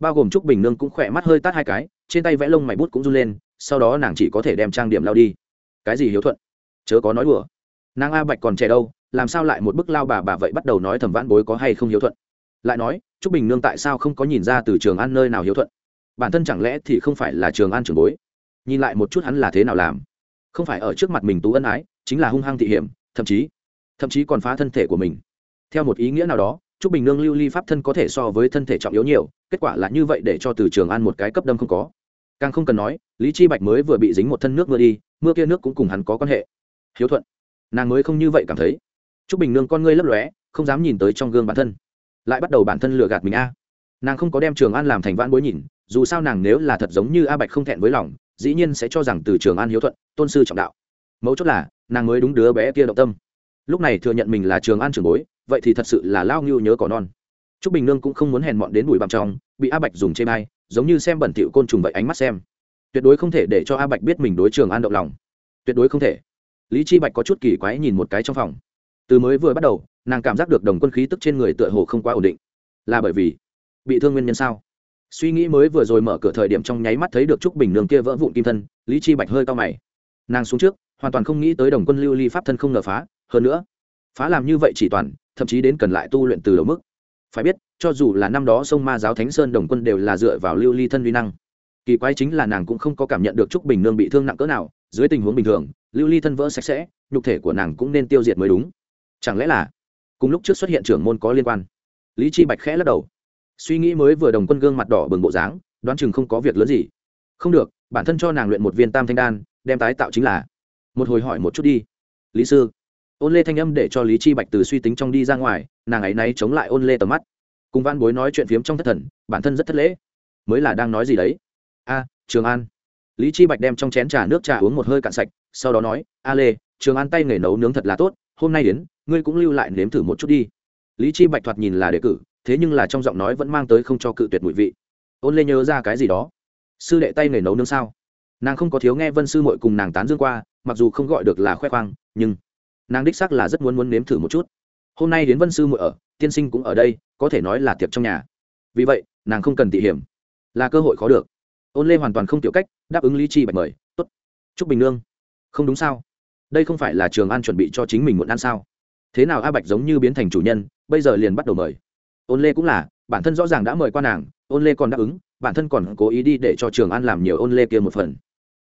Speaker 1: bao gồm trúc bình nương cũng khỏe mắt hơi tát hai cái, trên tay vẽ lông mày bút cũng run lên, sau đó nàng chỉ có thể đem trang điểm lao đi. Cái gì hiếu thuận? Chớ có nói đùa. Nàng a bạch còn trẻ đâu, làm sao lại một bức lao bà bà vậy bắt đầu nói thầm vãn bối có hay không hiếu thuận? Lại nói, trúc bình nương tại sao không có nhìn ra từ trường an nơi nào hiếu thuận? Bản thân chẳng lẽ thì không phải là trường an trường bối? Nhìn lại một chút hắn là thế nào làm. Không phải ở trước mặt mình tú ân ái, chính là hung hăng thị hiểm, thậm chí thậm chí còn phá thân thể của mình. Theo một ý nghĩa nào đó trúc bình nương lưu ly pháp thân có thể so với thân thể trọng yếu nhiều, kết quả là như vậy để cho từ trường an một cái cấp đâm không có. Càng không cần nói, lý chi bạch mới vừa bị dính một thân nước mưa đi, mưa kia nước cũng cùng hắn có quan hệ. Hiếu thuận, nàng mới không như vậy cảm thấy. Trúc bình nương con ngươi lấp lóe, không dám nhìn tới trong gương bản thân. Lại bắt đầu bản thân lừa gạt mình a. Nàng không có đem trường an làm thành vãn bối nhìn, dù sao nàng nếu là thật giống như a bạch không thẹn với lòng, dĩ nhiên sẽ cho rằng từ trường an hiếu thuận, tôn sư trọng đạo. Mấu chốt là, nàng mới đúng đứa bé kia động tâm. Lúc này thừa nhận mình là trường an trường bối vậy thì thật sự là lao ngưu nhớ cỏ non. T r ú c bình nương cũng không muốn hèn mọn đến bụi bằm trong, bị a bạch dùng chê bai, giống như xem bẩn thịu côn trùng vậy ánh mắt xem. Tuyệt đối không thể để cho a bạch biết mình đối trường an động lòng. Tuyệt đối không thể. Lý chi bạch có chút kỳ quái nhìn một cái trong phòng. Từ mới vừa bắt đầu, nàng cảm giác được đồng quân khí tức trên người tựa hồ không quá ổn định. Là bởi vì bị thương nguyên nhân sao? Suy nghĩ mới vừa rồi mở cửa thời điểm trong nháy mắt thấy được trúc bình nương kia vỡ vụn kim thân, lý chi bạch hơi cao mày. Nàng xuống trước, hoàn toàn không nghĩ tới đồng quân lưu ly pháp thân không ngờ phá. Hơn nữa, phá làm như vậy chỉ toàn thậm chí đến cần lại tu luyện từ đầu mức. Phải biết, cho dù là năm đó sông ma giáo thánh sơn đồng quân đều là dựa vào lưu ly thân vi năng. Kỳ quái chính là nàng cũng không có cảm nhận được trúc bình nương bị thương nặng cỡ nào, dưới tình huống bình thường, lưu ly thân vỡ sạch sẽ, nhục thể của nàng cũng nên tiêu diệt mới đúng. Chẳng lẽ là cùng lúc trước xuất hiện trưởng môn có liên quan? Lý chi bạch khẽ lắc đầu. Suy nghĩ mới vừa đồng quân gương mặt đỏ bừng bộ dáng, đoán chừng không có việc lớn gì. Không được, bản thân cho nàng luyện một viên tam thanh đan, đem tái tạo chính là. Một hồi hỏi một chút đi. Lý sư ôn lê thanh âm để cho lý chi bạch từ suy tính trong đi ra ngoài, nàng ấy nay chống lại ôn lê tầm mắt. Cùng văn bối nói chuyện phiếm trong thất thần, bản thân rất thất lễ. Mới là đang nói gì đấy? A, trường an. Lý chi bạch đem trong chén trà nước trà uống một hơi cạn sạch, sau đó nói, a lê, trường an tay nghề nấu nướng thật là tốt, hôm nay đến, ngươi cũng lưu lại nếm thử một chút đi. Lý chi bạch thoạt nhìn là đề cử, thế nhưng là trong giọng nói vẫn mang tới không cho cự tuyệt mùi vị. Ôn lê nhớ ra cái gì đó? Sư đệ tay nghề nấu nướng sao? Nàng không có thiếu nghe vân sư muội cùng nàng tán dương qua, mặc dù không gọi được là khoe khoang, nhưng nàng đích xác là rất muốn muốn nếm thử một chút. Hôm nay đến vân sư muội ở, tiên sinh cũng ở đây, có thể nói là tiệc trong nhà. Vì vậy, nàng không cần tỉ hiểm. Là cơ hội khó được. Ôn lê hoàn toàn không tiểu cách, đáp ứng lý chi bạch mời, tốt. Chúc bình nương. Không đúng sao? Đây không phải là trường an chuẩn bị cho chính mình muộn ăn sao? Thế nào a bạch giống như biến thành chủ nhân, bây giờ liền bắt đầu mời. Ôn lê cũng là, bản thân rõ ràng đã mời qua nàng, ôn lê còn đáp ứng, bản thân còn cố ý đi để cho trường an làm nhiều ôn lê kia một phần.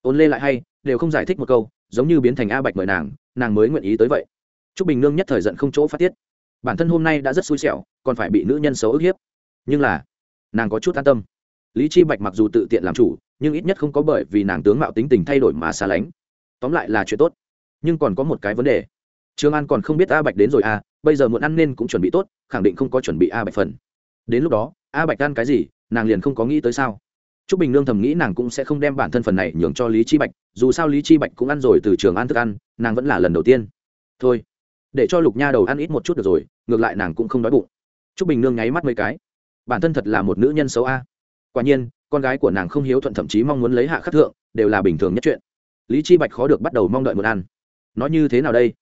Speaker 1: Ôn lê lại hay, đều không giải thích một câu giống như biến thành a bạch mời nàng nàng mới nguyện ý tới vậy. T r ú c bình nương nhất thời giận không chỗ phát tiết. Bản thân hôm nay đã rất xui xẻo còn phải bị nữ nhân xấu ức hiếp. Nhưng là nàng có chút an tâm. Lý chi bạch mặc dù tự tiện làm chủ nhưng ít nhất không có bởi vì nàng tướng mạo tính tình thay đổi mà xa lánh. Tóm lại là chuyện tốt. Nhưng còn có một cái vấn đề. Trương an còn không biết a bạch đến rồi à, bây giờ muốn ăn nên cũng chuẩn bị tốt khẳng định không có chuẩn bị a bạch phần. Đến lúc đó a bạch ăn cái gì nàng liền không có nghĩ tới sao. Trúc bình nương thầm nghĩ nàng cũng sẽ không đem bản thân phần này nhường cho lý chi bạch, dù sao lý chi bạch cũng ăn rồi từ trường ăn thức ăn, nàng vẫn là lần đầu tiên. Thôi, để cho lục nha đầu ăn ít một chút được rồi, ngược lại nàng cũng không đói bụng. Trúc bình nương nháy mắt mấy cái. Bản thân thật là một nữ nhân xấu a. Quả nhiên, con gái của nàng không hiếu thuận thậm chí mong muốn lấy hạ khắc thượng, đều là bình thường nhất chuyện. Lý chi bạch khó được bắt đầu mong đợi một ăn. Nó như thế nào đây?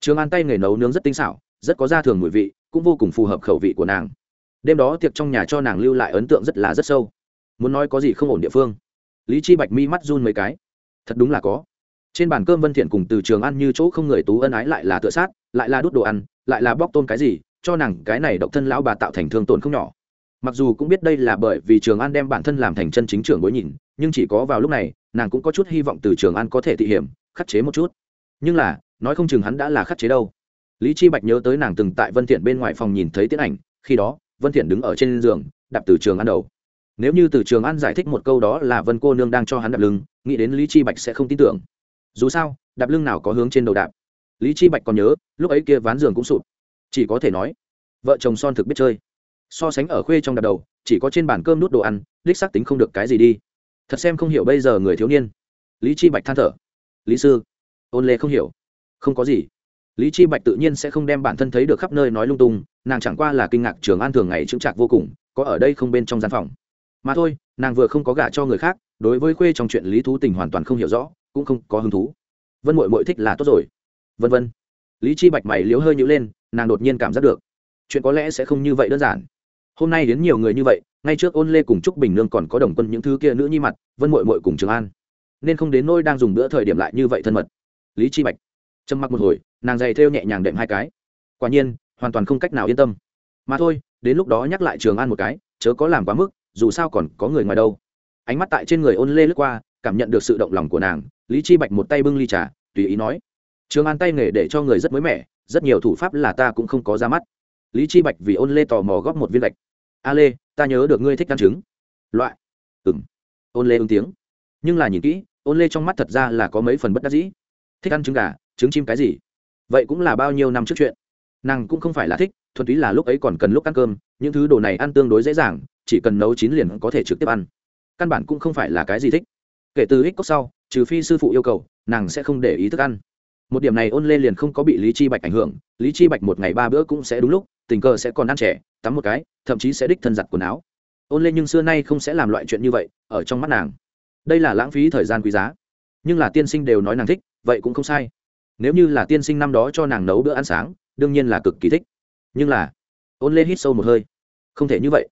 Speaker 1: Trường an tay nghề nấu nướng rất tinh xảo, rất có gia thường mùi vị, cũng vô cùng phù hợp khẩu vị của nàng. Đêm đó tiệc trong nhà cho nàng lưu lại ấn tượng rất là rất sâu muốn nói có gì không ổn địa phương. Lý chi bạch mi mắt run mấy cái. Thật đúng là có. Trên bàn cơm vân thiện cùng từ trường ăn như chỗ không người tú ân ái lại là tựa sát, lại là đút đồ ăn, lại là bóc tôm cái gì, cho nàng cái này độc thân lão bà tạo thành thương tổn không nhỏ. Mặc dù cũng biết đây là bởi vì trường an đem bản thân làm thành chân chính trưởng bối nhìn, nhưng chỉ có vào lúc này, nàng cũng có chút hy vọng từ trường an có thể thị hiểm, khắc chế một chút. Nhưng là, nói không chừng hắn đã là khắc chế đâu. Lý chi bạch nhớ tới nàng từng tại vân thiện bên ngoài phòng nhìn thấy tiết ảnh, khi đó, vân thiện đứng ở trên giường, đạp từ trường An đầu nếu như từ trường an giải thích một câu đó là vân cô nương đang cho hắn đạp lưng, nghĩ đến lý chi bạch sẽ không tin tưởng. Dù sao, đạp lưng nào có hướng trên đầu đạp. Lý chi bạch còn nhớ, lúc ấy kia ván giường cũng sụp. Chỉ có thể nói, vợ chồng son thực biết chơi. So sánh ở khuê trong đạp đầu, chỉ có trên bàn cơm nút đồ ăn, đích xác tính không được cái gì đi. Thật xem không hiểu bây giờ người thiếu niên. Lý chi bạch than thở. Lý sư, ôn lê không hiểu. Không có gì. Lý chi bạch tự nhiên sẽ không đem bản thân thấy được khắp nơi nói lung tung, nàng chẳng qua là kinh ngạc trường an thường ngày chững chạc vô cùng, có ở đây không bên trong gian phòng mà thôi, nàng vừa không có gả cho người khác, đối với khuê trong chuyện lý thú tình hoàn toàn không hiểu rõ, cũng không có hứng thú. Vân mội mội thích là tốt rồi. Vân vân. Lý chi bạch mày liếu hơi nhữ lên, nàng đột nhiên cảm giác được, chuyện có lẽ sẽ không như vậy đơn giản. Hôm nay đến nhiều người như vậy, ngay trước ôn lê cùng trúc bình nương còn có đồng quân những thứ kia nữ nhi mặt, vân mội mội cùng trường an. Nên không đến nôi đang dùng bữa thời điểm lại như vậy thân mật. Lý chi bạch trầm mặc một hồi, nàng dày thêu nhẹ nhàng đệm hai cái. Quả nhiên, hoàn toàn không cách nào yên tâm. Mà thôi, đến lúc đó nhắc lại trường an một cái, chớ có làm quá mức dù sao còn có người ngoài đâu. Ánh mắt tại trên người ôn lê lướt qua, cảm nhận được sự động lòng của nàng, lý chi bạch một tay bưng ly trà, tùy ý nói, trường an tay nghề để cho người rất mới mẻ, rất nhiều thủ pháp là ta cũng không có ra mắt. Lý chi bạch vì ôn lê tò mò góp một viên gạch. A lê, ta nhớ được ngươi thích ăn trứng. Loại. Ừng ôn lê ứng tiếng. Nhưng là nhìn kỹ, ôn lê trong mắt thật ra là có mấy phần bất đắc dĩ. Thích ăn trứng gà, trứng chim cái gì? Vậy cũng là bao nhiêu năm trước chuyện? Nàng cũng không phải là thích, thuần túy là lúc ấy còn cần lúc ăn cơm, những thứ đồ này ăn tương đối dễ dàng, chỉ cần nấu chín liền có thể trực tiếp ăn. Căn bản cũng không phải là cái gì thích. Kể từ hít cốc sau, trừ phi sư phụ yêu cầu, nàng sẽ không để ý thức ăn. Một điểm này ôn lên liền không có bị lý chi bạch ảnh hưởng, lý chi bạch một ngày ba bữa cũng sẽ đúng lúc, tình cờ sẽ còn ăn trẻ, tắm một cái, thậm chí sẽ đích thân giặt quần áo. Ôn lên nhưng xưa nay không sẽ làm loại chuyện như vậy, ở trong mắt nàng. Đây là lãng phí thời gian quý giá. Nhưng là tiên sinh đều nói nàng thích, vậy cũng không sai. Nếu như là tiên sinh năm đó cho nàng nấu bữa ăn sáng đương nhiên là cực kỳ thích. Nhưng là ôn lê hít sâu một hơi. Không thể như vậy.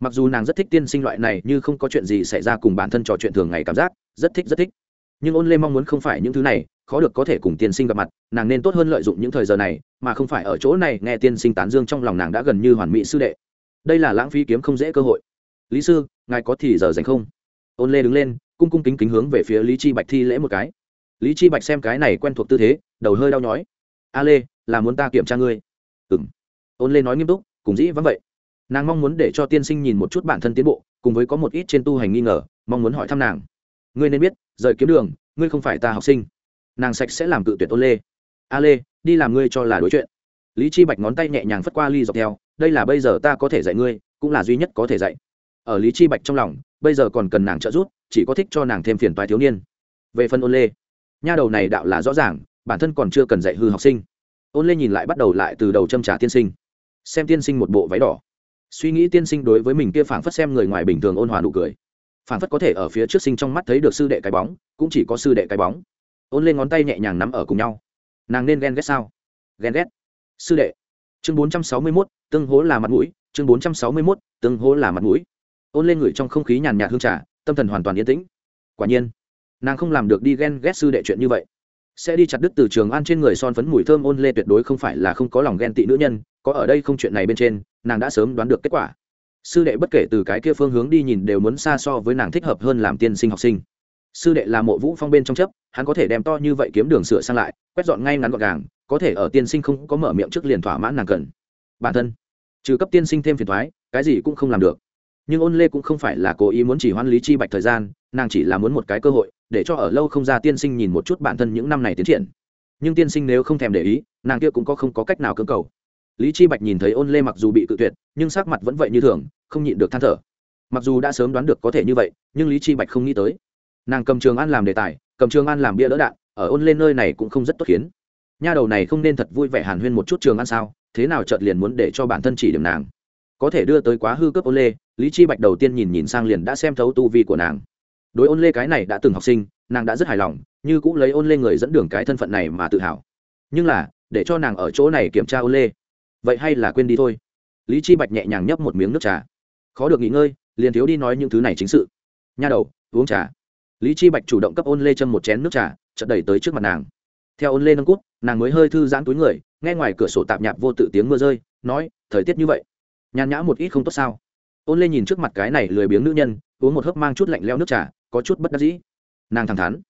Speaker 1: Mặc dù nàng rất thích tiên sinh loại này như không có chuyện gì xảy ra cùng bản thân trò chuyện thường ngày cảm giác, rất thích rất thích. Nhưng ôn lê mong muốn không phải những thứ này, khó được có thể cùng tiên sinh gặp mặt, nàng nên tốt hơn lợi dụng những thời giờ này, mà không phải ở chỗ này nghe tiên sinh tán dương trong lòng nàng đã gần như hoàn mỹ sư đệ. Đây là lãng phí kiếm không dễ cơ hội. Lý sư, ngài có thì giờ dành không? Ôn lê đứng lên, cung cung kính kính hướng về phía lý chi bạch thi lễ một cái. Lý chi bạch xem cái này quen thuộc tư thế, đầu hơi đau nhói. A lê là muốn ta kiểm tra ngươi. Ừng ôn lê nói nghiêm túc, cùng dĩ vắng vậy. Nàng mong muốn để cho tiên sinh nhìn một chút bản thân tiến bộ, cùng với có một ít trên tu hành nghi ngờ, mong muốn hỏi thăm nàng. Ngươi nên biết, rời kiếm đường, ngươi không phải ta học sinh. Nàng sạch sẽ làm cự tuyệt ôn lê. A lê, đi làm ngươi cho là đối chuyện. Lý chi bạch ngón tay nhẹ nhàng phất qua ly dọc theo, đây là bây giờ ta có thể dạy ngươi, cũng là duy nhất có thể dạy. Ở lý chi bạch trong lòng, bây giờ còn cần nàng trợ giúp, chỉ có thích cho nàng thêm phiền toái thiếu niên. Về phần ôn lê, nha đầu này đạo là rõ ràng, bản thân còn chưa cần dạy hư học sinh ôn lê nhìn lại bắt đầu lại từ đầu châm trả tiên sinh. Xem tiên sinh một bộ váy đỏ. Suy nghĩ tiên sinh đối với mình kia phảng phất xem người ngoài bình thường ôn hòa nụ cười. Phảng phất có thể ở phía trước sinh trong mắt thấy được sư đệ cái bóng, cũng chỉ có sư đệ cái bóng. Ôn lên ngón tay nhẹ nhàng nắm ở cùng nhau. Nàng nên ghen ghét sao? Ghen ghét. Sư đệ. Chương bốn trăm sáu mươi mốt, tương hố là mặt mũi, chương bốn trăm sáu mươi mốt, tương hố là mặt mũi. Ôn lên ngửi trong không khí nhàn nhạt hương trà, tâm thần hoàn toàn yên tĩnh. Quả nhiên, nàng không làm được đi ghen ghét sư đệ chuyện như vậy sẽ đi chặt đứt từ trường an trên người son phấn mùi thơm ôn lê tuyệt đối không phải là không có lòng ghen tị nữ nhân, có ở đây không chuyện này bên trên, nàng đã sớm đoán được kết quả. Sư đệ bất kể từ cái kia phương hướng đi nhìn đều muốn xa so với nàng thích hợp hơn làm tiên sinh học sinh. Sư đệ là mộ vũ phong bên trong chấp, hắn có thể đem to như vậy kiếm đường sửa sang lại, quét dọn ngay ngắn gọn gàng, có thể ở tiên sinh không có mở miệng trước liền thỏa mãn nàng cần. Bản thân, trừ cấp tiên sinh thêm phiền thoái cái gì cũng không làm được. Nhưng ôn lê cũng không phải là cố ý muốn chỉ hoan lý chi bạch thời gian, nàng chỉ là muốn một cái cơ hội để cho ở lâu không ra tiên sinh nhìn một chút bản thân những năm này tiến triển. Nhưng tiên sinh nếu không thèm để ý, nàng kia cũng có không có cách nào cưỡng cầu. Lý chi bạch nhìn thấy ôn lê mặc dù bị cự tuyệt, nhưng sắc mặt vẫn vậy như thường, không nhịn được than thở. Mặc dù đã sớm đoán được có thể như vậy, nhưng lý chi bạch không nghĩ tới. Nàng cầm trường an làm đề tài, cầm trường an làm bia đỡ đạn, ở ôn lên nơi này cũng không rất tốt khiến. Nha đầu này không nên thật vui vẻ hàn huyên một chút trường an sao, thế nào chợt liền muốn để cho bản thân chỉ điểm nàng. Có thể đưa tới quá hư cấp ôn lê, lý chi bạch đầu tiên nhìn nhìn sang liền đã xem thấu tu vi của nàng đối ôn lê cái này đã từng học sinh, nàng đã rất hài lòng, như cũng lấy ôn lê người dẫn đường cái thân phận này mà tự hào. Nhưng là, để cho nàng ở chỗ này kiểm tra ôn lê, vậy hay là quên đi thôi. Lý chi bạch nhẹ nhàng nhấp một miếng nước trà. Khó được nghỉ ngơi, liền thiếu đi nói những thứ này chính sự. Nha đầu, uống trà. Lý chi bạch chủ động cấp ôn lê châm một chén nước trà, chợt đẩy tới trước mặt nàng. Theo ôn lê nâng cút, nàng mới hơi thư giãn túi người, nghe ngoài cửa sổ tạp nhạp vô tự tiếng mưa rơi, nói, thời tiết như vậy, nhàn nhã một ít không tốt sao? Ôn lê nhìn trước mặt cái này lười biếng nữ nhân, uống một hớp mang chút lạnh leo nước trà có chút bất đắc dĩ. Nàng thẳng thắn.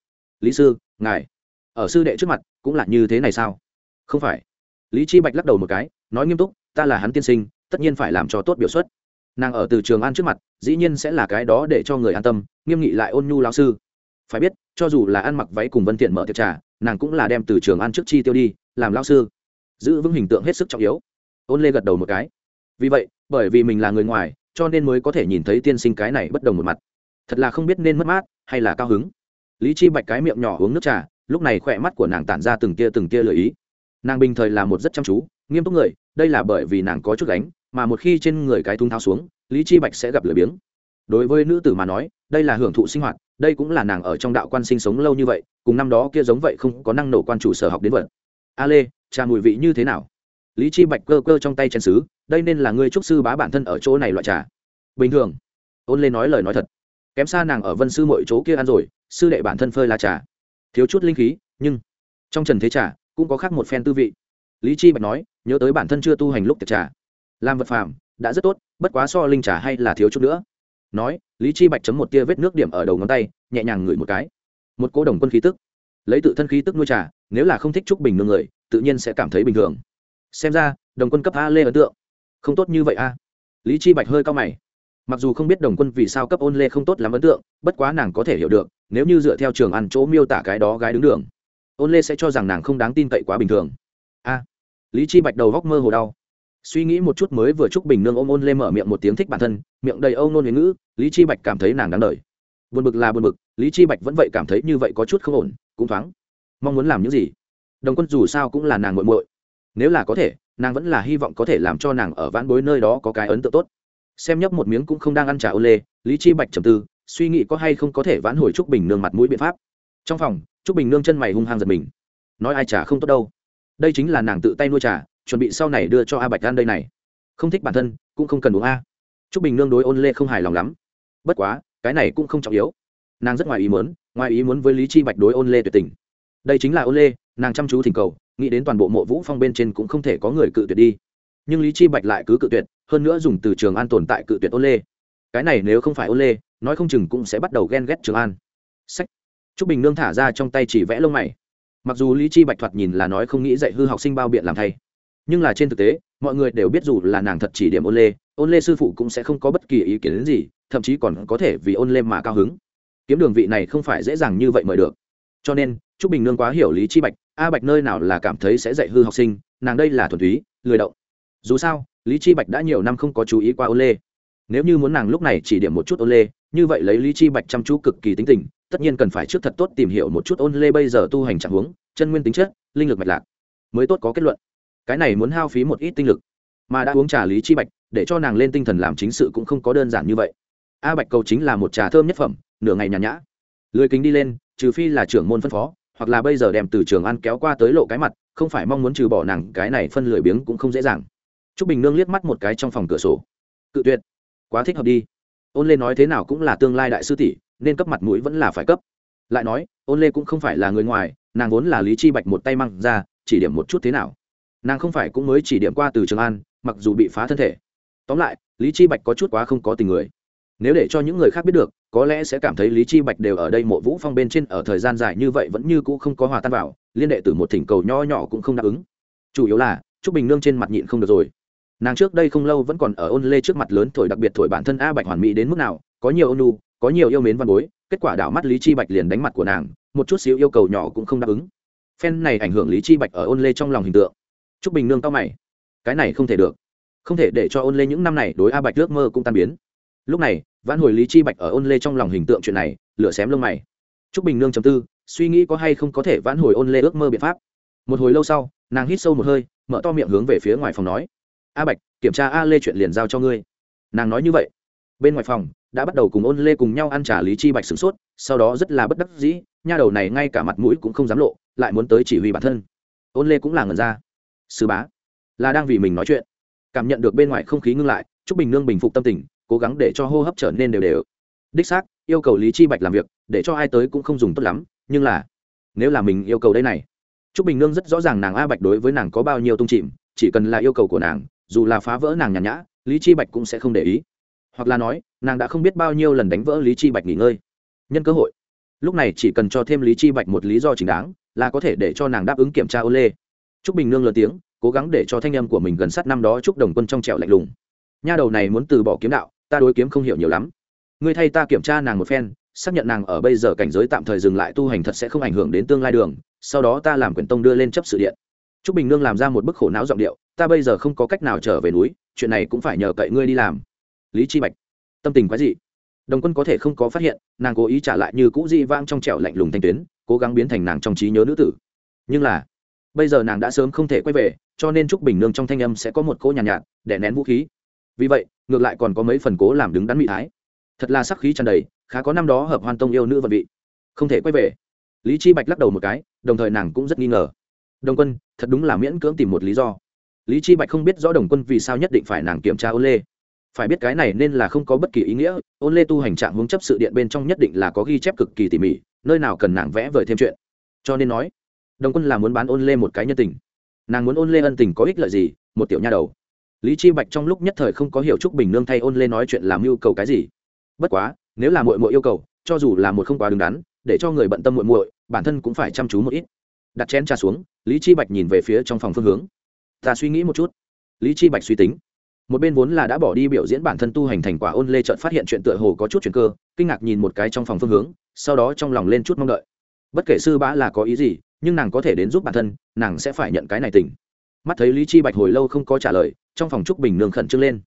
Speaker 1: Lý sư, ngài, ở sư đệ trước mặt, cũng là như thế này sao? Không phải. Lý chi bạch lắc đầu một cái, nói nghiêm túc, ta là hắn tiên sinh, tất nhiên phải làm cho tốt biểu xuất. Nàng ở từ trường an trước mặt, dĩ nhiên sẽ là cái đó để cho người an tâm, nghiêm nghị lại ôn nhu lao sư. Phải biết, cho dù là ăn mặc váy cùng vân thiện mở tiệc trà, nàng cũng là đem từ trường an trước chi tiêu đi, làm lao sư. Giữ vững hình tượng hết sức trọng yếu. Ôn lê gật đầu một cái. Vì vậy, bởi vì mình là người ngoài, cho nên mới có thể nhìn thấy tiên sinh cái này bất đồng một mặt thật là không biết nên mất mát hay là cao hứng. Lý chi bạch cái miệng nhỏ uống nước trà lúc này khỏe mắt của nàng tản ra từng tia từng tia lười ý. Nàng bình thời là một rất chăm chú nghiêm túc người đây là bởi vì nàng có chút gánh, mà một khi trên người cái thung thao xuống lý chi bạch sẽ gặp lười biếng. Đối với nữ tử mà nói đây là hưởng thụ sinh hoạt đây cũng là nàng ở trong đạo quan sinh sống lâu như vậy cùng năm đó kia giống vậy không có năng nổ quan chủ sở học đến vật. A lê trà mùi vị như thế nào? Lý chi bạch cơ cơ trong tay chén sứ đây nên là ngươi trúc sư bá bản thân ở chỗ này loại trà. Bình thường. Ôn lê nói lời nói thật kém xa nàng ở vân sư mọi chỗ kia ăn rồi, sư đệ bản thân phơi lá trà. Thiếu chút linh khí, nhưng trong trần thế trà cũng có khác một phen tư vị. Lý chi bạch nói, nhớ tới bản thân chưa tu hành lúc tiệc trà. Làm vật phàm, đã rất tốt, bất quá so linh trà hay là thiếu chút nữa. Nói, lý chi bạch chấm một tia vết nước điểm ở đầu ngón tay, nhẹ nhàng ngửi một cái. Một cô đồng quân khí tức. Lấy tự thân khí tức nuôi trà, nếu là không thích trúc bình nương người, tự nhiên sẽ cảm thấy bình thường. Xem ra, đồng quân cấp a lê ấn tượng. Không tốt như vậy a. Lý chi bạch hơi cao mày mặc dù không biết đồng quân vì sao cấp ôn lê không tốt lắm ấn tượng, bất quá nàng có thể hiểu được, nếu như dựa theo trường ăn chỗ miêu tả cái đó gái đứng đường, ôn lê sẽ cho rằng nàng không đáng tin cậy quá bình thường. A, lý chi bạch đầu góc mơ hồ đau. Suy nghĩ một chút mới vừa chúc bình nương ôm ôn lê mở miệng một tiếng thích bản thân, miệng đầy âu nôn huế ngữ, lý chi bạch cảm thấy nàng đáng đời. Buồn bực là buồn bực, lý chi bạch vẫn vậy cảm thấy như vậy có chút không ổn, cũng thoáng mong muốn làm những gì. Đồng quân dù sao cũng là nàng muội muội. Nếu là có thể, nàng vẫn là hy vọng có thể làm cho nàng ở vãn bối nơi đó có cái ấn tượng tốt xem nhấp một miếng cũng không đang ăn trà ô lê, lý chi bạch trầm tư, suy nghĩ có hay không có thể vãn hồi trúc bình nương mặt mũi biện pháp. Trong phòng, trúc bình nương chân mày hung hăng giật mình. Nói ai trà không tốt đâu. Đây chính là nàng tự tay nuôi trà, chuẩn bị sau này đưa cho a bạch ăn đây này. Không thích bản thân, cũng không cần uống a. Trúc bình nương đối ôn lê không hài lòng lắm. Bất quá, cái này cũng không trọng yếu. Nàng rất ngoài ý muốn, ngoài ý muốn với lý chi bạch đối ôn lê tuyệt tình. Đây chính là ôn lê, nàng chăm chú thỉnh cầu, nghĩ đến toàn bộ mộ vũ phong bên trên cũng không thể có người cự tuyệt đi nhưng lý chi bạch lại cứ cự tuyệt, hơn nữa dùng từ trường an tồn tại cự tuyệt ôn lê. Cái này nếu không phải ôn lê, nói không chừng cũng sẽ bắt đầu ghen ghét trường an. Sách. Trúc bình nương thả ra trong tay chỉ vẽ lông mày. Mặc dù lý chi bạch thoạt nhìn là nói không nghĩ dạy hư học sinh bao biện làm thay, nhưng là trên thực tế, mọi người đều biết dù là nàng thật chỉ điểm ôn lê ôn lê sư phụ cũng sẽ không có bất kỳ ý kiến đến gì, thậm chí còn có thể vì ôn lê mà cao hứng. Kiếm đường vị này không phải dễ dàng như vậy mời được. Cho nên, trúc bình nương quá hiểu lý chi bạch, a bạch nơi nào là cảm thấy sẽ dạy hư học sinh, nàng đây là thuần túy, lười động dù sao, lý chi bạch đã nhiều năm không có chú ý qua ô lê. Nếu như muốn nàng lúc này chỉ điểm một chút ô lê, như vậy lấy lý chi bạch chăm chú cực kỳ tính tình, tất nhiên cần phải trước thật tốt tìm hiểu một chút ôn lê bây giờ tu hành trạng huống, chân nguyên tính chất, linh lực mạch lạc, mới tốt có kết luận. Cái này muốn hao phí một ít tinh lực. Mà đã uống trà lý chi bạch, để cho nàng lên tinh thần làm chính sự cũng không có đơn giản như vậy. A bạch cầu chính là một trà thơm nhất phẩm, nửa ngày nhàn nhã. Lười kính đi lên, trừ phi là trưởng môn phân phó, hoặc là bây giờ đem từ trường ăn kéo qua tới lộ cái mặt, không phải mong muốn trừ bỏ nàng, cái này phân lười biếng cũng không dễ dàng t r ú c bình nương liếc mắt một cái trong phòng cửa sổ. Cự tuyệt. Quá thích hợp đi. Ôn lê nói thế nào cũng là tương lai đại sư tỷ, nên cấp mặt mũi vẫn là phải cấp. Lại nói, ôn lê cũng không phải là người ngoài, nàng vốn là lý chi bạch một tay măng ra, chỉ điểm một chút thế nào. Nàng không phải cũng mới chỉ điểm qua từ trường an, mặc dù bị phá thân thể. Tóm lại, lý chi bạch có chút quá không có tình người. Nếu để cho những người khác biết được, có lẽ sẽ cảm thấy lý chi bạch đều ở đây mộ vũ phong bên trên ở thời gian dài như vậy vẫn như cũ không có hòa tan vào, liên đệ từ một thỉnh cầu nho nhỏ cũng không đáp ứng. Chủ yếu là, trúc bình nương trên mặt nhịn không được rồi nàng trước đây không lâu vẫn còn ở ôn lê trước mặt lớn thổi đặc biệt thổi bản thân a bạch hoàn mỹ đến mức nào, có nhiều ôn nu có nhiều yêu mến văn bối, kết quả đảo mắt lý chi bạch liền đánh mặt của nàng, một chút xíu yêu cầu nhỏ cũng không đáp ứng. Phen này ảnh hưởng lý chi bạch ở ôn lê trong lòng hình tượng. Trúc bình nương cao mày. Cái này không thể được. Không thể để cho ôn lê những năm này đối a bạch ước mơ cũng tan biến. Lúc này, vãn hồi lý chi bạch ở ôn lê trong lòng hình tượng chuyện này, lửa xém lông mày. Trúc bình nương chấm tư, suy nghĩ có hay không có thể vãn hồi ôn lê ước mơ biện pháp. Một hồi lâu sau, nàng hít sâu một hơi, mở to miệng hướng về phía ngoài phòng nói a bạch kiểm tra a lê chuyện liền giao cho ngươi. Nàng nói như vậy. Bên ngoài phòng đã bắt đầu cùng ôn lê cùng nhau ăn trả lý chi bạch sửng sốt sau đó rất là bất đắc dĩ nha đầu này ngay cả mặt mũi cũng không dám lộ lại muốn tới chỉ huy bản thân. Ôn lê cũng là ngần ra. Sư bá là đang vì mình nói chuyện. Cảm nhận được bên ngoài không khí ngưng lại chúc bình nương bình phục tâm tình cố gắng để cho hô hấp trở nên đều đều. Đích xác yêu cầu lý chi bạch làm việc để cho ai tới cũng không dùng tốt lắm nhưng là nếu là mình yêu cầu đây này. Trúc Bình Nương rất rõ ràng nàng A Bạch đối với nàng có bao nhiêu tung chìm, chỉ cần là yêu cầu của nàng, dù là phá vỡ nàng nhàn nhã, Lý Chi Bạch cũng sẽ không để ý. Hoặc là nói, nàng đã không biết bao nhiêu lần đánh vỡ Lý Chi Bạch nghỉ ngơi. Nhân cơ hội, lúc này chỉ cần cho thêm Lý Chi Bạch một lý do chính đáng, là có thể để cho nàng đáp ứng kiểm tra ô lê. Trúc Bình Nương lớn tiếng, cố gắng để cho thanh âm của mình gần sát năm đó Trúc Đồng Quân trong trẻo lạnh lùng. Nha đầu này muốn từ bỏ kiếm đạo, ta đối kiếm không hiểu nhiều lắm. Ngươi thay ta kiểm tra nàng một phen, xác nhận nàng ở bây giờ cảnh giới tạm thời dừng lại tu hành thật sẽ không ảnh hưởng đến tương lai đường sau đó ta làm quyển tông đưa lên chấp sự điện t r ú c bình nương làm ra một bức khổ não giọng điệu ta bây giờ không có cách nào trở về núi chuyện này cũng phải nhờ cậy ngươi đi làm. Lý chi bạch tâm tình quái dị. Đồng quân có thể không có phát hiện nàng cố ý trả lại như cũ dị vang trong trẻo lạnh lùng thanh tuyến cố gắng biến thành nàng trong trí nhớ nữ tử. Nhưng là bây giờ nàng đã sớm không thể quay về cho nên trúc bình nương trong thanh âm sẽ có một cỗ nhàn nhạt, nhạt để nén vũ khí. Vì vậy ngược lại còn có mấy phần cố làm đứng đắn mỹ thái. Thật là sắc khí tràn đầy khá có năm đó hợp hoan tông yêu nữ vận vị. Không thể quay về. Lý chi bạch lắc đầu một cái đồng thời nàng cũng rất nghi ngờ đồng quân, thật đúng là miễn cưỡng tìm một lý do. Lý chi bạch không biết rõ đồng quân vì sao nhất định phải nàng kiểm tra ôn lê phải biết cái này nên là không có bất kỳ ý nghĩa ôn lê tu hành trạng hướng chấp sự điện bên trong nhất định là có ghi chép cực kỳ tỉ mỉ, nơi nào cần nàng vẽ vời thêm chuyện. Cho nên nói, đồng quân là muốn bán ôn lê một cái nhân tình. Nàng muốn ôn lê ân tình có ích lợi gì, một tiểu nha đầu. Lý chi bạch trong lúc nhất thời không có hiểu trúc bình nương thay ôn lê nói chuyện làm yêu cầu cái gì. Bất quá, nếu là muội muội yêu cầu, cho dù là một không quá đứng đắn, để cho người bận tâm muội muội, bản thân cũng phải chăm chú một ít. Đặt chén trà xuống lý chi bạch nhìn về phía trong phòng phương hướng. Ta suy nghĩ một chút. Lý chi bạch suy tính. Một bên vốn là đã bỏ đi biểu diễn bản thân tu hành thành quả ôn lê chợt phát hiện chuyện tựa hồ có chút chuyện cơ, kinh ngạc nhìn một cái trong phòng phương hướng, sau đó trong lòng lên chút mong đợi. Bất kể sư bá là có ý gì, nhưng nàng có thể đến giúp bản thân, nàng sẽ phải nhận cái này tình. Mắt thấy lý chi bạch hồi lâu không có trả lời, trong phòng trúc bình nương khẩn trương lên.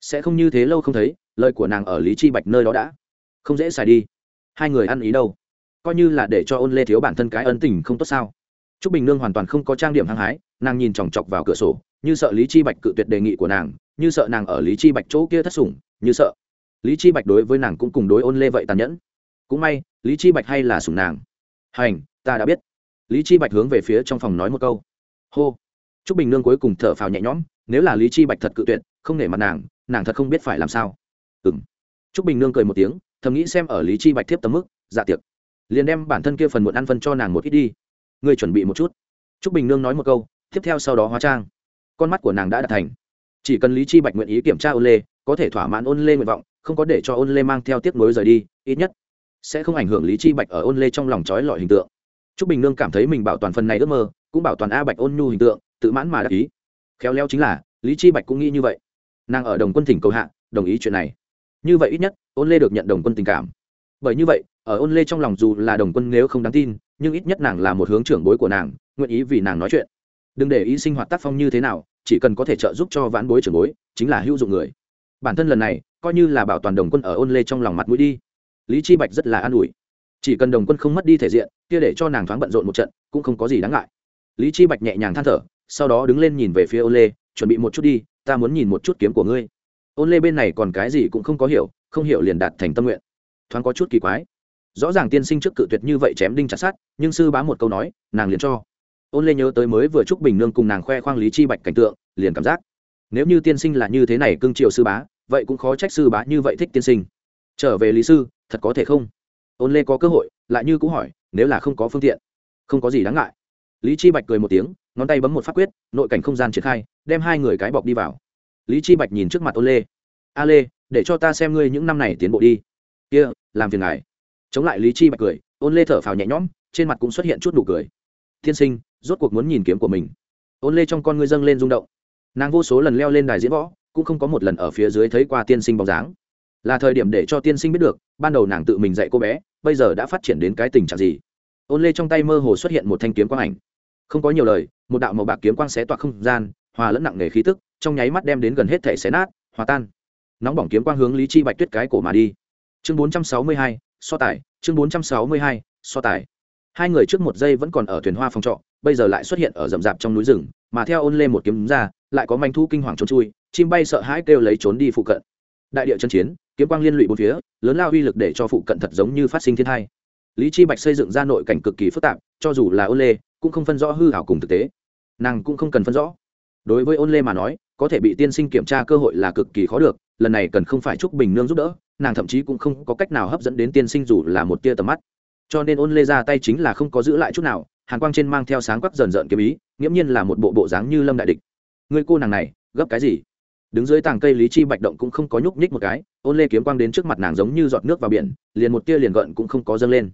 Speaker 1: Sẽ không như thế lâu không thấy, lời của nàng ở lý chi bạch nơi đó đã không dễ xài đi. Hai người ăn ý đâu? Coi như là để cho ôn lê thiếu bản thân cái ân tình không tốt sao? T r ú c bình nương hoàn toàn không có trang điểm hăng hái, nàng nhìn chòng chọc vào cửa sổ, như sợ lý chi bạch cự tuyệt đề nghị của nàng, như sợ nàng ở lý chi bạch chỗ kia thất sủng, như sợ. Lý chi bạch đối với nàng cũng cùng đối ôn lê vậy tàn nhẫn. Cũng may, lý chi bạch hay là sủng nàng. Hành, ta đã biết. Lý chi bạch hướng về phía trong phòng nói một câu. Hô. T r ú c bình nương cuối cùng thở phào nhẹ nhõm, nếu là lý chi bạch thật cự tuyệt, không nể mặt nàng nàng thật không biết phải làm sao. Ừ m t r ú c bình nương cười một tiếng, thầm nghĩ xem ở lý chi bạch thiếp tấm mức dạ tiệc. Liền đem bản thân kia phần muộn ăn phân cho nàng một ít đi ngươi chuẩn bị một chút. T r ú c bình nương nói một câu, tiếp theo sau đó hóa trang. Con mắt của nàng đã đạt thành. Chỉ cần lý chi bạch nguyện ý kiểm tra ôn lê, có thể thỏa mãn ôn lê nguyện vọng, không có để cho ôn lê mang theo tiếp nối rời đi, ít nhất sẽ không ảnh hưởng lý chi bạch ở ôn lê trong lòng trói lọi hình tượng. T r ú c bình nương cảm thấy mình bảo toàn phần này ước mơ, cũng bảo toàn a bạch ôn nhu hình tượng, tự mãn mà đắc ý. Khéo léo chính là, lý chi bạch cũng nghĩ như vậy. Nàng ở đồng quân thỉnh cầu hạ, đồng ý chuyện này. Như vậy ít nhất, ôn lê được nhận đồng quân tình cảm. Bởi như vậy, ở ôn lê trong lòng dù là đồng quân nếu không đáng tin nhưng ít nhất nàng là một hướng trưởng bối của nàng, nguyện ý vì nàng nói chuyện. Đừng để ý sinh hoạt tác phong như thế nào, chỉ cần có thể trợ giúp cho vãn bối trưởng bối, chính là hữu dụng người. Bản thân lần này, coi như là bảo toàn đồng quân ở ôn lê trong lòng mặt mũi đi. Lý chi bạch rất là an ủi. Chỉ cần đồng quân không mất đi thể diện, kia để cho nàng thoáng bận rộn một trận, cũng không có gì đáng ngại. Lý chi bạch nhẹ nhàng than thở, sau đó đứng lên nhìn về phía ôn lê, chuẩn bị một chút đi, ta muốn nhìn một chút kiếm của ngươi. Ôn lê bên này còn cái gì cũng không có hiểu, không hiểu liền đạt thành tâm nguyện. Thoáng có chút kỳ quái rõ ràng tiên sinh trước cự tuyệt như vậy chém đinh chặt sát nhưng sư bá một câu nói, nàng liền cho. Ôn lê nhớ tới mới vừa chúc bình nương cùng nàng khoe khoang lý chi bạch cảnh tượng, liền cảm giác. Nếu như tiên sinh là như thế này cưng chiều sư bá, vậy cũng khó trách sư bá như vậy thích tiên sinh. Trở về lý sư, thật có thể không? Ôn lê có cơ hội, lại như cũng hỏi, nếu là không có phương tiện, không có gì đáng ngại. Lý chi bạch cười một tiếng, ngón tay bấm một phát quyết, nội cảnh không gian triển khai, đem hai người cái bọc đi vào. Lý chi bạch nhìn trước mặt ôn lê. A lê, để cho ta xem ngươi những năm này tiến bộ đi. Kia, làm phiền ngài chống lại lý chi bạch cười ôn lê thở phào nhẹ nhõm trên mặt cũng xuất hiện chút nụ cười. Thiên sinh rốt cuộc muốn nhìn kiếm của mình. Ôn lê trong con ngươi dâng lên rung động. Nàng vô số lần leo lên đài diễn võ cũng không có một lần ở phía dưới thấy qua tiên sinh bóng dáng. Là thời điểm để cho tiên sinh biết được ban đầu nàng tự mình dạy cô bé bây giờ đã phát triển đến cái tình trạng gì. Ôn lê trong tay mơ hồ xuất hiện một thanh kiếm quang ảnh. Không có nhiều lời một đạo màu bạc kiếm quang xé toạc không gian hòa lẫn nặng nề khí tức trong nháy mắt đem đến gần hết thể xé nát hòa tan. Nóng bỏng kiếm quang hướng lý chi bạch tuyết cái cổ mà đi. Chương 462, so tài chương 462, so tài. Hai người trước một giây vẫn còn ở thuyền hoa phòng trọ bây giờ lại xuất hiện ở rậm rạp trong núi rừng mà theo ôn lê một kiếm ra lại có manh thu kinh hoàng trốn chui chim bay sợ hãi kêu lấy trốn đi phụ cận. Đại địa chân chiến kiếm quang liên lụy bốn phía lớn lao uy lực để cho phụ cận thật giống như phát sinh thiên thai lý chi bạch xây dựng ra nội cảnh cực kỳ phức tạp cho dù là ôn lê cũng không phân rõ hư hảo cùng thực tế. Nàng cũng không cần phân rõ đối với ôn lê mà nói, có thể bị tiên sinh kiểm tra cơ hội là cực kỳ khó được, lần này cần không phải chúc bình nương giúp đỡ, nàng thậm chí cũng không có cách nào hấp dẫn đến tiên sinh dù là một tia tầm mắt. Cho nên ôn lê ra tay chính là không có giữ lại chút nào, hàn quang trên mang theo sáng quắc dần dợn kiếm ý, nghiễm nhiên là một bộ bộ dáng như lâm đại địch. Người cô nàng này, gấp cái gì? Đứng dưới tàng cây lý chi bạch động cũng không có nhúc nhích một cái, ôn lê kiếm quang đến trước mặt nàng giống như giọt nước vào biển, liền một tia liền gợn cũng không có dâng lên.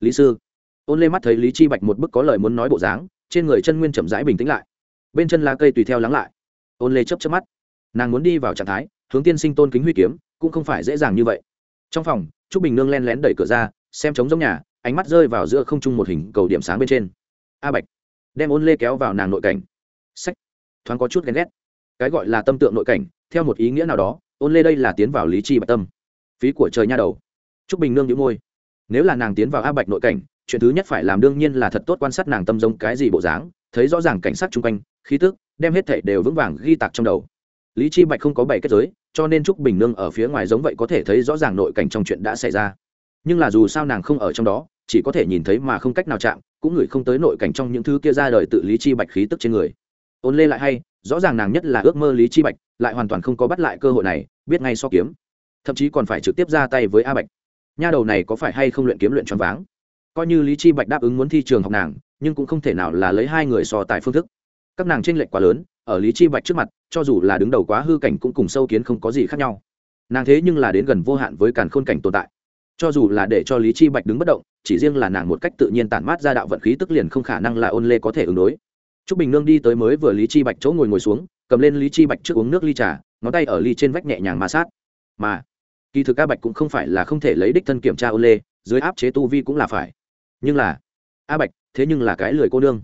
Speaker 1: Lý sư, ôn lê mắt thấy lý chi bạch một bức có lời muốn nói bộ dáng, trên người chân nguyên chậm rãi bình tĩnh lại bên chân lá cây tùy theo lắng lại. Ôn lê chấp chấp mắt. Nàng muốn đi vào trạng thái, hướng tiên sinh tôn kính huy kiếm, cũng không phải dễ dàng như vậy. Trong phòng, trúc bình nương len lén đẩy cửa ra, xem trống giống nhà, ánh mắt rơi vào giữa không trung một hình cầu điểm sáng bên trên. A bạch đem ôn lê kéo vào nàng nội cảnh. Sách thoáng có chút ghen ghét. Cái gọi là tâm tượng nội cảnh, theo một ý nghĩa nào đó, ôn lê đây là tiến vào lý chi bạch tâm. Phí của trời nha đầu. Trúc bình nương nhíu môi. Nếu là nàng tiến vào a bạch nội cảnh, chuyện thứ nhất phải làm đương nhiên là thật tốt quan sát nàng tâm giống cái gì bộ dáng, thấy rõ ràng cảnh sát chung quanh khí tức, đem hết thể đều vững vàng ghi tạc trong đầu. Lý chi bạch không có bảy kết giới, cho nên trúc bình nương ở phía ngoài giống vậy có thể thấy rõ ràng nội cảnh trong chuyện đã xảy ra. Nhưng là dù sao nàng không ở trong đó, chỉ có thể nhìn thấy mà không cách nào chạm, cũng ngửi không tới nội cảnh trong những thứ kia ra đời tự lý chi bạch khí tức trên người. Ôn lê lại hay, rõ ràng nàng nhất là ước mơ lý chi bạch, lại hoàn toàn không có bắt lại cơ hội này, biết ngay so kiếm. Thậm chí còn phải trực tiếp ra tay với a bạch. Nha đầu này có phải hay không luyện kiếm luyện choáng váng? Coi như lý chi bạch đáp ứng muốn thi trường học nàng, nhưng cũng không thể nào là lấy hai người so tài phương thức các nàng tranh lệch quá lớn ở lý chi bạch trước mặt cho dù là đứng đầu quá hư cảnh cũng cùng sâu kiến không có gì khác nhau nàng thế nhưng là đến gần vô hạn với càn khôn cảnh tồn tại cho dù là để cho lý chi bạch đứng bất động chỉ riêng là nàng một cách tự nhiên tản mát ra đạo vận khí tức liền không khả năng là ôn lê có thể ứng đối Trúc Bình Nương đi tới mới vừa Lý Chi Bạch chỗ ngồi ngồi xuống, cầm lên Lý Chi Bạch trước uống nước ly trà, ngón tay ở ly trên vách nhẹ nhàng ma sát. Mà, kỳ thực A Bạch cũng không phải là không thể lấy đích thân kiểm tra ôn lê, dưới áp chế tu vi cũng là phải. Nhưng là, A Bạch, thế nhưng là cái lười cô nương,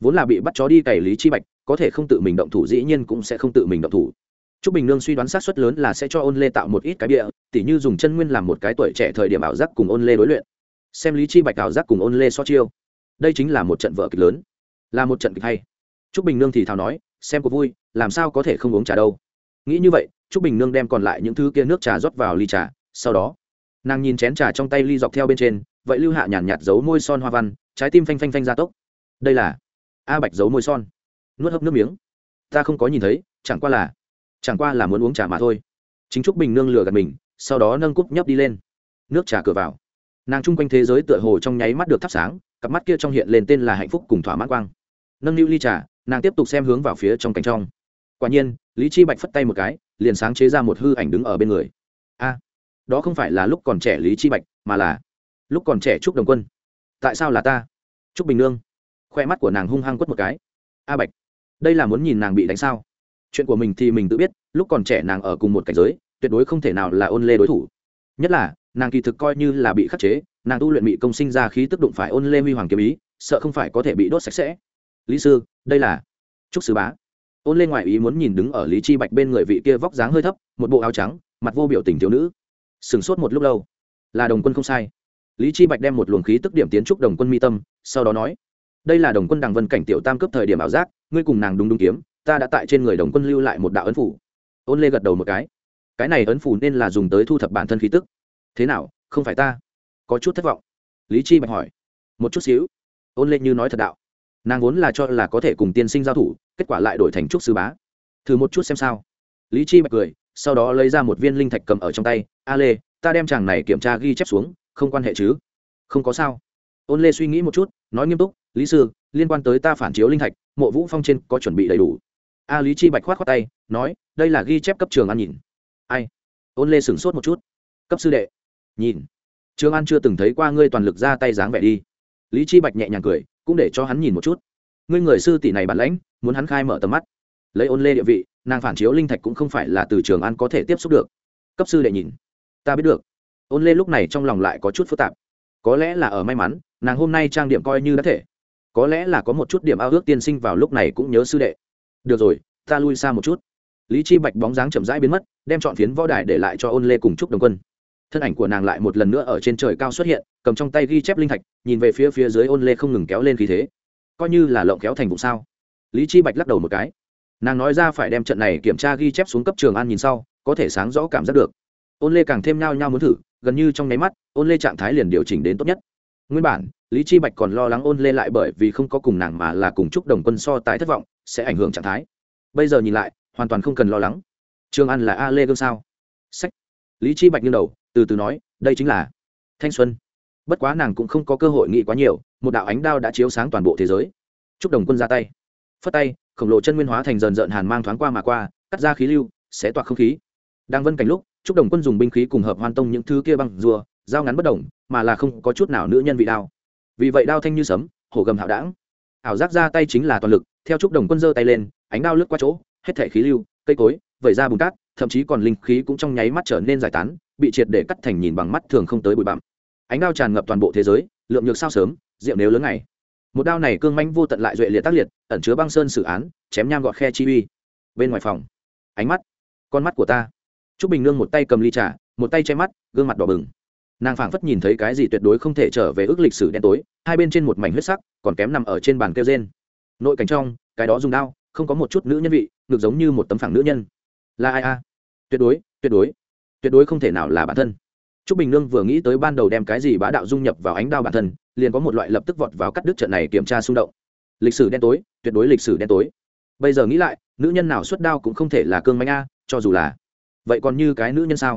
Speaker 1: vốn là bị bắt chó đi cày Lý Chi Bạch, có thể không tự mình động thủ dĩ nhiên cũng sẽ không tự mình động thủ. Trúc Bình Nương suy đoán sát suất lớn là sẽ cho Ôn Lê tạo một ít cái bịa, tỉ như dùng chân nguyên làm một cái tuổi trẻ thời điểm ảo giác cùng Ôn Lê đối luyện. Xem Lý Chi Bạch ảo giác cùng Ôn Lê so chiêu. Đây chính là một trận vở kịch lớn, là một trận kịch hay. Trúc Bình Nương thì thào nói, xem có vui, làm sao có thể không uống trà đâu. Nghĩ như vậy, Trúc Bình Nương đem còn lại những thứ kia nước trà rót vào ly trà, sau đó, nàng nhìn chén trà trong tay ly dọc theo bên trên, vậy lưu hạ nhàn nhạt giấu môi son hoa văn, trái tim phanh phanh phanh ra tốc. Đây là A Bạch giấu môi son. Nuốt hấp nước miếng. Ta không có nhìn thấy, chẳng qua là chẳng qua là muốn uống trà mà thôi. Chính trúc bình nương lừa gạt mình sau đó nâng cúp nhấp đi lên. Nước trà cửa vào. Nàng chung quanh thế giới tựa hồ trong nháy mắt được thắp sáng cặp mắt kia trong hiện lên tên là hạnh phúc cùng thỏa mãn quang. Nâng niu ly trà nàng tiếp tục xem hướng vào phía trong cánh trong. Quả nhiên lý chi bạch phất tay một cái liền sáng chế ra một hư ảnh đứng ở bên người. A đó không phải là lúc còn trẻ lý chi bạch mà là lúc còn trẻ trúc đồng quân. Tại sao là ta? Trúc bình nương khoe mắt của nàng hung hăng quất một cái. A bạch, đây là muốn nhìn nàng bị đánh sao? Chuyện của mình thì mình tự biết, lúc còn trẻ nàng ở cùng một cảnh giới, tuyệt đối không thể nào là ôn lê đối thủ. Nhất là, nàng kỳ thực coi như là bị khắc chế, nàng tu luyện bị công sinh ra khí tức đụng phải ôn lê huy hoàng kiếm ý, sợ không phải có thể bị đốt sạch sẽ. Lý sư, đây là trúc sứ bá. Ôn lê ngoại ý muốn nhìn đứng ở lý chi bạch bên người vị kia vóc dáng hơi thấp, một bộ áo trắng, mặt vô biểu tình thiếu nữ. Sừng sốt một lúc lâu. Là đồng quân không sai. Lý chi bạch đem một luồng khí tức điểm tiến trúc đồng quân mi tâm, sau đó nói đây là đồng quân đằng vân cảnh tiểu tam cấp thời điểm ảo giác, ngươi cùng nàng đúng đúng kiếm, ta đã tại trên người đồng quân lưu lại một đạo ấn phủ. Ôn lê gật đầu một cái. Cái này ấn phủ nên là dùng tới thu thập bản thân khí tức. Thế nào, không phải ta? Có chút thất vọng. Lý chi bạch hỏi. Một chút xíu. Ôn lê như nói thật đạo. Nàng vốn là cho là có thể cùng tiên sinh giao thủ, kết quả lại đổi thành trúc sư bá. Thử một chút xem sao. Lý chi bạch cười, sau đó lấy ra một viên linh thạch cầm ở trong tay. A lê, ta đem chàng này kiểm tra ghi chép xuống, không quan hệ chứ? Không có sao. Ôn lê suy nghĩ một chút nói nghiêm túc, lý sư, liên quan tới ta phản chiếu linh thạch, mộ vũ phong trên có chuẩn bị đầy đủ. A lý chi bạch khoát khoát tay, nói, đây là ghi chép cấp trường an nhìn. Ai? Ôn lê sửng sốt một chút. Cấp sư đệ. Nhìn. Trường an chưa từng thấy qua ngươi toàn lực ra tay dáng vẻ đi. Lý chi bạch nhẹ nhàng cười, cũng để cho hắn nhìn một chút. Ngươi người sư tỷ này bản lãnh, muốn hắn khai mở tầm mắt. Lấy ôn lê địa vị, nàng phản chiếu linh thạch cũng không phải là từ trường an có thể tiếp xúc được. Cấp sư đệ nhìn, ta biết được. Ôn lê lúc này trong lòng lại có chút phức tạp. Có lẽ là ở may mắn nàng hôm nay trang điểm coi như đã thể. Có lẽ là có một chút điểm ao ước tiên sinh vào lúc này cũng nhớ sư đệ. Được rồi, ta lui xa một chút. Lý chi bạch bóng dáng chậm rãi biến mất, đem chọn phiến võ đài để lại cho ôn lê cùng trúc đồng quân. Thân ảnh của nàng lại một lần nữa ở trên trời cao xuất hiện, cầm trong tay ghi chép linh thạch, nhìn về phía phía dưới ôn lê không ngừng kéo lên khí thế. Coi như là lộng kéo thành vụ sao? Lý chi bạch lắc đầu một cái. Nàng nói ra phải đem trận này kiểm tra ghi chép xuống cấp trường an nhìn sau, có thể sáng rõ cảm giác được. Ôn lê càng thêm nhao nhao muốn thử, gần như trong nháy mắt, ôn lê trạng thái liền điều chỉnh đến tốt nhất nguyên bản, lý chi bạch còn lo lắng ôn lê lại bởi vì không có cùng nàng mà là cùng chúc đồng quân so tài thất vọng, sẽ ảnh hưởng trạng thái. Bây giờ nhìn lại, hoàn toàn không cần lo lắng. Trường an là a lê gương sao? Sách. Lý chi bạch nghiêng đầu, từ từ nói, đây chính là thanh xuân. Bất quá nàng cũng không có cơ hội nghĩ quá nhiều, một đạo ánh đao đã chiếu sáng toàn bộ thế giới. Chúc đồng quân ra tay. Phất tay, khổng lồ chân nguyên hóa thành dần dợn hàn mang thoáng qua mà qua, cắt ra khí lưu, xé toạc không khí. Đang vân cảnh lúc, chúc đồng quân dùng binh khí cùng hợp hoan tông những thứ kia băng rùa, dao ngắn bất đồng mà là không có chút nào nữ nhân vị đao. Vì vậy đao thanh như sấm, hổ gầm hạo đảng. Ảo giác ra tay chính là toàn lực, theo chúc đồng quân giơ tay lên, ánh đao lướt qua chỗ, hết thể khí lưu, cây cối, vẩy ra bùn cát, thậm chí còn linh khí cũng trong nháy mắt trở nên giải tán, bị triệt để cắt thành nhìn bằng mắt thường không tới bụi bặm. Ánh đao tràn ngập toàn bộ thế giới, lượng nhược sao sớm, rượu nếu lớn ngày. Một đao này cương manh vô tận lại duệ liệt tác liệt, ẩn chứa băng sơn xử án, chém nham gọt khe chi uy. Bên ngoài phòng, ánh mắt, con mắt của ta. T r ú c bình nương một tay cầm ly trà, một tay che mắt, gương mặt đỏ bừng nàng phảng phất nhìn thấy cái gì tuyệt đối không thể trở về ước lịch sử đen tối, hai bên trên một mảnh huyết sắc, còn kém nằm ở trên bàn kêu trên nội cảnh trong, cái đó dùng đao, không có một chút nữ nhân vị, ngược giống như một tấm phẳng nữ nhân. Là ai a? Tuyệt đối tuyệt đối. Tuyệt đối không thể nào là bản thân. T r ú c bình nương vừa nghĩ tới ban đầu đem cái gì bá đạo dung nhập vào ánh đao bản thân, liền có một loại lập tức vọt vào cắt đứt trận này kiểm tra xung động. Lịch sử đen tối, tuyệt đối lịch sử đen tối. Bây giờ nghĩ lại, nữ nhân nào xuất đao cũng không thể là cương manh a, cho dù là. Vậy còn như cái nữ nhân sao?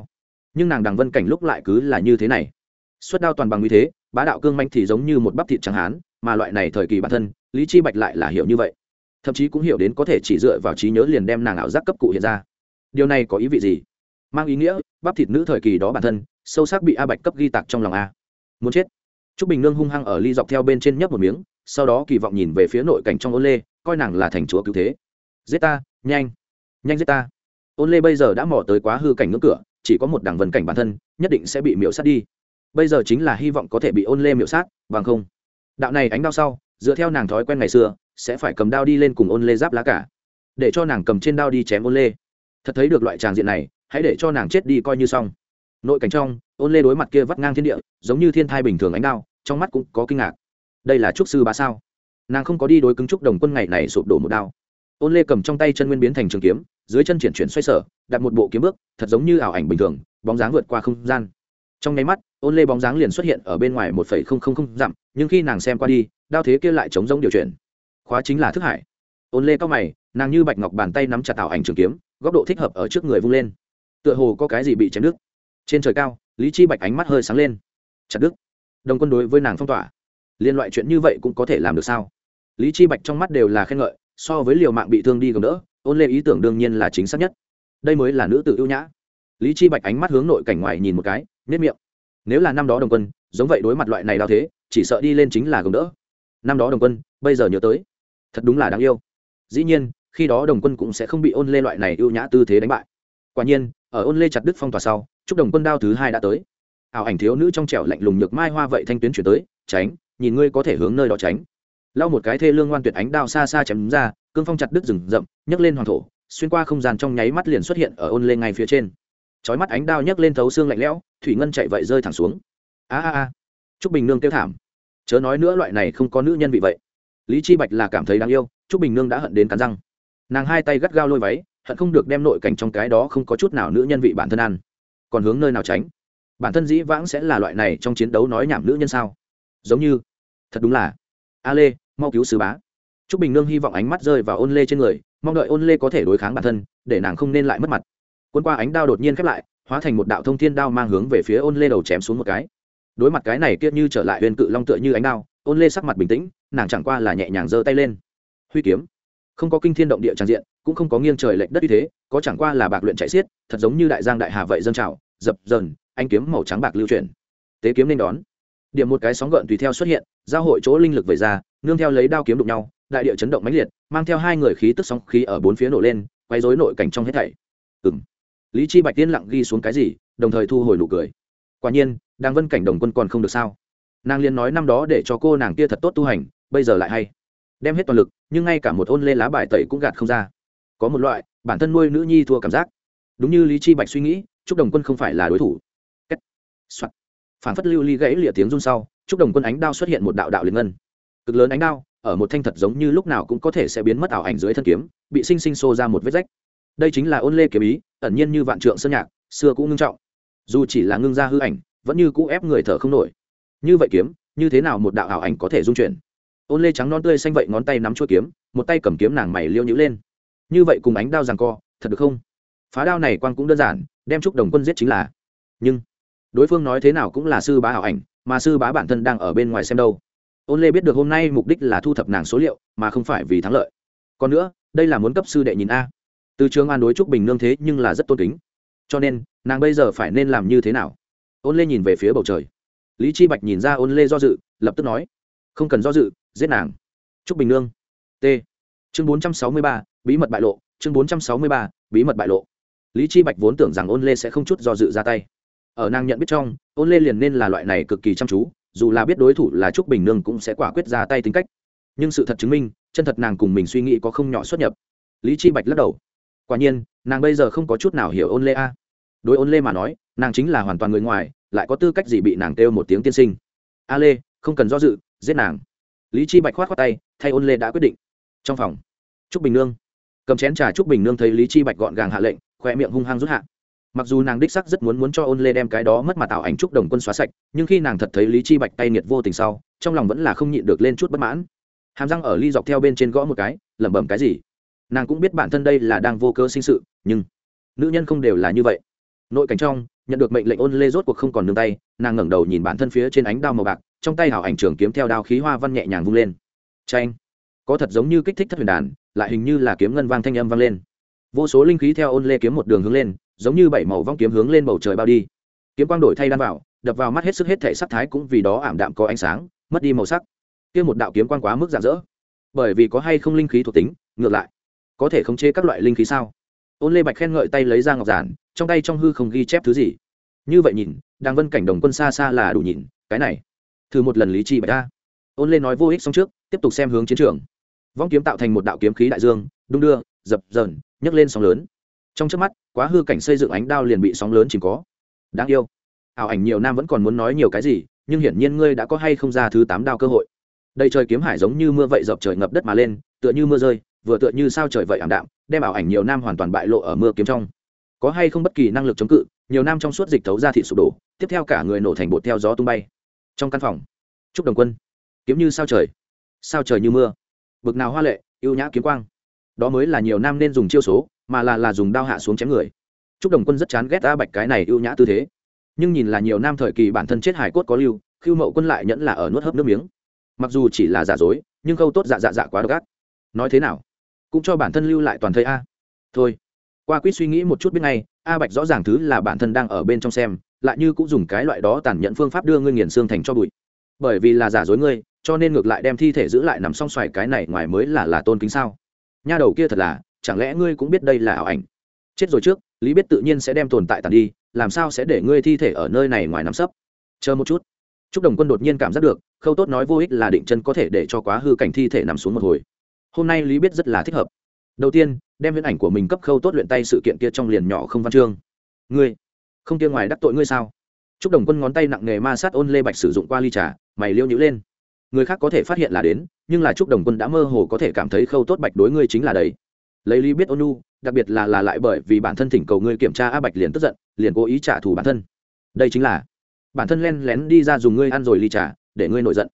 Speaker 1: Nhưng nàng đằng vân cảnh lúc lại cứ là như thế này. Xuất đao toàn bằng như thế bá đạo cương manh thì giống như một bắp thịt trắng hán mà loại này thời kỳ bản thân lý chi bạch lại là hiểu như vậy. Thậm chí cũng hiểu đến có thể chỉ dựa vào trí nhớ liền đem nàng ảo giác cấp cụ hiện ra. Điều này có ý vị gì? Mang ý nghĩa bắp thịt nữ thời kỳ đó bản thân sâu sắc bị a bạch cấp ghi tạc trong lòng a. Muốn chết. Trúc Bình Nương hung hăng ở ly dọc theo bên trên nhấp một miếng, sau đó kỳ vọng nhìn về phía nội cảnh trong Ôn Lê, coi nàng là thành chúa cứu thế. "Giết ta, nhanh, nhanh giết ta." Ôn Lê bây giờ đã mò tới quá hư cảnh ngưỡng cửa, chỉ có một đẳng vân cảnh bản thân, nhất định sẽ bị miễu sát đi. Bây giờ chính là hy vọng có thể bị Ôn Lê miễu sát, bằng không. Đạo này ánh đao sau, dựa theo nàng thói quen ngày xưa, sẽ phải cầm đao đi lên cùng Ôn Lê giáp lá cả, để cho nàng cầm trên đao đi chém Ôn Lê. Thật thấy được loại tràng diện này, hãy để cho nàng chết đi coi như xong nội cảnh trong ôn lê đối mặt kia vắt ngang thiên địa giống như thiên thai bình thường ánh đao trong mắt cũng có kinh ngạc đây là trúc sư bá sao nàng không có đi đối cứng trúc đồng quân ngày này sụp đổ một đao ôn lê cầm trong tay chân nguyên biến thành trường kiếm, dưới chân chuyển chuyển xoay sở, đặt một bộ kiếm bước, thật giống như ảo ảnh bình thường, bóng dáng vượt qua không gian. Trong nháy mắt, ôn lê bóng dáng liền xuất hiện ở bên ngoài một phẩy không không không dặm, nhưng khi nàng xem qua đi, đao thế kia lại chống giống điều chuyển. Khóa chính là thức hải. Ôn lê cao mày, nàng như bạch ngọc bàn tay nắm chặt ảo ảnh trường kiếm, góc độ thích hợp ở trước người vung lên. Tựa hồ có cái gì bị chém đứt. Trên trời cao, lý chi bạch ánh mắt hơi sáng lên. Chặt đứt. Đồng quân đối với nàng phong tỏa. Liên loại chuyện như vậy cũng có thể làm được sao? Lý chi bạch trong mắt đều là khen ngợi so với liều mạng bị thương đi gầm đỡ, ôn lê ý tưởng đương nhiên là chính xác nhất. Đây mới là nữ tự ưu nhã. Lý chi bạch ánh mắt hướng nội cảnh ngoài nhìn một cái nếp miệng. Nếu là năm đó đồng quân, giống vậy đối mặt loại này đau thế, chỉ sợ đi lên chính là gồng đỡ. Năm đó đồng quân, bây giờ nhớ tới. Thật đúng là đáng yêu. Dĩ nhiên, khi đó đồng quân cũng sẽ không bị ôn lê loại này ưu nhã tư thế đánh bại. Quả nhiên, ở ôn lê chặt đức phong tỏa sau, chúc đồng quân đao thứ hai đã tới. Ảo ảnh thiếu nữ trong trẻo lạnh lùng nhược mai hoa vậy thanh tuyến chuyển tới, tránh, nhìn ngươi có thể hướng nơi đó tránh lau một cái thê lương ngoan tuyệt ánh đao xa xa chém ra, cương phong chặt đứt rừng rậm, nhấc lên hoàng thổ, xuyên qua không gian trong nháy mắt liền xuất hiện ở ôn lên ngay phía trên. Chói mắt ánh đao nhấc lên thấu xương lạnh lẽo, thủy ngân chạy vậy rơi thẳng xuống. A a a. Trúc bình nương kêu thảm. Chớ nói nữa loại này không có nữ nhân vị vậy. Lý chi bạch là cảm thấy đáng yêu, trúc bình nương đã hận đến cắn răng. Nàng hai tay gắt gao lôi váy, hận không được đem nội cảnh trong cái đó không có chút nào nữ nhân vị bản thân ăn. Còn hướng nơi nào tránh? Bản thân dĩ vãng sẽ là loại này trong chiến đấu nói nhảm nữ nhân sao? Giống như, thật đúng là. A lê mau cứu sứ bá. T r ú c bình nương hy vọng ánh mắt rơi vào ôn lê trên người, mong đợi ôn lê có thể đối kháng bản thân, để nàng không nên lại mất mặt. Quân qua ánh đao đột nhiên khép lại, hóa thành một đạo thông thiên đao mang hướng về phía ôn lê đầu chém xuống một cái. Đối mặt cái này kiết như trở lại huyền cự long tựa như ánh đao, ôn lê sắc mặt bình tĩnh, nàng chẳng qua là nhẹ nhàng giơ tay lên. Huy kiếm. Không có kinh thiên động địa tràn diện, cũng không có nghiêng trời lệch đất như thế, có chẳng qua là bạc luyện chạy xiết, thật giống như đại giang đại hà vậy dâng trào, dập dần anh kiếm màu trắng bạc lưu chuyển. Tế kiếm nên đón. Điểm một cái sóng gợn tùy theo xuất hiện, giao hội chỗ linh lực về ra nương theo lấy đao kiếm đụng nhau, đại địa chấn động mãnh liệt, mang theo hai người khí tức sóng khí ở bốn phía nổ lên quay dối nội cảnh trong hết thảy. Ừ m lý chi bạch tiên lặng ghi xuống cái gì, đồng thời thu hồi nụ cười. Quả nhiên đang vân cảnh đồng quân còn không được sao. Nàng liên nói năm đó để cho cô nàng kia thật tốt tu hành, bây giờ lại hay. Đem hết toàn lực, nhưng ngay cả một ôn lê lá bài tẩy cũng gạt không ra. Có một loại, bản thân nuôi nữ nhi thua cảm giác. Đúng như lý chi bạch suy nghĩ, chúc đồng quân không phải là đối thủ. Soạn. phản phất lưu ly gãy lịa tiếng run sau, chúc đồng quân ánh đao xuất hiện một đạo đạo liền ngân cực lớn ánh đao, ở một thanh thật giống như lúc nào cũng có thể sẽ biến mất ảo ảnh dưới thân kiếm, bị sinh sinh xô ra một vết rách. Đây chính là ôn lê kiếm ý, ẩn nhiên như vạn trượng sơn nhạc, xưa cũng ngưng trọng. Dù chỉ là ngưng ra hư ảnh, vẫn như cũ ép người thở không nổi. Như vậy kiếm, như thế nào một đạo ảo ảnh có thể dung chuyển? Ôn lê trắng non tươi xanh vậy ngón tay nắm chuôi kiếm, một tay cầm kiếm nàng mày liêu nhữ lên. Như vậy cùng ánh đao rằng co, thật được không? Phá đao này quang cũng đơn giản, đem chúc đồng quân giết chính là. Nhưng, đối phương nói thế nào cũng là sư bá ảo ảnh, mà sư bá bản thân đang ở bên ngoài xem đâu ôn lê biết được hôm nay mục đích là thu thập nàng số liệu, mà không phải vì thắng lợi. Còn nữa, đây là muốn cấp sư đệ nhìn a. Từ trường an đối trúc bình nương thế nhưng là rất tôn kính. Cho nên, nàng bây giờ phải nên làm như thế nào? Ôn lê nhìn về phía bầu trời. Lý chi bạch nhìn ra ôn lê do dự, lập tức nói, không cần do dự, giết nàng. Trúc bình nương. T. Chương bốn trăm sáu mươi ba, bí mật bại lộ. Chương bốn trăm sáu mươi ba, bí mật bại lộ. Lý chi bạch vốn tưởng rằng ôn lê sẽ không chút do dự ra tay. Ở nàng nhận biết trong, ôn lê liền nên là loại này cực kỳ chăm chú dù là biết đối thủ là trúc bình nương cũng sẽ quả quyết ra tay tính cách. Nhưng sự thật chứng minh, chân thật nàng cùng mình suy nghĩ có không nhỏ xuất nhập. Lý chi bạch lắc đầu. Quả nhiên, nàng bây giờ không có chút nào hiểu ôn lê a. Đối ôn lê mà nói, nàng chính là hoàn toàn người ngoài, lại có tư cách gì bị nàng kêu một tiếng tiên sinh? A lê, không cần do dự, giết nàng. Lý chi bạch khoát khoát tay, thay ôn lê đã quyết định. Trong phòng, trúc bình nương. Cầm chén trà trúc bình nương thấy lý chi bạch gọn gàng hạ lệnh khoe miệng hung hăng rút hạ mặc dù nàng đích sắc rất muốn muốn cho ôn lê đem cái đó mất mặt tạo ảnh trúc đồng quân xóa sạch, nhưng khi nàng thật thấy lý chi bạch tay nghiệt vô tình sau, trong lòng vẫn là không nhịn được lên chút bất mãn. Hàm răng ở ly dọc theo bên trên gõ một cái, lẩm bẩm cái gì? Nàng cũng biết bản thân đây là đang vô cơ sinh sự, nhưng nữ nhân không đều là như vậy. Nội cảnh trong, nhận được mệnh lệnh ôn lê rốt cuộc không còn nương tay, nàng ngẩng đầu nhìn bản thân phía trên ánh đao màu bạc, trong tay hảo ảnh trường kiếm theo đao khí hoa văn nhẹ nhàng vung lên. Tranh có thật giống như kích thích thất huyền đàn, lại hình như là kiếm ngân vang thanh âm vang lên. Vô số linh khí theo ôn lê kiếm một đường hướng lên giống như bảy màu vong kiếm hướng lên bầu trời bao đi. Kiếm quang đổi thay đan vào, đập vào mắt hết sức hết thể sắc thái cũng vì đó ảm đạm có ánh sáng, mất đi màu sắc. Kia một đạo kiếm quang quá mức rạng rỡ. Bởi vì có hay không linh khí thuộc tính, ngược lại, có thể khống chế các loại linh khí sao? Ôn lê bạch khen ngợi tay lấy ra ngọc giản, trong tay trong hư không ghi chép thứ gì? Như vậy nhìn đang vân cảnh đồng quân xa xa là đủ nhìn, cái này, thử một lần lý chi bạch ta ôn lê nói vô ích xong trước, tiếp tục xem hướng chiến trường. Vong kiếm tạo thành một đạo kiếm khí đại dương, đung đưa, dập dờn, nhấc lên sóng lớn trong trước mắt, quá hư cảnh xây dựng ánh đao liền bị sóng lớn chìm có. Đáng yêu. Ảo ảnh nhiều nam vẫn còn muốn nói nhiều cái gì, nhưng hiển nhiên ngươi đã có hay không ra thứ tám đao cơ hội. Đây trời kiếm hải giống như mưa vậy dập trời ngập đất mà lên, tựa như mưa rơi, vừa tựa như sao trời vậy ảm đạm, đem ảo ảnh nhiều nam hoàn toàn bại lộ ở mưa kiếm trong. Có hay không bất kỳ năng lực chống cự, nhiều nam trong suốt dịch thấu ra thị sụp đổ, tiếp theo cả người nổ thành bột theo gió tung bay. Trong căn phòng, chúc đồng quân. Kiếm như sao trời sao trời như mưa. Bực nào hoa lệ, yêu nhã kiếm quang đó mới là nhiều nam nên dùng chiêu số, mà là là dùng đao hạ xuống chém người. Chúc đồng quân rất chán ghét a bạch cái này ưu nhã tư thế. Nhưng nhìn là nhiều nam thời kỳ bản thân chết hải cốt có lưu khiêu mậu quân lại nhẫn là ở nuốt hớp nước miếng. Mặc dù chỉ là giả dối, nhưng khâu tốt dạ dạ dạ quá độc ác. Nói thế nào? Cũng cho bản thân lưu lại toàn thây a. Thôi, qua quýt suy nghĩ một chút biết ngay, a bạch rõ ràng thứ là bản thân đang ở bên trong xem, lại như cũng dùng cái loại đó tàn nhẫn phương pháp đưa ngươi nghiền xương thành cho bụi. Bởi vì là giả dối ngươi, cho nên ngược lại đem thi thể giữ lại nằm song xoài cái này ngoài mới là là tôn kính sao? Nha đầu kia thật là, chẳng lẽ ngươi cũng biết đây là ảo ảnh? Chết rồi trước, lý biết tự nhiên sẽ đem tồn tại tàn đi, làm sao sẽ để ngươi thi thể ở nơi này ngoài nằm sấp? Chờ một chút. T r ú c đồng quân đột nhiên cảm giác được, khâu tốt nói vô ích là định chân có thể để cho quá hư cảnh thi thể nằm xuống một hồi. Hôm nay lý biết rất là thích hợp. Đầu tiên, đem viễn ảnh của mình cấp khâu tốt luyện tay sự kiện kia trong liền nhỏ không văn chương. Ngươi, không kia ngoài đắc tội ngươi sao? T r ú c đồng quân ngón tay nặng nghề ma sát ôn lê bạch sử dụng qua ly trà, mày liêu nhữ lên người khác có thể phát hiện là đến, nhưng là chúc đồng quân đã mơ hồ có thể cảm thấy khâu tốt bạch đối ngươi chính là đấy lấy lý biết ôn nu đặc biệt là là lại bởi vì bản thân thỉnh cầu ngươi kiểm tra a bạch liền tức giận, liền cố ý trả thù bản thân. Đây chính là, bản thân len lén đi ra dùng ngươi ăn rồi ly trả để ngươi nổi giận.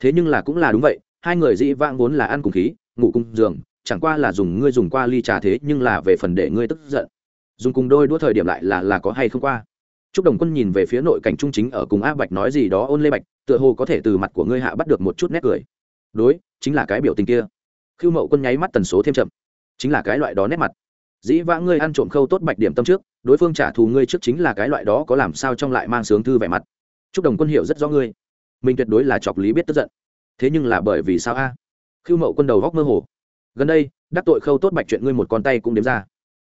Speaker 1: Thế nhưng là cũng là đúng vậy, hai người dĩ vãng vốn là ăn cùng khí, ngủ cùng giường, chẳng qua là dùng ngươi dùng qua ly trà thế nhưng là về phần để ngươi tức giận. Dùng cùng đôi đua thời điểm lại là là có hay không qua? Trúc Đồng Quân nhìn về phía nội cảnh trung chính ở cùng A Bạch nói gì đó ôn lê bạch, tựa hồ có thể từ mặt của ngươi hạ bắt được một chút nét cười. Đối, chính là cái biểu tình kia. Khưu mậu quân nháy mắt tần số thêm chậm. Chính là cái loại đó nét mặt. Dĩ vãng ngươi ăn trộm khâu tốt bạch điểm tâm trước đối phương trả thù ngươi trước chính là cái loại đó có làm sao trong lại mang sướng thư vẻ mặt. Trúc đồng quân hiểu rất rõ ngươi. Mình tuyệt đối là chọc lý biết tức giận. Thế nhưng là bởi vì sao a? À? mậu quân đầu góc mơ hồ. Gần đây đắc tội khâu tốt bạch chuyện ngươi một con tay cũng đếm ra.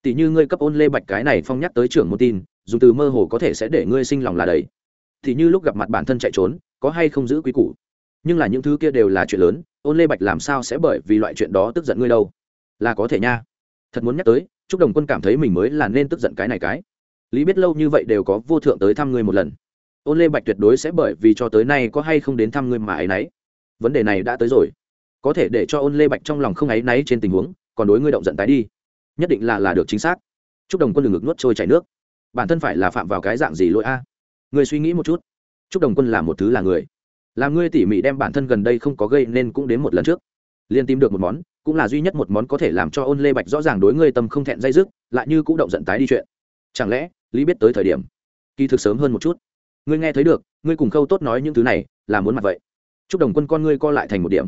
Speaker 1: Tỷ như ngươi cấp ôn lê bạch cái này phong nhắc tới trưởng môn tin dùng từ mơ hồ có thể sẽ để ngươi sinh lòng là đầy. Thì như lúc gặp mặt bản thân chạy trốn, có hay không giữ quý củ? Nhưng là những thứ kia đều là chuyện lớn, ôn lê bạch làm sao sẽ bởi vì loại chuyện đó tức giận ngươi đâu? Là có thể nha. Thật muốn nhắc tới chúc đồng quân cảm thấy mình mới là nên tức giận cái này cái. Lý biết lâu như vậy đều có vô thượng tới thăm ngươi một lần. Ôn lê bạch tuyệt đối sẽ bởi vì cho tới nay có hay không đến thăm ngươi mà ấy y vấn đề này đã tới rồi. Có thể để cho ôn lê bạch trong lòng không ấy náy trên tình huống, còn đối ngươi động giận tái đi. Nhất định là là được chính xác. Chúc đồng quân đừng ngực nuốt trôi chảy nước bản thân phải là phạm vào cái dạng gì lỗi a? À? người suy nghĩ một chút. Chúc đồng quân là một thứ là người. Làm ngươi tỉ mỉ đem bản thân gần đây không có gây nên cũng đến một lần trước. Liên tìm được một món, cũng là duy nhất một món có thể làm cho ôn lê bạch rõ ràng đối ngươi tâm không thẹn dây dứt, lại như cũng động giận tái đi chuyện. Chẳng lẽ, lý biết tới thời điểm, kỳ thực sớm hơn một chút. Ngươi nghe thấy được, ngươi cùng khâu tốt nói những thứ này, là muốn mặt vậy. Chúc đồng quân con ngươi co lại thành một điểm.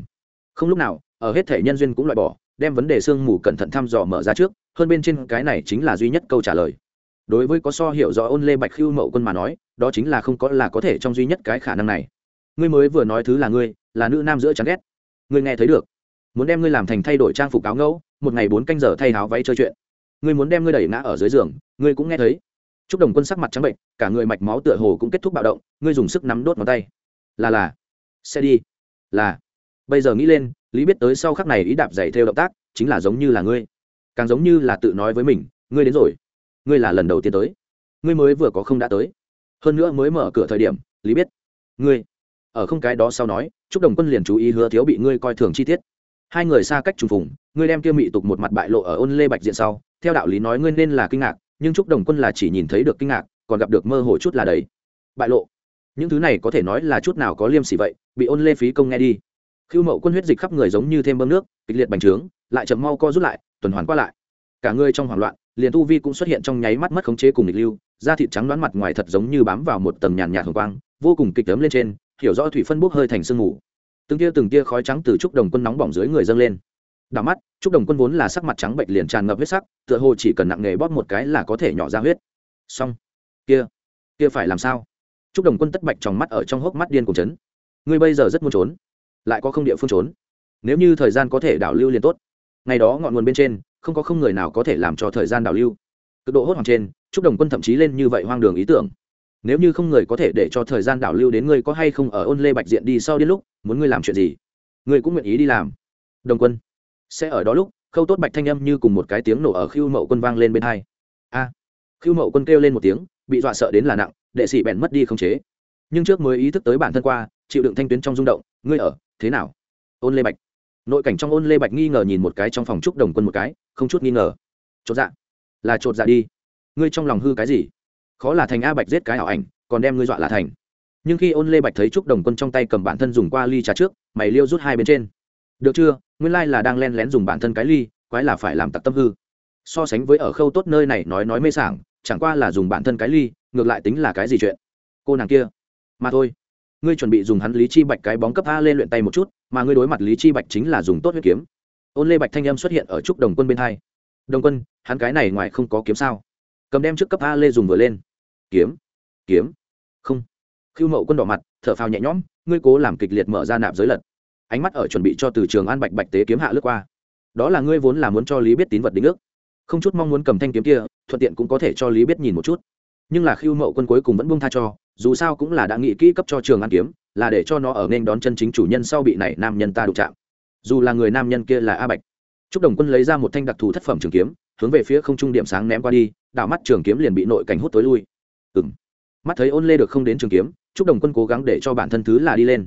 Speaker 1: Không lúc nào, ở hết thể nhân duyên cũng loại bỏ, đem vấn đề sương mù cẩn thận thăm dò mở ra trước, hơn bên trên cái này chính là duy nhất câu trả lời đối với có so hiểu rõ ôn lê bạch khiêu mậu quân mà nói, đó chính là không có là có thể trong duy nhất cái khả năng này. Ngươi mới vừa nói thứ là ngươi, là nữ nam giữa chán ghét. Ngươi nghe thấy được. Muốn đem ngươi làm thành thay đổi trang phục áo ngẫu, một ngày bốn canh giờ thay áo váy chơi chuyện. Ngươi muốn đem ngươi đẩy ngã ở dưới giường, ngươi cũng nghe thấy. Chúc đồng quân sắc mặt trắng bệnh, cả người mạch máu tựa hồ cũng kết thúc bạo động, ngươi dùng sức nắm đốt ngón tay. Là là. Sẽ đi. Là. Bây giờ nghĩ lên, lý biết tới sau khắc này ý đạp dày theo động tác, chính là giống như là ngươi. Càng giống như là tự nói với mình, ngươi đến rồi ngươi là lần đầu tiên tới. Ngươi mới vừa có không đã tới. Hơn nữa mới mở cửa thời điểm, lý biết. Ngươi, ở không cái đó sau nói, chúc đồng quân liền chú ý hứa thiếu bị ngươi coi thường chi tiết. Hai người xa cách trùng phùng, ngươi đem kia mị tục một mặt bại lộ ở ôn lê bạch diện sau, theo đạo lý nói ngươi nên là kinh ngạc, nhưng chúc đồng quân là chỉ nhìn thấy được kinh ngạc, còn gặp được mơ hồ chút là đấy. Bại lộ. Những thứ này có thể nói là chút nào có liêm sỉ vậy, bị ôn lê phí công nghe đi. Khiêu mậu quân huyết dịch khắp người giống như thêm bơm nước, kịch liệt bành trướng, lại chậm mau co rút lại, tuần hoàn qua lại. Cả ngươi trong hoảng loạn liền tu vi cũng xuất hiện trong nháy mắt mất khống chế cùng nghịch lưu, da thịt trắng đoán mặt ngoài thật giống như bám vào một tầng nhàn nhạt hồng quang, vô cùng kịch tấm lên trên, hiểu rõ thủy phân bốc hơi thành sương mù. Từng tia từng tia khói trắng từ trúc đồng quân nóng bỏng dưới người dâng lên. Đảo mắt, trúc đồng quân vốn là sắc mặt trắng bệnh liền tràn ngập huyết sắc, tựa hồ chỉ cần nặng nghề bóp một cái là có thể nhỏ ra huyết. Xong. Kia kia phải làm sao? Trúc đồng quân tất bạch trong mắt ở trong hốc mắt điên cùng chấn. Ngươi bây giờ rất muốn trốn, lại có không địa phương trốn. Nếu như thời gian có thể đảo lưu liền tốt ngày đó ngọn nguồn bên trên không có không người nào có thể làm cho thời gian đảo lưu. Cực độ hốt hoảng trên chúc đồng quân thậm chí lên như vậy hoang đường ý tưởng. Nếu như không người có thể để cho thời gian đảo lưu đến ngươi có hay không ở ôn lê bạch diện đi sau đến lúc muốn ngươi làm chuyện gì? Ngươi cũng nguyện ý đi làm. Đồng quân. Sẽ ở đó lúc khâu tốt bạch thanh âm như cùng một cái tiếng nổ ở khiêu mậu quân vang lên bên hai. A. À, khiêu mậu quân kêu lên một tiếng bị dọa sợ đến là nặng đệ sĩ bèn mất đi không chế. Nhưng trước mới ý thức tới bản thân qua chịu đựng thanh tuyến trong rung động ngươi ở thế nào? Ôn lê bạch nội cảnh trong ôn lê bạch nghi ngờ nhìn một cái trong phòng trúc đồng quân một cái, không chút nghi ngờ. Chột dạ. Là chột dạ đi. Ngươi trong lòng hư cái gì? Khó là thành a bạch giết cái ảo ảnh, còn đem ngươi dọa là thành. Nhưng khi ôn lê bạch thấy trúc đồng quân trong tay cầm bản thân dùng qua ly trà trước, mày liêu rút hai bên trên. Được chưa? Nguyên lai là đang len lén dùng bản thân cái ly, quái là phải làm tặc tâm hư. So sánh với ở khâu tốt nơi này nói nói mê sảng, chẳng qua là dùng bản thân cái ly, ngược lại tính là cái gì chuyện? Cô nàng kia. Mà thôi ngươi chuẩn bị dùng hắn lý chi bạch cái bóng cấp a lên luyện tay một chút, mà ngươi đối mặt lý chi bạch chính là dùng tốt huyết kiếm. Ôn lê bạch thanh âm xuất hiện ở trúc đồng quân bên hai. Đồng quân, hắn cái này ngoài không có kiếm sao? Cầm đem trước cấp a lê dùng vừa lên. Kiếm kiếm. Không. Khiêu mậu quân đỏ mặt, thở phào nhẹ nhõm, ngươi cố làm kịch liệt mở ra nạp giới lật. Ánh mắt ở chuẩn bị cho từ trường an bạch bạch tế kiếm hạ lướt qua. Đó là ngươi vốn là muốn cho lý biết tín vật đính ước. Không chút mong muốn cầm thanh kiếm kia, thuận tiện cũng có thể cho lý biết nhìn một chút. Nhưng là khiêu mậu quân cuối cùng vẫn buông tha cho dù sao cũng là đã nghĩ kỹ cấp cho trường an kiếm là để cho nó ở nên đón chân chính chủ nhân sau bị này nam nhân ta đụng chạm dù là người nam nhân kia là a bạch Trúc Đồng Quân lấy ra một thanh đặc thù thất phẩm trường kiếm, hướng về phía không trung điểm sáng ném qua đi, đảo mắt trường kiếm liền bị nội cảnh hút tối lui. Ừm. Mắt thấy Ôn Lê được không đến trường kiếm, Trúc Đồng Quân cố gắng để cho bản thân thứ là đi lên.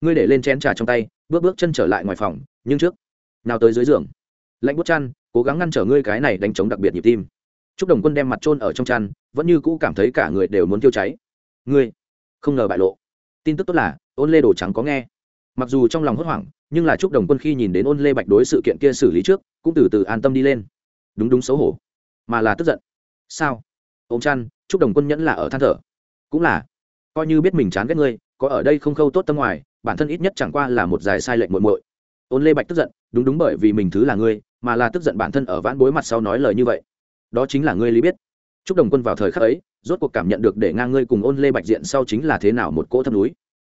Speaker 1: Ngươi để lên chén trà trong tay, bước bước chân trở lại ngoài phòng, nhưng trước, nào tới dưới giường. Lạnh bút chăn, cố gắng ngăn trở ngươi cái này đánh chống đặc biệt nhịp tim. Trúc Đồng Quân đem mặt chôn ở trong chăn, vẫn như cũ cảm thấy cả người đều muốn tiêu cháy. Ngươi, không ngờ bại lộ. Tin tức tốt là, Ôn Lê đồ trắng có nghe. Mặc dù trong lòng hốt hoảng, nhưng là chúc đồng quân khi nhìn đến ôn lê bạch đối sự kiện kia xử lý trước cũng từ từ an tâm đi lên. Đúng đúng xấu hổ mà là tức giận. Sao? Ông chăn chúc đồng quân nhẫn là ở than thở. Cũng là. Coi như biết mình chán ghét ngươi có ở đây không khâu tốt tâm ngoài bản thân ít nhất chẳng qua là một dài sai lệnh muội muội. Ôn lê bạch tức giận đúng đúng bởi vì mình thứ là ngươi mà là tức giận bản thân ở vãn bối mặt sau nói lời như vậy. Đó chính là ngươi lý biết. Chúc đồng quân vào thời khắc ấy rốt cuộc cảm nhận được để ngang ngươi cùng ôn lê bạch diện sau chính là thế nào một cỗ thâm núi.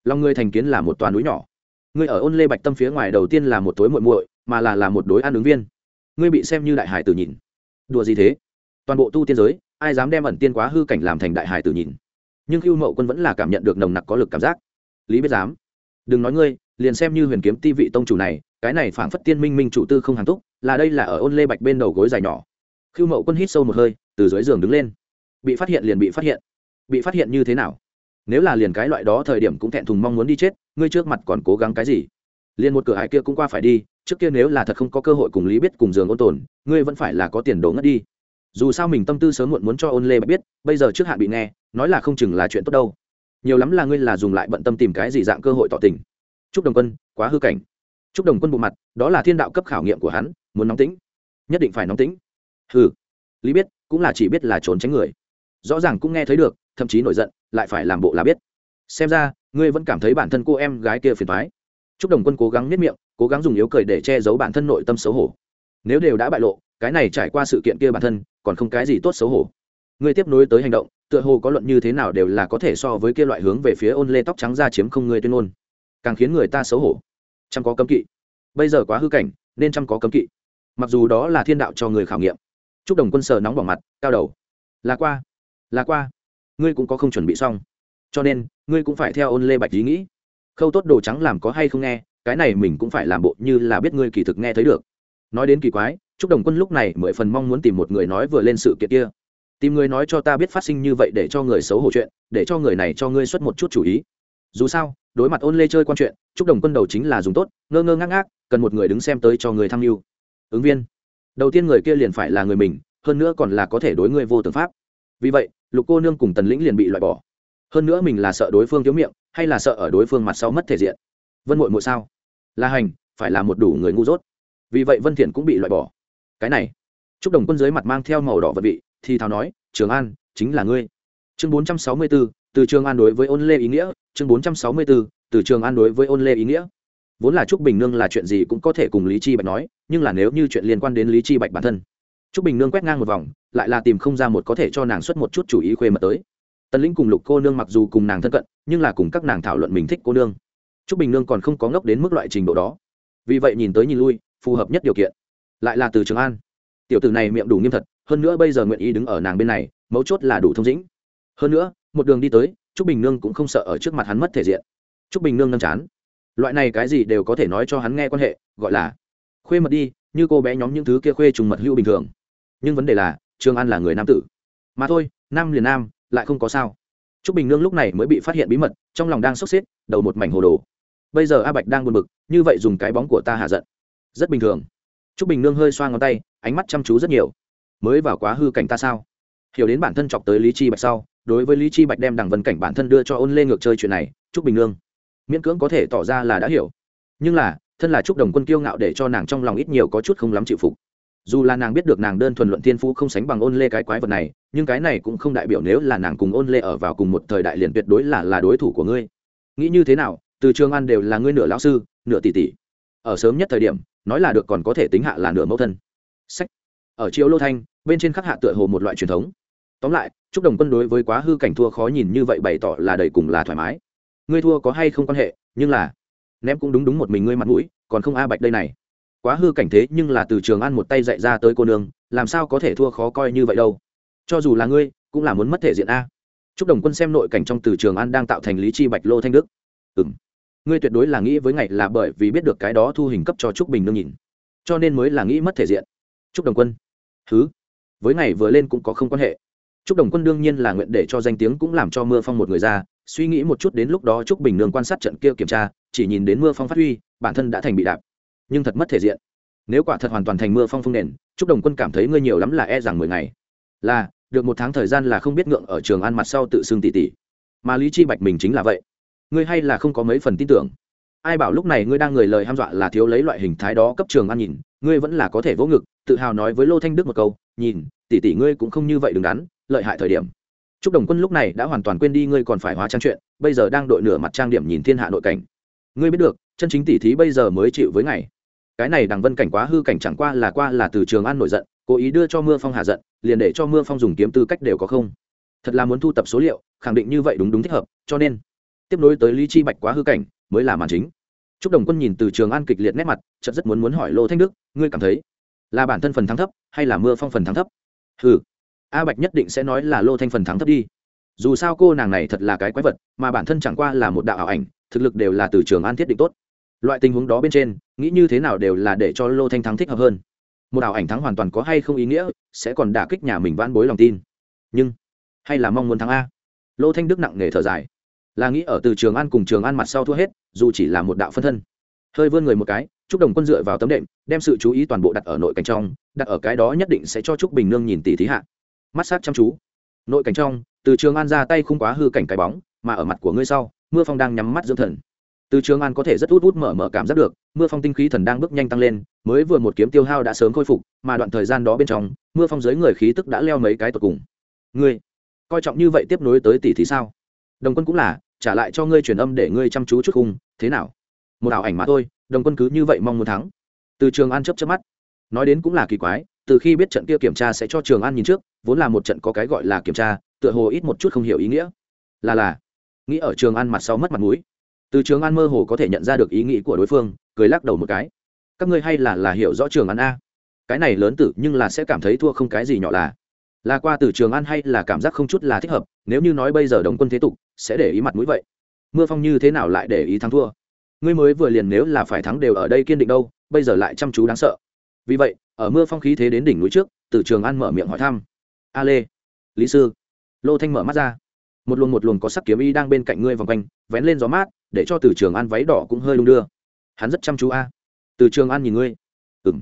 Speaker 1: Lòng ngươi thành kiến là một toàn núi nhỏ. Ngươi ở ôn lê bạch tâm phía ngoài đầu tiên là một tối muội muội, mà là là một đối an ứng viên. Ngươi bị xem như đại hải tử nhìn. Đùa gì thế? Toàn bộ tu tiên giới, ai dám đem ẩn tiên quá hư cảnh làm thành đại hải tử nhìn? Nhưng cưu mậu quân vẫn là cảm nhận được nồng nặc có lực cảm giác. Lý biết dám đừng nói ngươi, liền xem như huyền kiếm ti vị tông chủ này, cái này phảng phất tiên minh minh chủ tư không hàng túc, là đây là ở ôn lê bạch bên đầu gối dài nhỏ. Khiêu mậu quân hít sâu một hơi, từ dưới giường đứng lên bị phát hiện liền bị phát hiện. Bị phát hiện như thế nào? Nếu là liền cái loại đó thời điểm cũng thẹn thùng mong muốn đi chết, ngươi trước mặt còn cố gắng cái gì? Liền một cửa hải kia cũng qua phải đi, trước kia nếu là thật không có cơ hội cùng lý biết cùng giường ôn tồn, ngươi vẫn phải là có tiền đồ ngất đi. Dù sao mình tâm tư sớm muộn muốn cho ôn lê bạch biết, bây giờ trước hạn bị nghe, nói là không chừng là chuyện tốt đâu. Nhiều lắm là ngươi là dùng lại bận tâm tìm cái gì dạng cơ hội tỏ tình. Chúc đồng quân, quá hư cảnh. Chúc đồng quân bộ mặt, đó là thiên đạo cấp khảo nghiệm của hắn, muốn nóng tĩnh. Nhất định phải nóng tĩnh. Hừ. Lý biết cũng là chỉ biết là trốn tránh người rõ ràng cũng nghe thấy được, thậm chí nổi giận, lại phải làm bộ là biết. Xem ra, ngươi vẫn cảm thấy bản thân cô em gái kia phiền thoái chúc đồng quân cố gắng nếp miệng, cố gắng dùng yếu cười để che giấu bản thân nội tâm xấu hổ. Nếu đều đã bại lộ, cái này trải qua sự kiện kia bản thân, còn không cái gì tốt xấu hổ. Ngươi tiếp nối tới hành động, tựa hồ có luận như thế nào đều là có thể so với kia loại hướng về phía ôn lê tóc trắng ra chiếm không ngươi tuyên ngôn. Càng khiến người ta xấu hổ. Chăm có cấm kỵ. Bây giờ quá hư cảnh, nên chăm có cấm kỵ. Mặc dù đó là thiên đạo cho người khảo nghiệm. Chúc đồng quân sờ nóng bỏng mặt, cao đầu. Là qua là qua. Ngươi cũng có không chuẩn bị xong. Cho nên, ngươi cũng phải theo ôn lê bạch ý nghĩ. Khâu tốt đồ trắng làm có hay không nghe, cái này mình cũng phải làm bộ như là biết ngươi kỳ thực nghe thấy được. Nói đến kỳ quái chúc đồng quân lúc này mười phần mong muốn tìm một người nói vừa lên sự kiện kia. Tìm người nói cho ta biết phát sinh như vậy để cho người xấu hổ chuyện, để cho người này cho ngươi xuất một chút chủ ý. Dù sao, đối mặt ôn lê chơi quan chuyện chúc đồng quân đầu chính là dùng tốt, ngơ ngơ ngác ngác, cần một người đứng xem tới cho người tham mưu. Ứng viên. Đầu tiên người kia liền phải là người mình, hơn nữa còn là có thể đối ngươi vô tư pháp. Vì vậy lục cô nương cùng tần lĩnh liền bị loại bỏ. Hơn nữa mình là sợ đối phương thiếu miệng hay là sợ ở đối phương mặt sau mất thể diện. Vân mội mội sao? La hành phải là một đủ người ngu dốt. Vì vậy vân thiện cũng bị loại bỏ. Cái này chúc đồng quân dưới mặt mang theo màu đỏ vật vị thì thào nói trường an chính là ngươi. Chương 464, từ trường an đối với ôn lê ý nghĩa chương 464, từ trường an đối với ôn lê ý nghĩa. Vốn là trúc bình nương là chuyện gì cũng có thể cùng lý chi bạch nói nhưng là nếu như chuyện liên quan đến lý chi bạch bản thân trúc bình nương quét ngang một vòng, lại là tìm không ra một có thể cho nàng xuất một chút chủ ý khuê mật tới. Tần lĩnh cùng lục cô nương mặc dù cùng nàng thân cận, nhưng là cùng các nàng thảo luận mình thích cô nương. Trúc bình nương còn không có ngốc đến mức loại trình độ đó. Vì vậy nhìn tới nhìn lui, phù hợp nhất điều kiện. Lại là từ trường an. Tiểu tử này miệng đủ nghiêm thật, hơn nữa bây giờ nguyện ý đứng ở nàng bên này, mấu chốt là đủ thông dĩnh. Hơn nữa, một đường đi tới, trúc bình nương cũng không sợ ở trước mặt hắn mất thể diện. Trúc bình nương nâng chán. Loại này cái gì đều có thể nói cho hắn nghe quan hệ, gọi là khuê mật đi, như cô bé nhóm những thứ kia khuê trùng mật hữu bình thường nhưng vấn đề là, trương an là người nam tử. Mà thôi, nam liền nam, lại không có sao. T r ú c bình nương lúc này mới bị phát hiện bí mật, trong lòng đang sốc xếp, đầu một mảnh hồ đồ. Bây giờ a bạch đang buồn bực, như vậy dùng cái bóng của ta hạ giận. Rất bình thường. T r ú c bình nương hơi xoa ngón tay, ánh mắt chăm chú rất nhiều. Mới vào quá hư cảnh ta sao? Hiểu đến bản thân chọc tới lý chi bạch sau, đối với lý chi bạch đem đằng vân cảnh bản thân đưa cho ôn lê ngược chơi chuyện này t r ú c bình nương. Miễn cưỡng có thể tỏ ra là đã hiểu. Nhưng là, thân là chúc đồng quân kiêu ngạo để cho nàng trong lòng ít nhiều có chút không lắm chịu phục dù là nàng biết được nàng đơn thuần luận thiên phú không sánh bằng ôn lê cái quái vật này, nhưng cái này cũng không đại biểu nếu là nàng cùng ôn lê ở vào cùng một thời đại liền tuyệt đối là là đối thủ của ngươi. Nghĩ như thế nào, từ trường ăn đều là ngươi nửa lão sư, nửa tỷ tỷ. Ở sớm nhất thời điểm, nói là được còn có thể tính hạ là nửa mẫu thân. Sách. Ở triệu lô thanh, bên trên khắc hạ tựa hồ một loại truyền thống. Tóm lại, chúc đồng quân đối với quá hư cảnh thua khó nhìn như vậy bày tỏ là đầy cùng là thoải mái. Ngươi thua có hay không quan hệ, nhưng là, ném cũng đúng đúng một mình ngươi mặt mũi, còn không a bạch đây này quá hư cảnh thế nhưng là từ trường ăn một tay dạy ra tới cô nương, làm sao có thể thua khó coi như vậy đâu. Cho dù là ngươi, cũng là muốn mất thể diện a. Chúc đồng quân xem nội cảnh trong từ trường an đang tạo thành lý chi bạch lô thanh đức. Ừ m ngươi tuyệt đối là nghĩ với ngày là bởi vì biết được cái đó thu hình cấp cho trúc bình nương nhìn. Cho nên mới là nghĩ mất thể diện. Chúc đồng quân. Thứ với ngày vừa lên cũng có không quan hệ. Chúc đồng quân đương nhiên là nguyện để cho danh tiếng cũng làm cho mưa phong một người ra, suy nghĩ một chút đến lúc đó trúc bình nương quan sát trận kia kiểm tra, chỉ nhìn đến mưa phong phát huy, bản thân đã thành bị đạp nhưng thật mất thể diện. Nếu quả thật hoàn toàn thành mưa phong phong nền trúc đồng quân cảm thấy ngươi nhiều lắm là e rằng mười ngày. Là được một tháng thời gian là không biết ngượng ở trường ăn mặt sau tự xưng tỉ tỉ mà lý chi bạch mình chính là vậy. Ngươi hay là không có mấy phần tin tưởng. Ai bảo lúc này ngươi đang người lời ham dọa là thiếu lấy loại hình thái đó cấp trường ăn nhìn ngươi vẫn là có thể vỗ ngực tự hào nói với lô thanh đức một câu nhìn tỷ tỷ ngươi cũng không như vậy đứng đắn lợi hại thời điểm. Trúc Đồng Quân lúc này đã hoàn toàn quên đi ngươi còn phải hóa trang chuyện, bây giờ đang đội nửa mặt trang điểm nhìn thiên hạ nội cảnh. Ngươi biết được, chân chính tỷ thí bây giờ mới chịu với ngày cái này đằng vân cảnh quá hư cảnh chẳng qua là qua là từ trường an nổi giận cố ý đưa cho mưa phong hạ giận liền để cho mưa phong dùng kiếm tư cách đều có không thật là muốn thu tập số liệu khẳng định như vậy đúng đúng thích hợp cho nên tiếp nối tới lý chi bạch quá hư cảnh mới là màn chính Trúc Đồng Quân nhìn từ Trường An kịch liệt nét mặt, chợt rất muốn muốn hỏi Lô Thanh Đức, ngươi cảm thấy là bản thân phần thắng thấp hay là Mưa Phong phần thắng thấp? Hừ, A Bạch nhất định sẽ nói là Lô Thanh phần thắng thấp đi. Dù sao cô nàng này thật là cái quái vật, mà bản thân chẳng qua là một đạo ảo ảnh, thực lực đều là từ Trường An thiết định tốt. Loại tình huống đó bên trên, nghĩ như thế nào đều là để cho Lô Thanh thắng thích hợp hơn. Một ảo ảnh thắng hoàn toàn có hay không ý nghĩa, sẽ còn đả kích nhà mình vãn bối lòng tin. Nhưng, hay là mong muốn thắng a? Lô Thanh Đức nặng nề thở dài là nghĩ ở từ trường an cùng trường an mặt sau thua hết dù chỉ là một đạo phân thân hơi vươn người một cái chúc đồng quân dựa vào tấm đệm đem sự chú ý toàn bộ đặt ở nội cảnh trong đặt ở cái đó nhất định sẽ cho trúc bình nương nhìn tỷ thí hạ mắt sát chăm chú nội cảnh trong từ trường an ra tay không quá hư cảnh cái bóng mà ở mặt của ngươi sau mưa phong đang nhắm mắt dưỡng thần từ trường an có thể rất út út mở mở cảm giác được, mưa phong tinh khí thần đang bước nhanh tăng lên, mới vừa một kiếm tiêu hao đã sớm khôi phục, mà đoạn thời gian đó bên trong, mưa phong dưới người khí tức đã leo mấy cái tột cùng. Ngươi, coi trọng như vậy tiếp nối tới tỷ thì sao? Đồng quân cũng là, trả lại cho ngươi truyền âm để ngươi chăm chú chút khung thế nào? Một ảo ảnh mà thôi, đồng quân cứ như vậy mong muốn thắng. Từ trường an chấp chấp mắt. Nói đến cũng là kỳ quái, từ khi biết trận kia kiểm tra sẽ cho trường an nhìn trước, vốn là một trận có cái gọi là kiểm tra, tựa hồ ít một chút không hiểu ý nghĩa. Là là, nghĩ ở trường an mặt sau mất mặt mũi từ trường an mơ hồ có thể nhận ra được ý nghĩ của đối phương, cười lắc đầu một cái. Các ngươi hay là là hiểu rõ trường an a. Cái này lớn tử nhưng là sẽ cảm thấy thua không cái gì nhỏ là. Là qua từ trường an hay là cảm giác không chút là thích hợp, nếu như nói bây giờ đồng quân thế tục, sẽ để ý mặt mũi vậy. Mưa phong như thế nào lại để ý thắng thua? Ngươi mới vừa liền nếu là phải thắng đều ở đây kiên định đâu, bây giờ lại chăm chú đáng sợ. Vì vậy, ở mưa phong khí thế đến đỉnh núi trước, từ trường an mở miệng hỏi thăm. A lê, lý sư. Lô thanh mở mắt ra. Một luồng một luồng có sắc kiếm y đang bên cạnh ngươi vòng quanh, vén lên gió mát để cho từ trường an váy đỏ cũng hơi đung đưa. Hắn rất chăm chú a. Từ trường an nhìn ngươi. Ừng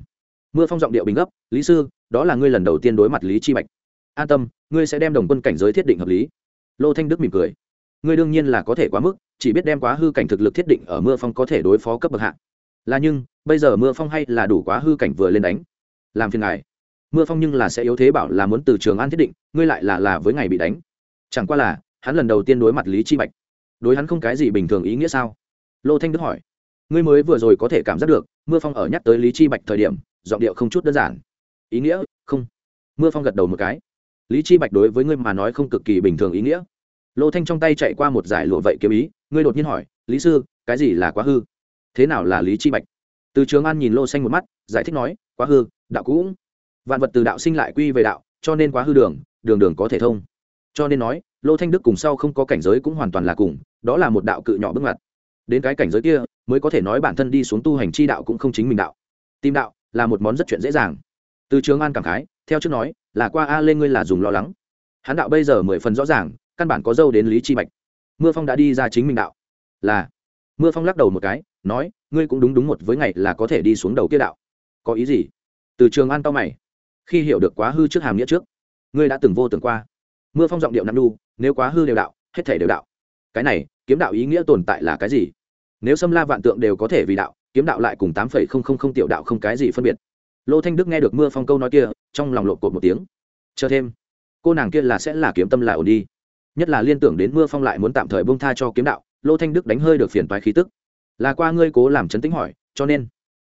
Speaker 1: mưa phong giọng điệu bình gấp, lý sư, đó là ngươi lần đầu tiên đối mặt lý chi bạch. An tâm, ngươi sẽ đem đồng quân cảnh giới thiết định hợp lý. Lô thanh đức mỉm cười. Ngươi đương nhiên là có thể quá mức, chỉ biết đem quá hư cảnh thực lực thiết định ở mưa phong có thể đối phó cấp bậc hạng là nhưng, bây giờ mưa phong hay là đủ quá hư cảnh vừa lên đánh? Làm phiền ngài. Mưa phong nhưng là sẽ yếu thế bảo là muốn từ trường an thiết định, ngươi lại là là với ngày bị đánh. Chẳng qua là, hắn lần đầu tiên đối mặt lý chi bạch đối hắn không cái gì bình thường ý nghĩa sao? Lô thanh đức hỏi. Ngươi mới vừa rồi có thể cảm giác được, mưa phong ở nhắc tới lý chi bạch thời điểm, giọng điệu không chút đơn giản. Ý nghĩa? Không. Mưa phong gật đầu một cái. Lý chi bạch đối với ngươi mà nói không cực kỳ bình thường ý nghĩa. Lô thanh trong tay chạy qua một giải lụa vậy kiếm ý, ngươi đột nhiên hỏi, lý sư, cái gì là quá hư? Thế nào là lý chi bạch? Từ trường an nhìn lô xanh một mắt, giải thích nói, quá hư, đạo cũng vạn vật từ đạo sinh lại quy về đạo, cho nên quá hư đường đường đường có thể thông. Cho nên nói, lô thanh đức cùng sau không có cảnh giới cũng hoàn toàn là cùng đó là một đạo cự nhỏ bước ngoặt. Đến cái cảnh giới kia, mới có thể nói bản thân đi xuống tu hành chi đạo cũng không chính mình đạo. Tìm đạo là một món rất chuyện dễ dàng. Từ trường an cảm khái, theo trước nói, là qua a lên ngươi là dùng lo lắng. Hắn đạo bây giờ mười phần rõ ràng, căn bản có dâu đến lý chi bạch. Mưa phong đã đi ra chính mình đạo. Là. Mưa phong lắc đầu một cái, nói, ngươi cũng đúng đúng một với ngày là có thể đi xuống đầu kia đạo. Có ý gì? Từ trường an tao mày. Khi hiểu được quá hư trước hàm nghĩa trước, ngươi đã từng vô tưởng qua. Mưa phong giọng điệu nằm đu nếu quá hư đều đạo, hết thể đều đạo cái này, kiếm đạo ý nghĩa tồn tại là cái gì? Nếu xâm la vạn tượng đều có thể vì đạo, kiếm đạo lại cùng tám phẩy không không không tiểu đạo không cái gì phân biệt. Lô thanh đức nghe được mưa phong câu nói kia, trong lòng lộp cột một tiếng. Chờ thêm, cô nàng kia là sẽ là kiếm tâm lại ổn đi. Nhất là liên tưởng đến mưa phong lại muốn tạm thời bông tha cho kiếm đạo, lô thanh đức đánh hơi được phiền toái khí tức. Là qua ngươi cố làm chấn tĩnh hỏi, cho nên.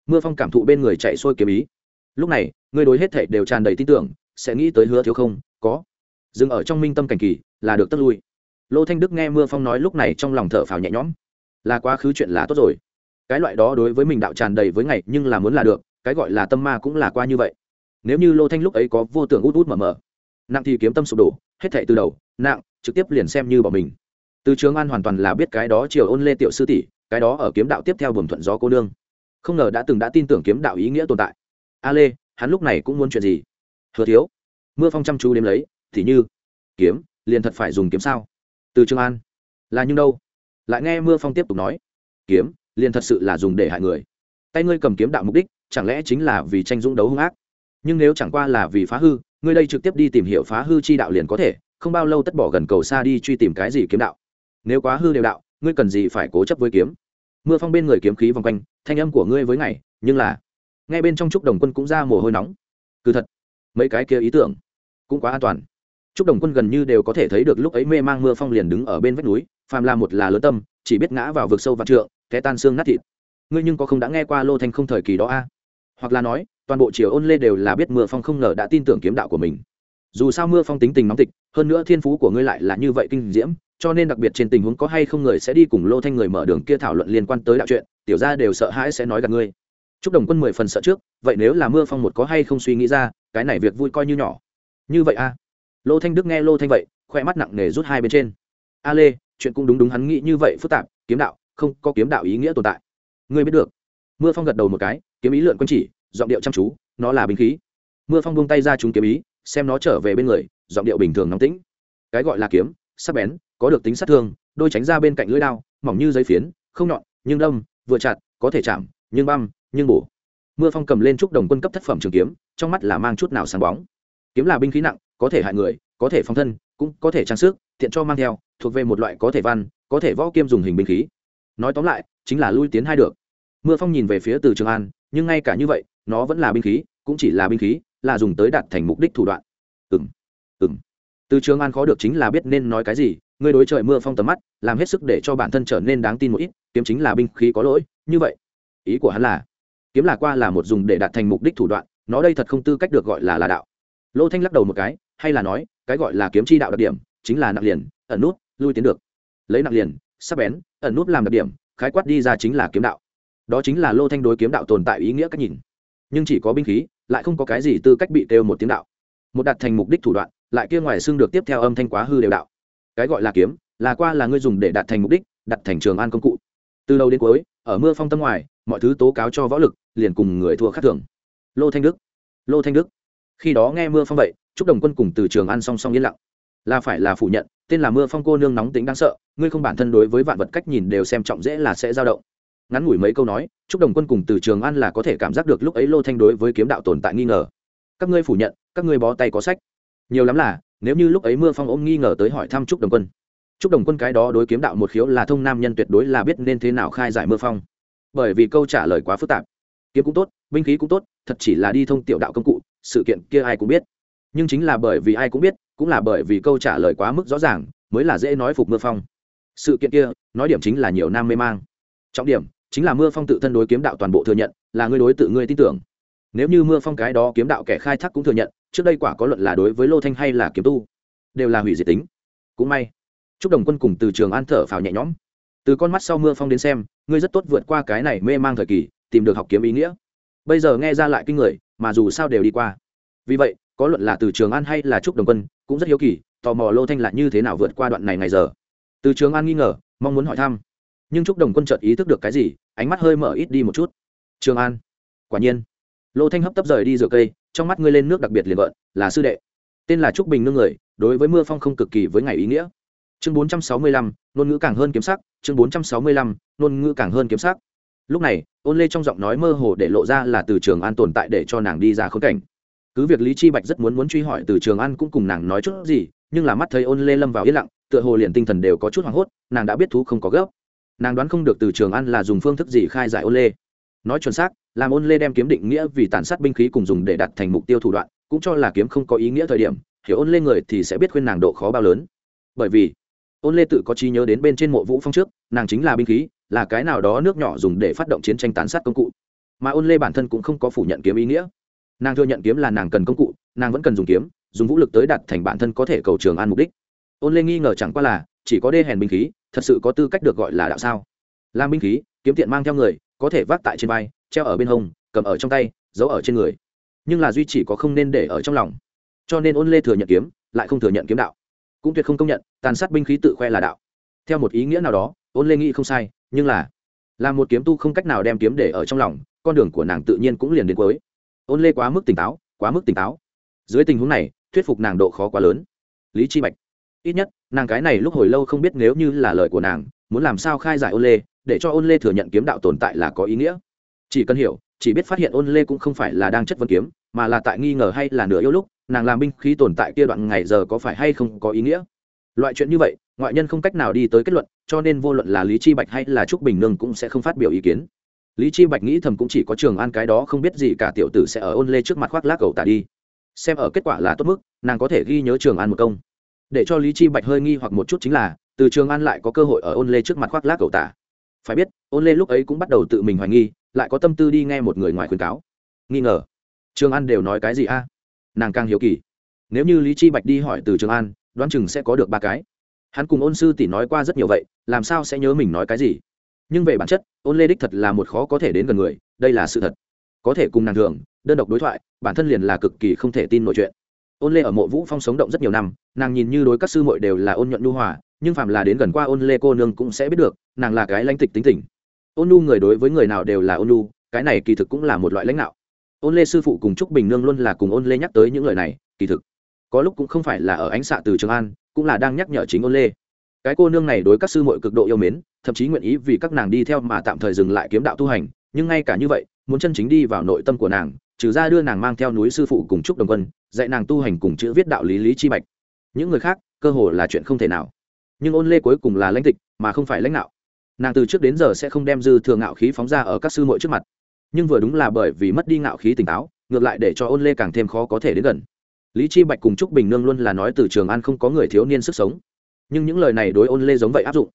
Speaker 1: Mưa phong cảm thụ bên người chạy xuôi kiếm ý. Lúc này, ngươi đối hết thể đều tràn đầy tin tưởng, sẽ nghĩ tới hứa thiếu không? Có. Dừng ở trong minh tâm cảnh kỳ, là được tất lui lô thanh đức nghe mưa phong nói lúc này trong lòng thở phào nhẹ nhõm. Là quá khứ chuyện là tốt rồi. Cái loại đó đối với mình đạo tràn đầy với ngày nhưng là muốn là được, cái gọi là tâm ma cũng là qua như vậy. Nếu như lô thanh lúc ấy có vô tưởng út út mở mở, nặng thì kiếm tâm sụp đổ, hết thệ từ đầu, nặng, trực tiếp liền xem như bỏ mình. Từ trường an hoàn toàn là biết cái đó chiều ôn lê tiểu sư tỷ, cái đó ở kiếm đạo tiếp theo buồm thuận gió cô nương. Không ngờ đã từng đã tin tưởng kiếm đạo ý nghĩa tồn tại. A lê, hắn lúc này cũng muốn chuyện gì? Hứa thiếu, mưa phong chăm chú đếm lấy, thì như, kiếm, liền thật phải dùng kiếm sao? Từ trường an. Là nhưng đâu? Lại nghe mưa phong tiếp tục nói. Kiếm, liền thật sự là dùng để hại người. Tay ngươi cầm kiếm đạo mục đích, chẳng lẽ chính là vì tranh dũng đấu hung ác? Nhưng nếu chẳng qua là vì phá hư, ngươi đây trực tiếp đi tìm hiểu phá hư chi đạo liền có thể, không bao lâu tất bỏ gần cầu xa đi truy tìm cái gì kiếm đạo. Nếu quá hư đều đạo, ngươi cần gì phải cố chấp với kiếm? Mưa phong bên người kiếm khí vòng quanh, thanh âm của ngươi với ngày, nhưng là ngay bên trong trúc đồng quân cũng ra mồ hôi nóng. Cứ thật, mấy cái kia ý tưởng cũng quá an toàn. Chúc đồng quân gần như đều có thể thấy được lúc ấy mê mang mưa phong liền đứng ở bên vách núi, phàm là một là lớn tâm, chỉ biết ngã vào vực sâu vạn trượng, té tan xương nát thịt. Ngươi nhưng có không đã nghe qua lô thanh không thời kỳ đó a? Hoặc là nói, toàn bộ triều ôn lê đều là biết mưa phong không ngờ đã tin tưởng kiếm đạo của mình. Dù sao mưa phong tính tình nóng tịch, hơn nữa thiên phú của ngươi lại là như vậy kinh diễm, cho nên đặc biệt trên tình huống có hay không người sẽ đi cùng lô thanh người mở đường kia thảo luận liên quan tới đạo chuyện, tiểu ra đều sợ hãi sẽ nói gặp ngươi. Chúc đồng quân mười phần sợ trước, vậy nếu là mưa phong một có hay không suy nghĩ ra, cái này việc vui coi như nhỏ. Như vậy a? à? Lô thanh đức nghe lô thanh vậy, khoe mắt nặng nề rút hai bên trên. A lê, chuyện cũng đúng đúng hắn nghĩ như vậy, phức tạp, kiếm đạo, không có kiếm đạo ý nghĩa tồn tại. Ngươi biết được. Mưa phong gật đầu một cái, kiếm ý lượn quân chỉ, giọng điệu chăm chú, nó là binh khí. Mưa phong buông tay ra chúng kiếm ý, xem nó trở về bên người, giọng điệu bình thường nóng tĩnh. Cái gọi là kiếm, sắc bén, có được tính sát thương, đôi tránh ra bên cạnh lưỡi đao, mỏng như giấy phiến, không nhọn, nhưng đâm, vừa chặt, có thể chạm, nhưng băm, nhưng bổ. Mưa phong cầm lên trúc đồng quân cấp thất phẩm trường kiếm, trong mắt là mang chút nào sáng bóng. Kiếm là binh khí nặng có thể hại người, có thể phòng thân, cũng có thể trang sức, tiện cho mang theo, thuộc về một loại có thể văn, có thể võ kiêm dùng hình binh khí. Nói tóm lại, chính là lui tiến hai được. Mưa phong nhìn về phía từ trường an, nhưng ngay cả như vậy, nó vẫn là binh khí, cũng chỉ là binh khí, là dùng tới đạt thành mục đích thủ đoạn. Ừng ừng từ trường an khó được chính là biết nên nói cái gì ngươi đối trời mưa phong tầm mắt, làm hết sức để cho bản thân trở nên đáng tin một ít, kiếm chính là binh khí có lỗi, như vậy. Ý của hắn là, kiếm là qua là một dùng để đạt thành mục đích thủ đoạn, nó đây thật không tư cách được gọi là là đạo. Lô thanh lắc đầu một cái hay là nói, cái gọi là kiếm chi đạo đặc điểm, chính là nặng liền, ẩn nút, lui tiến được. Lấy nặng liền sắp bén, ẩn nút làm đặc điểm, khái quát đi ra chính là kiếm đạo. Đó chính là lô thanh đối kiếm đạo tồn tại ý nghĩa cách nhìn. Nhưng chỉ có binh khí, lại không có cái gì tư cách bị kêu một tiếng đạo. Một đạt thành mục đích thủ đoạn, lại kia ngoài xương được tiếp theo âm thanh quá hư đều đạo. Cái gọi là kiếm, là qua là ngươi dùng để đạt thành mục đích, đặt thành trường an công cụ. Từ đầu đến cuối, ở mưa phong tâm ngoài, mọi thứ tố cáo cho võ lực, liền cùng người thua khác thường. Lô thanh đức, lô thanh đức. Khi đó nghe mưa phong vậy chúc đồng quân cùng từ trường an song song yên lặng. Là phải là phủ nhận, tên là mưa phong cô nương nóng tính đáng sợ, ngươi không bản thân đối với vạn vật cách nhìn đều xem trọng dễ là sẽ dao động. Ngắn ngủi mấy câu nói chúc đồng quân cùng từ trường an là có thể cảm giác được lúc ấy lô thanh đối với kiếm đạo tồn tại nghi ngờ. Các ngươi phủ nhận, các ngươi bó tay có sách. Nhiều lắm là, nếu như lúc ấy mưa phong ôm nghi ngờ tới hỏi thăm trúc đồng quân, trúc đồng quân cái đó đối kiếm đạo một khiếu là thông nam nhân tuyệt đối là biết nên thế nào khai giải mưa phong. Bởi vì câu trả lời quá phức tạp. Kiếm cũng tốt, binh khí cũng tốt, thật chỉ là đi thông tiểu đạo công cụ, sự kiện kia ai cũng biết nhưng chính là bởi vì ai cũng biết, cũng là bởi vì câu trả lời quá mức rõ ràng, mới là dễ nói phục mưa phong. Sự kiện kia, nói điểm chính là nhiều nam mê mang. Trọng điểm, chính là mưa phong tự thân đối kiếm đạo toàn bộ thừa nhận, là ngươi đối tự ngươi tin tưởng. Nếu như mưa phong cái đó kiếm đạo kẻ khai thác cũng thừa nhận, trước đây quả có luận là đối với lô thanh hay là kiếm tu, đều là hủy diệt tính. Cũng may chúc đồng quân cùng từ trường an thở phào nhẹ nhõm. Từ con mắt sau mưa phong đến xem, ngươi rất tốt vượt qua cái này mê mang thời kỳ, tìm được học kiếm ý nghĩa. Bây giờ nghe ra lại kinh người, mà dù sao đều đi qua. Vì vậy có luận là từ trường an hay là trúc đồng quân, cũng rất hiếu kỳ, tò mò lô thanh là như thế nào vượt qua đoạn này ngày giờ. Từ trường an nghi ngờ, mong muốn hỏi thăm. Nhưng trúc đồng quân chợt ý thức được cái gì, ánh mắt hơi mở ít đi một chút. Trường an. Quả nhiên. Lô thanh hấp tấp rời đi rửa cây, trong mắt ngươi lên nước đặc biệt liền vợn là sư đệ. Tên là trúc bình nương người, đối với mưa phong không cực kỳ với ngày ý nghĩa. Chương bốn trăm sáu mươi lăm, ngôn ngữ càng hơn kiếm sắc. Chương bốn trăm sáu mươi lăm, ngôn ngữ càng hơn kiếm sắc. Lúc này, ôn lê trong giọng nói mơ hồ để lộ ra là từ trường an tồn tại để cho nàng đi ra khốn cảnh cứ việc lý chi bạch rất muốn muốn truy hỏi từ trường an cũng cùng nàng nói chút gì, nhưng là mắt thấy ôn lê lâm vào yên lặng, tựa hồ liền tinh thần đều có chút hoảng hốt, nàng đã biết thú không có gấp. Nàng đoán không được từ trường an là dùng phương thức gì khai giải ôn lê. Nói chuẩn xác, làm ôn lê đem kiếm định nghĩa vì tàn sát binh khí cùng dùng để đặt thành mục tiêu thủ đoạn, cũng cho là kiếm không có ý nghĩa thời điểm, hiểu ôn lê người thì sẽ biết khuyên nàng độ khó bao lớn. Bởi vì, ôn lê tự có trí nhớ đến bên trên mộ vũ phong trước, nàng chính là binh khí, là cái nào đó nước nhỏ dùng để phát động chiến tranh tàn sát công cụ. Mà ôn lê bản thân cũng không có phủ nhận kiếm ý nghĩa nàng thừa nhận kiếm là nàng cần công cụ, nàng vẫn cần dùng kiếm, dùng vũ lực tới đặt thành bản thân có thể cầu trường an mục đích. Ôn lê nghi ngờ chẳng qua là, chỉ có đê hèn binh khí, thật sự có tư cách được gọi là đạo sao? Làm binh khí, kiếm tiện mang theo người, có thể vác tại trên vai, treo ở bên hông, cầm ở trong tay, giấu ở trên người. Nhưng là duy chỉ có không nên để ở trong lòng. Cho nên ôn lê thừa nhận kiếm, lại không thừa nhận kiếm đạo. Cũng tuyệt không công nhận, tàn sát binh khí tự khoe là đạo. Theo một ý nghĩa nào đó, ôn lê nghĩ không sai, nhưng là là một kiếm tu không cách nào đem kiếm để ở trong lòng, con đường của nàng tự nhiên cũng liền đến cuối ôn lê quá mức tỉnh táo, quá mức tỉnh táo. Dưới tình huống này, thuyết phục nàng độ khó quá lớn. Lý chi bạch, ít nhất, nàng cái này lúc hồi lâu không biết nếu như là lời của nàng, muốn làm sao khai giải ôn lê, để cho ôn lê thừa nhận kiếm đạo tồn tại là có ý nghĩa. Chỉ cần hiểu, chỉ biết phát hiện ôn lê cũng không phải là đang chất vấn kiếm, mà là tại nghi ngờ hay là nửa yêu lúc, nàng làm binh khí tồn tại kia đoạn ngày giờ có phải hay không có ý nghĩa. Loại chuyện như vậy, ngoại nhân không cách nào đi tới kết luận, cho nên vô luận là lý chi bạch hay là trúc bình nương cũng sẽ không phát biểu ý kiến lý chi bạch nghĩ thầm cũng chỉ có trường an cái đó không biết gì cả tiểu tử sẽ ở ôn lê trước mặt khoác lác cầu tả đi. Xem ở kết quả là tốt mức, nàng có thể ghi nhớ trường an một công. Để cho lý chi bạch hơi nghi hoặc một chút chính là, từ trường an lại có cơ hội ở ôn lê trước mặt khoác lác cầu tả. Phải biết, ôn lê lúc ấy cũng bắt đầu tự mình hoài nghi, lại có tâm tư đi nghe một người ngoài khuyên cáo. Nghi ngờ, trường an đều nói cái gì a? Nàng càng hiếu kỳ. Nếu như lý chi bạch đi hỏi từ trường an, đoán chừng sẽ có được ba cái. Hắn cùng ôn sư tỷ nói qua rất nhiều vậy, làm sao sẽ nhớ mình nói cái gì? Nhưng về bản chất ôn lê đích thật là một khó có thể đến gần người, đây là sự thật. Có thể cùng nàng thường, đơn độc đối thoại, bản thân liền là cực kỳ không thể tin nội chuyện. Ôn lê ở mộ vũ phong sống động rất nhiều năm, nàng nhìn như đối các sư muội đều là ôn nhuận nhu hòa, nhưng phạm là đến gần qua ôn lê cô nương cũng sẽ biết được, nàng là cái lãnh tịch tính tình. Ôn nhu người đối với người nào đều là ôn nhu, cái này kỳ thực cũng là một loại lãnh đạo. Ôn lê sư phụ cùng trúc bình nương luôn là cùng ôn lê nhắc tới những lời này, kỳ thực. Có lúc cũng không phải là ở ánh xạ từ trường an, cũng là đang nhắc nhở chính ôn lê cái cô nương này đối các sư muội cực độ yêu mến, thậm chí nguyện ý vì các nàng đi theo mà tạm thời dừng lại kiếm đạo tu hành, nhưng ngay cả như vậy, muốn chân chính đi vào nội tâm của nàng, trừ ra đưa nàng mang theo núi sư phụ cùng trúc đồng quân, dạy nàng tu hành cùng chữ viết đạo lý lý chi bạch. Những người khác, cơ hồ là chuyện không thể nào. Nhưng ôn lê cuối cùng là lãnh tịch, mà không phải lãnh đạo nàng từ trước đến giờ sẽ không đem dư thừa ngạo khí phóng ra ở các sư muội trước mặt. Nhưng vừa đúng là bởi vì mất đi ngạo khí tỉnh táo, ngược lại để cho ôn lê càng thêm khó có thể đến gần. Lý chi bạch cùng trúc bình nương luôn là nói từ trường an không có người thiếu niên sức sống nhưng những lời này đối ôn lê giống vậy áp dụng.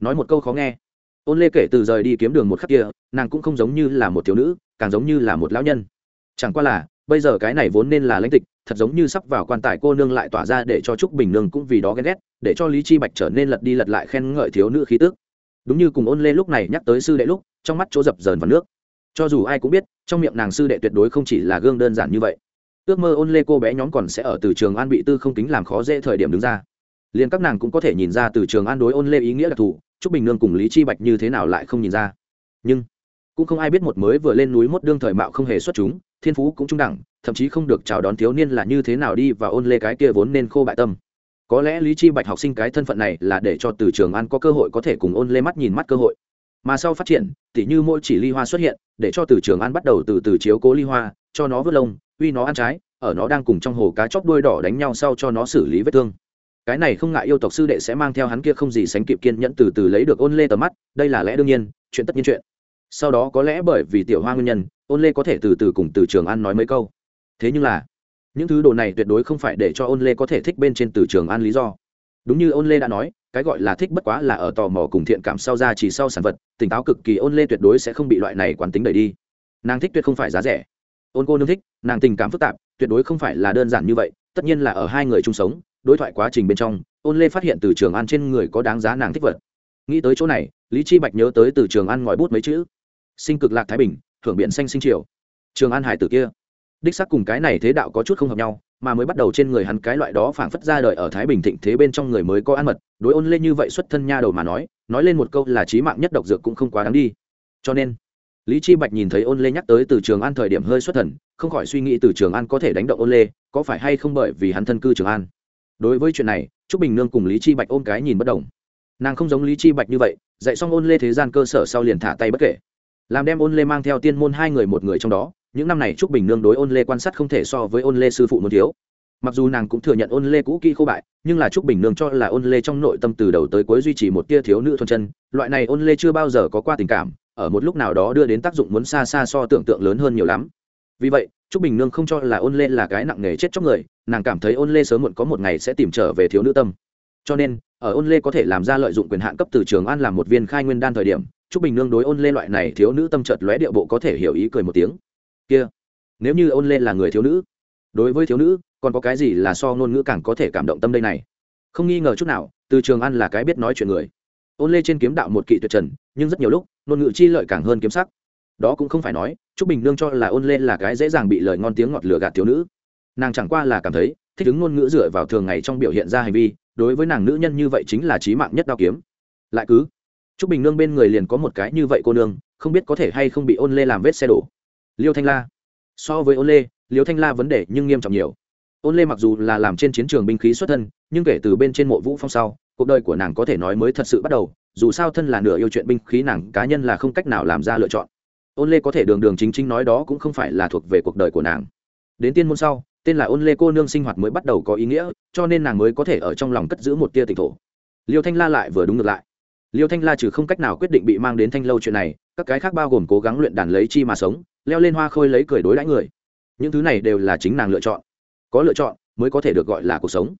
Speaker 1: Nói một câu khó nghe. Ôn lê kể từ rời đi kiếm đường một khắc kia, nàng cũng không giống như là một thiếu nữ, càng giống như là một lão nhân. Chẳng qua là, bây giờ cái này vốn nên là lãnh tịch, thật giống như sắp vào quan tài cô nương lại tỏa ra để cho trúc bình nương cũng vì đó ghen ghét, để cho lý chi bạch trở nên lật đi lật lại khen ngợi thiếu nữ khí tước đúng như cùng ôn lê lúc này nhắc tới sư đệ lúc, trong mắt chỗ dập dờn vào nước. Cho dù ai cũng biết, trong miệng nàng sư đệ tuyệt đối không chỉ là gương đơn giản như vậy. Ước mơ ôn lê cô bé nhóm còn sẽ ở từ trường an bị tư không kính làm khó dễ thời điểm đứng ra liền các nàng cũng có thể nhìn ra từ trường an đối ôn lê ý nghĩa đặc thù chúc bình nương cùng lý chi bạch như thế nào lại không nhìn ra. Nhưng, cũng không ai biết một mới vừa lên núi mốt đương thời mạo không hề xuất chúng, thiên phú cũng trung đẳng, thậm chí không được chào đón thiếu niên là như thế nào đi và ôn lê cái kia vốn nên khô bại tâm. Có lẽ lý chi bạch học sinh cái thân phận này là để cho từ trường an có cơ hội có thể cùng ôn lê mắt nhìn mắt cơ hội. Mà sau phát triển, tỉ như mỗi chỉ ly hoa xuất hiện, để cho từ trường an bắt đầu từ từ chiếu cố ly hoa, cho nó vớt lông, uy nó ăn trái, ở nó đang cùng trong hồ cá chóc đuôi đỏ đánh nhau sau cho nó xử lý vết thương cái này không ngại yêu tộc sư đệ sẽ mang theo hắn kia không gì sánh kịp kiên nhẫn từ từ lấy được ôn lê tầm mắt, đây là lẽ đương nhiên, chuyện tất nhiên chuyện. Sau đó có lẽ bởi vì tiểu hoa nguyên nhân, ôn lê có thể từ từ cùng từ trường an nói mấy câu. Thế nhưng là, những thứ đồ này tuyệt đối không phải để cho ôn lê có thể thích bên trên từ trường an lý do. Đúng như ôn lê đã nói, cái gọi là thích bất quá là ở tò mò cùng thiện cảm sau ra chỉ sau sản vật, tỉnh táo cực kỳ ôn lê tuyệt đối sẽ không bị loại này quán tính đẩy đi. Nàng thích tuyệt không phải giá rẻ. Ôn cô nương thích, nàng tình cảm phức tạp, tuyệt đối không phải là đơn giản như vậy, tất nhiên là ở hai người chung sống đối thoại quá trình bên trong, ôn lê phát hiện từ trường an trên người có đáng giá nàng thích vật. Nghĩ tới chỗ này, lý chi bạch nhớ tới từ trường an ngòi bút mấy chữ. Sinh cực lạc thái bình, thưởng biện xanh sinh triều. Trường an hải tử kia. Đích xác cùng cái này thế đạo có chút không hợp nhau, mà mới bắt đầu trên người hắn cái loại đó phảng phất ra đời ở thái bình thịnh thế bên trong người mới có ăn mật, đối ôn lên như vậy xuất thân nha đầu mà nói nói lên một câu là trí mạng nhất độc dược cũng không quá đáng đi. Cho nên, lý chi bạch nhìn thấy ôn lê nhắc tới từ trường an thời điểm hơi xuất thần, không khỏi suy nghĩ từ trường an có thể đánh động ôn lê, có phải hay không bởi vì hắn thân cư trường an đối với chuyện này, trúc bình nương cùng lý chi bạch ôm cái nhìn bất đồng nàng không giống lý chi bạch như vậy, dạy xong ôn lê thế gian cơ sở sau liền thả tay bất kể. Làm đem ôn lê mang theo tiên môn hai người một người trong đó, những năm này trúc bình nương đối ôn lê quan sát không thể so với ôn lê sư phụ muốn thiếu. Mặc dù nàng cũng thừa nhận ôn lê cũ kỹ khô bại, nhưng là trúc bình nương cho là ôn lê trong nội tâm từ đầu tới cuối duy trì một tia thiếu nữ thuần chân, loại này ôn lê chưa bao giờ có qua tình cảm, ở một lúc nào đó đưa đến tác dụng muốn xa xa so tưởng tượng lớn hơn nhiều lắm vì vậy, trúc bình nương không cho là ôn lê là cái nặng nề chết chóc người, nàng cảm thấy ôn lê sớm muộn có một ngày sẽ tìm trở về thiếu nữ tâm. Cho nên, ở ôn lê có thể làm ra lợi dụng quyền hạn cấp từ trường an làm một viên khai nguyên đan thời điểm, trúc bình nương đối ôn lê loại này thiếu nữ tâm chợt lóe điệu bộ có thể hiểu ý cười một tiếng. Kia, nếu như ôn lê là người thiếu nữ, đối với thiếu nữ, còn có cái gì là so ngôn ngữ càng có thể cảm động tâm đây này? Không nghi ngờ chút nào, từ trường an là cái biết nói chuyện người. Ôn lê trên kiếm đạo một kỵ tuyệt trần, nhưng rất nhiều lúc, ngôn ngữ chi lợi càng hơn kiếm sắc đó cũng không phải nói, trúc bình nương cho là ôn lê là cái dễ dàng bị lời ngon tiếng ngọt lừa gạt thiếu nữ. Nàng chẳng qua là cảm thấy, thích ứng ngôn ngữ dựa vào thường ngày trong biểu hiện ra hành vi, đối với nàng nữ nhân như vậy chính là trí mạng nhất đao kiếm. Lại cứ, trúc bình nương bên người liền có một cái như vậy cô nương, không biết có thể hay không bị ôn lê làm vết xe đổ. Liêu thanh la. So với ôn lê, liêu thanh la vấn đề nhưng nghiêm trọng nhiều. Ôn lê mặc dù là làm trên chiến trường binh khí xuất thân, nhưng kể từ bên trên mộ vũ phong sau, cuộc đời của nàng có thể nói mới thật sự bắt đầu, dù sao thân là nửa yêu chuyện binh khí nàng cá nhân là không cách nào làm ra lựa chọn ôn lê có thể đường đường chính chính nói đó cũng không phải là thuộc về cuộc đời của nàng. Đến tiên môn sau, tên là ôn lê cô nương sinh hoạt mới bắt đầu có ý nghĩa, cho nên nàng mới có thể ở trong lòng cất giữ một tia tịch thổ. Liêu thanh la lại vừa đúng ngược lại. Liêu thanh la trừ không cách nào quyết định bị mang đến thanh lâu chuyện này, các cái khác bao gồm cố gắng luyện đàn lấy chi mà sống, leo lên hoa khôi lấy cười đối đãi người. Những thứ này đều là chính nàng lựa chọn. Có lựa chọn mới có thể được gọi là cuộc sống.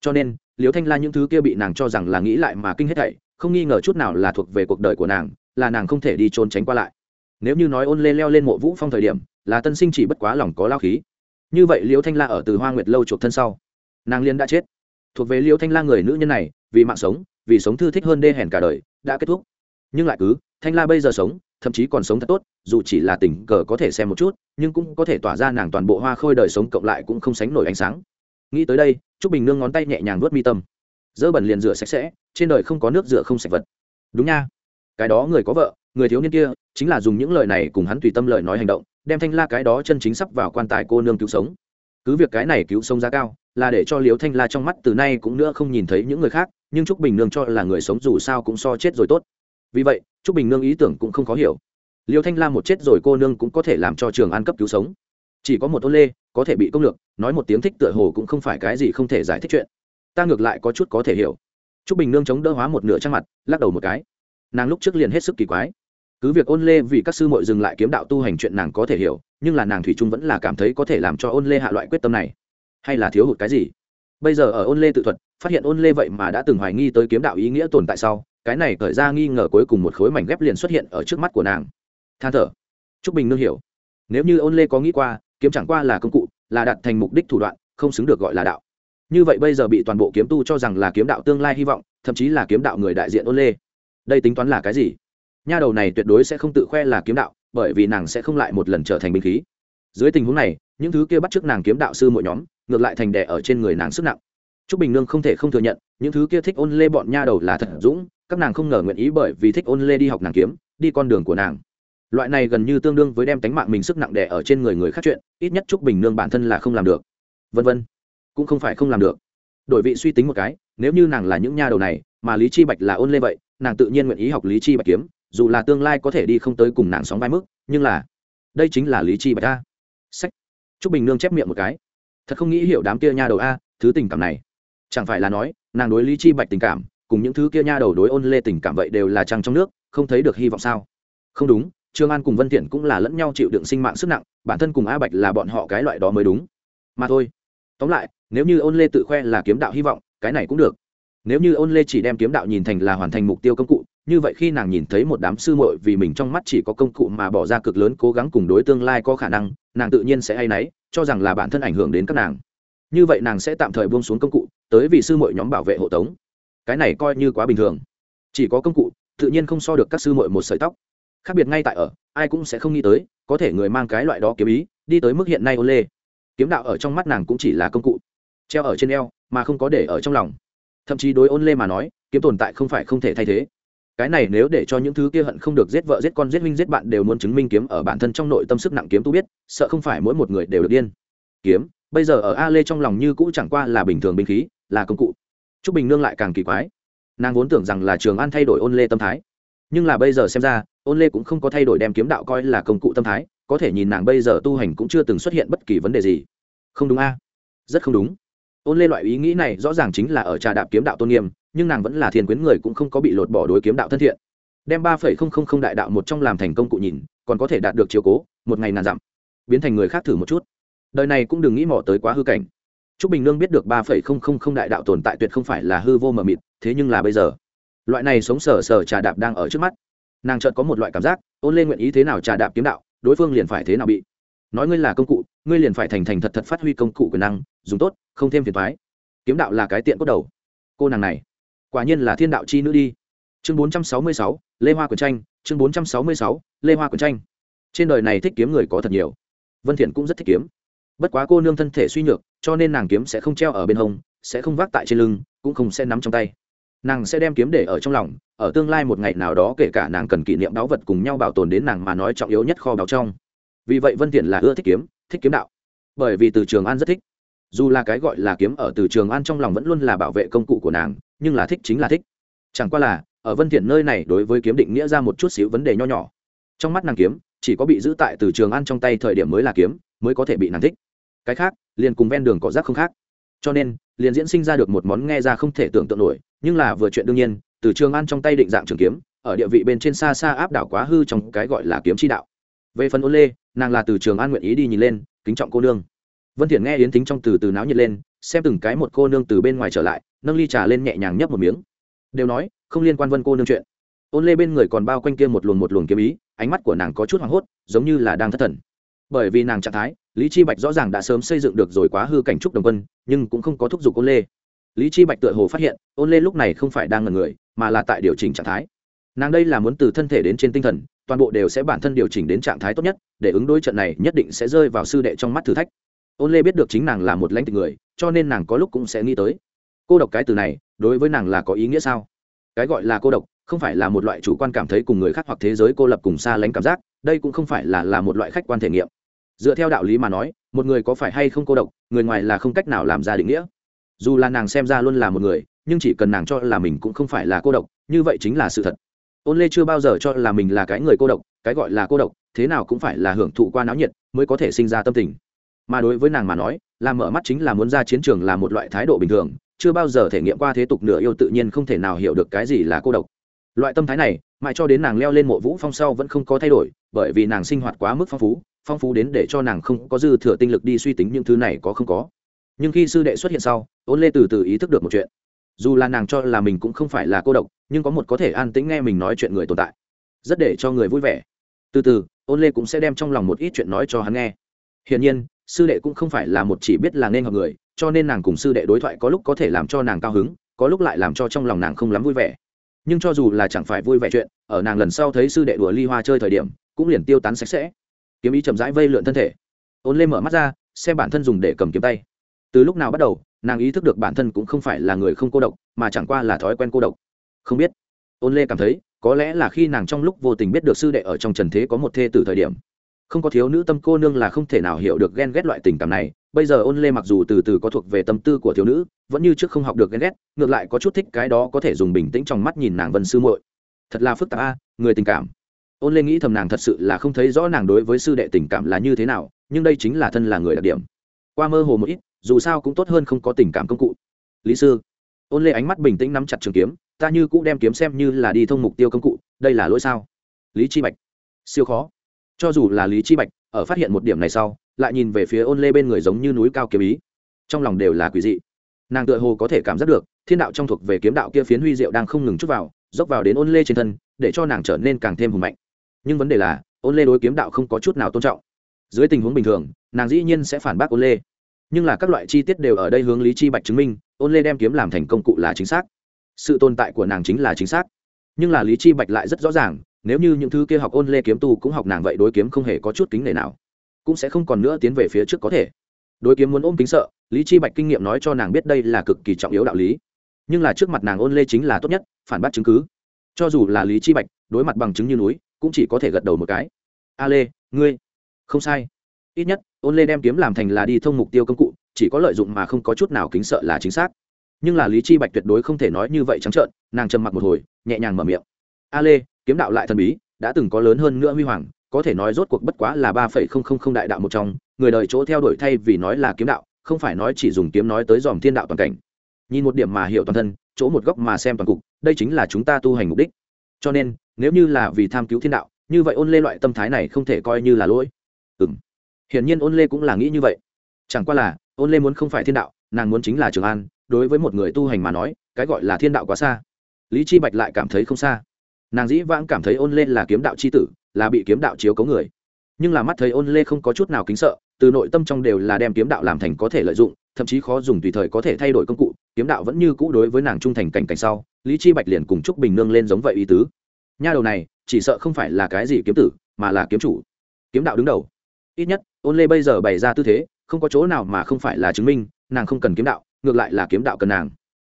Speaker 1: Cho nên, liêu thanh la những thứ kia bị nàng cho rằng là nghĩ lại mà kinh hết thảy, không nghi ngờ chút nào là thuộc về cuộc đời của nàng, là nàng không thể đi trốn tránh qua lại nếu như nói ôn lê leo lên mộ vũ phong thời điểm, là tân sinh chỉ bất quá lòng có lao khí. Như vậy liễu thanh la ở từ hoa nguyệt lâu chuộc thân sau, nàng liên đã chết. Thuộc về liễu thanh la người nữ nhân này, vì mạng sống, vì sống thư thích hơn đê hèn cả đời, đã kết thúc. Nhưng lại cứ, thanh la bây giờ sống, thậm chí còn sống thật tốt, dù chỉ là tình cờ có thể xem một chút, nhưng cũng có thể tỏa ra nàng toàn bộ hoa khôi đời sống cộng lại cũng không sánh nổi ánh sáng. Nghĩ tới đây t bình nương ngón tay nhẹ nhàng vuốt mi tâm. Dỡ bẩn liền rửa sạch sẽ, trên đời không có nước rửa không sạch vật. Đúng nha. Cái đó người có vợ người thiếu niên kia chính là dùng những lời này cùng hắn tùy tâm lời nói hành động, đem thanh la cái đó chân chính sắp vào quan tài cô nương cứu sống. Cứ việc cái này cứu sống giá cao, là để cho liếu thanh la trong mắt từ nay cũng nữa không nhìn thấy những người khác, nhưng trúc bình nương cho là người sống dù sao cũng so chết rồi tốt. Vì vậy, trúc bình nương ý tưởng cũng không khó hiểu. Liêu thanh la một chết rồi cô nương cũng có thể làm cho trường an cấp cứu sống. Chỉ có một ôn lê, có thể bị công lược, nói một tiếng thích tựa hồ cũng không phải cái gì không thể giải thích chuyện. Ta ngược lại có chút có thể hiểu. Trúc bình nương chống đỡ hóa một nửa trang mặt, lắc đầu một cái. Nàng lúc trước liền hết sức kỳ quái cứ việc ôn lê vì các sư muội dừng lại kiếm đạo tu hành chuyện nàng có thể hiểu, nhưng là nàng thủy trung vẫn là cảm thấy có thể làm cho ôn lê hạ loại quyết tâm này. Hay là thiếu hụt cái gì? Bây giờ ở ôn lê tự thuật, phát hiện ôn lê vậy mà đã từng hoài nghi tới kiếm đạo ý nghĩa tồn tại sau, cái này khởi ra nghi ngờ cuối cùng một khối mảnh ghép liền xuất hiện ở trước mắt của nàng. Than thở. T r ú c bình nương hiểu. Nếu như ôn lê có nghĩ qua, kiếm chẳng qua là công cụ, là đặt thành mục đích thủ đoạn, không xứng được gọi là đạo. Như vậy bây giờ bị toàn bộ kiếm tu cho rằng là kiếm đạo tương lai hy vọng, thậm chí là kiếm đạo người đại diện ôn lê. Đây tính toán là cái gì? Nha đầu này tuyệt đối sẽ không tự khoe là kiếm đạo, bởi vì nàng sẽ không lại một lần trở thành binh khí. Dưới tình huống này, những thứ kia bắt t nàng kiếm đạo sư mỗi nhóm, ngược lại thành đẻ ở trên người nàng sức nặng. T r ú c bình nương không thể không thừa nhận, những thứ kia thích ôn lê bọn nha đầu là thật dũng, các nàng không ngờ nguyện ý bởi vì thích ôn lê đi học nàng kiếm, đi con đường của nàng. Loại này gần như tương đương với đem tánh mạng mình sức nặng đẻ ở trên người người khác chuyện, ít nhất trúc bình nương bản thân là không làm được. Vân vân. Cũng không phải không làm được. Đổi vị suy tính một cái, nếu như nàng là những nha đầu này, mà lý chi bạch là ôn lê vậy, nàng tự nhiên nguyện ý học lý chi bạch kiếm dù là tương lai có thể đi không tới cùng nàng sóng vai mức, nhưng là, đây chính là lý chi bạch a. Sách. Trúc bình nương chép miệng một cái. Thật không nghĩ hiểu đám kia nha đầu a, thứ tình cảm này. Chẳng phải là nói, nàng đối lý chi bạch tình cảm, cùng những thứ kia nha đầu đối ôn lê tình cảm vậy đều là trăng trong nước, không thấy được hy vọng sao? Không đúng, trương an cùng vân thiện cũng là lẫn nhau chịu đựng sinh mạng sức nặng, bản thân cùng a bạch là bọn họ cái loại đó mới đúng. Mà thôi. Tóm lại, nếu như ôn lê tự khoe là kiếm đạo hy vọng, cái này cũng được. Nếu như ôn lê chỉ đem kiếm đạo nhìn thành là hoàn thành mục tiêu công cụ như vậy khi nàng nhìn thấy một đám sư muội vì mình trong mắt chỉ có công cụ mà bỏ ra cực lớn cố gắng cùng đối tương lai có khả năng, nàng tự nhiên sẽ hay náy, cho rằng là bản thân ảnh hưởng đến các nàng. Như vậy nàng sẽ tạm thời buông xuống công cụ, tới vì sư muội nhóm bảo vệ hộ tống. Cái này coi như quá bình thường. Chỉ có công cụ, tự nhiên không so được các sư muội một sợi tóc. Khác biệt ngay tại ở, ai cũng sẽ không nghĩ tới, có thể người mang cái loại đó kiếm ý, đi tới mức hiện nay ô lê kiếm đạo ở trong mắt nàng cũng chỉ là công cụ, treo ở trên eo, mà không có để ở trong lòng. Thậm chí đối ôn lê mà nói, kiếm tồn tại không phải không thể thay thế cái này nếu để cho những thứ kia hận không được giết vợ giết con giết huynh giết bạn đều muốn chứng minh kiếm ở bản thân trong nội tâm sức nặng kiếm tu biết, sợ không phải mỗi một người đều được điên. Kiếm, bây giờ ở a lê trong lòng như cũ chẳng qua là bình thường binh khí, là công cụ. T r ú c bình nương lại càng kỳ quái. Nàng vốn tưởng rằng là trường an thay đổi ôn lê tâm thái. Nhưng là bây giờ xem ra, ôn lê cũng không có thay đổi đem kiếm đạo coi là công cụ tâm thái, có thể nhìn nàng bây giờ tu hành cũng chưa từng xuất hiện bất kỳ vấn đề gì. Không đúng a? Rất không đúng. Ôn lê loại ý nghĩ này rõ ràng chính là ở trà đạp kiếm đạo tôn nghiêm nhưng nàng vẫn là thiên quyến người cũng không có bị lột bỏ đối kiếm đạo thân thiện. Đem ba phẩy không không không đại đạo một trong làm thành công cụ nhìn, còn có thể đạt được chiều cố, một ngày nàn dặm. Biến thành người khác thử một chút. Đời này cũng đừng nghĩ mỏ tới quá hư cảnh. T r ú c bình nương biết được ba phẩy không không không đại đạo tồn tại tuyệt không phải là hư vô mờ mịt, thế nhưng là bây giờ, loại này sống sờ sờ trà đạp đang ở trước mắt. Nàng chợt có một loại cảm giác, ôn lên nguyện ý thế nào trà đạp kiếm đạo, đối phương liền phải thế nào bị. Nói ngươi là công cụ, ngươi liền phải thành thành thật thật phát huy công cụ quyền năng, dùng tốt, không thêm phiền thoái kiếm đạo là cái tiện cốt đầu. Cô nàng này quả nhiên là thiên đạo chi nữ đi. Chương bốn trăm sáu mươi sáu, lê hoa quyền tranh, chương bốn trăm sáu mươi sáu, lê hoa quyền tranh. Trên đời này thích kiếm người có thật nhiều. Vân thiện cũng rất thích kiếm. Bất quá cô nương thân thể suy nhược, cho nên nàng kiếm sẽ không treo ở bên hông, sẽ không vác tại trên lưng, cũng không sẽ nắm trong tay. Nàng sẽ đem kiếm để ở trong lòng, ở tương lai một ngày nào đó kể cả nàng cần kỷ niệm đáo vật cùng nhau bảo tồn đến nàng mà nói trọng yếu nhất kho báu trong. Vì vậy vân thiện là ưa thích kiếm thích kiếm đạo. Bởi vì từ trường an rất thích dù là cái gọi là kiếm ở từ trường an trong lòng vẫn luôn là bảo vệ công cụ của nàng, nhưng là thích chính là thích. Chẳng qua là, ở vân thiện nơi này đối với kiếm định nghĩa ra một chút xíu vấn đề nho nhỏ. Trong mắt nàng kiếm, chỉ có bị giữ tại từ trường an trong tay thời điểm mới là kiếm, mới có thể bị nàng thích. Cái khác, liền cùng ven đường cỏ rác không khác. Cho nên, liền diễn sinh ra được một món nghe ra không thể tưởng tượng nổi, nhưng là vừa chuyện đương nhiên, từ trường an trong tay định dạng trường kiếm, ở địa vị bên trên xa xa áp đảo quá hư trong cái gọi là kiếm chi đạo. Về phần ôn lê, nàng là từ trường an nguyện ý đi nhìn lên, kính trọng cô nương vân thiện nghe yến thính trong từ từ náo nhiệt lên, xem từng cái một cô nương từ bên ngoài trở lại, nâng ly trà lên nhẹ nhàng nhấp một miếng. Đều nói, không liên quan vân cô nương chuyện. Ôn lê bên người còn bao quanh kia một luồng một luồng kiếm ý, ánh mắt của nàng có chút hoảng hốt, giống như là đang thất thần. Bởi vì nàng trạng thái, lý chi bạch rõ ràng đã sớm xây dựng được rồi quá hư cảnh trúc đồng quân, nhưng cũng không có thúc giục ôn lê. Lý chi bạch tựa hồ phát hiện, ôn lê lúc này không phải đang ngẩn người, mà là tại điều chỉnh trạng thái. Nàng đây là muốn từ thân thể đến trên tinh thần, toàn bộ đều sẽ bản thân điều chỉnh đến trạng thái tốt nhất, để ứng đối trận này nhất định sẽ rơi vào sư đệ trong mắt thử thách ôn lê biết được chính nàng là một lãnh tịch người, cho nên nàng có lúc cũng sẽ nghĩ tới. Cô độc cái từ này, đối với nàng là có ý nghĩa sao? Cái gọi là cô độc, không phải là một loại chủ quan cảm thấy cùng người khác hoặc thế giới cô lập cùng xa lánh cảm giác, đây cũng không phải là là một loại khách quan thể nghiệm. Dựa theo đạo lý mà nói, một người có phải hay không cô độc, người ngoài là không cách nào làm ra định nghĩa. Dù là nàng xem ra luôn là một người, nhưng chỉ cần nàng cho là mình cũng không phải là cô độc, như vậy chính là sự thật. Ôn lê chưa bao giờ cho là mình là cái người cô độc, cái gọi là cô độc, thế nào cũng phải là hưởng thụ qua náo nhiệt mới có thể sinh ra tâm tình mà đối với nàng mà nói làm mở mắt chính là muốn ra chiến trường là một loại thái độ bình thường, chưa bao giờ thể nghiệm qua thế tục nửa yêu tự nhiên không thể nào hiểu được cái gì là cô độc. Loại tâm thái này, mãi cho đến nàng leo lên mộ vũ phong sau vẫn không có thay đổi, bởi vì nàng sinh hoạt quá mức phong phú phong phú đến để cho nàng không có dư thừa tinh lực đi suy tính những thứ này có không có. Nhưng khi sư đệ xuất hiện sau, ôn lê từ từ ý thức được một chuyện. Dù là nàng cho là mình cũng không phải là cô độc, nhưng có một có thể an tĩnh nghe mình nói chuyện người tồn tại. Rất để cho người vui vẻ. Từ từ, ôn lê cũng sẽ đem trong lòng một ít chuyện nói cho hắn nghe. Hiển nhiên sư đệ cũng không phải là một chỉ biết là nên hợp người, cho nên nàng cùng sư đệ đối thoại có lúc có thể làm cho nàng cao hứng, có lúc lại làm cho trong lòng nàng không lắm vui vẻ. Nhưng cho dù là chẳng phải vui vẻ chuyện, ở nàng lần sau thấy sư đệ đùa ly hoa chơi thời điểm, cũng liền tiêu tán sạch sẽ. Kiếm ý chậm rãi vây lượn thân thể. Ôn lê mở mắt ra, xem bản thân dùng để cầm kiếm tay. Từ lúc nào bắt đầu, nàng ý thức được bản thân cũng không phải là người không cô độc, mà chẳng qua là thói quen cô độc. Không biết. Ôn lê cảm thấy, có lẽ là khi nàng trong lúc vô tình biết được sư đệ ở trong trần thế có một thê từ thời điểm không có thiếu nữ tâm cô nương là không thể nào hiểu được ghen ghét loại tình cảm này. Bây giờ ôn lê mặc dù từ từ có thuộc về tâm tư của thiếu nữ, vẫn như trước không học được ghen ghét, ngược lại có chút thích cái đó có thể dùng bình tĩnh trong mắt nhìn nàng vân sư muội. Thật là phức tạp a, người tình cảm. Ôn lê nghĩ thầm nàng thật sự là không thấy rõ nàng đối với sư đệ tình cảm là như thế nào, nhưng đây chính là thân là người đặc điểm. Qua mơ hồ một ít, dù sao cũng tốt hơn không có tình cảm công cụ. Lý sư. Ôn lê ánh mắt bình tĩnh nắm chặt trường kiếm, ta như cũng đem kiếm xem như là đi thông mục tiêu công cụ, đây là lỗi sao? Lý chi bạch. Siêu khó cho dù là lý chi bạch, ở phát hiện một điểm này sau, lại nhìn về phía ôn lê bên người giống như núi cao kiếm ý. Trong lòng đều là quỷ dị. Nàng tựa hồ có thể cảm giác được, thiên đạo trong thuộc về kiếm đạo kia phiến huy diệu đang không ngừng chút vào, dốc vào đến ôn lê trên thân, để cho nàng trở nên càng thêm hùng mạnh. Nhưng vấn đề là, ôn lê đối kiếm đạo không có chút nào tôn trọng. Dưới tình huống bình thường, nàng dĩ nhiên sẽ phản bác ôn lê. Nhưng là các loại chi tiết đều ở đây hướng lý chi bạch chứng minh, ôn lê đem kiếm làm thành công cụ là chính xác. Sự tồn tại của nàng chính là chính xác. Nhưng là lý chi bạch lại rất rõ ràng nếu như những thứ kia học ôn lê kiếm tu cũng học nàng vậy đối kiếm không hề có chút kính nể nào, cũng sẽ không còn nữa tiến về phía trước có thể. Đối kiếm muốn ôm kính sợ, lý chi bạch kinh nghiệm nói cho nàng biết đây là cực kỳ trọng yếu đạo lý. Nhưng là trước mặt nàng ôn lê chính là tốt nhất, phản bác chứng cứ. Cho dù là lý chi bạch, đối mặt bằng chứng như núi, cũng chỉ có thể gật đầu một cái. A lê ngươi, không sai. Ít nhất, ôn lê đem kiếm làm thành là đi thông mục tiêu công cụ, chỉ có lợi dụng mà không có chút nào kính sợ là chính xác. Nhưng là lý chi bạch tuyệt đối không thể nói như vậy trắng trợn, nàng trầm mặc một hồi, nhẹ nhàng mở miệng. A lê kiếm đạo lại thần bí, đã từng có lớn hơn nữa huy hoàng, có thể nói rốt cuộc bất quá là ba phẩy không không không đại đạo một trong, người đời chỗ theo đuổi thay vì nói là kiếm đạo, không phải nói chỉ dùng kiếm nói tới dòm thiên đạo toàn cảnh. Nhìn một điểm mà hiểu toàn thân, chỗ một góc mà xem toàn cục, đây chính là chúng ta tu hành mục đích. Cho nên, nếu như là vì tham cứu thiên đạo, như vậy ôn lê loại tâm thái này không thể coi như là lỗi. Ừ m hiển nhiên ôn lê cũng là nghĩ như vậy. Chẳng qua là, ôn lê muốn không phải thiên đạo, nàng muốn chính là trường an, đối với một người tu hành mà nói, cái gọi là thiên đạo quá xa. Lý chi bạch lại cảm thấy không xa nàng dĩ vãng cảm thấy ôn lê là kiếm đạo c h i tử, là bị kiếm đạo chiếu cấu người. nhưng là mắt thấy ôn lê không có chút nào kính sợ, từ nội tâm trong đều là đem kiếm đạo làm thành có thể lợi dụng, thậm chí khó dùng tùy thời có thể thay đổi công cụ, kiếm đạo vẫn như cũ đối với nàng trung thành cảnh cảnh sau, lý chi bạch liền cùng chúc bình nương lên giống vậy ý tứ. nha đầu này, chỉ sợ không phải là cái gì kiếm tử, mà là kiếm chủ. kiếm đạo đứng đầu. ít nhất, ôn lê bây giờ bày ra tư thế, không có chỗ nào mà không phải là chứng minh, nàng không cần kiếm đạo, ngược lại là kiếm đạo cần nàng.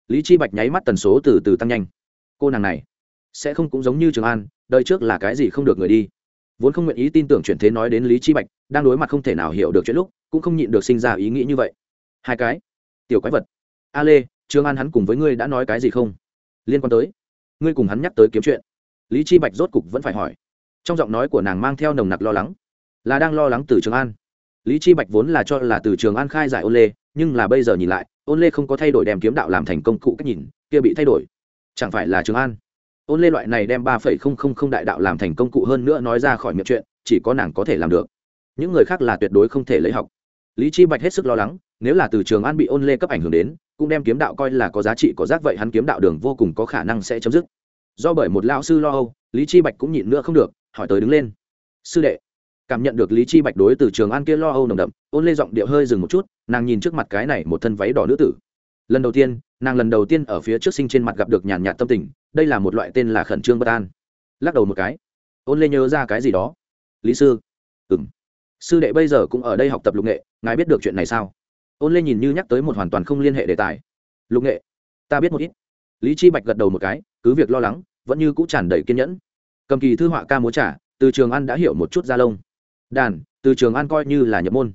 Speaker 1: lý chi bạch nháy mắt tần số từ từ tăng nhanh. cô nàng này sẽ không cũng giống như trường an, đời trước là cái gì không được người đi. Vốn không nguyện ý tin tưởng chuyển thế nói đến lý chi bạch, đang đối mặt không thể nào hiểu được chuyện lúc, cũng không nhịn được sinh ra ý nghĩ như vậy. Hai cái, tiểu quái vật. A lê trương an hắn cùng với ngươi đã nói cái gì không? Liên quan tới. Ngươi cùng hắn nhắc tới kiếm chuyện. Lý chi bạch rốt cục vẫn phải hỏi. Trong giọng nói của nàng mang theo nồng nặc lo lắng. Là đang lo lắng từ trường an. Lý chi bạch vốn là cho là từ trường an khai giải ôn lê, nhưng là bây giờ nhìn lại ôn lê không có thay đổi đem kiếm đạo làm thành công cụ cách nhìn, kia bị thay đổi. Chẳng phải là trường an? Ôn lê loại này đem ba phẩy không không không đại đạo làm thành công cụ hơn nữa nói ra khỏi miệng chuyện, chỉ có nàng có thể làm được. Những người khác là tuyệt đối không thể lấy học. Lý chi bạch hết sức lo lắng, nếu là từ trường an bị ôn lê cấp ảnh hưởng đến, cũng đem kiếm đạo coi là có giá trị có giác vậy hắn kiếm đạo đường vô cùng có khả năng sẽ chấm dứt. Do bởi một lão sư lo âu, lý chi bạch cũng nhịn nữa không được, hỏi tới đứng lên. Sư đệ. Cảm nhận được lý chi bạch đối từ trường an kia lo âu nồng đậm, ôn lê giọng điệu hơi dừng một chút, nàng nhìn trước mặt cái này một thân váy đỏ nữ tử. Lần đầu tiên, nàng lần đầu tiên ở phía trước sinh trên mặt gặp được nhàn nhạt tâm tình đây là một loại tên là khẩn trương bất an. Lắc đầu một cái. Ôn lê nhớ ra cái gì đó. Lý sư. Ừng sư đệ bây giờ cũng ở đây học tập lục nghệ, ngài biết được chuyện này sao? Ôn lê nhìn như nhắc tới một hoàn toàn không liên hệ đề tài. Lục nghệ? Ta biết một ít. Lý chi bạch gật đầu một cái, cứ việc lo lắng, vẫn như cũ tràn đầy kiên nhẫn. Cầm kỳ thư họa ca múa trả từ trường an đã hiểu một chút gia lông. Đàn, từ trường an coi như là nhập môn.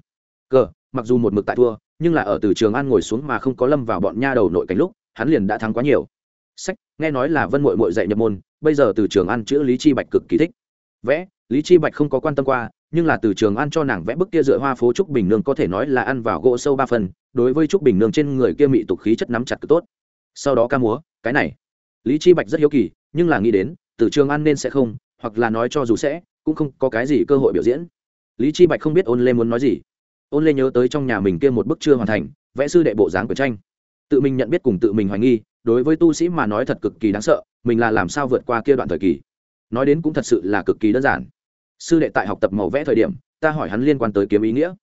Speaker 1: Cờ, mặc dù một mực tại thua, nhưng là ở từ trường an ngồi xuống mà không có lâm vào bọn nha đầu nội cảnh lúc, hắn liền đã thắng quá nhiều sách, nghe nói là vân mội mội dạy nhập môn, bây giờ từ trường an chữ lý chi bạch cực kỳ thích. Vẽ, lý chi bạch không có quan tâm qua, nhưng là từ trường an cho nàng vẽ bức kia dựa hoa phố trúc bình nương có thể nói là ăn vào gỗ sâu ba phần, đối với trúc bình nương trên người kia mị tục khí chất nắm chặt cực tốt. Sau đó ca múa, cái này. Lý chi bạch rất hiếu kỳ, nhưng là nghĩ đến, từ trường an nên sẽ không, hoặc là nói cho dù sẽ, cũng không có cái gì cơ hội biểu diễn. Lý chi bạch không biết ôn lê muốn nói gì. Ôn lê nhớ tới trong nhà mình kia một bức chưa hoàn thành, vẽ sư đệ bộ dáng của tranh tự mình nhận biết cùng tự mình hoài nghi, đối với tu sĩ mà nói thật cực kỳ đáng sợ, mình là làm sao vượt qua kia đoạn thời kỳ. Nói đến cũng thật sự là cực kỳ đơn giản. Sư đệ tại học tập màu vẽ thời điểm, ta hỏi hắn liên quan tới kiếm ý nghĩa.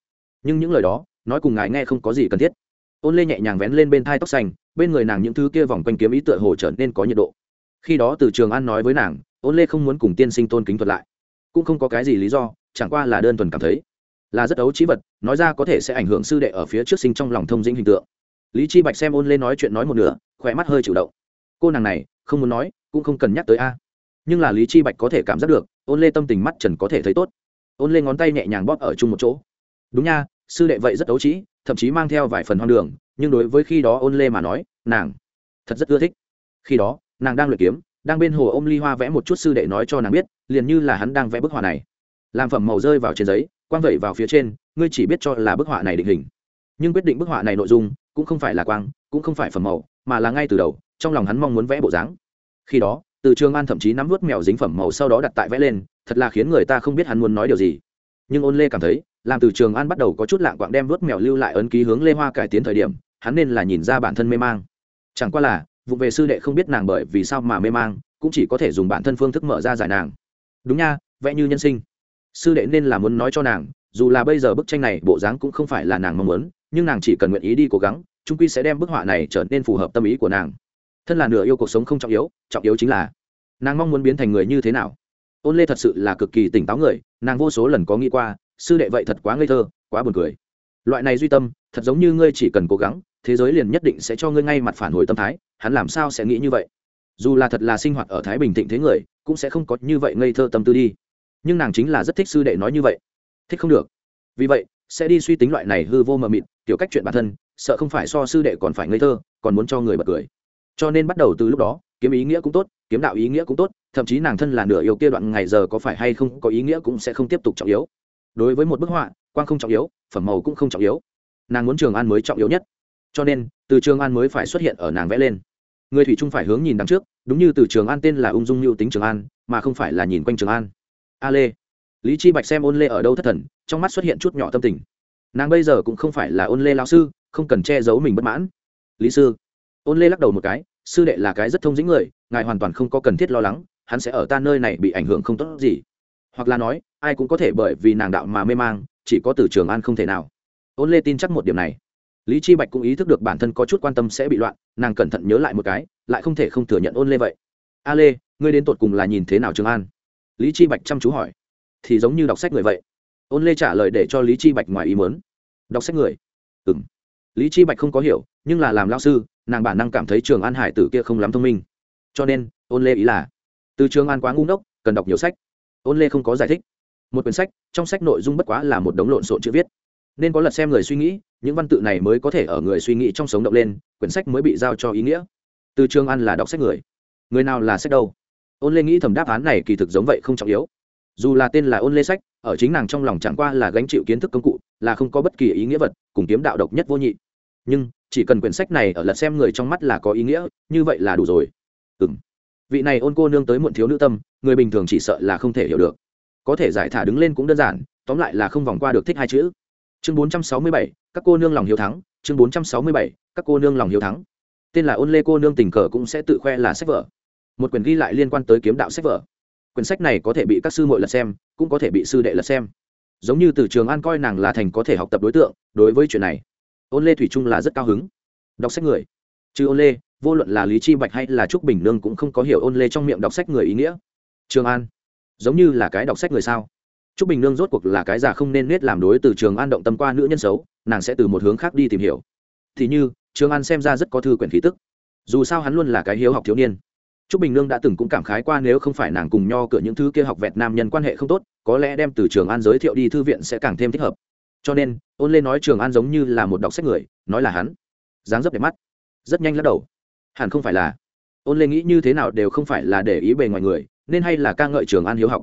Speaker 1: Nhưng những lời đó, nói cùng ngài nghe không có gì cần thiết. Ôn lê nhẹ nhàng vén lên bên thai tóc xanh, bên người nàng những thứ kia vòng quanh kiếm ý tựa hồ trở nên có nhiệt độ. Khi đó từ trường an nói với nàng, ôn lê không muốn cùng tiên sinh tôn kính thuật lại. Cũng không có cái gì lý do, chẳng qua là đơn thuần cảm thấy. Là rất ấu trí vật, nói ra có thể sẽ ảnh hưởng sư đệ ở phía trước sinh trong lòng thông dĩnh hình tượng lý chi bạch xem ôn lê nói chuyện nói một nửa khỏe mắt hơi chủ động. Cô nàng này không muốn nói cũng không cần nhắc tới a. Nhưng là lý chi bạch có thể cảm giác được ôn lê tâm tình mắt trần có thể thấy tốt. Ôn lê ngón tay nhẹ nhàng bóp ở chung một chỗ. Đúng nha sư đệ vậy rất đấu trí, thậm chí mang theo vài phần hoang đường nhưng đối với khi đó ôn lê mà nói nàng thật rất ưa thích. Khi đó nàng đang luyện kiếm đang bên hồ ôm ly hoa vẽ một chút sư đệ nói cho nàng biết liền như là hắn đang vẽ bức họa này. Làm phẩm màu rơi vào trên giấy quang vẩy vào phía trên ngươi chỉ biết cho là bức họa này định hình nhưng quyết định bức họa này nội dung cũng không phải là quang, cũng không phải phẩm màu, mà là ngay từ đầu, trong lòng hắn mong muốn vẽ bộ dáng. Khi đó, từ trường an thậm chí nắm vớt mèo dính phẩm màu sau đó đặt tại vẽ lên, thật là khiến người ta không biết hắn muốn nói điều gì. Nhưng ôn lê cảm thấy, làm từ trường an bắt đầu có chút lạng quạng đem vớt mèo lưu lại ấn ký hướng lê hoa cải tiến thời điểm, hắn nên là nhìn ra bản thân mê mang. Chẳng qua là, vụ về sư đệ không biết nàng bởi vì sao mà mê mang, cũng chỉ có thể dùng bản thân phương thức mở ra giải nàng. Đúng nha, vẽ như nhân sinh. Sư đệ nên là muốn nói cho nàng, dù là bây giờ bức tranh này bộ dáng cũng không phải là nàng mong muốn nhưng nàng chỉ cần nguyện ý đi cố gắng trung quy sẽ đem bức họa này trở nên phù hợp tâm ý của nàng. Thân là nửa yêu cuộc sống không trọng yếu trọng yếu chính là nàng mong muốn biến thành người như thế nào. Ôn lê thật sự là cực kỳ tỉnh táo người, nàng vô số lần có nghĩ qua, sư đệ vậy thật quá ngây thơ, quá buồn cười. Loại này duy tâm, thật giống như ngươi chỉ cần cố gắng, thế giới liền nhất định sẽ cho ngươi ngay mặt phản hồi tâm thái, hắn làm sao sẽ nghĩ như vậy? Dù là thật là sinh hoạt ở thái bình thịnh thế người, cũng sẽ không có như vậy ngây thơ tâm tư đi. Nhưng nàng chính là rất thích sư đệ nói như vậy. Thích không được. Vì vậy, sẽ đi suy tính loại này hư vô mờ mịt kiểu cách chuyện bản thân, sợ không phải so sư đệ còn phải ngây thơ, còn muốn cho người bật cười. Cho nên bắt đầu từ lúc đó, kiếm ý nghĩa cũng tốt, kiếm đạo ý nghĩa cũng tốt, thậm chí nàng thân là nửa yêu kia đoạn ngày giờ có phải hay không có ý nghĩa cũng sẽ không tiếp tục trọng yếu. Đối với một bức họa, quang không trọng yếu, phẩm màu cũng không trọng yếu. Nàng muốn trường an mới trọng yếu nhất. Cho nên, từ trường an mới phải xuất hiện ở nàng vẽ lên. Người thủy trung phải hướng nhìn đằng trước, đúng như từ trường an tên là ung dung mưu tính trường an, mà không phải là nhìn quanh trường an. A lê. Lý chi bạch xem ôn lê ở đâu thất thần, trong mắt xuất hiện chút nhỏ tâm tình nàng bây giờ cũng không phải là ôn lê lao sư, không cần che giấu mình bất mãn. Lý sư, ôn lê lắc đầu một cái, sư đệ là cái rất thông dĩnh người, ngài hoàn toàn không có cần thiết lo lắng, hắn sẽ ở ta nơi này bị ảnh hưởng không tốt gì. Hoặc là nói, ai cũng có thể bởi vì nàng đạo mà mê mang, chỉ có từ trường an không thể nào. Ôn lê tin chắc một điểm này. Lý chi bạch cũng ý thức được bản thân có chút quan tâm sẽ bị loạn, nàng cẩn thận nhớ lại một cái, lại không thể không thừa nhận ôn lê vậy. A lê, ngươi đến tột cùng là nhìn thế nào trường an? Lý chi bạch chăm chú hỏi. Thì giống như đọc sách người vậy ôn lê trả lời để cho lý chi bạch ngoài ý muốn. Đọc sách người. Ừ m lý chi bạch không có hiểu, nhưng là làm lao sư, nàng bản năng cảm thấy trường an hải tử kia không lắm thông minh. Cho nên, ôn lê ý là, từ trường an quá ngu ngốc, cần đọc nhiều sách. Ôn lê không có giải thích. Một quyển sách, trong sách nội dung bất quá là một đống lộn xộn chữ viết. Nên có lật xem người suy nghĩ, những văn tự này mới có thể ở người suy nghĩ trong sống động lên, quyển sách mới bị giao cho ý nghĩa. Từ trường an là đọc sách người. Người nào là sách đâu? Ôn lê nghĩ thầm đáp án này kỳ thực giống vậy không trọng yếu dù là tên là ôn lê sách, ở chính nàng trong lòng chẳng qua là gánh chịu kiến thức công cụ, là không có bất kỳ ý nghĩa vật, cùng kiếm đạo độc nhất vô nhị. Nhưng, chỉ cần quyển sách này ở lật xem người trong mắt là có ý nghĩa, như vậy là đủ rồi. Ừ m vị này ôn cô nương tới muộn thiếu nữ tâm, người bình thường chỉ sợ là không thể hiểu được. Có thể giải thả đứng lên cũng đơn giản, tóm lại là không vòng qua được thích hai chữ. Chương bốn trăm sáu mươi bảy, các cô nương lòng hiếu thắng. Chương bốn trăm sáu mươi bảy, các cô nương lòng hiếu thắng. Tên là ôn lê cô nương tình cờ cũng sẽ tự khoe là sách vở. Một quyển ghi lại liên quan tới kiếm đạo sách vở quyển sách này có thể bị các sư muội lật xem, cũng có thể bị sư đệ lật xem. Giống như từ trường an coi nàng là thành có thể học tập đối tượng, đối với chuyện này, ôn lê thủy trung là rất cao hứng. Đọc sách người. Chứ ôn lê, vô luận là lý chi bạch hay là trúc bình nương cũng không có hiểu ôn lê trong miệng đọc sách người ý nghĩa. Trường an. Giống như là cái đọc sách người sao? Trúc bình nương rốt cuộc là cái già không nên nết làm đối từ trường an động tâm qua nữ nhân xấu, nàng sẽ từ một hướng khác đi tìm hiểu. Thì như, trường an xem ra rất có thư quyển khí tức. Dù sao hắn luôn là cái hiếu học thiếu niên. Trúc Bình Nương đã từng cũng cảm khái qua nếu không phải nàng cùng nho cửa những thứ kia học vẹt nam nhân quan hệ không tốt, có lẽ đem từ Trường An giới thiệu đi thư viện sẽ càng thêm thích hợp. Cho nên, Ôn lên nói Trường An giống như là một đọc sách người, nói là hắn. Dáng dấp đẹp mắt. Rất nhanh lắc đầu. Hẳn không phải là. Ôn lên nghĩ như thế nào đều không phải là để ý bề ngoài người, nên hay là ca ngợi Trường An hiếu học.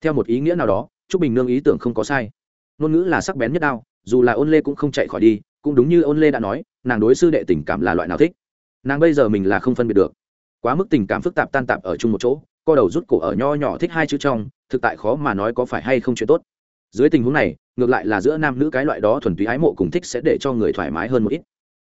Speaker 1: Theo một ý nghĩa nào đó, Trúc Bình Nương ý tưởng không có sai. Ngôn ngữ là sắc bén nhất đao, dù là Ôn Lê cũng không chạy khỏi đi, cũng đúng như Ôn Lê đã nói, nàng đối sư đệ tình cảm là loại nào thích. Nàng bây giờ mình là không phân biệt được quá mức tình cảm phức tạp tan tạp ở chung một chỗ, co đầu rút cổ ở nho nhỏ thích hai chữ trong, thực tại khó mà nói có phải hay không chuyện tốt. Dưới tình huống này, ngược lại là giữa nam nữ cái loại đó thuần túy ái mộ cùng thích sẽ để cho người thoải mái hơn một ít.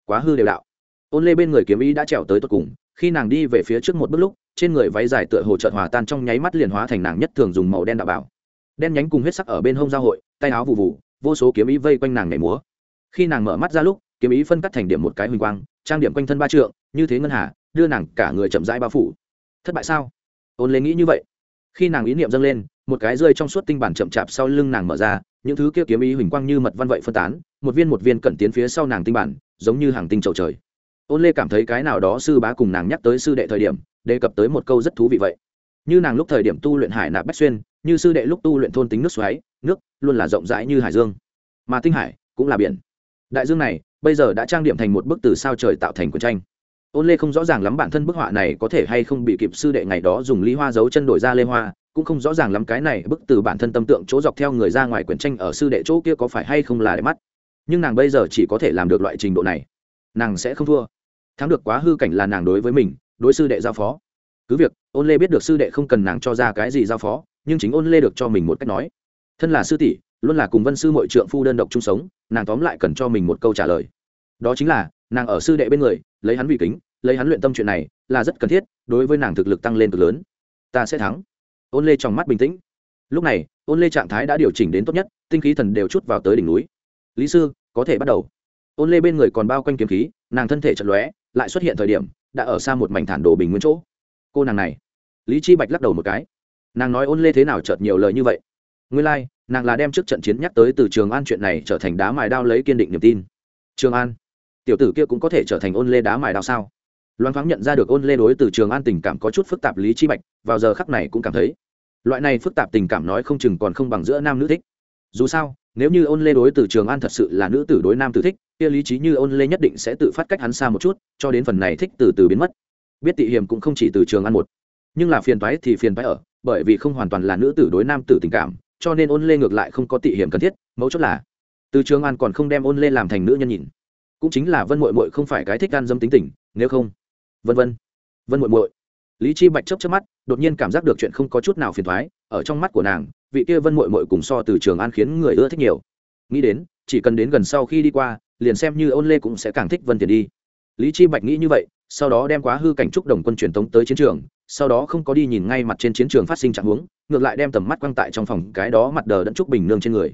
Speaker 1: Quá hư đều đạo. Ôn lê bên người kiếm ý đã trèo tới tột cùng, khi nàng đi về phía trước một bước lúc, trên người váy dài tựa hồ trợt hòa tan trong nháy mắt liền hóa thành nàng nhất thường dùng màu đen đạo bảo. Đen nhánh cùng huyết sắc ở bên hông giao hội, tay áo vụ vụ vô số kiếm ý vây quanh nàng nhảy múa. Khi nàng mở mắt ra lúc, kiếm ý phân cắt thành điểm một cái huỳnh quang, trang điểm quanh thân ba trượng, như thế ngân hà đưa nàng cả người chậm rãi bao phủ. Thất bại sao? Ôn lê nghĩ như vậy. Khi nàng ý niệm dâng lên, một cái rơi trong suốt tinh bản chậm chạp sau lưng nàng mở ra, những thứ kia kiếm ý huỳnh quang như mật văn vậy phân tán, một viên một viên cẩn tiến phía sau nàng tinh bản, giống như hàng tinh trầu trời. Ôn lê cảm thấy cái nào đó sư bá cùng nàng nhắc tới sư đệ thời điểm, đề cập tới một câu rất thú vị vậy. Như nàng lúc thời điểm tu luyện hải nạp bách xuyên, như sư đệ lúc tu luyện thôn tính nước xoáy, nước luôn là rộng rãi như hải dương. Mà tinh hải cũng là biển. Đại dương này, bây giờ đã trang điểm thành một bức từ sao trời tạo thành của tranh ôn lê không rõ ràng lắm bản thân bức họa này có thể hay không bị kịp sư đệ ngày đó dùng ly hoa giấu chân đổi ra lê hoa, cũng không rõ ràng lắm cái này bức từ bản thân tâm tượng chỗ dọc theo người ra ngoài quyển tranh ở sư đệ chỗ kia có phải hay không là đẹp mắt. Nhưng nàng bây giờ chỉ có thể làm được loại trình độ này. Nàng sẽ không thua. Thắng được quá hư cảnh là nàng đối với mình, đối sư đệ giao phó. Cứ việc, ôn lê biết được sư đệ không cần nàng cho ra cái gì giao phó, nhưng chính ôn lê được cho mình một cách nói. Thân là sư tỷ, luôn là cùng vân sư mọi trượng phu đơn độc chung sống, nàng tóm lại cần cho mình một câu trả lời. Đó chính là nàng ở sư đệ bên người lấy hắn vì kính lấy hắn luyện tâm chuyện này là rất cần thiết đối với nàng thực lực tăng lên cực lớn. Ta sẽ thắng. Ôn lê trong mắt bình tĩnh. Lúc này ôn lê trạng thái đã điều chỉnh đến tốt nhất tinh khí thần đều chút vào tới đỉnh núi. Lý sư có thể bắt đầu. Ôn lê bên người còn bao quanh kiếm khí nàng thân thể chật lóe lại xuất hiện thời điểm đã ở xa một mảnh thản đồ bình nguyên chỗ. Cô nàng này. Lý chi bạch lắc đầu một cái. Nàng nói ôn lê thế nào chợt nhiều lời như vậy? Nguyên lai、like, nàng là đem trước trận chiến nhắc tới từ trường an chuyện này trở thành đá mài đao lấy kiên định niềm tin. Trường an tiểu tử kia cũng có thể trở thành ôn lê đá mài đao sao? Loan thoáng nhận ra được ôn lê đối từ trường an tình cảm có chút phức tạp lý chi bạch, vào giờ khắc này cũng cảm thấy, loại này phức tạp tình cảm nói không chừng còn không bằng giữa nam nữ thích. Dù sao, nếu như ôn lê đối từ trường an thật sự là nữ tử đối nam tử thích, kia lý trí như ôn lê nhất định sẽ tự phát cách hắn xa một chút, cho đến phần này thích từ từ biến mất. Biết tị hiểm cũng không chỉ từ trường an một, nhưng là phiền toái thì phiền toái ở, bởi vì không hoàn toàn là nữ tử đối nam tử tình cảm, cho nên ôn lê ngược lại không có tị hiểm cần thiết, mấu chốt là, từ trường an còn không đem ôn lê làm thành nữ nhân nhìn cũng chính là vân mội mội không phải cái thích gan dâm tính tình, nếu không? Vân vân. Vân muội muội. Lý chi bạch chớp chớp mắt, đột nhiên cảm giác được chuyện không có chút nào phiền toái, ở trong mắt của nàng, vị kia vân muội muội cùng so từ trường an khiến người ưa thích nhiều. Nghĩ đến, chỉ cần đến gần sau khi đi qua, liền xem như ôn lê cũng sẽ càng thích vân tiền đi. Lý chi bạch nghĩ như vậy, sau đó đem quá hư cảnh trúc đồng quân truyền tống tới chiến trường, sau đó không có đi nhìn ngay mặt trên chiến trường phát sinh trạng huống, ngược lại đem tầm mắt quăng tại trong phòng cái đó mặt đờ đẫn trúc bình nương trên người.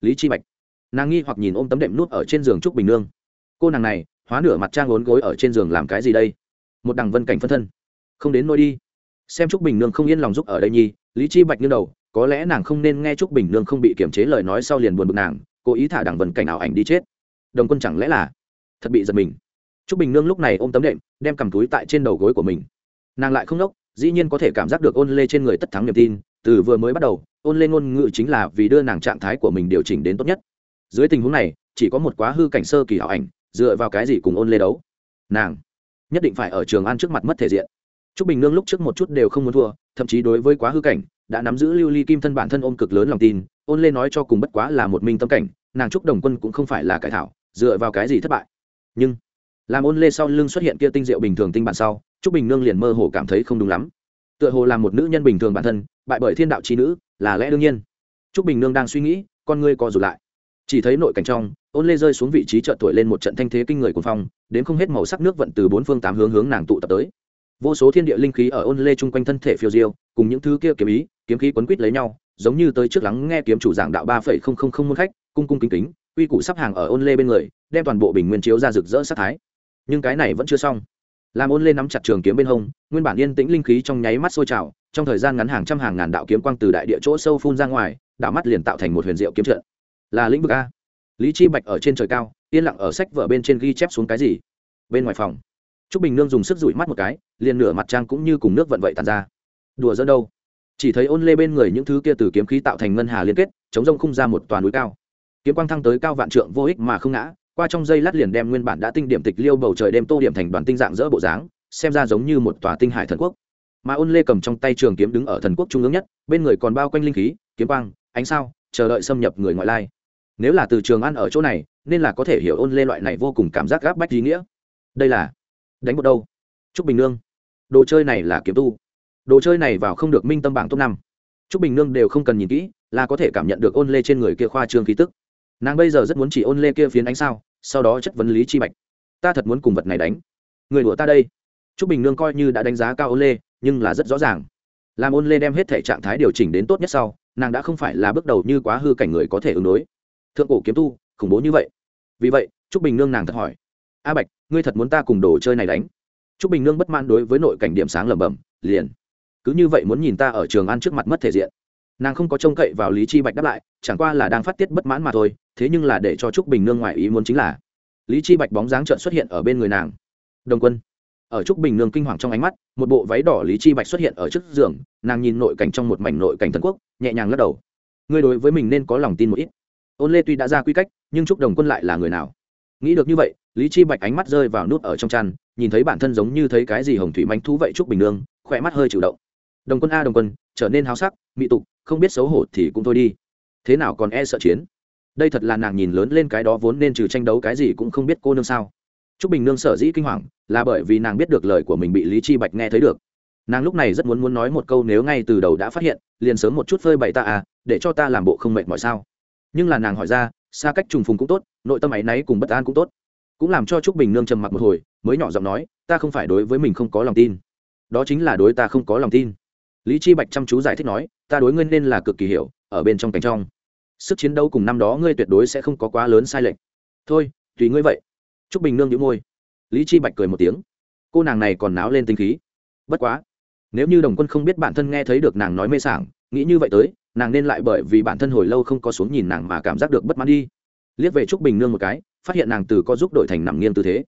Speaker 1: Lý chi bạch. Nàng nghi hoặc nhìn ôm tấm đệm nuốt ở trên giường trúc bình nương cô nàng này, hóa nửa mặt trang ốn gối ở trên giường làm cái gì đây? Một đằng vân cảnh phân thân. Không đến nôi đi. Xem trúc bình nương không yên lòng giúp ở đây nhi, lý chi bạch như đầu, có lẽ nàng không nên nghe trúc bình nương không bị kiểm chế lời nói sau liền buồn bực nàng, cố ý thả đằng vân cảnh ảo ảnh đi chết. Đồng quân chẳng lẽ là thật bị giật mình? Trúc bình nương lúc này ôm tấm đệm, đem cầm túi tại trên đầu gối của mình. Nàng lại không nốc, dĩ nhiên có thể cảm giác được ôn lê trên người tất thắng niềm tin, từ vừa mới bắt đầu, ôn lê ngôn ngữ chính là vì đưa nàng trạng thái của mình điều chỉnh đến tốt nhất. Dưới tình huống này, chỉ có một quá hư cảnh sơ kỳ ảo ảnh dựa vào cái gì cùng ôn lê đấu? Nàng nhất định phải ở trường an trước mặt mất thể diện. T r ú c bình nương lúc trước một chút đều không muốn thua, thậm chí đối với quá hư cảnh, đã nắm giữ lưu ly kim thân bản thân ôm cực lớn lòng tin, ôn lê nói cho cùng bất quá là một minh tâm cảnh, nàng trúc đồng quân cũng không phải là cải thảo, dựa vào cái gì thất bại. Nhưng, làm ôn lê sau lưng xuất hiện kia tinh diệu bình thường tinh bản sau, trúc bình nương liền mơ hồ cảm thấy không đúng lắm. Tựa hồ là một nữ nhân bình thường bản thân, bại bởi thiên đạo trí nữ, là lẽ đương nhiên. Trúc bình nương đang suy nghĩ, con ngươi co rụt lại chỉ thấy nội cảnh trong, ôn lê rơi xuống vị trí trợn tuổi lên một trận thanh thế kinh người của phong, đến không hết màu sắc nước vận từ bốn phương tám hướng hướng nàng tụ tập tới. Vô số thiên địa linh khí ở ôn lê chung quanh thân thể phiêu diêu, cùng những thứ kia kiếm ý, kiếm khí quấn quít lấy nhau, giống như tới trước lắng nghe kiếm chủ giảng đạo ba phẩy không không không môn khách, cung cung kính kính uy cụ sắp hàng ở ôn lê bên người, đem toàn bộ bình nguyên chiếu ra rực rỡ sát thái. Nhưng cái này vẫn chưa xong. Làm ôn lê nắm chặt trường kiếm bên hông, nguyên bản yên tĩnh linh khí trong nháy mắt sôi trào, trong thời gian ngắn hàng trăm hàng ngàn đạo kiếm quang từ đại địa chỗ sâu phun ra ngoài, đạo mắt liền tạo thành một huyền diệu kiếm trận là lĩnh vực a. Lý chi bạch ở trên trời cao, yên lặng ở sách vở bên trên ghi chép xuống cái gì? Bên ngoài phòng, trúc bình nương dùng sức dụi mắt một cái, liền nửa mặt trang cũng như cùng nước vận vậy tàn ra. Đùa dẫn đâu? Chỉ thấy ôn lê bên người những thứ kia từ kiếm khí tạo thành ngân hà liên kết, chống rông khung ra một toàn núi cao. Kiếm quang thăng tới cao vạn trượng vô ích mà không ngã, qua trong dây lát liền đem nguyên bản đã tinh điểm tịch liêu bầu trời đêm tô điểm thành đoàn tinh dạng dỡ bộ dáng, xem ra giống như một tòa tinh hải thần quốc. Mà ôn lê cầm trong tay trường kiếm đứng ở thần quốc trung ương nhất, bên người còn bao quanh linh khí, kiếm quang, ánh sao, chờ đợi xâm nhập người ngoại lai nếu là từ trường ăn ở chỗ này, nên là có thể hiểu ôn lê loại này vô cùng cảm giác gáp bách ý nghĩa. Đây là đánh một đâu? Trúc bình nương. Đồ chơi này là kiếm tu. Đồ chơi này vào không được minh tâm bảng top năm. Trúc bình nương đều không cần nhìn kỹ, là có thể cảm nhận được ôn lê trên người kia khoa trương khí tức. Nàng bây giờ rất muốn chỉ ôn lê kia phiến ánh sao, sau đó chất vấn lý chi bạch. Ta thật muốn cùng vật này đánh. Người đùa ta đây. Trúc bình nương coi như đã đánh giá cao ôn lê, nhưng là rất rõ ràng. Làm ôn lê đem hết thể trạng thái điều chỉnh đến tốt nhất sau, nàng đã không phải là bước đầu như quá hư cảnh người có thể ứng đối thượng cổ kiếm tu, khủng bố như vậy. Vì vậy, trúc bình nương nàng thật hỏi, a bạch, ngươi thật muốn ta cùng đồ chơi này đánh? Trúc bình nương bất mãn đối với nội cảnh điểm sáng lẩm bẩm, liền, cứ như vậy muốn nhìn ta ở trường ăn trước mặt mất thể diện. Nàng không có trông cậy vào lý chi bạch đáp lại, chẳng qua là đang phát tiết bất mãn mà thôi, thế nhưng là để cho trúc bình nương ngoại ý muốn chính là, lý chi bạch bóng dáng trợn xuất hiện ở bên người nàng. Đồng quân. Ở trúc bình nương kinh hoàng trong ánh mắt, một bộ váy đỏ lý chi bạch xuất hiện ở trước giường, nàng nhìn nội cảnh trong một mảnh nội cảnh thần quốc, nhẹ nhàng lắc đầu. Ngươi đối với mình nên có lòng tin một ít ôn lê tuy đã ra quy cách, nhưng trúc đồng quân lại là người nào? Nghĩ được như vậy, lý chi bạch ánh mắt rơi vào nút ở trong chăn, nhìn thấy bản thân giống như thấy cái gì hồng thủy manh thú vậy trúc bình nương, khỏe mắt hơi chịu động. Đồng quân a, đồng quân, trở nên háo sắc mỹ tục, không biết xấu hổ thì cũng thôi đi. Thế nào còn e sợ chiến? Đây thật là nàng nhìn lớn lên cái đó vốn nên trừ tranh đấu cái gì cũng không biết cô nương sao. Trúc bình nương sở dĩ kinh hoàng, là bởi vì nàng biết được lời của mình bị lý chi bạch nghe thấy được. Nàng lúc này rất muốn muốn nói một câu nếu ngay từ đầu đã phát hiện, liền sớm một chút phơi bày ta à để cho ta làm bộ không mệt mỏi sao nhưng là nàng hỏi ra, xa cách trùng phùng cũng tốt, nội tâm áy náy cùng bất an cũng tốt. Cũng làm cho trúc bình nương trầm mặc một hồi, mới nhỏ giọng nói, ta không phải đối với mình không có lòng tin. Đó chính là đối ta không có lòng tin. Lý chi bạch chăm chú giải thích nói, ta đối ngươi nên là cực kỳ hiểu, ở bên trong cảnh trong. Sức chiến đấu cùng năm đó ngươi tuyệt đối sẽ không có quá lớn sai lệch. Thôi, tùy ngươi vậy. Trúc bình nương nhíu môi. Lý chi bạch cười một tiếng. Cô nàng này còn náo lên tinh khí. Bất quá, nếu như đồng quân không biết bản thân nghe thấy được nàng nói mê sảng, nghĩ như vậy tới nàng nên lại bởi vì bản thân hồi lâu không có xuống nhìn nàng mà cảm giác được bất mãn đi. Liếc về trúc bình nương một cái, phát hiện nàng từ có giúp đổi thành nằm nghiêng tư thế.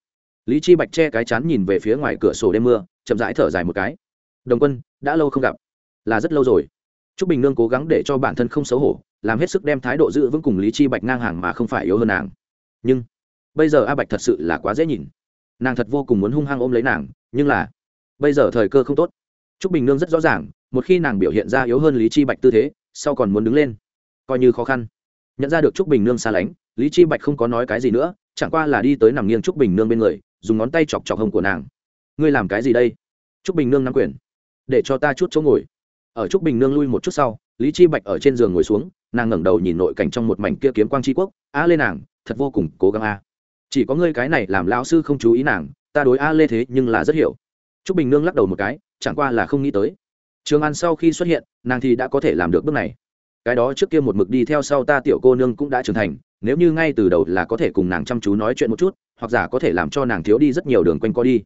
Speaker 1: Lý chi bạch che cái chán nhìn về phía ngoài cửa sổ đêm mưa, chậm rãi thở dài một cái. Đồng quân, đã lâu không gặp. Là rất lâu rồi. Trúc bình nương cố gắng để cho bản thân không xấu hổ, làm hết sức đem thái độ giữ vững cùng lý chi bạch ngang hàng mà không phải yếu hơn nàng. Nhưng, bây giờ a bạch thật sự là quá dễ nhìn. Nàng thật vô cùng muốn hung hăng ôm lấy nàng, nhưng là, bây giờ thời cơ không tốt. Trúc bình nương rất rõ ràng, một khi nàng biểu hiện ra yếu hơn lý chi bạch tư thế sau còn muốn đứng lên. Coi như khó khăn. Nhận ra được trúc bình nương xa lánh, lý chi bạch không có nói cái gì nữa, chẳng qua là đi tới nằm nghiêng trúc bình nương bên người, dùng ngón tay chọc chọc hông của nàng. Ngươi làm cái gì đây? Trúc bình nương nắm quyền. Để cho ta chút chỗ ngồi. Ở trúc bình nương lui một chút sau, lý chi bạch ở trên giường ngồi xuống, nàng ngẩng đầu nhìn nội cảnh trong một mảnh kia kiếm quang tri quốc. A lê nàng, thật vô cùng cố gắng a. Chỉ có ngươi cái này làm lão sư không chú ý nàng, ta đối a lê thế nhưng là rất hiểu. Trúc bình nương lắc đầu một cái, chẳng qua là không nghĩ tới trường an sau khi xuất hiện, nàng thì đã có thể làm được bước này. Cái đó trước kia một mực đi theo sau ta tiểu cô nương cũng đã trưởng thành, nếu như ngay từ đầu là có thể cùng nàng chăm chú nói chuyện một chút, hoặc giả có thể làm cho nàng thiếu đi rất nhiều đường quanh co đi.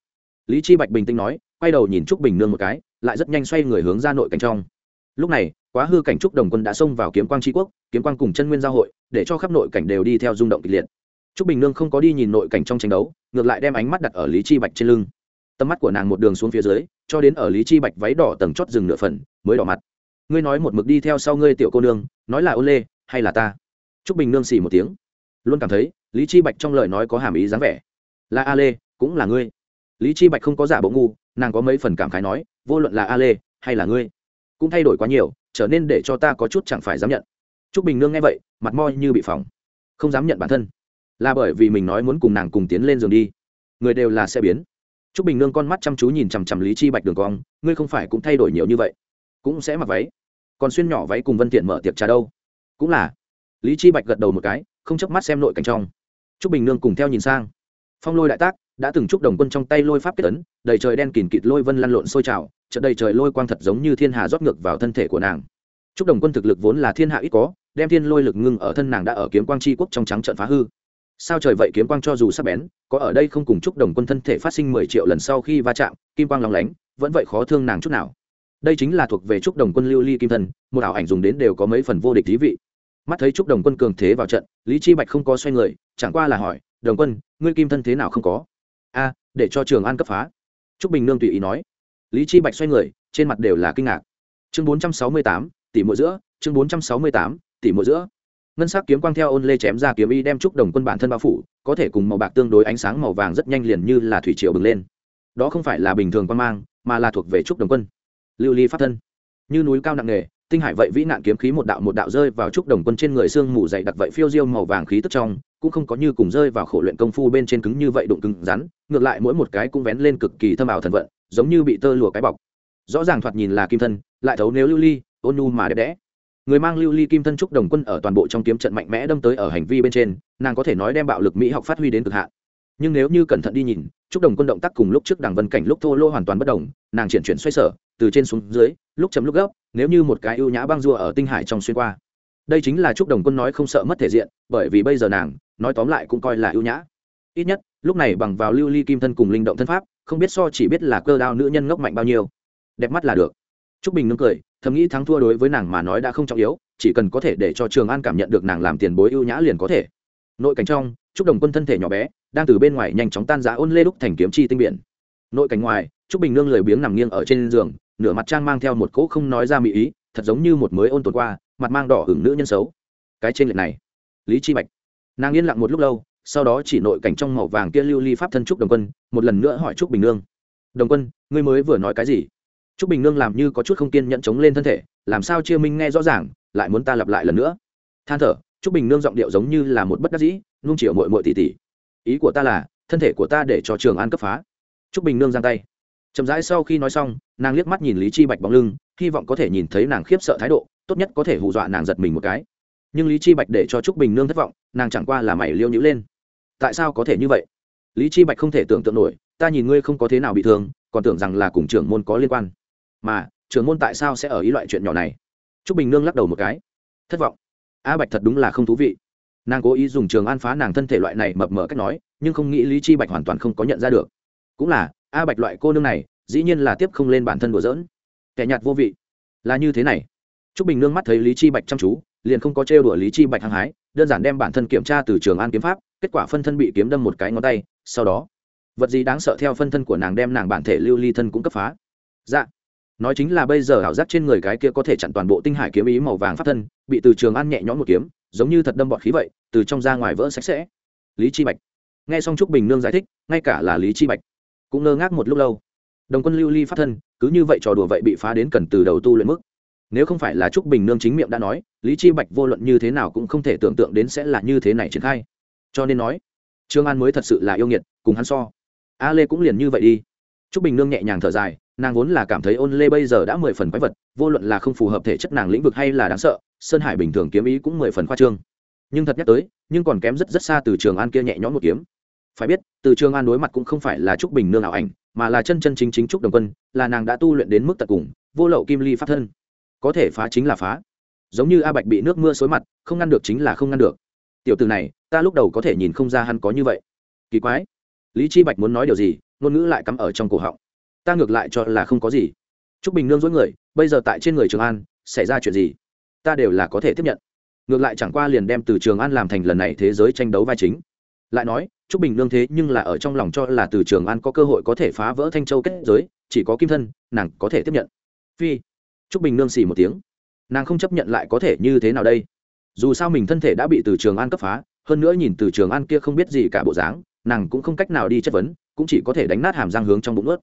Speaker 1: Lý chi bạch bình tĩnh nói, quay đầu nhìn trúc bình nương một cái, lại rất nhanh xoay người hướng ra nội cảnh trong. Lúc này, quá hư cảnh trúc đồng quân đã xông vào kiếm quang tri quốc, kiếm quang cùng chân nguyên giao hội, để cho khắp nội cảnh đều đi theo rung động kịch liệt. Trúc bình nương không có đi nhìn nội cảnh trong tranh đấu, ngược lại đem ánh mắt đặt ở lý chi bạch trên lưng tầm mắt của nàng một đường xuống phía dưới, cho đến ở lý chi bạch váy đỏ tầng chót rừng nửa phần, mới đỏ mặt. Ngươi nói một mực đi theo sau ngươi tiểu cô nương, nói là ô lê, hay là ta? Trúc bình nương xì một tiếng. Luôn cảm thấy, lý chi bạch trong lời nói có hàm ý dáng vẻ. Là a lê, cũng là ngươi. Lý chi bạch không có giả bộ ngu, nàng có mấy phần cảm khái nói, vô luận là a lê, hay là ngươi, cũng thay đổi quá nhiều, trở nên để cho ta có chút chẳng phải dám nhận. Trúc bình nương nghe vậy, mặt moi như bị phỏng. Không dám nhận bản thân. Là bởi vì mình nói muốn cùng nàng cùng tiến lên giường đi. Người đều là sẽ biến. Trúc bình nương con mắt chăm chú nhìn chằm chằm lý chi bạch đường cong, ngươi không phải cũng thay đổi nhiều như vậy. Cũng sẽ mặc váy. Còn xuyên nhỏ váy cùng vân tiện mở tiệc trà đâu? Cũng là. Lý chi bạch gật đầu một cái, không chớp mắt xem nội cảnh trong. Trúc bình nương cùng theo nhìn sang. Phong lôi đại tác, đã từng chúc đồng quân trong tay lôi pháp kết ấn, đầy trời đen kịt kịt lôi vân lăn lộn sôi trào, chợt đầy trời lôi quang thật giống như thiên hà rót ngược vào thân thể của nàng. Chúc đồng quân thực lực vốn là thiên hạ ít có, đem thiên lôi lực ngưng ở thân nàng đã ở kiếm quang chi quốc trong trắng trận phá hư sao trời vậy kiếm quang cho dù sắp bén, có ở đây không cùng chúc đồng quân thân thể phát sinh mười triệu lần sau khi va chạm, kim quang lóng lánh, vẫn vậy khó thương nàng chút nào. Đây chính là thuộc về chúc đồng quân lưu ly kim thân, một ảo ảnh dùng đến đều có mấy phần vô địch thí vị. Mắt thấy chúc đồng quân cường thế vào trận, lý chi bạch không có xoay người, chẳng qua là hỏi, đồng quân, ngươi kim thân thế nào không có? A, để cho trường an cấp phá. Trúc bình nương tùy ý nói. Lý chi bạch xoay người, trên mặt đều là kinh ngạc. Chương bốn trăm sáu mươi tám tỷ mỗi giữa, chương bốn trăm sáu mươi tám tỷ mỗi giữa ngân sắc kiếm quang theo ôn lê chém ra kiếm y đem trúc đồng quân bản thân bao phủ, có thể cùng màu bạc tương đối ánh sáng màu vàng rất nhanh liền như là thủy triều bừng lên. Đó không phải là bình thường quan mang, mà là thuộc về trúc đồng quân. Lưu ly pháp thân. Như núi cao nặng nề, tinh hải vậy vĩ nạn kiếm khí một đạo một đạo rơi vào trúc đồng quân trên người xương mù dày đặc vậy phiêu diêu màu vàng khí tức trong, cũng không có như cùng rơi vào khổ luyện công phu bên trên cứng như vậy đụng cứng rắn, ngược lại mỗi một cái cũng vén lên cực kỳ thâm ảo thần vận, giống như bị tơ lụa cái bọc. Rõ ràng thoạt nhìn là kim thân, lại thấu nếu lưu ly, ôn nhu mà đẹp đẽ người mang lưu ly kim thân trúc đồng quân ở toàn bộ trong kiếm trận mạnh mẽ đâm tới ở hành vi bên trên, nàng có thể nói đem bạo lực mỹ học phát huy đến cực hạn. Nhưng nếu như cẩn thận đi nhìn, trúc đồng quân động tác cùng lúc trước đằng vân cảnh lúc thô lô hoàn toàn bất đồng, nàng chuyển chuyển xoay sở, từ trên xuống dưới, lúc chấm lúc gấp, nếu như một cái ưu nhã băng rùa ở tinh hải trong xuyên qua. Đây chính là trúc đồng quân nói không sợ mất thể diện, bởi vì bây giờ nàng, nói tóm lại cũng coi là ưu nhã. Ít nhất, lúc này bằng vào lưu ly kim thân cùng linh động thân pháp, không biết so chỉ biết là cơ đao nữ nhân ngốc mạnh bao nhiêu. Đẹp mắt là được. Trúc bình nương cười thầm nghĩ thắng thua đối với nàng mà nói đã không trọng yếu, chỉ cần có thể để cho trường an cảm nhận được nàng làm tiền bối ưu nhã liền có thể. Nội cảnh trong, trúc đồng quân thân thể nhỏ bé, đang từ bên ngoài nhanh chóng tan giá ôn lê đúc thành kiếm chi tinh biển. Nội cảnh ngoài, trúc bình nương lười biếng nằm nghiêng ở trên giường, nửa mặt trang mang theo một cỗ không nói ra mỹ ý, thật giống như một mới ôn tồn qua, mặt mang đỏ hưởng nữ nhân xấu. Cái trên lệch này, lý chi bạch. Nàng yên lặng một lúc lâu, sau đó chỉ nội cảnh trong màu vàng kia lưu ly pháp thân trúc đồng quân, một lần nữa hỏi trúc bình nương. Đồng quân, ngươi mới vừa nói cái gì? Trúc bình nương làm như có chút không kiên nhẫn chống lên thân thể, làm sao chia minh nghe rõ ràng, lại muốn ta lặp lại lần nữa. Than thở, trúc bình nương giọng điệu giống như là một bất đắc dĩ, nung chiều mội mội tỉ tỉ. Ý của ta là, thân thể của ta để cho trường an cấp phá. Trúc bình nương giang tay. Chậm rãi sau khi nói xong, nàng liếc mắt nhìn lý chi bạch bóng lưng, hy vọng có thể nhìn thấy nàng khiếp sợ thái độ, tốt nhất có thể hù dọa nàng giật mình một cái. Nhưng lý chi bạch để cho trúc bình nương thất vọng, nàng chẳng qua là mày liêu nhữ lên. Tại sao có thể như vậy? Lý chi bạch không thể tưởng tượng nổi, ta nhìn ngươi không có thế nào bị thương, còn tưởng rằng là cùng trưởng môn có liên quan mà, trưởng môn tại sao sẽ ở ý loại chuyện nhỏ này? Trúc bình nương lắc đầu một cái. Thất vọng. A bạch thật đúng là không thú vị. Nàng cố ý dùng trường an phá nàng thân thể loại này mập mờ cách nói, nhưng không nghĩ lý chi bạch hoàn toàn không có nhận ra được. Cũng là, a bạch loại cô nương này, dĩ nhiên là tiếp không lên bản thân đùa dỡn kẻ nhạt vô vị. Là như thế này. T r ú c bình nương mắt thấy lý chi bạch chăm chú, liền không có trêu đùa lý chi bạch hăng hái, đơn giản đem bản thân kiểm tra từ trường an kiếm pháp, kết quả phân thân bị kiếm đâm một cái ngón tay, sau đó, vật gì đáng sợ theo phân thân của nàng đem nàng bản thể lưu ly thân cũng cấp phá. Dạ nói chính là bây giờ ảo giác trên người cái kia có thể chặn toàn bộ tinh hải kiếm ý màu vàng pháp thân, bị từ trường an nhẹ nhõm một kiếm, giống như thật đâm bọt khí vậy, từ trong ra ngoài vỡ sạch sẽ. Lý chi bạch. Nghe xong trúc bình nương giải thích, ngay cả là lý chi bạch cũng ngơ ngác một lúc lâu. Đồng quân lưu ly phát thân, cứ như vậy trò đùa vậy bị phá đến cần từ đầu tu luyện mức. Nếu không phải là trúc bình nương chính miệng đã nói, lý chi bạch vô luận như thế nào cũng không thể tưởng tượng đến sẽ là như thế này triển khai. Cho nên nói, trương an mới thật sự là yêu nghiệt, cùng hắn so. A lê cũng liền như vậy đi. Trúc bình nương nhẹ nhàng thở dài nàng vốn là cảm thấy ôn lê bây giờ đã mười phần quái vật, vô luận là không phù hợp thể chất nàng lĩnh vực hay là đáng sợ, sơn hải bình thường kiếm ý cũng mười phần khoa trương. Nhưng thật nhắc tới, nhưng còn kém rất rất xa từ trường an kia nhẹ nhõm một kiếm. Phải biết, từ trường an đối mặt cũng không phải là trúc bình nương ảo ảnh, mà là chân chân chính chính trúc đồng quân, là nàng đã tu luyện đến mức tận cùng, vô lậu kim ly pháp thân. Có thể phá chính là phá. Giống như a bạch bị nước mưa xối mặt, không ngăn được chính là không ngăn được. Tiểu từ này, ta lúc đầu có thể nhìn không ra hắn có như vậy. Kỳ quái. Lý chi bạch muốn nói điều gì, ngôn ngữ lại cắm ở trong cổ họng ta ngược lại cho là không có gì. Trúc bình nương dối người, bây giờ tại trên người trường an, xảy ra chuyện gì? Ta đều là có thể tiếp nhận. Ngược lại chẳng qua liền đem từ trường an làm thành lần này thế giới tranh đấu vai chính. Lại nói, trúc bình nương thế nhưng là ở trong lòng cho là từ trường an có cơ hội có thể phá vỡ thanh châu kết giới, chỉ có kim thân, nàng có thể tiếp nhận. Phi. Trúc bình nương xì một tiếng. Nàng không chấp nhận lại có thể như thế nào đây? Dù sao mình thân thể đã bị từ trường an cấp phá, hơn nữa nhìn từ trường an kia không biết gì cả bộ dáng, nàng cũng không cách nào đi chất vấn, cũng chỉ có thể đánh nát hàm răng hướng trong bụng ướt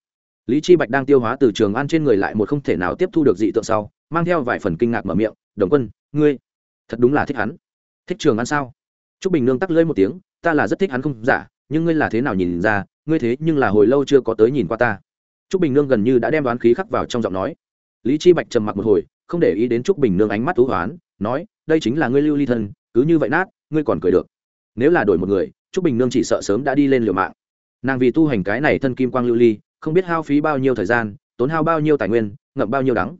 Speaker 1: lý chi bạch đang tiêu hóa từ trường an trên người lại một không thể nào tiếp thu được dị tượng sau, mang theo vài phần kinh ngạc mở miệng, đồng quân, ngươi thật đúng là thích hắn. Thích trường an sao? Trúc bình nương tắc lưỡi một tiếng, ta là rất thích hắn không? Giả nhưng ngươi là thế nào nhìn ra, ngươi thế nhưng là hồi lâu chưa có tới nhìn qua ta. Trúc bình nương gần như đã đem đoán khí khắc vào trong giọng nói. Lý chi bạch trầm mặc một hồi, không để ý đến trúc bình nương ánh mắt thú hoán, nói, đây chính là ngươi lưu ly thân, cứ như vậy nát, ngươi còn cười được. Nếu là đổi một người, trúc bình nương chỉ sợ sớm đã đi lên liều mạng. Nàng vì tu hành cái này thân kim quang lưu ly không biết hao phí bao nhiêu thời gian, tốn hao bao nhiêu tài nguyên, ngậm bao nhiêu đắng.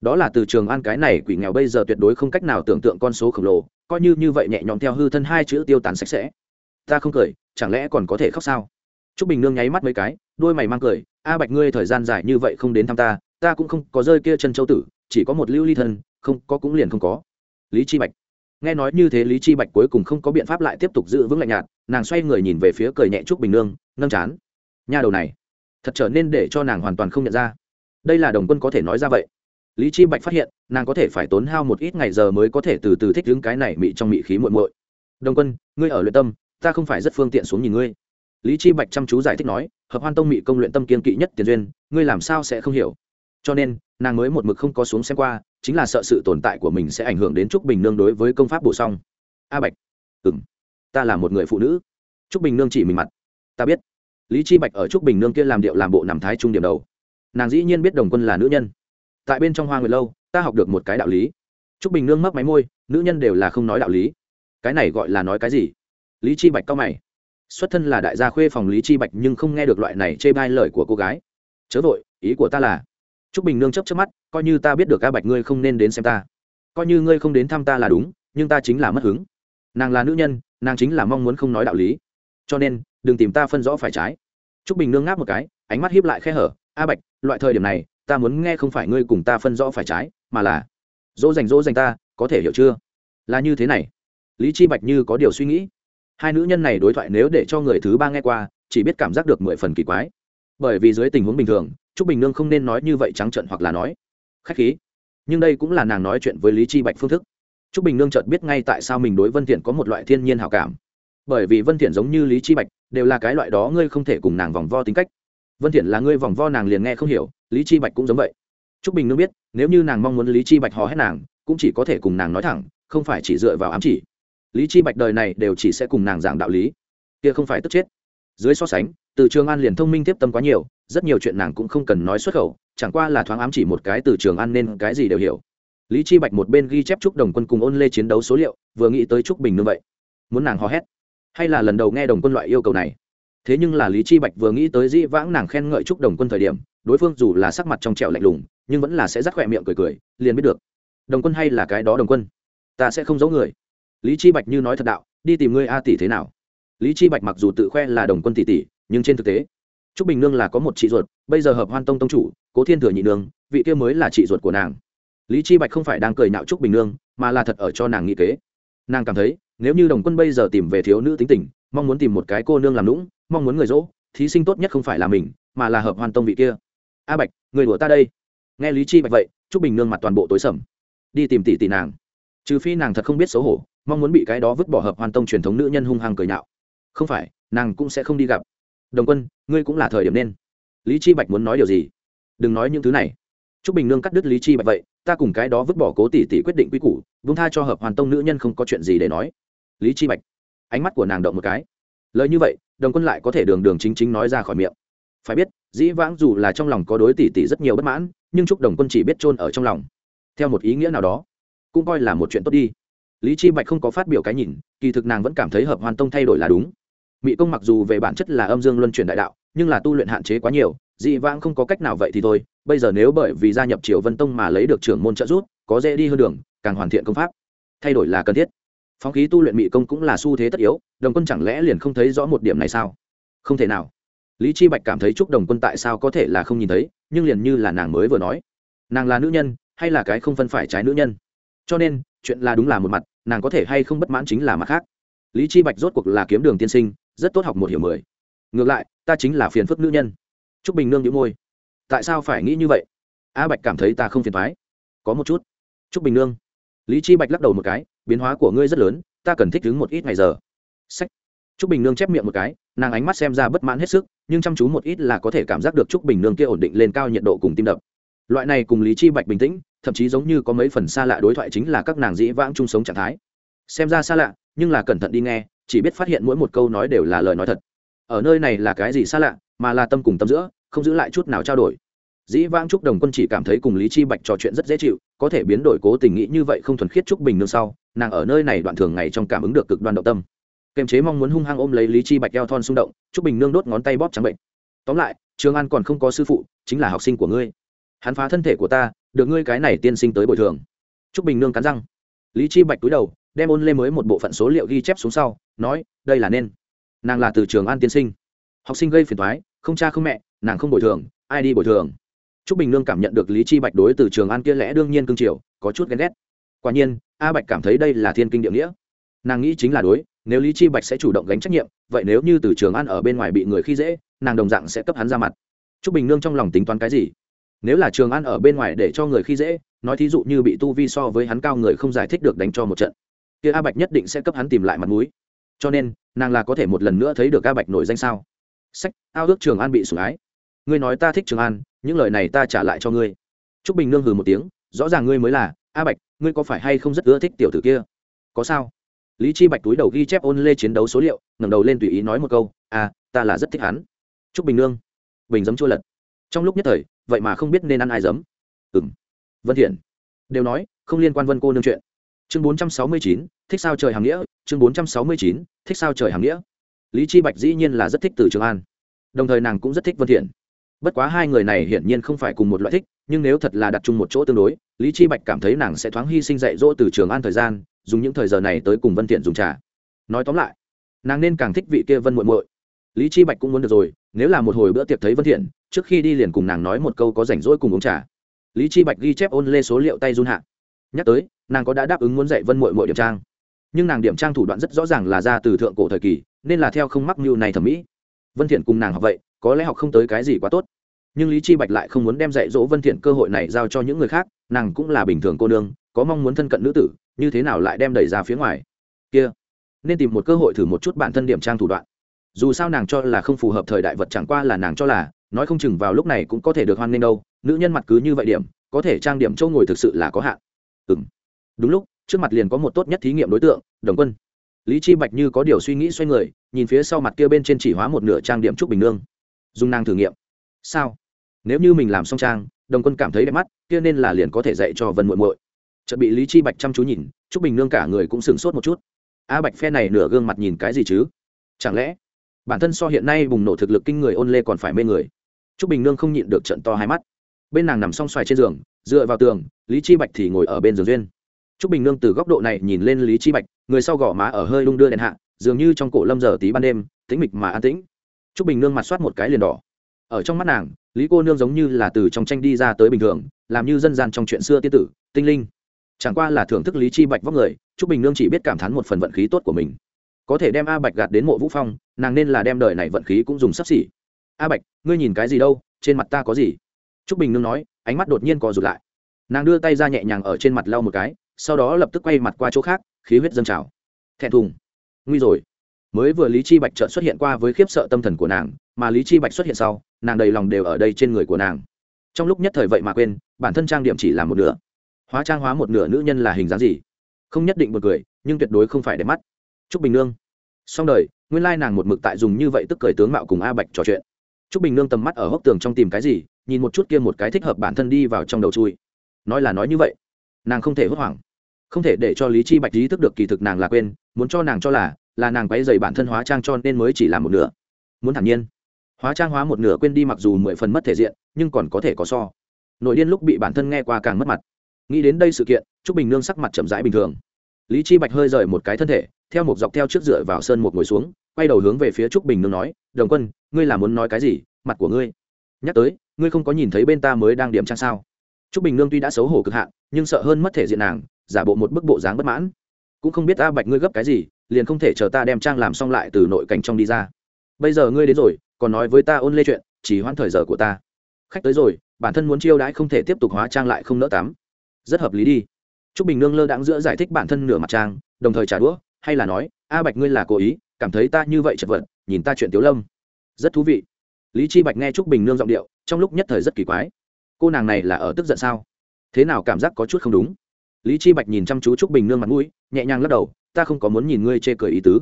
Speaker 1: Đó là từ trường an cái này quỷ nghèo bây giờ tuyệt đối không cách nào tưởng tượng con số khổng lồ, coi như như vậy nhẹ nhõm theo hư thân hai chữ tiêu tán sạch sẽ. Ta không cười, chẳng lẽ còn có thể khóc sao? T r ú c bình nương nháy mắt mấy cái, đôi mày mang cười, a bạch ngươi thời gian dài như vậy không đến thăm ta ta cũng không có rơi kia chân châu tử, chỉ có một lưu ly thân, không có cũng liền không có. Lý chi bạch. Nghe nói như thế lý chi bạch cuối cùng không có biện pháp lại tiếp tục giữ vững lạnh nhạt, nàng xoay người nhìn về phía cười nhẹ trúc bình nương, nâng chán. Nhà đầu này thật trở nên để cho nàng hoàn toàn không nhận ra. Đây là đồng quân có thể nói ra vậy. Lý chi bạch phát hiện, nàng có thể phải tốn hao một ít ngày giờ mới có thể từ từ thích ứng cái này mị trong mị khí muội muội. Đồng quân, ngươi ở luyện tâm, ta không phải rất phương tiện xuống nhìn ngươi. Lý chi bạch chăm chú giải thích nói, hợp hoan tông mị công luyện tâm kiên kỵ nhất tiền duyên, ngươi làm sao sẽ không hiểu? Cho nên, nàng mới một mực không có xuống xem qua, chính là sợ sự tồn tại của mình sẽ ảnh hưởng đến trúc bình nương đối với công pháp bổ song a bạch. Ừm, ta là một người phụ nữ. Trúc bình nương chỉ mình mặt. Ta biết lý chi bạch ở trúc bình nương kia làm điệu làm bộ nằm thái trung điểm đầu. Nàng dĩ nhiên biết đồng quân là nữ nhân. Tại bên trong hoa người lâu, ta học được một cái đạo lý. Trúc bình nương mấp máy môi, nữ nhân đều là không nói đạo lý. Cái này gọi là nói cái gì? Lý chi bạch cao mày. Xuất thân là đại gia khuê phòng lý chi bạch nhưng không nghe được loại này chê bai lời của cô gái. Chớ vội, ý của ta là, trúc bình nương chấp chớp mắt, coi như ta biết được ca bạch ngươi không nên đến xem ta. Coi như ngươi không đến thăm ta là đúng, nhưng ta chính là mất hứng. Nàng là nữ nhân, nàng chính là mong muốn không nói đạo lý. Cho nên đừng tìm ta phân rõ phải trái. Trúc bình nương ngáp một cái, ánh mắt hiếp lại khe hở. A bạch, loại thời điểm này, ta muốn nghe không phải ngươi cùng ta phân rõ phải trái, mà là, dỗ dành dỗ dành ta, có thể hiểu chưa? Là như thế này. Lý chi bạch như có điều suy nghĩ. Hai nữ nhân này đối thoại nếu để cho người thứ ba nghe qua, chỉ biết cảm giác được mười phần kỳ quái. Bởi vì dưới tình huống bình thường, trúc bình nương không nên nói như vậy trắng trợn hoặc là nói. Khách khí. Nhưng đây cũng là nàng nói chuyện với lý chi bạch phương thức. Trúc bình nương chợt biết ngay tại sao mình đối vân thiện có một loại thiên nhiên hảo cảm. Bởi vì vân thiện giống như lý chi bạch đều là cái loại đó ngươi không thể cùng nàng vòng vo tính cách. Vân thiện là ngươi vòng vo nàng liền nghe không hiểu, lý chi bạch cũng giống vậy. Trúc bình nương biết, nếu như nàng mong muốn lý chi bạch hò hét nàng, cũng chỉ có thể cùng nàng nói thẳng, không phải chỉ dựa vào ám chỉ. Lý chi bạch đời này đều chỉ sẽ cùng nàng giảng đạo lý. Kia không phải tức chết. Dưới so sánh, từ trường an liền thông minh tiếp tâm quá nhiều, rất nhiều chuyện nàng cũng không cần nói xuất khẩu, chẳng qua là thoáng ám chỉ một cái từ trường an nên cái gì đều hiểu. Lý chi bạch một bên ghi chép trúc đồng quân cùng ôn lê chiến đấu số liệu, vừa nghĩ tới trúc bình nương vậy, muốn nàng hò hét hay là lần đầu nghe đồng quân loại yêu cầu này? Thế nhưng là lý chi bạch vừa nghĩ tới dĩ vãng nàng khen ngợi trúc đồng quân thời điểm, đối phương dù là sắc mặt trong trẻo lạnh lùng, nhưng vẫn là sẽ rắc khỏe miệng cười cười, liền biết được. Đồng quân hay là cái đó đồng quân? Ta sẽ không giấu người. Lý chi bạch như nói thật đạo, đi tìm ngươi a tỷ thế nào? Lý chi bạch mặc dù tự khoe là đồng quân tỷ tỷ, nhưng trên thực tế, trúc bình nương là có một chị ruột, bây giờ hợp hoan tông tông chủ, cố thiên thừa nhị nương, vị kia mới là chị ruột của nàng. Lý chi bạch không phải đang cười nhạo trúc bình nương, mà là thật ở cho nàng nghĩ kế. Nàng cảm thấy nếu như đồng quân bây giờ tìm về thiếu nữ tính tình mong muốn tìm một cái cô nương làm lũng mong muốn người dỗ thí sinh tốt nhất không phải là mình mà là hợp hoàn tông vị kia. A bạch người đùa ta đây. Nghe lý chi bạch vậy Trúc bình nương mặt toàn bộ tối sầm. Đi tìm tỷ tỷ nàng. Trừ phi nàng thật không biết xấu hổ mong muốn bị cái đó vứt bỏ hợp hoàn tông truyền thống nữ nhân hung hăng cười nhạo. Không phải nàng cũng sẽ không đi gặp. Đồng quân ngươi cũng là thời điểm nên. Lý chi bạch muốn nói điều gì? Đừng nói những thứ này. Trúc Bình Nương cắt đứt Lý Chi Bạch vậy, ta cùng cái đó vứt bỏ Cố tỷ tỷ quyết định quy củ, buông tha cho hợp hoàn tông nữ nhân không có chuyện gì để nói. Lý Chi Bạch, ánh mắt của nàng động một cái. Lời như vậy, Đồng Quân lại có thể đường đường chính chính nói ra khỏi miệng. Phải biết, dĩ vãng dù là trong lòng có đối tỷ tỷ rất nhiều bất mãn, nhưng chúc Đồng Quân chỉ biết chôn ở trong lòng. Theo một ý nghĩa nào đó, cũng coi là một chuyện tốt đi. Lý Chi Bạch không có phát biểu cái nhìn, kỳ thực nàng vẫn cảm thấy hợp hoàn tông thay đổi là đúng. Mị công mặc dù về bản chất là âm dương luân chuyển đại đạo, nhưng là tu luyện hạn chế quá nhiều, dị vãng không có cách nào vậy thì thôi bây giờ nếu bởi vì gia nhập triều vân tông mà lấy được trưởng môn trợ giúp có dễ đi hơn đường càng hoàn thiện công pháp thay đổi là cần thiết phóng khí tu luyện mỹ công cũng là xu thế tất yếu, đồng quân chẳng lẽ liền không thấy rõ một điểm này sao? Không thể nào. Lý chi bạch cảm thấy chúc đồng quân tại sao có thể là không nhìn thấy, nhưng liền như là nàng mới vừa nói. Nàng là nữ nhân, hay là cái không phân phải trái nữ nhân? Cho nên, chuyện là đúng là một mặt, nàng có thể hay không bất mãn chính là mặt khác. Lý chi bạch rốt cuộc là kiếm đường tiên sinh, rất tốt học một hiểu mười. Ngược lại, ta chính là phiền phức nữ nhân. Trúc bình nương nhũ môi. Tại sao phải nghĩ như vậy? A bạch cảm thấy ta không phiền thoái có một chút. Trúc bình nương. Lý chi bạch lắc đầu một cái biến hóa của ngươi rất lớn, ta cần thích ứng một ít ngày giờ. Sách. T r ú c bình nương chép miệng một cái, nàng ánh mắt xem ra bất mãn hết sức, nhưng chăm chú một ít là có thể cảm giác được t r ú c bình nương kia ổn định lên cao nhiệt độ cùng tim đập. Loại này cùng lý chi bạch bình tĩnh, thậm chí giống như có mấy phần xa lạ đối thoại chính là các nàng dĩ vãng chung sống trạng thái. Xem ra xa lạ, nhưng là cẩn thận đi nghe, chỉ biết phát hiện mỗi một câu nói đều là lời nói thật. Ở nơi này là cái gì xa lạ, mà là tâm cùng tâm giữa, không giữ lại chút nào trao đổi. Dĩ vãng trúc đồng quân chỉ cảm thấy cùng lý chi bạch trò chuyện rất dễ chịu, có thể biến đổi cố tình nghĩ như vậy không thuần khiết trúc bình nương sau nàng ở nơi này đoạn thường ngày trong cảm ứng được cực đoan động tâm. Kềm chế mong muốn hung hăng ôm lấy lý chi bạch eo thon xung động trúc bình nương đốt ngón tay bóp trắng bệnh. Tóm lại trường an còn không có sư phụ chính là học sinh của ngươi. Hắn phá thân thể của ta được ngươi cái này tiên sinh tới bồi thường. Trúc bình nương cắn răng. Lý chi bạch túi đầu đem ôn lê mới một bộ phận số liệu ghi chép xuống sau nói đây là nên. Nàng là từ trường an tiên sinh. Học sinh gây phiền toái, không cha không mẹ nàng không bồi thường ai đi bồi thường? Trúc bình nương cảm nhận được lý chi bạch đối từ trường an kia lẽ đương nhiên cương triều có chút ghen ghét. Quả nhiên a bạch cảm thấy đây là thiên kinh địa nghĩa. Nàng nghĩ chính là đối, nếu lý chi bạch sẽ chủ động gánh trách nhiệm, vậy nếu như từ trường an ở bên ngoài bị người khi dễ, nàng đồng dạng sẽ cấp hắn ra mặt. Trúc bình nương trong lòng tính toán cái gì? Nếu là trường an ở bên ngoài để cho người khi dễ, nói thí dụ như bị tu vi so với hắn cao người không giải thích được đánh cho một trận, kia a bạch nhất định sẽ cấp hắn tìm lại mặt mũi. Cho nên, nàng là có thể một lần nữa thấy được a bạch nổi danh sao? Sách, ao ước trường an bị sủng ái. Ngươi nói ta thích trường an những lời này ta trả lại cho ngươi. Trúc bình nương hừ một tiếng, rõ ràng ngươi mới là a bạch ngươi có phải hay không rất ưa thích tiểu tử kia? Có sao? Lý chi bạch túi đầu ghi chép ôn lê chiến đấu số liệu, ngẩng đầu lên tùy ý nói một câu à ta là rất thích hắn. Trúc bình nương, bình giấm chua lật. Trong lúc nhất thời, vậy mà không biết nên ăn ai giấm. Ừm. vân thiện đều nói, không liên quan vân cô nương chuyện. Chương bốn trăm sáu mươi chín, thích sao trời hàng nghĩa, chương bốn trăm sáu mươi chín, thích sao trời hàng nghĩa. Lý chi bạch dĩ nhiên là rất thích từ trường an. Đồng thời nàng cũng rất thích vân thiện. Bất quá hai người này hiển nhiên không phải cùng một loại thích nhưng nếu thật là đặt chung một chỗ tương đối, lý chi bạch cảm thấy nàng sẽ thoáng hy sinh dạy dỗ từ trường an thời gian, dùng những thời giờ này tới cùng vân thiện dùng trà. Nói tóm lại, nàng nên càng thích vị kia vân muội muội. Lý chi bạch cũng muốn được rồi, nếu là một hồi bữa tiệc thấy vân thiện, trước khi đi liền cùng nàng nói một câu có rảnh rỗi cùng uống trà. Lý chi bạch ghi chép ôn lê số liệu tay run hạ. Nhắc tới, nàng có đã đáp ứng muốn dạy vân muội muội điểm trang. Nhưng nàng điểm trang thủ đoạn rất rõ ràng là ra từ thượng cổ thời kỳ, nên là theo không mắc mưu này thẩm mỹ. Vân thiện cùng nàng học vậy, có lẽ học không tới cái gì quá tốt nhưng lý chi bạch lại không muốn đem dạy dỗ vân thiện cơ hội này giao cho những người khác, nàng cũng là bình thường cô nương, có mong muốn thân cận nữ tử, như thế nào lại đem đẩy ra phía ngoài. Kia, nên tìm một cơ hội thử một chút bản thân điểm trang thủ đoạn. Dù sao nàng cho là không phù hợp thời đại vật chẳng qua là nàng cho là, nói không chừng vào lúc này cũng có thể được hoan nghênh đâu, nữ nhân mặt cứ như vậy điểm, có thể trang điểm châu ngồi thực sự là có hạn. Ừm. Đúng lúc, trước mặt liền có một tốt nhất thí nghiệm đối tượng, đồng quân. Lý chi bạch như có điều suy nghĩ xoay người, nhìn phía sau mặt kia bên trên chỉ hóa một nửa trang điểm trúc bình nương. Dùng nàng thử nghiệm sao? Nếu như mình làm xong trang, đồng quân cảm thấy đẹp mắt, kia nên là liền có thể dạy cho vân muội muội. Chợt bị lý chi bạch chăm chú nhìn, trúc bình nương cả người cũng sửng sốt một chút. A bạch phe này nửa gương mặt nhìn cái gì chứ? Chẳng lẽ bản thân so hiện nay bùng nổ thực lực kinh người ôn lê còn phải mê người? Trúc bình nương không nhịn được trận to hai mắt. Bên nàng nằm song xoài trên giường, dựa vào tường, lý chi bạch thì ngồi ở bên giường duyên. Trúc bình nương từ góc độ này nhìn lên lý chi bạch, người sau gò má ở hơi lung đưa đèn hạ, dường như trong cổ lâm giờ tí ban đêm, tĩnh mịch mà an tĩnh. Trúc bình nương mặt soát một cái liền đỏ ở trong mắt nàng, lý cô nương giống như là từ trong tranh đi ra tới bình thường, làm như dân gian trong chuyện xưa tiên tử, tinh linh. Chẳng qua là thưởng thức lý chi bạch vóc người t r ú c bình nương chỉ biết cảm thán một phần vận khí tốt của mình. Có thể đem a bạch gạt đến mộ vũ phong, nàng nên là đem đời này vận khí cũng dùng sắp xỉ. A bạch, ngươi nhìn cái gì đâu, trên mặt ta có gì? T r ú c bình nương nói, ánh mắt đột nhiên co rụt lại. Nàng đưa tay ra nhẹ nhàng ở trên mặt lau một cái, sau đó lập tức quay mặt qua chỗ khác, khí huyết dâng trào. Thẹn thùng, nguy rồi mới vừa lý chi bạch trợn xuất hiện qua với khiếp sợ tâm thần của nàng mà lý chi bạch xuất hiện sau nàng đầy lòng đều ở đây trên người của nàng trong lúc nhất thời vậy mà quên bản thân trang điểm chỉ là một nửa hóa trang hóa một nửa nữ nhân là hình dáng gì không nhất định một người, nhưng tuyệt đối không phải để mắt Trúc Bình Nương. Xong đời, nguyên lai nàng một mực tại dùng như vậy tức cười tướng mạo cùng A Bạch trò chuyện. Trúc Bình Nương tầm mắt ở hốc tường trong tìm cái gì, nhìn một chút kia một cái thích hợp bản thân đi vào trong đầu chui. Nói là nói như vậy, nàng không thể hốt hoảng, không thể để cho Lý Chi Bạch ý thức được kỳ thực nàng là quên, muốn cho nàng cho là là nàng quấy dày bản thân hóa trang cho nên mới chỉ làm một nửa. Muốn thản nhiên, hóa trang hóa một nửa quên đi mặc dù mười phần mất thể diện, nhưng còn có thể có so. Nội điên lúc bị bản thân nghe qua càng mất mặt. Nghĩ đến đây sự kiện, Trúc Bình Nương sắc mặt chậm rãi bình thường. Lý Chi Bạch hơi rời một cái thân thể, theo một dọc theo trước dựa vào sơn một ngồi xuống quay đầu hướng về phía trúc bình nương nói đồng quân ngươi là muốn nói cái gì mặt của ngươi nhắc tới ngươi không có nhìn thấy bên ta mới đang điểm trang sao trúc bình nương tuy đã xấu hổ cực hạn nhưng sợ hơn mất thể diện nàng giả bộ một bức bộ dáng bất mãn cũng không biết ta bạch ngươi gấp cái gì liền không thể chờ ta đem trang làm xong lại từ nội cảnh trong đi ra. Bây giờ ngươi đến rồi còn nói với ta ôn lê chuyện chỉ hoãn thời giờ của ta. Khách tới rồi bản thân muốn chiêu đãi không thể tiếp tục hóa trang lại không nỡ tắm. Rất hợp lý đi. Trúc Bình Nương lơ đãng giữa giải thích bản thân nửa mặt trang, đồng thời trả đũa, hay là nói a bạch ngươi là cố ý cảm thấy ta như vậy chật vật nhìn ta chuyện tiếu lâm. Rất thú vị. Lý chi bạch nghe trúc bình nương giọng điệu trong lúc nhất thời rất kỳ quái. Cô nàng này là ở tức giận sao? Thế nào cảm giác có chút không đúng? Lý chi bạch nhìn chăm chú trúc bình nương mặt mũi, nhẹ nhàng lắc đầu, ta không có muốn nhìn ngươi chê cười ý tứ.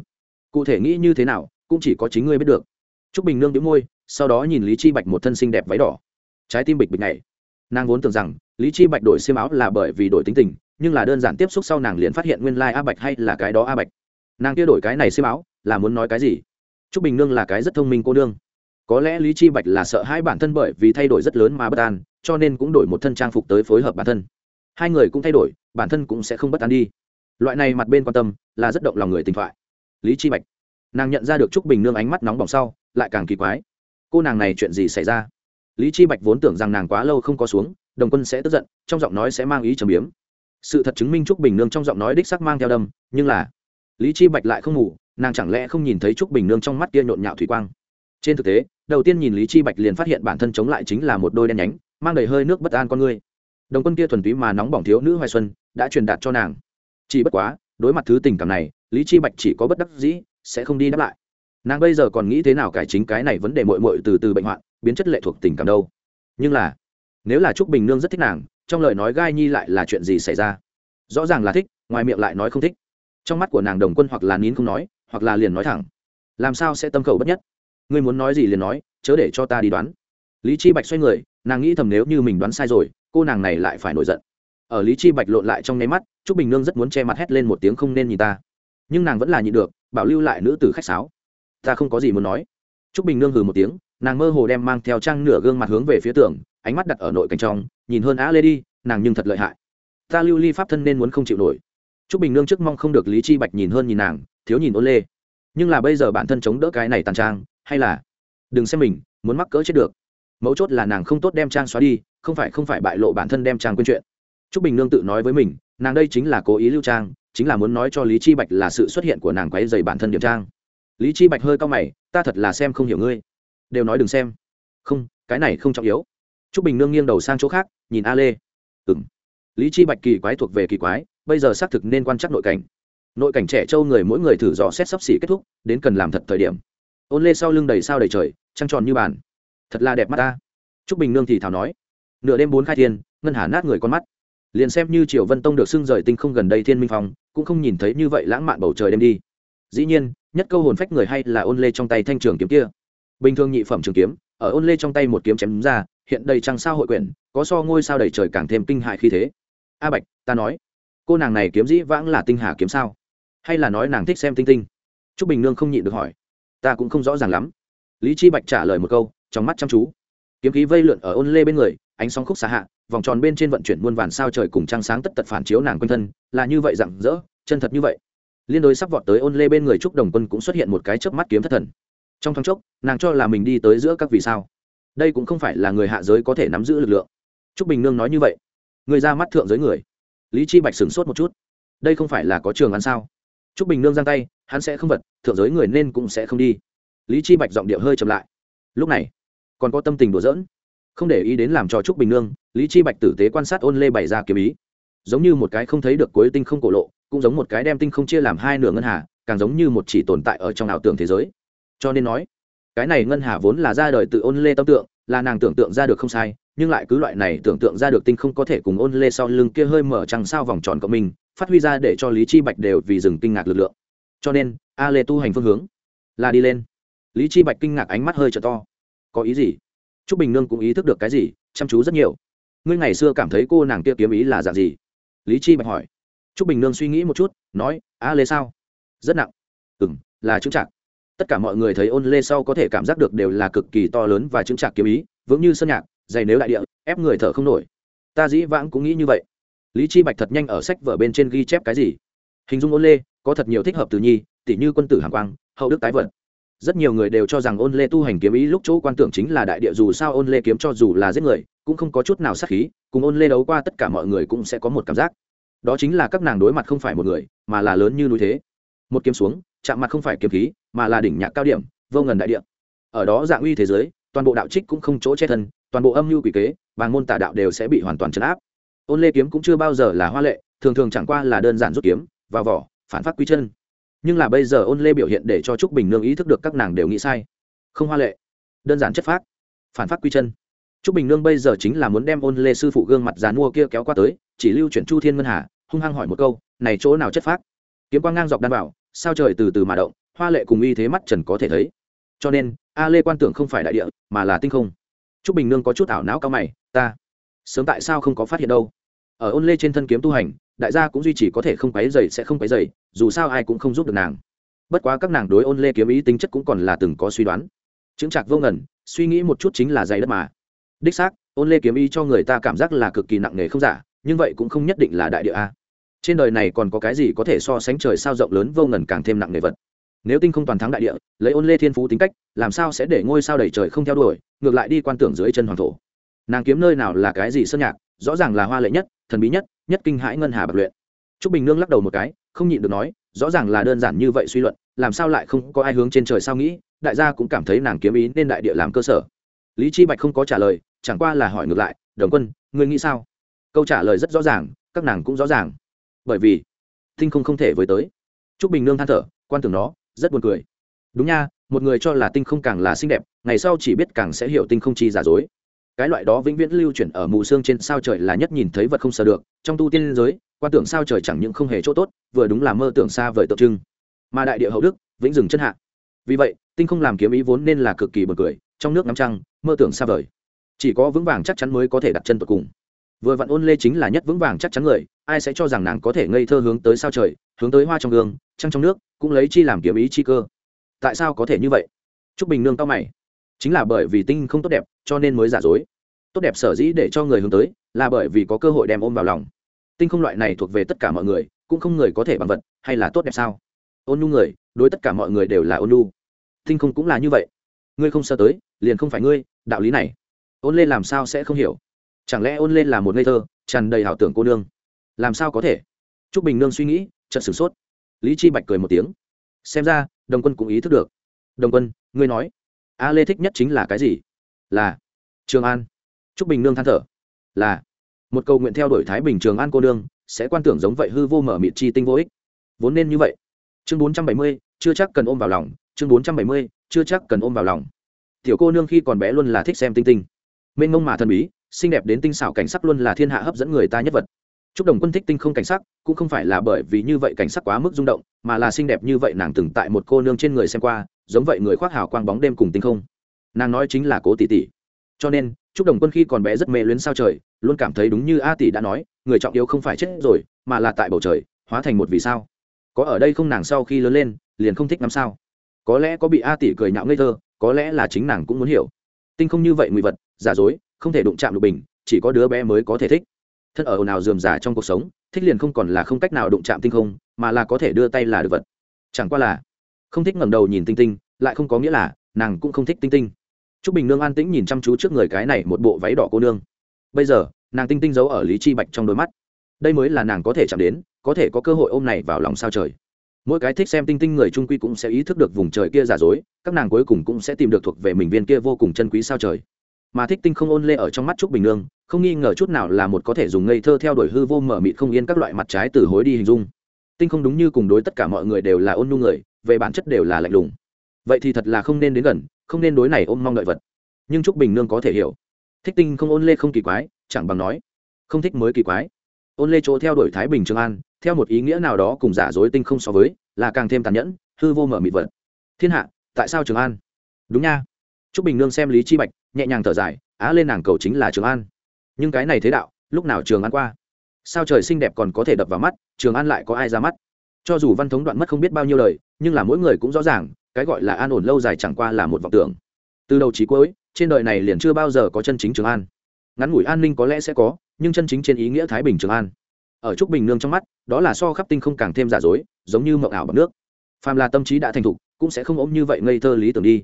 Speaker 1: Cụ thể nghĩ như thế nào, cũng chỉ có chính ngươi biết được. Trúc bình nương đĩu môi, sau đó nhìn lý chi bạch một thân xinh đẹp váy đỏ. Trái tim bịch bịch này nàng vốn tưởng rằng, lý chi bạch đổi xiêm áo là bởi vì đổi tính tình, nhưng là đơn giản tiếp xúc sau nàng liền phát hiện nguyên lai Á bạch hay là cái đó a bạch. Nàng kia đổi cái này xiêm áo, là muốn nói cái gì? Trúc bình nương là cái rất thông minh cô nương. Có lẽ lý chi bạch là sợ hãi bản thân bởi vì thay đổi rất lớn mà bất an, cho nên cũng đổi một thân trang phục tới phối hợp bản thân hai người cũng thay đổi, bản thân cũng sẽ không bất an đi. Loại này mặt bên quan tâm là rất động lòng người tình thoại. Lý chi bạch, nàng nhận ra được trúc bình nương ánh mắt nóng bỏng sau, lại càng kỳ quái. Cô nàng này chuyện gì xảy ra? Lý chi bạch vốn tưởng rằng nàng quá lâu không có xuống, đồng quân sẽ tức giận, trong giọng nói sẽ mang ý trầm biếm. Sự thật chứng minh trúc bình nương trong giọng nói đích sắc mang theo đâm, nhưng là lý chi bạch lại không ngủ, nàng chẳng lẽ không nhìn thấy trúc bình nương trong mắt kia nhộn nhạo thủy quang? Trên thực tế, đầu tiên nhìn lý chi bạch liền phát hiện bản thân chống lại chính là một đôi đen nhánh, mang đầy hơi nước bất an con người đồng quân kia thuần túy mà nóng bỏng thiếu nữ hoài xuân đã truyền đạt cho nàng. Chỉ bất quá, đối mặt thứ tình cảm này, lý chi bạch chỉ có bất đắc dĩ, sẽ không đi đáp lại. Nàng bây giờ còn nghĩ thế nào cải chính cái này vấn đề mội mội từ từ bệnh hoạn, biến chất lệ thuộc tình cảm đâu. Nhưng là, nếu là trúc bình nương rất thích nàng, trong lời nói gai nhi lại là chuyện gì xảy ra? Rõ ràng là thích, ngoài miệng lại nói không thích. Trong mắt của nàng đồng quân hoặc là nín không nói, hoặc là liền nói thẳng. Làm sao sẽ tâm khẩu bất nhất? Ngươi muốn nói gì liền nói, chớ để cho ta đi đoán. Lý chi bạch xoay người, nàng nghĩ thầm nếu như mình đoán sai rồi cô nàng này lại phải nổi giận. Ở lý chi bạch lộn lại trong nháy mắt, trúc bình nương rất muốn che mặt hét lên một tiếng không nên nhìn ta. Nhưng nàng vẫn là nhịn được, bảo lưu lại nữ tử khách sáo. Ta không có gì muốn nói. Trúc bình nương hừ một tiếng, nàng mơ hồ đem mang theo trang nửa gương mặt hướng về phía tường, ánh mắt đặt ở nội cảnh trong, nhìn hơn á lê đi, nàng nhưng thật lợi hại. Ta lưu ly pháp thân nên muốn không chịu nổi. Trúc bình nương trước mong không được lý chi bạch nhìn hơn nhìn nàng, thiếu nhìn ôn lê. Nhưng là bây giờ bản thân chống đỡ cái này tàn trang, hay là? Đừng xem mình, muốn mắc cỡ chết được. Mấu chốt là nàng không tốt đem trang xóa đi không phải không phải bại lộ bản thân đem trang quên chuyện. Trúc bình nương tự nói với mình, nàng đây chính là cố ý lưu trang, chính là muốn nói cho lý chi bạch là sự xuất hiện của nàng quấy dày bản thân điểm trang. Lý chi bạch hơi cao mày, ta thật là xem không hiểu ngươi. Đều nói đừng xem. Không, cái này không trọng yếu. Trúc bình nương nghiêng đầu sang chỗ khác, nhìn a lê. Ừng lý chi bạch kỳ quái thuộc về kỳ quái, bây giờ xác thực nên quan trắc nội cảnh. Nội cảnh trẻ trâu người mỗi người thử dò xét sắp xỉ kết thúc, đến cần làm thật thời điểm. Ôn lê sau lưng đầy sao đầy trời, trăng tròn như bàn. Thật là đẹp mắt ta. Trúc bình nương thì thảo nói nửa đêm bốn khai thiên, ngân hà nát người con mắt. Liền xem như triều vân tông được xưng rời tinh không gần đây thiên minh phong, cũng không nhìn thấy như vậy lãng mạn bầu trời đêm đi. Dĩ nhiên, nhất câu hồn phách người hay là ôn lê trong tay thanh trường kiếm kia. Bình thường nhị phẩm trường kiếm, ở ôn lê trong tay một kiếm chém ra, hiện đầy trăng sao hội quyển, có so ngôi sao đầy trời càng thêm kinh hại khi thế. A bạch, ta nói, cô nàng này kiếm dĩ vãng là tinh hà kiếm sao? Hay là nói nàng thích xem tinh tinh? T r ú c bình nương không nhịn được hỏi. Ta cũng không rõ ràng lắm. Lý chi bạch trả lời một câu, trong mắt chăm chú. Kiếm khí vây lượn ở ôn lê bên người ánh sóng khúc xa hạ, vòng tròn bên trên vận chuyển muôn vàn sao trời cùng trăng sáng tất tật phản chiếu nàng quanh thân, là như vậy rặng rỡ, chân thật như vậy. Liên đối sắp vọt tới ôn lê bên người trúc đồng quân cũng xuất hiện một cái chớp mắt kiếm thất thần. Trong thoáng chốc, nàng cho là mình đi tới giữa các vì sao. Đây cũng không phải là người hạ giới có thể nắm giữ lực lượng. Trúc bình nương nói như vậy. Người ra mắt thượng giới người. Lý chi bạch sửng sốt một chút. Đây không phải là có trường ăn sao? Trúc bình nương giang tay, hắn sẽ không vật, thượng giới người nên cũng sẽ không đi. Lý chi bạch giọng điệu hơi chậm lại. Lúc này, còn có tâm tình đùa giỡn không để ý đến làm cho trúc bình nương, lý chi bạch tử tế quan sát ôn lê bày ra kiếm ý. Giống như một cái không thấy được cuối tinh không cổ lộ, cũng giống một cái đem tinh không chia làm hai nửa ngân hà, càng giống như một chỉ tồn tại ở trong ảo tưởng thế giới. Cho nên nói, cái này ngân hà vốn là ra đời từ ôn lê tâm tượng, là nàng tưởng tượng ra được không sai, nhưng lại cứ loại này tưởng tượng ra được tinh không có thể cùng ôn lê sau lưng kia hơi mở trăng sao vòng tròn của mình, phát huy ra để cho lý chi bạch đều vì dừng kinh ngạc lực lượng. Cho nên, a lê tu hành phương hướng là đi lên. Lý chi bạch kinh ngạc ánh mắt hơi trở to. Có ý gì? Trúc bình nương cũng ý thức được cái gì, chăm chú rất nhiều. Ngươi ngày xưa cảm thấy cô nàng kia kiếm ý là dạng gì? Lý chi bạch hỏi. Trúc bình nương suy nghĩ một chút, nói, a lê sao? Rất nặng. Ừ là chứng trạng tất cả mọi người thấy ôn lê sau có thể cảm giác được đều là cực kỳ to lớn và chứng trạng kiếm ý, vững như sơn nhạc, dày nếu đại địa, ép người thở không nổi. Ta dĩ vãng cũng nghĩ như vậy. Lý chi bạch thật nhanh ở sách vở bên trên ghi chép cái gì? Hình dung ôn lê, có thật nhiều thích hợp từ nhi tỷ như quân tử hàng quang, hậu đức tái vận rất nhiều người đều cho rằng ôn lê tu hành kiếm ý lúc chỗ quan tưởng chính là đại địa, dù sao ôn lê kiếm cho dù là giết người, cũng không có chút nào sát khí, cùng ôn lê đấu qua tất cả mọi người cũng sẽ có một cảm giác. Đó chính là các nàng đối mặt không phải một người, mà là lớn như núi thế. Một kiếm xuống, chạm mặt không phải kiếm khí, mà là đỉnh nhạc cao điểm, vô ngần đại địa. Ở đó dạng uy thế giới, toàn bộ đạo trích cũng không chỗ che thân, toàn bộ âm mưu quỷ kế và môn tả đạo đều sẽ bị hoàn toàn chấn áp. Ôn lê kiếm cũng chưa bao giờ là hoa lệ, thường thường chẳng qua là đơn giản rút kiếm, vào vỏ, phản phát quy chân nhưng là bây giờ ôn lê biểu hiện để cho trúc bình nương ý thức được các nàng đều nghĩ sai không hoa lệ đơn giản chất phác phản phát quy chân trúc bình nương bây giờ chính là muốn đem ôn lê sư phụ gương mặt dàn mua kia kéo qua tới chỉ lưu chuyển chu thiên ngân hà hung hăng hỏi một câu này chỗ nào chất phác kiếm quang ngang dọc đan bảo sao trời từ từ mà động hoa lệ cùng y thế mắt trần có thể thấy cho nên a lê quan tưởng không phải đại địa mà là tinh không Trúc bình nương có chút ảo não cao mày ta sớm tại sao không có phát hiện đâu ở ôn lê trên thân kiếm tu hành đại gia cũng duy trì có thể không quấy dày sẽ không quấy dày dù sao ai cũng không giúp được nàng. Bất quá các nàng đối ôn lê kiếm ý tính chất cũng còn là từng có suy đoán. Chứng trạc vô ngẩn suy nghĩ một chút chính là dày đất mà. Đích xác, ôn lê kiếm ý cho người ta cảm giác là cực kỳ nặng nề không giả, nhưng vậy cũng không nhất định là đại địa a. Trên đời này còn có cái gì có thể so sánh trời sao rộng lớn vô ngần càng thêm nặng nề vật? Nếu tinh không toàn thắng đại địa, lấy ôn lê thiên phú tính cách, làm sao sẽ để ngôi sao đầy trời không theo đuổi, ngược lại đi quan tưởng dưới chân hoàng thổ. Nàng kiếm nơi nào là cái gì sơn nhạc, rõ ràng là hoa lệ nhất, thần bí nhất nhất kinh hãi ngân hà bạc luyện. Trúc bình nương lắc đầu một cái, không nhịn được nói, rõ ràng là đơn giản như vậy suy luận, làm sao lại không có ai hướng trên trời sao nghĩ, đại gia cũng cảm thấy nàng kiếm ý nên đại địa làm cơ sở. Lý chi bạch không có trả lời, chẳng qua là hỏi ngược lại, đồng quân, ngươi nghĩ sao? Câu trả lời rất rõ ràng, các nàng cũng rõ ràng. Bởi vì tinh không không thể với tới. Trúc bình nương than thở, quan tưởng nó, rất buồn cười. Đúng nha, một người cho là tinh không càng là xinh đẹp, ngày sau chỉ biết càng sẽ hiểu tinh không chi giả dối cái loại đó vĩnh viễn lưu chuyển ở mù xương trên sao trời là nhất nhìn thấy vật không sờ được, trong tu tiên giới, quan tưởng sao trời chẳng những không hề chỗ tốt, vừa đúng là mơ tưởng xa vời tượng trưng. Mà đại địa hậu đức, vĩnh dừng chân hạ. Vì vậy, tinh không làm kiếm ý vốn nên là cực kỳ bật cười, trong nước ngắm trăng, mơ tưởng xa vời. Chỉ có vững vàng chắc chắn mới có thể đặt chân tột cùng. Vừa vặn ôn lê chính là nhất vững vàng chắc chắn người, ai sẽ cho rằng nàng có thể ngây thơ hướng tới sao trời, hướng tới hoa trong gương, trăng trong nước, cũng lấy chi làm kiếm ý chi cơ? Tại sao có thể như vậy? T r ú c bình nương cao mày. Chính là bởi vì tinh không tốt đẹp cho nên mới giả dối. Tốt đẹp sở dĩ để cho người hướng tới là bởi vì có cơ hội đem ôm vào lòng. Tinh không loại này thuộc về tất cả mọi người, cũng không người có thể bằng vật, hay là tốt đẹp sao? Ôn nhu người, đối tất cả mọi người đều là ôn nhu. Tinh không cũng là như vậy. Ngươi không sợ tới, liền không phải ngươi, đạo lý này. Ôn lên làm sao sẽ không hiểu? Chẳng lẽ ôn lên là một ngây thơ, tràn đầy ảo tưởng cô nương? Làm sao có thể? T r ú c bình nương suy nghĩ, chợt sửng sốt. Lý chi bạch cười một tiếng. Xem ra, đồng quân cũng ý thức được. Đồng quân, ngươi nói, a lê thích nhất chính là cái gì? Là trường an. T r ú c bình nương than thở là một cầu nguyện theo đuổi thái bình trường an cô nương sẽ quan tưởng giống vậy hư vô mở mịt chi tinh vô ích. Vốn nên như vậy. Chương bốn trăm bảy mươi chưa chắc cần ôm vào lòng. Chương bốn trăm bảy mươi chưa chắc cần ôm vào lòng. Tiểu cô nương khi còn bé luôn là thích xem tinh tinh. Mênh mông mà thần bí xinh đẹp đến tinh xảo cảnh sắc luôn là thiên hạ hấp dẫn người ta nhất vật. Trúc Đồng Quân thích tinh không cảnh sắc, cũng không phải là bởi vì như vậy cảnh sắc quá mức rung động, mà là xinh đẹp như vậy nàng từng tại một cô nương trên người xem qua, giống vậy người khoác hào quang bóng đêm cùng tinh không. Nàng nói chính là Cố tỷ tỷ. Cho nên, Trúc Đồng Quân khi còn bé rất mê luyến sao trời, luôn cảm thấy đúng như A tỷ đã nói, người trọng yếu không phải chết rồi, mà là tại bầu trời, hóa thành một vì sao. Có ở đây không nàng sau khi lớn lên, liền không thích ngắm sao. Có lẽ có bị A tỷ cười nhạo ngây thơ, có lẽ là chính nàng cũng muốn hiểu. Tinh không như vậy nguy vật, giả dối, không thể đụng chạm lục bình, chỉ có đứa bé mới có thể thích thân ở nào dườm giả trong cuộc sống thích liền không còn là không cách nào đụng chạm tinh không mà là có thể đưa tay là được vật chẳng qua là không thích ngẩng đầu nhìn tinh tinh lại không có nghĩa là nàng cũng không thích tinh tinh t r ú c bình nương an tĩnh nhìn chăm chú trước người cái này một bộ váy đỏ cô nương. Bây giờ, nàng tinh tinh giấu ở lý chi bạch trong đôi mắt. Đây mới là nàng có thể chạm đến, có thể có cơ hội ôm này vào lòng sao trời. Mỗi cái thích xem tinh tinh người trung quy cũng sẽ ý thức được vùng trời kia giả dối, các nàng cuối cùng cũng sẽ tìm được thuộc về mình viên kia vô cùng chân quý sao trời. Mà thích tinh không ôn lê ở trong mắt trúc bình nương, không nghi ngờ chút nào là một có thể dùng ngây thơ theo đuổi hư vô mở mịt không yên các loại mặt trái từ hối đi hình dung. Tinh không đúng như cùng đối tất cả mọi người đều là ôn nhu người, về bản chất đều là lạnh lùng. Vậy thì thật là không nên đến gần không nên đối này ôm mong đợi vật. Nhưng trúc bình nương có thể hiểu. Thích tinh không ôn lê không kỳ quái, chẳng bằng nói, không thích mới kỳ quái. Ôn lê chỗ theo đuổi thái bình trường an, theo một ý nghĩa nào đó cùng giả dối tinh không so với, là càng thêm tàn nhẫn, hư vô mở mịt vật. Thiên hạ, tại sao trường an? Đúng nha. Trúc bình nương xem lý chi bạch, nhẹ nhàng thở dài, á lên nàng cầu chính là trường an. Nhưng cái này thế đạo, lúc nào trường an qua? Sao trời xinh đẹp còn có thể đập vào mắt, trường an lại có ai ra mắt? Cho dù văn thống đoạn mất không biết bao nhiêu lời nhưng là mỗi người cũng rõ ràng cái gọi là an ổn lâu dài chẳng qua là một vọng tưởng. Từ đầu trí cuối, trên đời này liền chưa bao giờ có chân chính trường an. Ngắn ngủi an ninh có lẽ sẽ có, nhưng chân chính trên ý nghĩa thái bình trường an. Ở trúc bình nương trong mắt, đó là so khắp tinh không càng thêm giả dối, giống như mộng ảo bằng nước. Phàm là tâm trí đã thành thục, cũng sẽ không ôm như vậy ngây thơ lý tưởng đi.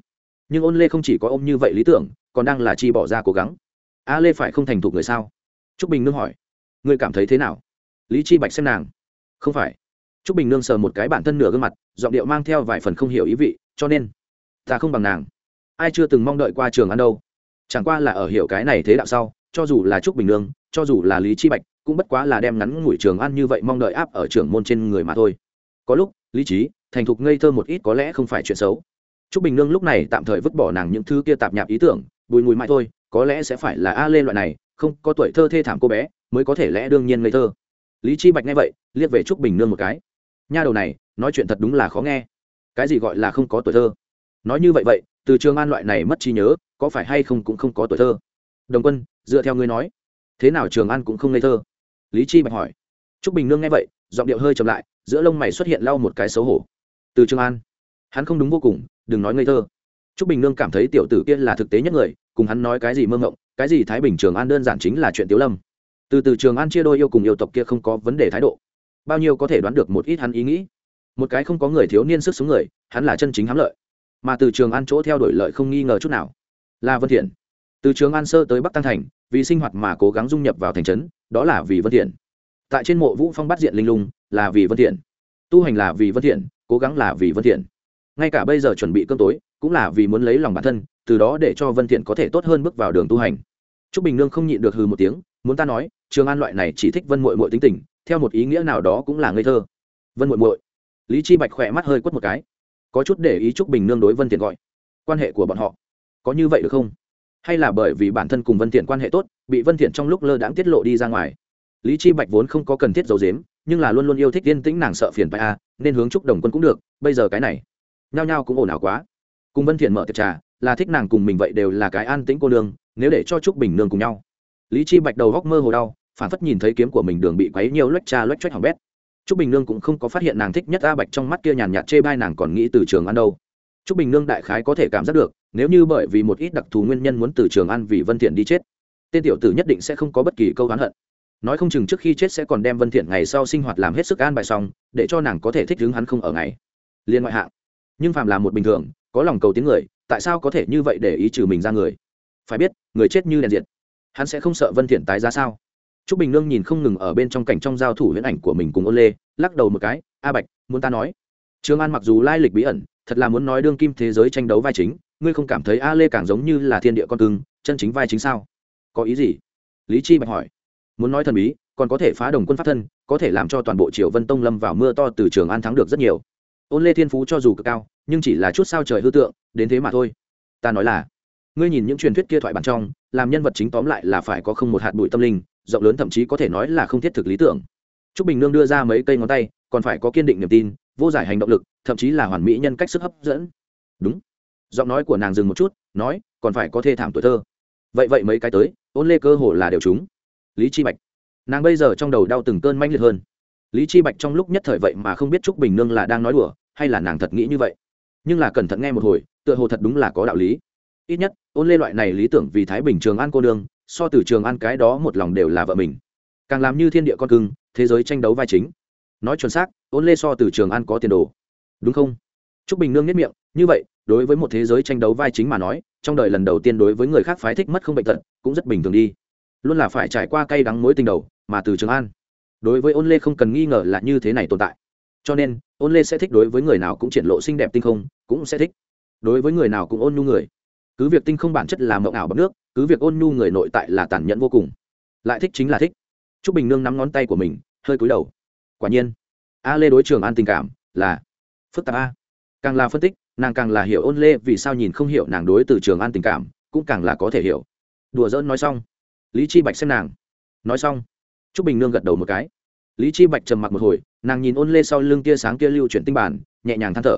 Speaker 1: Nhưng ôn lê không chỉ có ôm như vậy lý tưởng, còn đang là chi bỏ ra cố gắng. A lê phải không thành thục người sao? Trúc bình nương hỏi. Ngươi cảm thấy thế nào? Lý chi bạch xem nàng. Không phải. Trúc bình nương sờ một cái bản thân nửa gương mặt, giọng điệu mang theo vài phần không hiểu ý vị cho nên ta không bằng nàng ai chưa từng mong đợi qua trường ăn đâu chẳng qua là ở hiểu cái này thế đạo sau cho dù là trúc bình nương cho dù là lý chi bạch cũng bất quá là đem ngắn ngủi trường ăn như vậy mong đợi áp ở trường môn trên người mà thôi có lúc lý trí thành thục ngây thơ một ít có lẽ không phải chuyện xấu Trúc Bình Nương lúc này tạm thời vứt bỏ nàng những thứ kia tạp nhạp ý tưởng, bùi mùi mãi thôi, có lẽ sẽ phải là A Lê loại này, không có tuổi thơ thê thảm cô bé, mới có thể lẽ đương nhiên ngây thơ. Lý Chi Bạch nghe vậy, liếc về Trúc Bình Nương một cái. Nha đầu này, nói chuyện thật đúng là khó nghe. Cái gì gọi là không có tuổi thơ? Nói như vậy vậy, từ Trường An loại này mất trí nhớ, có phải hay không cũng không có tuổi thơ. Đồng Quân, dựa theo ngươi nói, thế nào Trường An cũng không ngây thơ? Lý Chi Bạch hỏi. Trúc Bình Nương nghe vậy, giọng điệu hơi trầm lại, giữa lông mày xuất hiện lau một cái xấu hổ. Từ Trường An, hắn không đúng vô cùng, đừng nói ngây thơ Trúc Bình Nương cảm thấy tiểu tử kia là thực tế nhất người, cùng hắn nói cái gì mơ ngộng, cái gì Thái Bình Trường An đơn giản chính là chuyện Tiếu Lâm. Từ từ Trường An chia đôi yêu cùng yêu tộc kia không có vấn đề thái độ. Bao nhiêu có thể đoán được một ít hắn ý nghĩ. Một cái không có người thiếu niên sức sống người, hắn là chân chính hám lợi. Mà từ Trường An chỗ theo đuổi lợi không nghi ngờ chút nào. Là Vân Thiện. Từ Trường An sơ tới Bắc Tăng thành, vì sinh hoạt mà cố gắng dung nhập vào thành trấn, đó là vì Vân Thiện. Tại trên mộ Vũ Phong bắt diện linh lung, là vì Vân Thiện. Tu hành là vì Vân Thiện, cố gắng là vì Vân Thiện. Ngay cả bây giờ chuẩn bị cơm tối, cũng là vì muốn lấy lòng bản thân từ đó để cho vân thiện có thể tốt hơn bước vào đường tu hành trúc bình nương không nhịn được hừ một tiếng muốn ta nói trường an loại này chỉ thích vân muội muội tính tình theo một ý nghĩa nào đó cũng là ngây thơ vân muội muội lý chi bạch khỏe mắt hơi quất một cái. Có chút để ý trúc bình nương đối vân thiện gọi. Quan hệ của bọn họ, có như vậy được không? Hay là bởi vì bản thân cùng vân thiện quan hệ tốt, bị vân thiện trong lúc lơ đãng tiết lộ đi ra ngoài. Lý chi bạch vốn không có cần thiết giấu giếm, nhưng là luôn luôn yêu thích yên tĩnh nàng sợ phiền phải a, nên hướng trúc đồng quân cũng được, bây giờ cái này, nhao nhao cũng ồn ào quá. Cùng vân thiện mở tiệc trà, là thích nàng cùng mình vậy đều là cái an tĩnh cô nương, nếu để cho trúc bình nương cùng nhau. Lý chi bạch đầu góc mơ hồ đau, phản phất nhìn thấy kiếm của mình đường bị quấy nhiều loét cha loét choách hỏng bét trúc bình nương cũng không có phát hiện nàng thích nhất a bạch trong mắt kia nhàn nhạt chê bai, nàng còn nghĩ từ trường ăn đâu. Trúc bình nương đại khái có thể cảm giác được, nếu như bởi vì một ít đặc thù nguyên nhân muốn từ trường ăn vì vân thiện đi chết, tên tiểu tử nhất định sẽ không có bất kỳ câu oán hận. Nói không chừng trước khi chết sẽ còn đem vân thiện ngày sau sinh hoạt làm hết sức an bài xong, để cho nàng có thể thích ứng hắn không ở ngày. Liên ngoại hạng. Nhưng phàm là một bình thường, có lòng cầu tiếng người, tại sao có thể như vậy để ý trừ mình ra người? Phải biết, người chết như đèn diệt. Hắn sẽ không sợ vân thiện tái ra sao? Trúc Bình Nương nhìn không ngừng ở bên trong cảnh trong giao thủ huyễn ảnh của mình cùng Ôn Lê, lắc đầu một cái, "A Bạch, muốn ta nói, Trương An mặc dù lai lịch bí ẩn, thật là muốn nói đương kim thế giới tranh đấu vai chính, ngươi không cảm thấy A Lê càng giống như là thiên địa con cưng, chân chính vai chính sao?" "Có ý gì?" Lý Chi Bạch hỏi. "Muốn nói thần bí, còn có thể phá đồng quân pháp thân, có thể làm cho toàn bộ Triều Vân Tông lâm vào mưa to từ Trường An thắng được rất nhiều. Ôn Lê Thiên Phú cho dù cực cao, nhưng chỉ là chút sao trời hư tượng đến thế mà thôi ta nói là ngươi nhìn những truyền thuyết kia thoại bản trong làm nhân vật chính tóm lại là phải có không một hạt bụi tâm linh rộng lớn thậm chí có thể nói là không thiết thực lý tưởng. T r ú c bình nương đưa ra mấy cây ngón tay, còn phải có kiên định niềm tin, vô giải hành động lực, thậm chí là hoàn mỹ nhân cách sức hấp dẫn. Đúng. Giọng nói của nàng dừng một chút, nói, còn phải có thê thảm tuổi thơ. Vậy vậy mấy cái tới, ôn lê cơ hồ là đều chúng lý chi bạch. Nàng bây giờ trong đầu đau từng cơn manh liệt hơn. Lý chi bạch trong lúc nhất thời vậy mà không biết trúc bình nương là đang nói đùa, hay là nàng thật nghĩ như vậy. Nhưng là cẩn thận nghe một hồi, tựa hồ thật đúng là có đạo lý. Ít nhất, ôn lê loại này lý tưởng vì thái bình trường an cô nương so từ trường an cái đó một lòng đều là vợ mình. Càng làm như thiên địa con cưng, thế giới tranh đấu vai chính. Nói chuẩn xác, ôn lê so từ trường an có tiền đồ. Đúng không? T r ú c bình nương nhất miệng, như vậy, đối với một thế giới tranh đấu vai chính mà nói, trong đời lần đầu tiên đối với người khác phái thích mất không bệnh tật, cũng rất bình thường đi. Luôn là phải trải qua cay đắng mối tình đầu, mà từ trường an đối với ôn lê không cần nghi ngờ là như thế này tồn tại. Cho nên, ôn lê sẽ thích đối với người nào cũng triển lộ xinh đẹp tinh không, cũng sẽ thích đối với người nào cũng ôn nhu người cứ việc tinh không bản chất là mộng ảo bằng nước, cứ việc ôn nhu người nội tại là tàn nhẫn vô cùng. Lại thích chính là thích. T r ú c bình nương nắm ngón tay của mình, hơi cúi đầu. Quả nhiên, a lê đối trường an tình cảm là phức tạp a. Càng là phân tích, nàng càng là hiểu ôn lê vì sao nhìn không hiểu nàng đối từ trường an tình cảm, cũng càng là có thể hiểu. Đùa dỡn nói xong. Lý chi bạch xem nàng. Nói xong t r ú c bình nương gật đầu một cái. Lý chi bạch trầm mặc một hồi, nàng nhìn ôn lê sau lưng tia sáng kia lưu chuyển tinh bản, nhẹ nhàng than thở.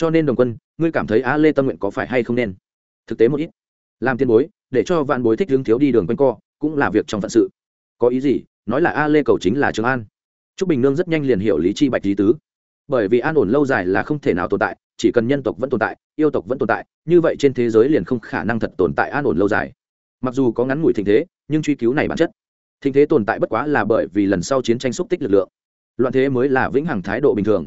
Speaker 1: Cho nên đồng quân, ngươi cảm thấy A lê tâm nguyện có phải hay không nên? Thực tế một ít. Làm tiên bối, để cho vạn bối thích hướng thiếu đi đường quanh co, cũng là việc trong phận sự. Có ý gì, nói là a lê cầu chính là trường an. Trúc bình nương rất nhanh liền hiểu lý chi bạch lý tứ. Bởi vì an ổn lâu dài là không thể nào tồn tại, chỉ cần nhân tộc vẫn tồn tại, yêu tộc vẫn tồn tại, như vậy trên thế giới liền không khả năng thật tồn tại an ổn lâu dài. Mặc dù có ngắn ngủi thịnh thế, nhưng truy cứu này bản chất. Thịnh thế tồn tại bất quá là bởi vì lần sau chiến tranh xúc tích lực lượng. Loạn thế mới là vĩnh hằng thái độ bình thường.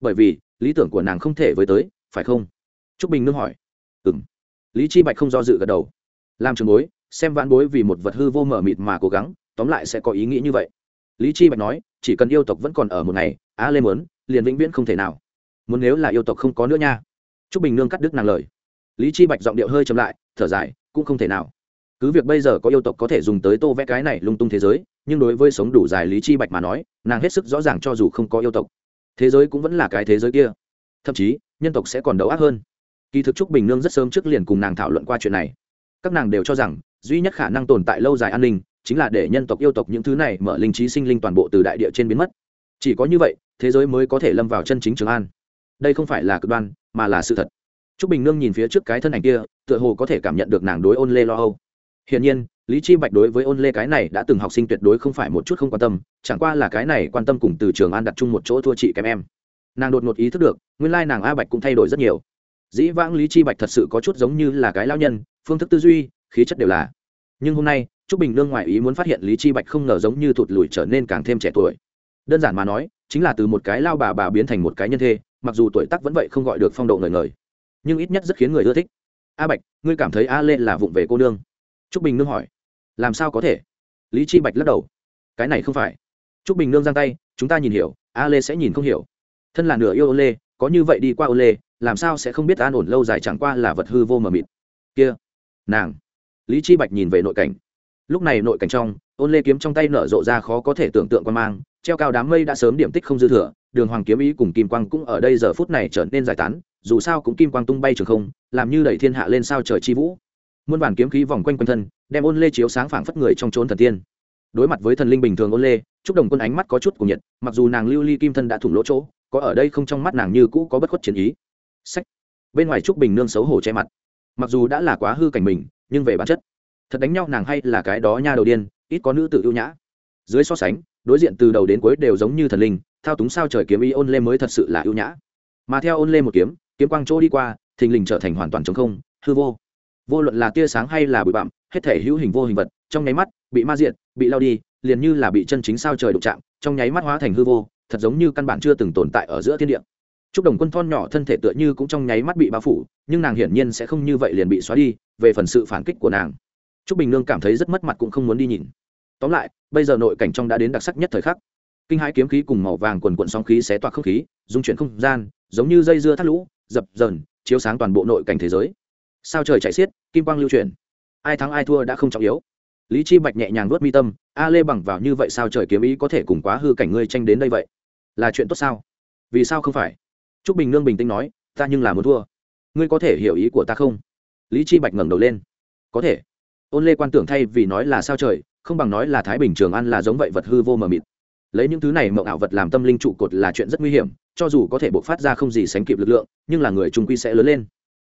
Speaker 1: Bởi vì, lý tưởng của nàng không thể với tới, phải không? T r ú c bình nương hỏi. Ừng lý chi bạch không do dự gật đầu. Làm trường bối, xem vãn bối vì một vật hư vô mở mịt mà cố gắng, tóm lại sẽ có ý nghĩ như vậy. Lý chi bạch nói, chỉ cần yêu tộc vẫn còn ở một ngày, á lê mớn liền vĩnh viễn không thể nào. Muốn nếu là yêu tộc không có nữa nha. Trúc bình nương cắt đứt nàng lời. Lý chi bạch giọng điệu hơi chậm lại, thở dài, cũng không thể nào. Cứ việc bây giờ có yêu tộc có thể dùng tới tô vẽ cái này lung tung thế giới, nhưng đối với sống đủ dài lý chi bạch mà nói, nàng hết sức rõ ràng cho dù không có yêu tộc, thế giới cũng vẫn là cái thế giới kia. Thậm chí, nhân tộc sẽ còn đấu ác hơn kỳ thực trúc bình nương rất sớm trước liền cùng nàng thảo luận qua chuyện này. Các nàng đều cho rằng duy nhất khả năng tồn tại lâu dài an ninh chính là để nhân tộc yêu tộc những thứ này mở linh trí sinh linh toàn bộ từ đại địa trên biến mất. Chỉ có như vậy thế giới mới có thể lâm vào chân chính trường an. Đây không phải là cực đoan mà là sự thật. Trúc bình nương nhìn phía trước cái thân ảnh kia tựa hồ có thể cảm nhận được nàng đối ôn lê lo âu. Hiển nhiên, Lý Chi Bạch đối với ôn lê cái này đã từng học sinh tuyệt đối không phải một chút không quan tâm, chẳng qua là cái này quan tâm cùng từ trường an đặt chung một chỗ thua chị kém em. Nàng đột ngột ý thức được, nguyên lai nàng A Bạch cũng thay đổi rất nhiều dĩ vãng lý chi bạch thật sự có chút giống như là cái lao nhân, phương thức tư duy, khí chất đều là. Nhưng hôm nay, trúc bình nương ngoại ý muốn phát hiện lý chi bạch không ngờ giống như thụt lùi trở nên càng thêm trẻ tuổi. Đơn giản mà nói, chính là từ một cái lao bà bà biến thành một cái nhân thê, mặc dù tuổi tác vẫn vậy không gọi được phong độ ngời ngời, nhưng ít nhất rất khiến người ưa thích. A bạch, ngươi cảm thấy a lê là vụng về cô nương? Trúc bình nương hỏi. Làm sao có thể? Lý chi bạch lắc đầu. Cái này không phải. Trúc bình nương giang tay, chúng ta nhìn hiểu, a lê sẽ nhìn không hiểu. Thân là nửa yêu ô lê, có như vậy đi qua ô lê làm sao sẽ không biết an ổn lâu dài chẳng qua là vật hư vô mờ mịt. Kia, nàng. Lý chi bạch nhìn về nội cảnh. Lúc này nội cảnh trong, ôn lê kiếm trong tay nở rộ ra khó có thể tưởng tượng quan mang, treo cao đám mây đã sớm điểm tích không dư thừa, đường hoàng kiếm ý cùng kim quang cũng ở đây giờ phút này trở nên giải tán, dù sao cũng kim quang tung bay trường không, làm như đẩy thiên hạ lên sao trời chi vũ. Muôn bản kiếm khí vòng quanh quanh thân, đem ôn lê chiếu sáng phảng phất người trong trốn thần tiên. Đối mặt với thần linh bình thường ôn lê, trúc đồng quân ánh mắt có chút của nhiệt, mặc dù nàng lưu ly kim thân đã thủng lỗ chỗ, có ở đây không trong mắt nàng như cũ có bất khuất chiến ý sách. Bên ngoài trúc bình nương xấu hổ che mặt. Mặc dù đã là quá hư cảnh mình, nhưng về bản chất, thật đánh nhau nàng hay là cái đó nha đầu điên, ít có nữ tự ưu nhã. Dưới so sánh, đối diện từ đầu đến cuối đều giống như thần linh, thao túng sao trời kiếm y ôn lê mới thật sự là ưu nhã. Mà theo ôn lê một kiếm kiếm quang chỗ đi qua, thình lình trở thành hoàn toàn chống không, hư vô. Vô luận là tia sáng hay là bụi bặm, hết thể hữu hình vô hình vật, trong nháy mắt, bị ma diện bị lao đi, liền như là bị chân chính sao trời đụng chạm, trong nháy mắt hóa thành hư vô, thật giống như căn bản chưa từng tồn tại ở giữa thiên địa. Trúc Đồng Quân thon nhỏ thân thể tựa như cũng trong nháy mắt bị bao phủ, nhưng nàng hiển nhiên sẽ không như vậy liền bị xóa đi, về phần sự phản kích của nàng. Trúc Bình Nương cảm thấy rất mất mặt cũng không muốn đi nhìn. Tóm lại, bây giờ nội cảnh trong đã đến đặc sắc nhất thời khắc. Kinh hãi kiếm khí cùng màu vàng quần quần sóng khí xé toạc không khí, dung chuyển không gian, giống như dây dưa thắt lũ, dập dờn, chiếu sáng toàn bộ nội cảnh thế giới. Sao trời chảy xiết, kim quang lưu chuyển. Ai thắng ai thua đã không trọng yếu. Lý Chi Bạch nhẹ nhàng nuốt mi tâm, a lê bằng vào như vậy sao trời kiếm ý có thể cùng quá hư cảnh ngươi tranh đến đây vậy? Là chuyện tốt sao? Vì sao không phải? Trúc Bình Nương bình tĩnh nói, ta nhưng là muốn thua. Ngươi có thể hiểu ý của ta không? Lý Chi Bạch ngẩng đầu lên. Có thể. Ôn Lê quan tưởng thay vì nói là sao trời, không bằng nói là Thái Bình Trường An là giống vậy vật hư vô mờ mịt. Lấy những thứ này mộng ảo vật làm tâm linh trụ cột là chuyện rất nguy hiểm, cho dù có thể bộc phát ra không gì sánh kịp lực lượng, nhưng là người trung quy sẽ lớn lên.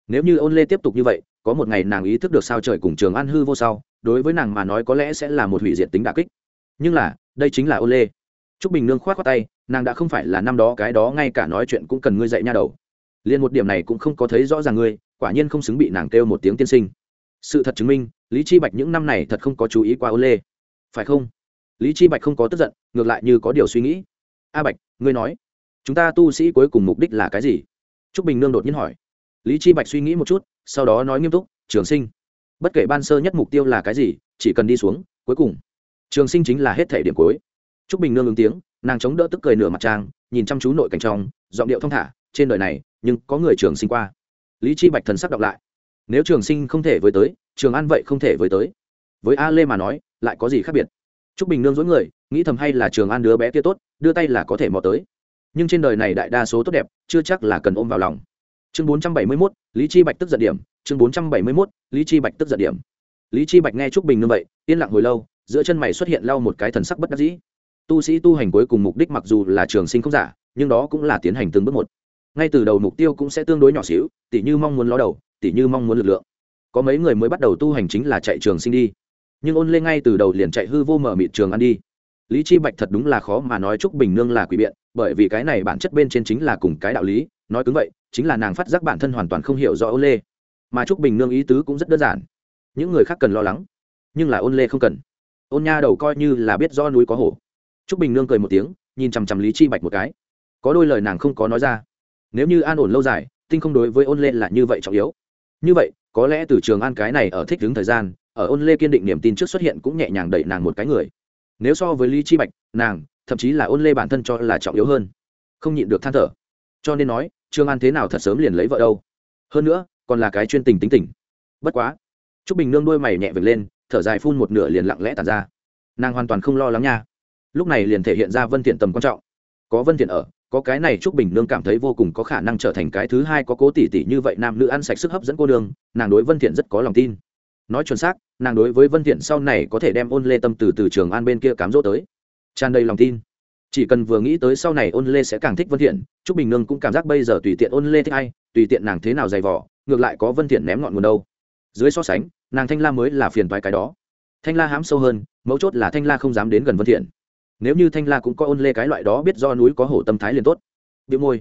Speaker 1: Nếu như Ôn Lê tiếp tục như vậy, có một ngày nàng ý thức được sao trời cùng Trường An hư vô sau, đối với nàng mà nói có lẽ sẽ là một hủy diệt tính đả kích. Nhưng là, đây chính là Ôn Lê. Trúc Bình Nương khoát khoát tay, nàng đã không phải là năm đó cái đó, ngay cả nói chuyện cũng cần ngươi dạy nha đầu. Liền một điểm này cũng không có thấy rõ ràng ngươi, quả nhiên không xứng bị nàng kêu một tiếng tiên sinh. Sự thật chứng minh, lý chi bạch những năm này thật không có chú ý qua ô lê. Phải không? Lý chi bạch không có tức giận, ngược lại như có điều suy nghĩ. A bạch, ngươi nói, chúng ta tu sĩ cuối cùng mục đích là cái gì? Trúc bình nương đột nhiên hỏi. Lý chi bạch suy nghĩ một chút, sau đó nói nghiêm túc, trường sinh, bất kể ban sơ nhất mục tiêu là cái gì, chỉ cần đi xuống, cuối cùng, trường sinh chính là hết thể điểm cuối. Trúc bình nương ứng tiếng nàng chống đỡ tức cười nửa mặt trang nhìn chăm chú nội cảnh trong giọng điệu thong thả trên đời này nhưng có người trường sinh qua. Lý chi bạch thần sắc đọc lại. Nếu trường sinh không thể với tới trường an vậy không thể với tới. Với a lê mà nói lại có gì khác biệt? Trúc bình nương dối người nghĩ thầm hay là trường an đứa bé kia tốt đưa tay là có thể mò tới. Nhưng trên đời này đại đa số tốt đẹp chưa chắc là cần ôm vào lòng. Chương 471, lý chi bạch tức giận điểm. Chương 471, lý chi bạch tức giận điểm. Lý chi bạch nghe trúc bình nương vậy yên lặng hồi lâu giữa chân mày xuất hiện lau một cái thần sắc bất đắc dĩ tu sĩ tu hành cuối cùng mục đích mặc dù là trường sinh không giả, nhưng đó cũng là tiến hành từng bước một. Ngay từ đầu mục tiêu cũng sẽ tương đối nhỏ xíu, tỉ như mong muốn ló đầu, tỉ như mong muốn lực lượng. Có mấy người mới bắt đầu tu hành chính là chạy trường sinh đi. Nhưng ôn Lê ngay từ đầu liền chạy hư vô mở mịt trường ăn đi. Lý chi bạch thật đúng là khó mà nói chúc bình nương là quỷ biện, bởi vì cái này bản chất bên trên chính là cùng cái đạo lý, nói cứng vậy, chính là nàng phát giác bản thân hoàn toàn không hiểu rõ ôn lê. Mà chúc bình nương ý tứ cũng rất đơn giản. Những người khác cần lo lắng, nhưng là ôn lê không cần. Ôn nha đầu coi như là biết do núi có hổ. Trúc Bình Nương cười một tiếng, nhìn chằm chằm Lý Chi Bạch một cái. Có đôi lời nàng không có nói ra. Nếu như an ổn lâu dài, tinh không đối với ôn lê là như vậy trọng yếu. Như vậy, có lẽ từ trường an cái này ở thích đứng thời gian, ở ôn lê kiên định niềm tin trước xuất hiện cũng nhẹ nhàng đẩy nàng một cái người. Nếu so với Lý Chi Bạch, nàng, thậm chí là ôn lê bản thân cho là trọng yếu hơn. Không nhịn được than thở. Cho nên nói, Trường An thế nào thật sớm liền lấy vợ đâu. Hơn nữa, còn là cái chuyên tình tính tình. Bất quá, Trúc Bình Nương đuôi mày nhẹ vểnh lên, thở dài phun một nửa liền lặng lẽ tản ra. Nàng hoàn toàn không lo lắng nha lúc này liền thể hiện ra vân thiện tầm quan trọng. Có vân thiện ở, có cái này trúc bình nương cảm thấy vô cùng có khả năng trở thành cái thứ hai có cố tỷ tỷ như vậy nam nữ ăn sạch sức hấp dẫn cô đường nàng đối vân thiện rất có lòng tin. Nói chuẩn xác, nàng đối với vân thiện sau này có thể đem ôn lê tâm từ từ trường an bên kia cám dỗ tới. Tràn đầy lòng tin. Chỉ cần vừa nghĩ tới sau này ôn lê sẽ càng thích vân thiện, trúc bình nương cũng cảm giác bây giờ tùy tiện ôn lê thích ai, tùy tiện nàng thế nào dày vỏ ngược lại có vân thiện ném ngọn nguồn đâu. Dưới so sánh, nàng thanh la mới là phiền toái cái đó. Thanh la hám sâu hơn, mấu chốt là thanh la không dám đến gần vân thiện nếu như thanh la cũng có ôn lê cái loại đó biết do núi có hổ tâm thái liền tốt bị môi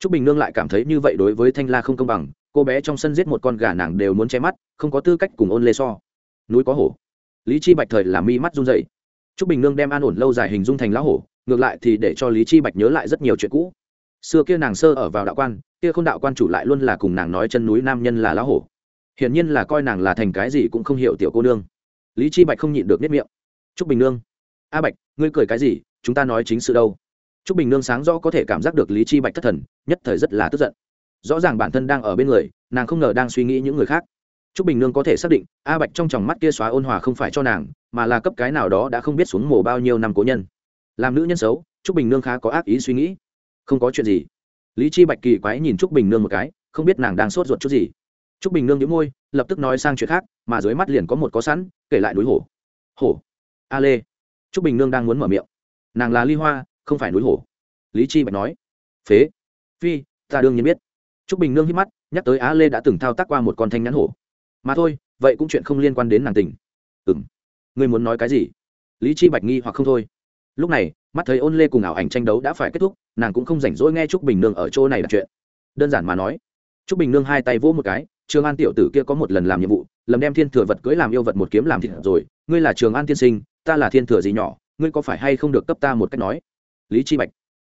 Speaker 1: t r ú c bình nương lại cảm thấy như vậy đối với thanh la không công bằng cô bé trong sân giết một con gà nàng đều muốn che mắt không có tư cách cùng ôn lê so núi có hổ lý chi bạch thời làm mi mắt run dậy Trúc Bình Nương đem an ổn lâu dài hình dung thành lá hổ, ngược lại thì để cho Lý Chi Bạch nhớ lại rất nhiều chuyện cũ. Xưa kia nàng sơ ở vào đạo quan, kia khôn đạo quan chủ lại luôn là cùng nàng nói chân núi nam nhân là lá hổ. Hiển nhiên là coi nàng là thành cái gì cũng không hiểu tiểu cô nương. Lý Chi Bạch không nhịn được nếp miệng. Trúc Bình Nương, "A Bạch, ngươi cười cái gì, chúng ta nói chính sự đâu?" Trúc Bình Nương sáng rõ có thể cảm giác được Lý Chi Bạch thất thần, nhất thời rất là tức giận. Rõ ràng bản thân đang ở bên người, nàng không ngờ đang suy nghĩ những người khác. Trúc Bình Nương có thể xác định, A Bạch trong tròng mắt kia xóa ôn hòa không phải cho nàng, mà là cấp cái nào đó đã không biết xuống mồ bao nhiêu năm cố nhân. Làm nữ nhân xấu, Trúc Bình Nương khá có ác ý suy nghĩ. Không có chuyện gì. Lý Chi Bạch kỳ quái nhìn Trúc Bình Nương một cái, không biết nàng đang sốt ruột chút gì. Trúc Bình Nương nhữ môi, lập tức nói sang chuyện khác, mà dưới mắt liền có một có sẵn, kể lại núi hổ. Hổ? A Lê. Trúc Bình Nương đang muốn mở miệng. Nàng là Ly Hoa, không phải núi hổ. Lý Chi Bạch nói. Phế. Phi, ta đương nhiên biết. Trúc Bình Nương hít mắt, nhắc tới Á Lê đã từng thao tác qua một con thanh nhãn hổ mà thôi vậy cũng chuyện không liên quan đến nàng tình ừ m ngươi muốn nói cái gì lý chi bạch nghi hoặc không thôi lúc này mắt thấy ôn lê cùng ảo ảnh tranh đấu đã phải kết thúc nàng cũng không rảnh rỗi nghe trúc bình nương ở chỗ này đặt chuyện đơn giản mà nói trúc bình nương hai tay vỗ một cái trường an tiểu tử kia có một lần làm nhiệm vụ lầm đem thiên thừa vật cưới làm yêu vật một kiếm làm thịt rồi ngươi là trường an tiên sinh ta là thiên thừa gì nhỏ ngươi có phải hay không được cấp ta một cách nói lý chi bạch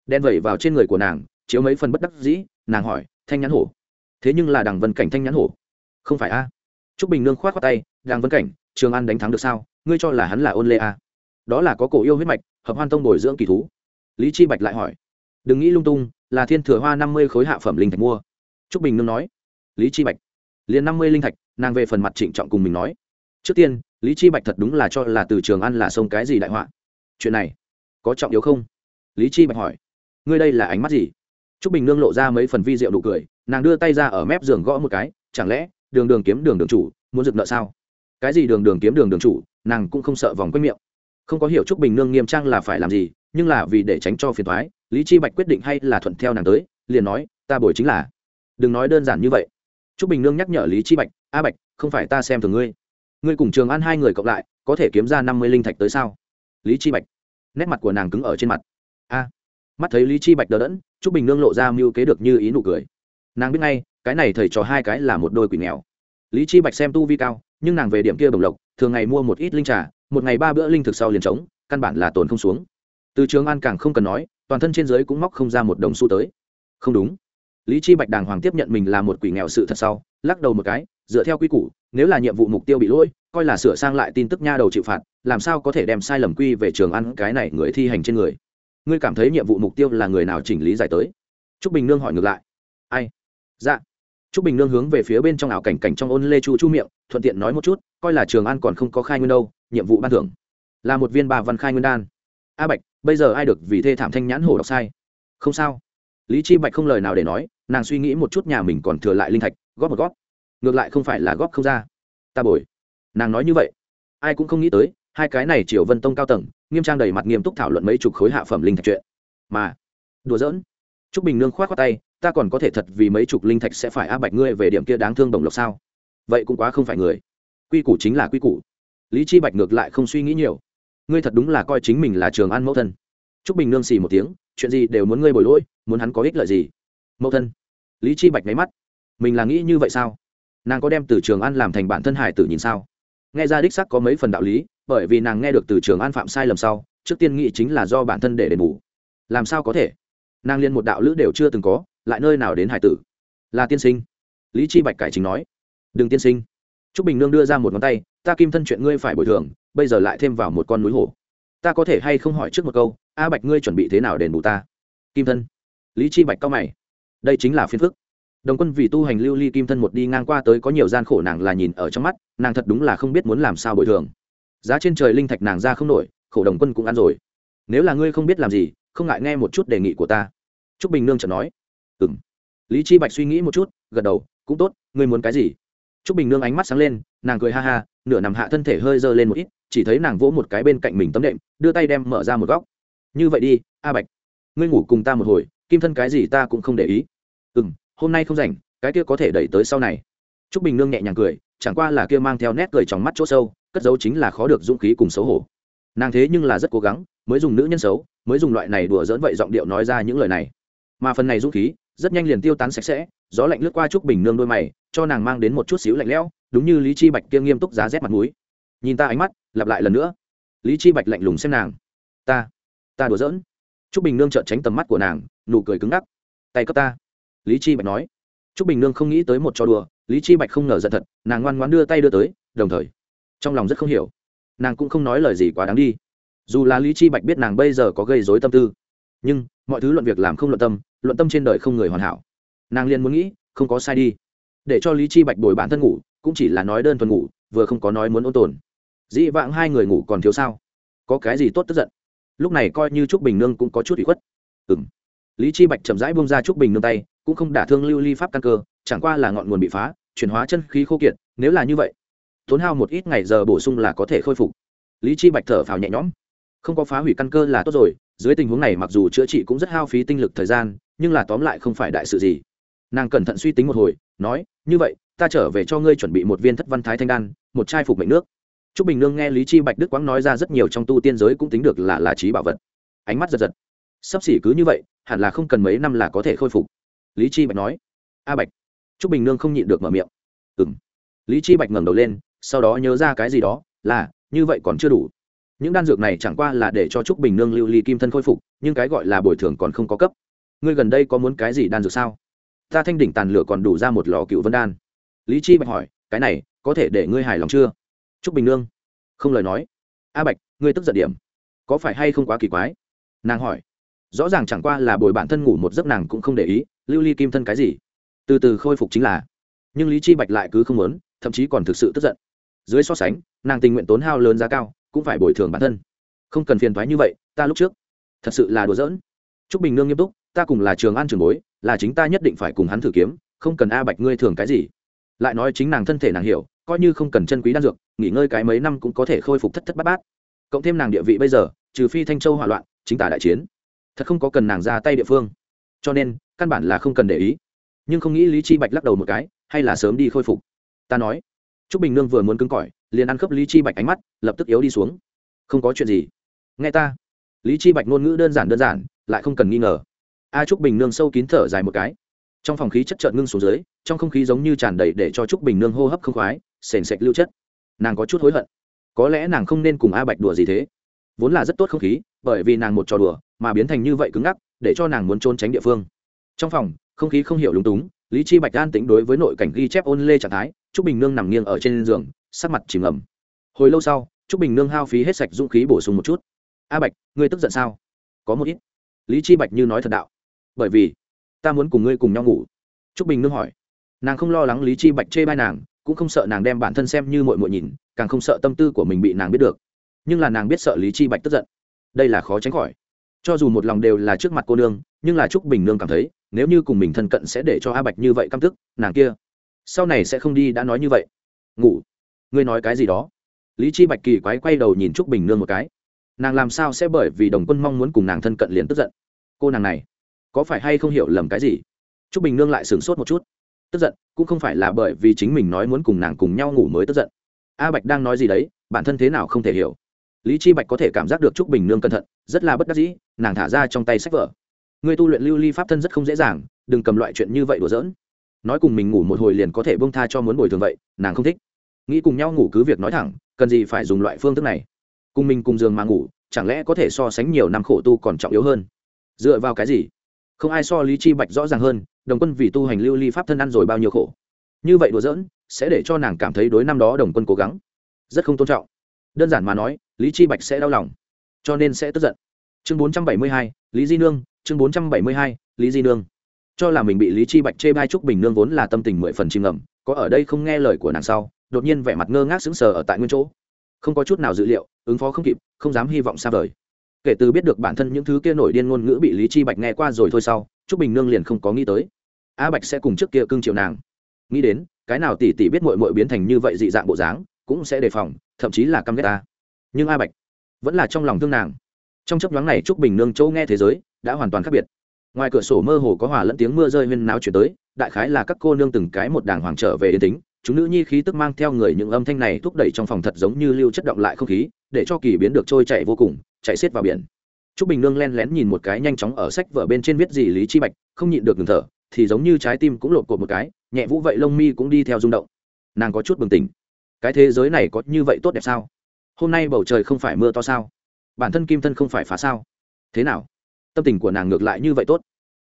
Speaker 1: đen vẩy vào trên người của nàng chiếu mấy phần bất đắc dĩ nàng hỏi thanh nhãn hổ thế nhưng là đằng vân cảnh thanh nhãn hổ không phải a Trúc Bình Nương khoát qua tay, đằng vân cảnh, Trường An đánh thắng được sao? Ngươi cho là hắn là ôn lê à? Đó là có cổ yêu huyết mạch, hợp hoan tông bồi dưỡng kỳ thú. Lý Chi Bạch lại hỏi, đừng nghĩ lung tung, là thiên thừa hoa năm mươi khối hạ phẩm linh thạch mua. Trúc Bình Nương nói, Lý Chi Bạch, liền năm mươi linh thạch, nàng về phần mặt trịnh trọng cùng mình nói. Trước tiên, Lý Chi Bạch thật đúng là cho là từ Trường ăn là sông cái gì đại họa. Chuyện này, có trọng yếu không? Lý Chi Bạch hỏi, ngươi đây là ánh mắt gì? Trúc Bình Nương lộ ra mấy phần vi diệu nụ cười, nàng đưa tay ra ở mép giường gõ một cái, chẳng lẽ đường đường kiếm đường đường chủ muốn rực nợ sao cái gì đường đường kiếm đường đường chủ nàng cũng không sợ vòng quanh miệng không có hiểu trúc bình nương nghiêm trang là phải làm gì nhưng là vì để tránh cho phiền thoái lý chi bạch quyết định hay là thuận theo nàng tới liền nói ta bồi chính là đừng nói đơn giản như vậy trúc bình nương nhắc nhở lý chi bạch a bạch không phải ta xem thường ngươi ngươi cùng trường an hai người cộng lại, có thể kiếm ra năm mươi linh thạch tới sao? Lý chi bạch. Nét mặt của nàng cứng ở trên mặt. A. Mắt thấy lý chi bạch đờ đẫn, trúc bình nương lộ ra mưu kế được như ý nụ cười. Nàng biết ngay, cái này thầy trò hai cái là một đôi quỷ nghèo. Lý chi bạch xem tu vi cao, nhưng nàng về điểm kia bồng lộc, thường ngày mua một ít linh trà, một ngày ba bữa linh thực sau liền trống, căn bản là tồn không xuống. Từ trường an càng không cần nói, toàn thân trên dưới cũng móc không ra một đồng xu tới. Không đúng. Lý chi bạch đàng hoàng tiếp nhận mình là một quỷ nghèo sự thật sau, lắc đầu một cái dựa theo quy củ nếu là nhiệm vụ mục tiêu bị lỗi coi là sửa sang lại tin tức nha đầu chịu phạt làm sao có thể đem sai lầm quy về trường ăn cái này người thi hành trên người ngươi cảm thấy nhiệm vụ mục tiêu là người nào chỉnh lý giải tới trúc bình nương hỏi ngược lại ai dạ Trúc Bình Nương hướng về phía bên trong ảo cảnh cảnh trong ôn lê chu chu miệng, thuận tiện nói một chút, coi là Trường An còn không có khai nguyên đâu, nhiệm vụ ban thưởng là một viên ba văn khai nguyên đan. A Bạch, bây giờ ai được vì thê thảm thanh nhãn hổ đọc sai? Không sao. Lý Chi Bạch không lời nào để nói, nàng suy nghĩ một chút nhà mình còn thừa lại linh thạch, góp một góp. Ngược lại không phải là góp không ra. Ta bồi. Nàng nói như vậy, ai cũng không nghĩ tới, hai cái này Triều Vân Tông cao tầng, nghiêm trang đầy mặt nghiêm túc thảo luận mấy chục khối hạ phẩm linh thạch chuyện. Mà, đùa giỡn. Trúc Bình Nương khoát khoát tay, ta còn có thể thật vì mấy chục linh thạch sẽ phải áp bạch ngươi về điểm kia đáng thương đồng lộc sao? Vậy cũng quá không phải người. Quy củ chính là quy củ. Lý chi bạch ngược lại không suy nghĩ nhiều. Ngươi thật đúng là coi chính mình là trường an mẫu thân. Trúc bình nương xì một tiếng chuyện gì đều muốn ngươi bồi lỗi muốn hắn có ích lợi gì? Mẫu thân. Lý chi bạch nháy mắt. Mình là nghĩ như vậy sao? Nàng có đem từ trường an làm thành bản thân hải tử nhìn sao? Nghe ra đích sắc có mấy phần đạo lý, bởi vì nàng nghe được từ trường an phạm sai lầm sau, trước tiên nghĩ chính là do bản thân để đền bù. Làm sao có thể? Nàng liên một đạo lữ đều chưa từng có, lại nơi nào đến hải tử? Là tiên sinh. Lý chi bạch cải chính nói. Đừng tiên sinh. Trúc bình nương đưa ra một ngón tay, ta kim thân chuyện ngươi phải bồi thường, bây giờ lại thêm vào một con núi hổ. Ta có thể hay không hỏi trước một câu, a bạch ngươi chuẩn bị thế nào đền bù ta? Kim thân. Lý chi bạch cao mày. Đây chính là phiền phức đồng quân vì tu hành lưu ly kim thân một đi ngang qua tới có nhiều gian khổ nàng là nhìn ở trong mắt, nàng thật đúng là không biết muốn làm sao bồi thường. Giá trên trời linh thạch nàng ra không nổi, khổ đồng quân cũng ăn rồi. Nếu là ngươi không biết làm gì, không ngại nghe một chút đề nghị của ta. Trúc bình nương chợt nói. Ừng lý chi bạch suy nghĩ một chút, gật đầu, cũng tốt, ngươi muốn cái gì? Trúc bình nương ánh mắt sáng lên, nàng cười ha ha, nửa nằm hạ thân thể hơi dơ lên một ít, chỉ thấy nàng vỗ một cái bên cạnh mình tấm đệm, đưa tay đem mở ra một góc. Như vậy đi, a bạch, ngươi ngủ cùng ta một hồi, kim thân cái gì ta cũng không để ý. Ừ m hôm nay không rảnh, cái kia có thể đẩy tới sau này. Trúc bình nương nhẹ nhàng cười, chẳng qua là kia mang theo nét cười trong mắt chỗ sâu, cất dấu chính là khó được dũng khí cùng xấu hổ. Nàng thế nhưng là rất cố gắng, mới dùng nữ nhân xấu, mới dùng loại này đùa dỡn vậy giọng điệu nói ra những lời này. Mà phần này dũng khí, rất nhanh liền tiêu tán sạch sẽ, gió lạnh lướt qua trúc bình nương đôi mày, cho nàng mang đến một chút xíu lạnh lẽo, đúng như lý chi bạch kia nghiêm túc giá rét mặt mũi. Nhìn ta ánh mắt, lặp lại lần nữa. Lý chi bạch lạnh lùng xem nàng. Ta ta đùa giỡn. Trúc bình nương trợn tránh tầm mắt của nàng, nụ cười cứng ngắc. Tay cấp ta lý chi bạch nói. Trúc bình nương không nghĩ tới một trò đùa, lý chi bạch không ngờ giận thật, nàng ngoan ngoãn đưa tay đưa tới, đồng thời, trong lòng rất không hiểu. Nàng cũng không nói lời gì quá đáng đi. Dù là lý chi bạch biết nàng bây giờ có gây rối tâm tư, nhưng mọi thứ luận việc làm không luận tâm luận tâm trên đời không người hoàn hảo. Nàng liền muốn nghĩ, không có sai đi. Để cho lý chi bạch bồi bản thân ngủ, cũng chỉ là nói đơn thuần ngủ, vừa không có nói muốn ôn tồn. Dĩ vãng hai người ngủ còn thiếu sao? Có cái gì tốt tức giận? Lúc này coi như trúc bình nương cũng có chút ủy khuất. Ừng lý chi bạch chậm rãi buông ra trúc bình nương tay, cũng không đả thương lưu ly pháp căn cơ, chẳng qua là ngọn nguồn bị phá, chuyển hóa chân khí khô kiệt, nếu là như vậy, tốn hao một ít ngày giờ bổ sung là có thể khôi phục. Lý chi bạch thở phào nhẹ nhõm. Không có phá hủy căn cơ là tốt rồi, dưới tình huống này mặc dù chữa trị cũng rất hao phí tinh lực thời gian, nhưng là tóm lại không phải đại sự gì. Nàng cẩn thận suy tính một hồi, nói, như vậy, ta trở về cho ngươi chuẩn bị một viên thất văn thái thanh đan, một chai phục mệnh nước. Trúc bình nương nghe lý chi bạch đức quãng nói ra rất nhiều trong tu tiên giới cũng tính được là là trí bảo vật. Ánh mắt giật giật. Sắp xỉ cứ như vậy hẳn là không cần mấy năm là có thể khôi phục. Lý chi bạch nói. A bạch. T r ú c bình nương không nhịn được mở miệng. Ừm. lý chi bạch ngẩng đầu lên, sau đó nhớ ra cái gì đó, là, như vậy còn chưa đủ. Những đan dược này chẳng qua là để cho trúc bình nương lưu ly kim thân khôi phục, nhưng cái gọi là bồi thường còn không có cấp. Ngươi gần đây có muốn cái gì đan dược sao? Ta thanh đỉnh tàn lửa còn đủ ra một lò cựu vân đan. Lý chi bạch hỏi, cái này, có thể để ngươi hài lòng chưa? Trúc bình nương không lời nói. A bạch, ngươi tức giận điểm. Có phải hay không quá kỳ quái? Nàng hỏi rõ ràng chẳng qua là bồi bản thân ngủ một giấc nàng cũng không để ý, lưu ly kim thân cái gì? Từ từ khôi phục chính là. Nhưng lý chi bạch lại cứ không muốn, thậm chí còn thực sự tức giận. Dưới so sánh, nàng tình nguyện tốn hao lớn giá cao, cũng phải bồi thường bản thân. Không cần phiền thoái như vậy, ta lúc trước, thật sự là đùa giỡn. Trúc bình nương nghiêm túc, ta cùng là trường an trường bối, là chính ta nhất định phải cùng hắn thử kiếm, không cần a bạch ngươi thường cái gì. Lại nói chính nàng thân thể nàng hiểu, coi như không cần chân quý đan dược, nghỉ ngơi cái mấy năm cũng có thể khôi phục thất thất bát bát. Cộng thêm nàng địa vị bây giờ, trừ phi thanh châu hỏa loạn, chính tả đại chiến thật không có cần nàng ra tay địa phương. Cho nên, căn bản là không cần để ý. Nhưng không nghĩ lý chi bạch lắc đầu một cái, hay là sớm đi khôi phục. Ta nói. Trúc bình nương vừa muốn cứng cỏi, liền ăn khớp lý chi bạch ánh mắt, lập tức yếu đi xuống. Không có chuyện gì. Nghe ta. Lý chi bạch ngôn ngữ đơn giản đơn giản, lại không cần nghi ngờ. A trúc bình nương sâu kín thở dài một cái. Trong phòng khí chất trợn ngưng xuống dưới, trong không khí giống như tràn đầy để cho trúc bình nương hô hấp không khoái, sền sệt lưu chất. Nàng có chút hối hận. Có lẽ nàng không nên cùng a bạch đùa gì thế. Vốn là rất tốt không khí, bởi vì nàng một trò đùa mà biến thành như vậy cứng ngắc, để cho nàng muốn trốn tránh địa phương. Trong phòng, không khí không hiểu lúng túng, lý chi bạch an tĩnh đối với nội cảnh ghi chép ôn lê trạng thái, trúc bình nương nằm nghiêng ở trên giường, sắc mặt chìm ngầm. Hồi lâu sau, trúc bình nương hao phí hết sạch dũng khí bổ sung một chút. A bạch, ngươi tức giận sao? Có một ít. Lý chi bạch như nói thật đạo. Bởi vì, ta muốn cùng ngươi cùng nhau ngủ. Trúc bình nương hỏi. Nàng không lo lắng lý chi bạch chê bai nàng, cũng không sợ nàng đem bản thân xem như mội mội nhìn, càng không sợ tâm tư của mình bị nàng biết được. Nhưng là nàng biết sợ lý chi bạch tức giận. Đây là khó tránh khỏi cho dù một lòng đều là trước mặt cô nương, nhưng là trúc bình nương cảm thấy, nếu như cùng mình thân cận sẽ để cho a bạch như vậy căm tức, nàng kia, sau này sẽ không đi đã nói như vậy. Ngủ. Ngươi nói cái gì đó? Lý chi bạch kỳ quái quay đầu nhìn trúc bình nương một cái. Nàng làm sao sẽ bởi vì đồng quân mong muốn cùng nàng thân cận liền tức giận? Cô nàng này, có phải hay không hiểu lầm cái gì? Trúc bình nương lại sửng sốt một chút. Tức giận, cũng không phải là bởi vì chính mình nói muốn cùng nàng cùng nhau ngủ mới tức giận. A bạch đang nói gì đấy, bản thân thế nào không thể hiểu. Lý chi bạch có thể cảm giác được trúc bình nương cẩn thận, rất là bất đắc dĩ nàng thả ra trong tay sách vở. Người tu luyện lưu ly pháp thân rất không dễ dàng, đừng cầm loại chuyện như vậy đùa giỡn. Nói cùng mình ngủ một hồi liền có thể bông tha cho muốn bồi thường vậy, nàng không thích. Nghĩ cùng nhau ngủ cứ việc nói thẳng, cần gì phải dùng loại phương thức này? Cùng mình cùng giường mà ngủ, chẳng lẽ có thể so sánh nhiều năm khổ tu còn trọng yếu hơn? Dựa vào cái gì? Không ai so lý chi bạch rõ ràng hơn, đồng quân vì tu hành lưu ly pháp thân ăn rồi bao nhiêu khổ. Như vậy đùa giỡn, sẽ để cho nàng cảm thấy đối năm đó đồng quân cố gắng. Rất không tôn trọng. Đơn giản mà nói, lý chi bạch sẽ đau lòng, cho nên sẽ tức giận chương 472, lý di nương chương 472, lý di nương. Cho là mình bị lý chi bạch chê bai trúc bình nương vốn là tâm tình mười phần chìm ngầm có ở đây không nghe lời của nàng sau đột nhiên vẻ mặt ngơ ngác sững sờ ở tại nguyên chỗ. Không có chút nào dự liệu ứng phó không kịp không dám hy vọng xa vời. Kể từ biết được bản thân những thứ kia nổi điên ngôn ngữ bị lý chi bạch nghe qua rồi thôi sau trúc bình nương liền không có nghĩ tới. A bạch sẽ cùng trước kia cưng chiều nàng. Nghĩ đến cái nào tỷ tỷ biết muội muội biến thành như vậy dị dạng bộ dáng cũng sẽ đề phòng thậm chí là căm ghét ta. Nhưng a bạch vẫn là trong lòng thương nàng trong chấp nhoáng này trúc bình nương châu nghe thế giới đã hoàn toàn khác biệt. Ngoài cửa sổ mơ hồ có hòa lẫn tiếng mưa rơi huyên náo chuyển tới đại khái là các cô nương từng cái một đàng hoàng trở về yên tính chúng nữ nhi khí tức mang theo người những âm thanh này thúc đẩy trong phòng thật giống như lưu chất động lại không khí để cho kỳ biến được trôi chạy vô cùng chạy xiết vào biển. Trúc Bình Nương len lén nhìn một cái nhanh chóng ở sách vở bên trên viết gì Lý Chi Bạch, không nhịn được ngừng thở, thì giống như trái tim cũng lột cột một cái nhẹ vũ vậy lông mi cũng đi theo rung động. Nàng có chút bừng tỉnh. Cái thế giới này có như vậy tốt đẹp sao? Hôm nay bầu trời không phải mưa to sao? Bản thân kim thân không phải phá sao? Thế nào? Tâm tình của nàng ngược lại như vậy tốt.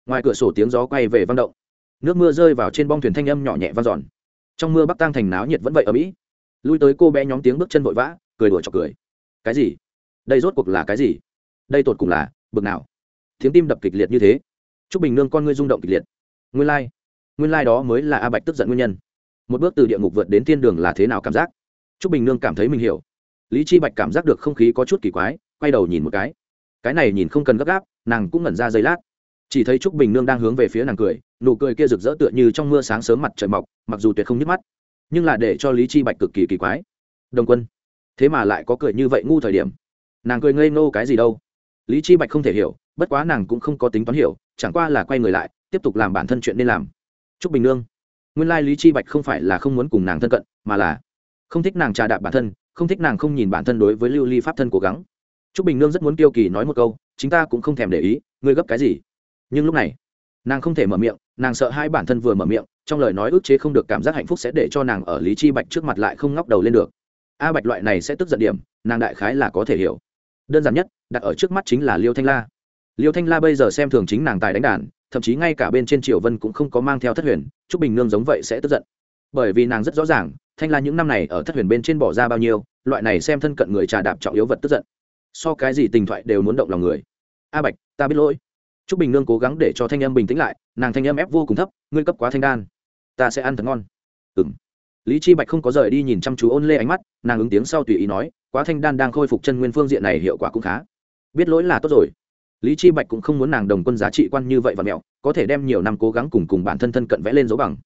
Speaker 1: Ngoài cửa sổ tiếng gió quay về văng động. Nước mưa rơi vào trên bong thuyền thanh âm nhỏ nhẹ vang giòn trong mưa bắc tăng thành náo nhiệt vẫn vậy ở mỹ. Lui tới cô bé nhóm tiếng bước chân vội vã, cười đùa chọc cười. Cái gì? Đây rốt cuộc là cái gì? Đây tột cùng là bực nào? Tiếng tim đập kịch liệt như thế. T r ú c bình nương con ngươi rung động kịch liệt. Nguyên lai、like. nguyên lai、like、đó mới là a bạch tức giận nguyên nhân. Một bước từ địa ngục vượt đến thiên đường là thế nào cảm giác? T r ú c bình nương cảm thấy mình hiểu. Lý chi bạch cảm giác được không khí có chút kỳ quái quay đầu nhìn một cái. Cái này nhìn không cần gấp gáp, nàng cũng ngẩn ra giây lát. Chỉ thấy trúc bình nương đang hướng về phía nàng cười, nụ cười kia rực rỡ tựa như trong mưa sáng sớm mặt trời mọc, mặc dù tuyệt không nhức mắt, nhưng là để cho lý chi bạch cực kỳ kỳ quái. Đồng quân, thế mà lại có cười như vậy ngu thời điểm. Nàng cười ngây ngô cái gì đâu? Lý chi bạch không thể hiểu, bất quá nàng cũng không có tính toán hiểu, chẳng qua là quay người lại, tiếp tục làm bản thân chuyện nên làm. Trúc bình nương, nguyên lai lý chi bạch không phải là không muốn cùng nàng thân cận, mà là không thích nàng trà đạp bản thân, không thích nàng không nhìn bản thân đối với lưu ly pháp thân cố gắng trúc bình nương rất muốn kiêu kỳ nói một câu, chính ta cũng không thèm để ý, ngươi gấp cái gì? Nhưng lúc này, nàng không thể mở miệng, nàng sợ hai bản thân vừa mở miệng, trong lời nói ức chế không được cảm giác hạnh phúc sẽ để cho nàng ở lý chi bạch trước mặt lại không ngóc đầu lên được. A bạch loại này sẽ tức giận điểm, nàng đại khái là có thể hiểu. Đơn giản nhất, đặt ở trước mắt chính là liêu thanh la. Liêu thanh la bây giờ xem thường chính nàng tài đánh đàn, thậm chí ngay cả bên trên triều vân cũng không có mang theo thất huyền, trúc bình nương giống vậy sẽ tức giận. Bởi vì nàng rất rõ ràng, thanh la những năm này ở thất huyền bên trên bỏ ra bao nhiêu, loại này xem thân cận người trà đạp trọng yếu vật tức giận so cái gì tình thoại đều muốn động lòng người. A bạch ta biết lỗi. Trúc bình nương cố gắng để cho thanh âm bình tĩnh lại nàng thanh âm ép vô cùng thấp ngươi cấp quá thanh đan. Ta sẽ ăn thật ngon. Ừng lý chi bạch không có rời đi nhìn chăm chú ôn lê ánh mắt nàng ứng tiếng sau tùy ý nói quá thanh đan đang khôi phục chân nguyên phương diện này hiệu quả cũng khá. Biết lỗi là tốt rồi. Lý chi bạch cũng không muốn nàng đồng quân giá trị quan như vậy và mẹo có thể đem nhiều năm cố gắng cùng cùng bản thân thân cận vẽ lên dấu bằng.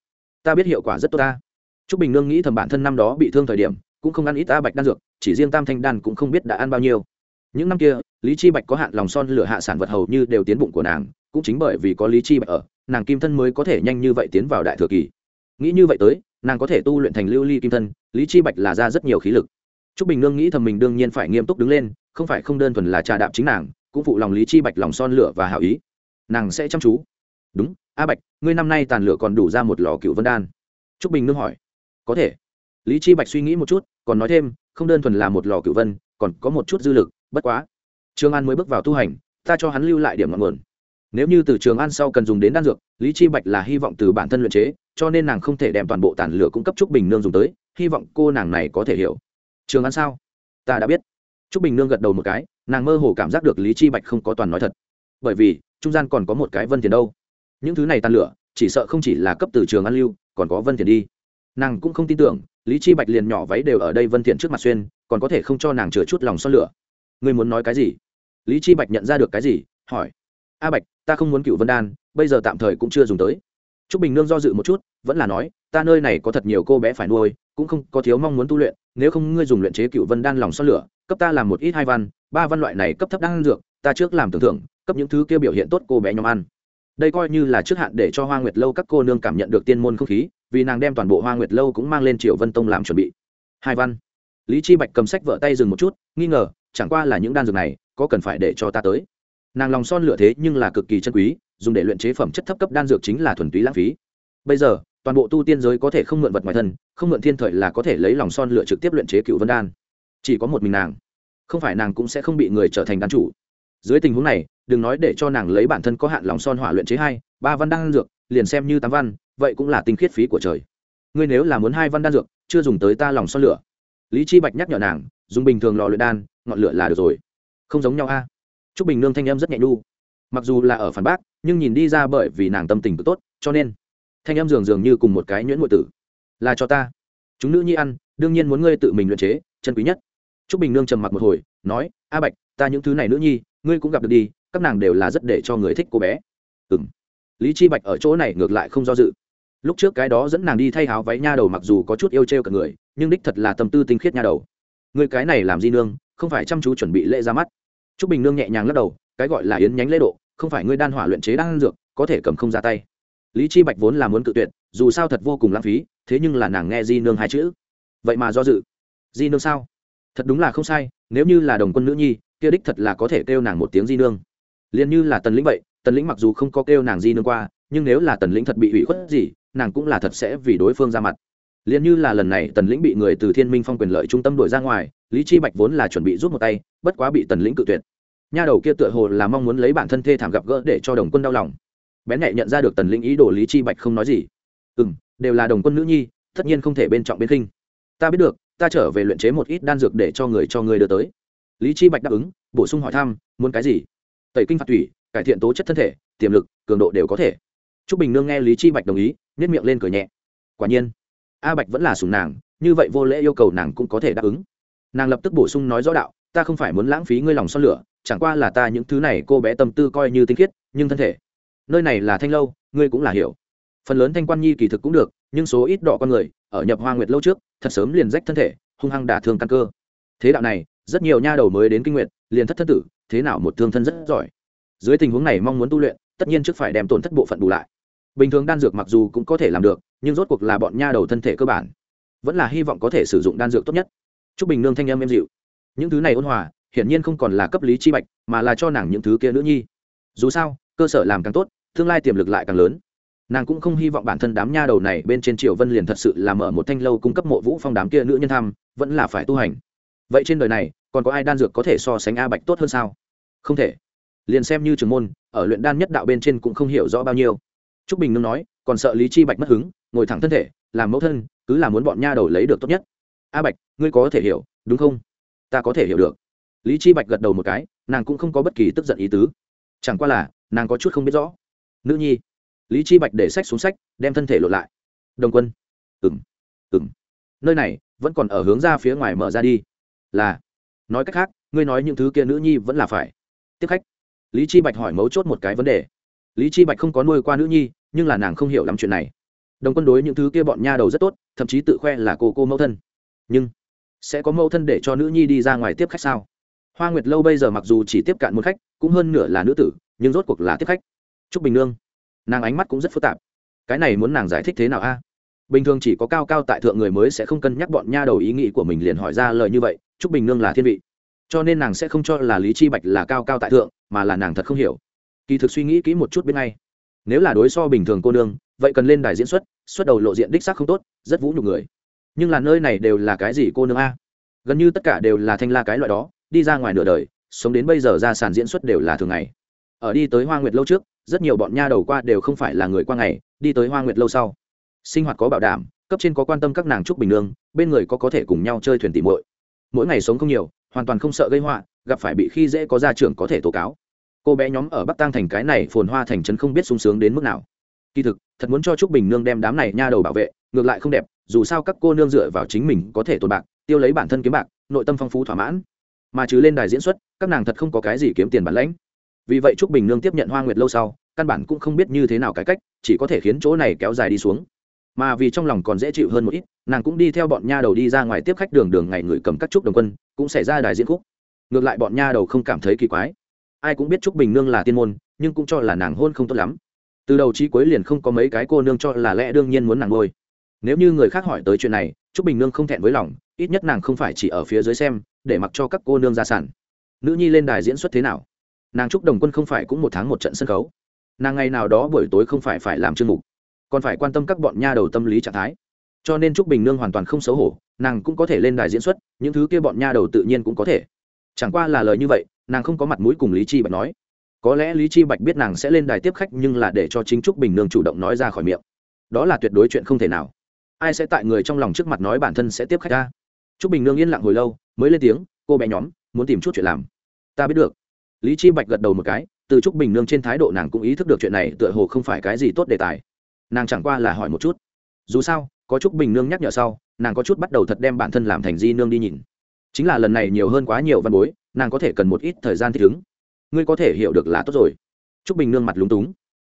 Speaker 1: Ta biết hiệu quả rất tốt ta. Trúc Bình Nương nghĩ thầm bản thân năm đó bị thương thời điểm, cũng không ăn ít ta bạch đan dược, chỉ riêng Tam Thanh đan cũng không biết đã ăn bao nhiêu. Những năm kia, Lý Chi Bạch có hạn lòng son lửa hạ sản vật hầu như đều tiến bụng của nàng, cũng chính bởi vì có Lý Chi Bạch ở, nàng kim thân mới có thể nhanh như vậy tiến vào đại thừa kỳ. Nghĩ như vậy tới, nàng có thể tu luyện thành lưu ly kim thân, Lý Chi Bạch là ra rất nhiều khí lực. Trúc Bình Nương nghĩ thầm mình đương nhiên phải nghiêm túc đứng lên, không phải không đơn thuần là trà đạp chính nàng, cũng phụ lòng Lý Chi Bạch lòng son lửa và hảo ý. Nàng sẽ chăm chú. Đúng, A Bạch, ngươi năm nay tàn lửa còn đủ ra một lò cựu vân đan. Trúc Bình Nương hỏi. Có thể. Lý Chi Bạch suy nghĩ một chút, còn nói thêm, không đơn thuần là một lò cựu vân, còn có một chút dư lực, bất quá. Trường An mới bước vào tu hành, ta cho hắn lưu lại điểm ngọn nguồn. Nếu như từ Trường An sau cần dùng đến đan dược, Lý Chi Bạch là hy vọng từ bản thân luyện chế, cho nên nàng không thể đem toàn bộ tàn lửa cung cấp Trúc Bình Nương dùng tới, hy vọng cô nàng này có thể hiểu. Trường An sao? Ta đã biết. Trúc bình nương gật đầu một cái nàng mơ hồ cảm giác được lý chi bạch không có toàn nói thật. Bởi vì trung gian còn có một cái vân tiền đâu. Những thứ này tàn lửa chỉ sợ không chỉ là cấp từ trường An lưu còn có vân tiền đi. Nàng cũng không tin tưởng lý chi bạch liền nhỏ váy đều ở đây vân thiện trước mặt xuyên còn có thể không cho nàng chừa chút lòng son lửa ngươi muốn nói cái gì? Lý chi bạch nhận ra được cái gì, hỏi. A bạch, ta không muốn cựu vân đan, bây giờ tạm thời cũng chưa dùng tới. Trúc bình nương do dự một chút, vẫn là nói, ta nơi này có thật nhiều cô bé phải nuôi, cũng không có thiếu mong muốn tu luyện, nếu không ngươi dùng luyện chế cựu vân đan lòng son lửa, cấp ta làm một ít hai văn, ba văn loại này cấp thấp đan dược, ta trước làm tưởng thưởng cấp những thứ kia biểu hiện tốt cô bé nhóm ăn. Đây coi như là trước hạn để cho hoa nguyệt lâu các cô nương cảm nhận được tiên môn không khí, vì nàng đem toàn bộ hoa nguyệt lâu cũng mang lên triệu vân tông làm chuẩn bị. Hai văn. Lý chi bạch cầm sách vợ tay dừng một chút, nghi ngờ chẳng qua là những đan dược này, có cần phải để cho ta tới. Nàng lòng son lửa thế nhưng là cực kỳ chân quý, dùng để luyện chế phẩm chất thấp cấp đan dược chính là thuần túy lãng phí. Bây giờ, toàn bộ tu tiên giới có thể không mượn vật ngoài thân, không mượn thiên thời là có thể lấy lòng son lựa trực tiếp luyện chế cựu vân đan. Chỉ có một mình nàng. Không phải nàng cũng sẽ không bị người trở thành đan chủ. Dưới tình huống này, đừng nói để cho nàng lấy bản thân có hạn lòng son hỏa luyện chế hai, ba văn đan dược, liền xem như tám văn, vậy cũng là tinh khiết phí của trời. Ngươi nếu là muốn hai văn đan dược, chưa dùng tới ta lòng son lửa. Lý chi bạch nhắc nhở nàng dùng bình thường lò luyện đan, ngọn lửa là được rồi. Không giống nhau a. Trúc bình nương thanh âm rất nhẹ nhu. Mặc dù là ở phản bác, nhưng nhìn đi ra bởi vì nàng tâm tình cực tốt, cho nên thanh em dường dường như cùng một cái nhuyễn ngụy tử. Là cho ta. Chúng nữ nhi ăn, đương nhiên muốn ngươi tự mình luyện chế, chân quý nhất. T r ú c bình nương trầm mặc một hồi, nói, a bạch, ta những thứ này nữ nhi, ngươi cũng gặp được đi, các nàng đều là rất để cho người thích cô bé. Ừ m lý chi bạch ở chỗ này ngược lại không do dự. Lúc trước cái đó dẫn nàng đi thay háo váy nha đầu mặc dù có chút yêu t r e o cả người, nhưng đích thật là tâm tư tinh khiết nha đầu người cái này làm di nương, không phải chăm chú chuẩn bị lễ ra mắt. T r ú c bình nương nhẹ nhàng lắc đầu, cái gọi là yến nhánh lễ độ, không phải ngươi đan hỏa luyện chế đan dược, có thể cầm không ra tay. Lý chi bạch vốn là muốn cự tuyệt, dù sao thật vô cùng lãng phí, thế nhưng là nàng nghe di nương hai chữ. Vậy mà do dự. Di nương sao? Thật đúng là không sai, nếu như là đồng quân nữ nhi, kia đích thật là có thể kêu nàng một tiếng di nương. Liền như là tần lĩnh vậy, tần lĩnh mặc dù không có kêu nàng di nương qua, nhưng nếu là tần lĩnh thật bị ủy khuất gì, nàng cũng là thật sẽ vì đối phương ra mặt liền như là lần này tần lĩnh bị người từ thiên minh phong quyền lợi trung tâm đuổi ra ngoài, lý chi bạch vốn là chuẩn bị rút một tay, bất quá bị tần lĩnh cự tuyệt. Nha đầu kia tựa hồ là mong muốn lấy bản thân thê thảm gặp gỡ để cho đồng quân đau lòng. Bén nhẹ nhận ra được tần lĩnh ý đồ lý chi bạch không nói gì. Ừ đều là đồng quân nữ nhi, tất nhiên không thể bên trọng bên kinh ta biết được, ta trở về luyện chế một ít đan dược để cho người cho người đưa tới. Lý chi bạch đáp ứng, bổ sung hỏi thăm, muốn cái gì? Tẩy kinh phạt thủy, cải thiện tố chất thân thể, tiềm lực, cường độ đều có thể. Trúc bình nương nghe lý chi bạch đồng ý nhét miệng lên cười nhẹ. Quả nhiên a bạch vẫn là sùng nàng, như vậy vô lễ yêu cầu nàng cũng có thể đáp ứng. Nàng lập tức bổ sung nói rõ đạo, ta không phải muốn lãng phí ngươi lòng son lửa, chẳng qua là ta những thứ này cô bé tâm tư coi như tinh khiết, nhưng thân thể, nơi này là thanh lâu, ngươi cũng là hiểu. Phần lớn thanh quan nhi kỳ thực cũng được, nhưng số ít đỏ con người, ở nhập hoa nguyệt lâu trước, thật sớm liền rách thân thể, hung hăng đả thương căn cơ. Thế đạo này, rất nhiều nha đầu mới đến kinh nguyện liền thất thân tử, thế nào một thương thân rất giỏi. Dưới tình huống này mong muốn tu luyện, tất nhiên trước phải đem tổn thất bộ phận bù lại. Bình thường đan dược mặc dù cũng có thể làm được nhưng rốt cuộc là bọn nha đầu thân thể cơ bản. Vẫn là hy vọng có thể sử dụng đan dược tốt nhất. T r ú c bình nương thanh âm êm dịu. Những thứ này ôn hòa, hiển nhiên không còn là cấp lý chi bạch, mà là cho nàng những thứ kia nữ nhi. Dù sao, cơ sở làm càng tốt, tương lai tiềm lực lại càng lớn. Nàng cũng không hy vọng bản thân đám nha đầu này bên trên triều vân liền thật sự làm ở một thanh lâu cung cấp mộ vũ phong đám kia nữ nhân tham vẫn là phải tu hành. Vậy trên đời này, còn có ai đan dược có thể so sánh a bạch tốt hơn sao? Không thể. Liền xem như trường môn, ở luyện đan nhất đạo bên trên cũng không hiểu rõ bao nhiêu. T r ú c bình nương nói, còn sợ lý chi bạch mất hứng ngồi thẳng thân thể, làm mẫu thân, cứ là muốn bọn nha đầu lấy được tốt nhất. A bạch, ngươi có thể hiểu, đúng không? Ta có thể hiểu được. Lý chi bạch gật đầu một cái, nàng cũng không có bất kỳ tức giận ý tứ. Chẳng qua là, nàng có chút không biết rõ. Nữ nhi. Lý chi bạch để sách xuống sách, đem thân thể lộ lại. Đồng quân. Ừng ừng nơi này, vẫn còn ở hướng ra phía ngoài mở ra đi. Là. Nói cách khác, ngươi nói những thứ kia nữ nhi vẫn là phải. Tiếp khách. Lý chi bạch hỏi mấu chốt một cái vấn đề. Lý chi bạch không có nuôi qua nữ nhi, nhưng là nàng không hiểu lắm chuyện này đồng quân đối những thứ kia bọn nha đầu rất tốt, thậm chí tự khoe là cô cô mẫu thân. Nhưng, sẽ có mẫu thân để cho nữ nhi đi ra ngoài tiếp khách sao? Hoa nguyệt lâu bây giờ mặc dù chỉ tiếp cạn một khách, cũng hơn nửa là nữ tử, nhưng rốt cuộc là tiếp khách. Trúc bình nương. Nàng ánh mắt cũng rất phức tạp. Cái này muốn nàng giải thích thế nào a? Bình thường chỉ có cao cao tại thượng người mới sẽ không cân nhắc bọn nha đầu ý nghĩ của mình liền hỏi ra lời như vậy trúc bình nương là thiên vị. Cho nên nàng sẽ không cho là lý chi bạch là cao cao tại thượng, mà là nàng thật không hiểu. Kỳ thực suy nghĩ kỹ một chút bên ngay. Nếu là đối so bình thường cô nương vậy cần lên đài diễn xuất xuất đầu lộ diện đích xác không tốt, rất vũ nhục người. Nhưng là nơi này đều là cái gì cô nương a? Gần như tất cả đều là thanh la cái loại đó, đi ra ngoài nửa đời, sống đến bây giờ ra sàn diễn xuất đều là thường ngày. Ở đi tới hoa nguyệt lâu trước, rất nhiều bọn nha đầu qua đều không phải là người qua ngày, đi tới hoa nguyệt lâu sau. Sinh hoạt có bảo đảm, cấp trên có quan tâm các nàng trúc bình nương, bên người có có thể cùng nhau chơi thuyền tìm muội. Mỗi ngày sống không nhiều, hoàn toàn không sợ gây họa, gặp phải bị khi dễ có gia trưởng có thể tố cáo. Cô bé nhóm ở bắc tăng thành cái này phồn hoa thành trấn không biết sung sướng đến mức nào kỳ thực, thật muốn cho trúc bình nương đem đám này nha đầu bảo vệ, ngược lại không đẹp, dù sao các cô nương dựa vào chính mình có thể tồn bạc, tiêu lấy bản thân kiếm bạc, nội tâm phong phú thỏa mãn. Mà trừ lên đài diễn xuất, các nàng thật không có cái gì kiếm tiền bản lãnh. Vì vậy trúc bình nương tiếp nhận hoa nguyệt lâu sau, căn bản cũng không biết như thế nào cải cách, chỉ có thể khiến chỗ này kéo dài đi xuống. Mà vì trong lòng còn dễ chịu hơn một ít, nàng cũng đi theo bọn nha đầu đi ra ngoài tiếp khách đường đường ngày người cầm các trúc đồng quân, cũng xảy ra đài diễn khúc. Ngược lại bọn nha đầu không cảm thấy kỳ quái. Ai cũng biết trúc bình nương là tiên môn, nhưng cũng cho là nàng hôn không tốt lắm từ đầu chí cuối liền không có mấy cái cô nương cho là lẽ đương nhiên muốn nàng ngôi nếu như người khác hỏi tới chuyện này, trúc bình nương không thẹn với lòng, ít nhất nàng không phải chỉ ở phía dưới xem, để mặc cho các cô nương ra sản nữ nhi lên đài diễn xuất thế nào? Nàng trúc đồng quân không phải cũng một tháng một trận sân khấu. Nàng ngày nào đó buổi tối không phải phải làm chương mục, còn phải quan tâm các bọn nha đầu tâm lý trạng thái. Cho nên trúc bình nương hoàn toàn không xấu hổ, nàng cũng có thể lên đài diễn xuất, những thứ kia bọn nha đầu tự nhiên cũng có thể. Chẳng qua là lời như vậy, nàng không có mặt mũi cùng lý chi bạch nói có lẽ lý chi bạch biết nàng sẽ lên đài tiếp khách nhưng là để cho chính trúc bình nương chủ động nói ra khỏi miệng. Đó là tuyệt đối chuyện không thể nào. Ai sẽ tại người trong lòng trước mặt nói bản thân sẽ tiếp khách ra? Trúc bình nương yên lặng hồi lâu, mới lên tiếng, cô bé nhóm, muốn tìm chút chuyện làm. Ta biết được. Lý chi bạch gật đầu một cái, từ trúc bình nương trên thái độ nàng cũng ý thức được chuyện này tựa hồ không phải cái gì tốt đề tài. Nàng chẳng qua là hỏi một chút. Dù sao, có Trúc bình nương nhắc nhở sau, nàng có chút bắt đầu thật đem bản thân làm thành di nương đi nhìn. Chính là lần này nhiều hơn quá nhiều văn bối, nàng có thể cần một ít thời gian thích ứng ngươi có thể hiểu được là tốt rồi. Trúc bình nương mặt lúng túng.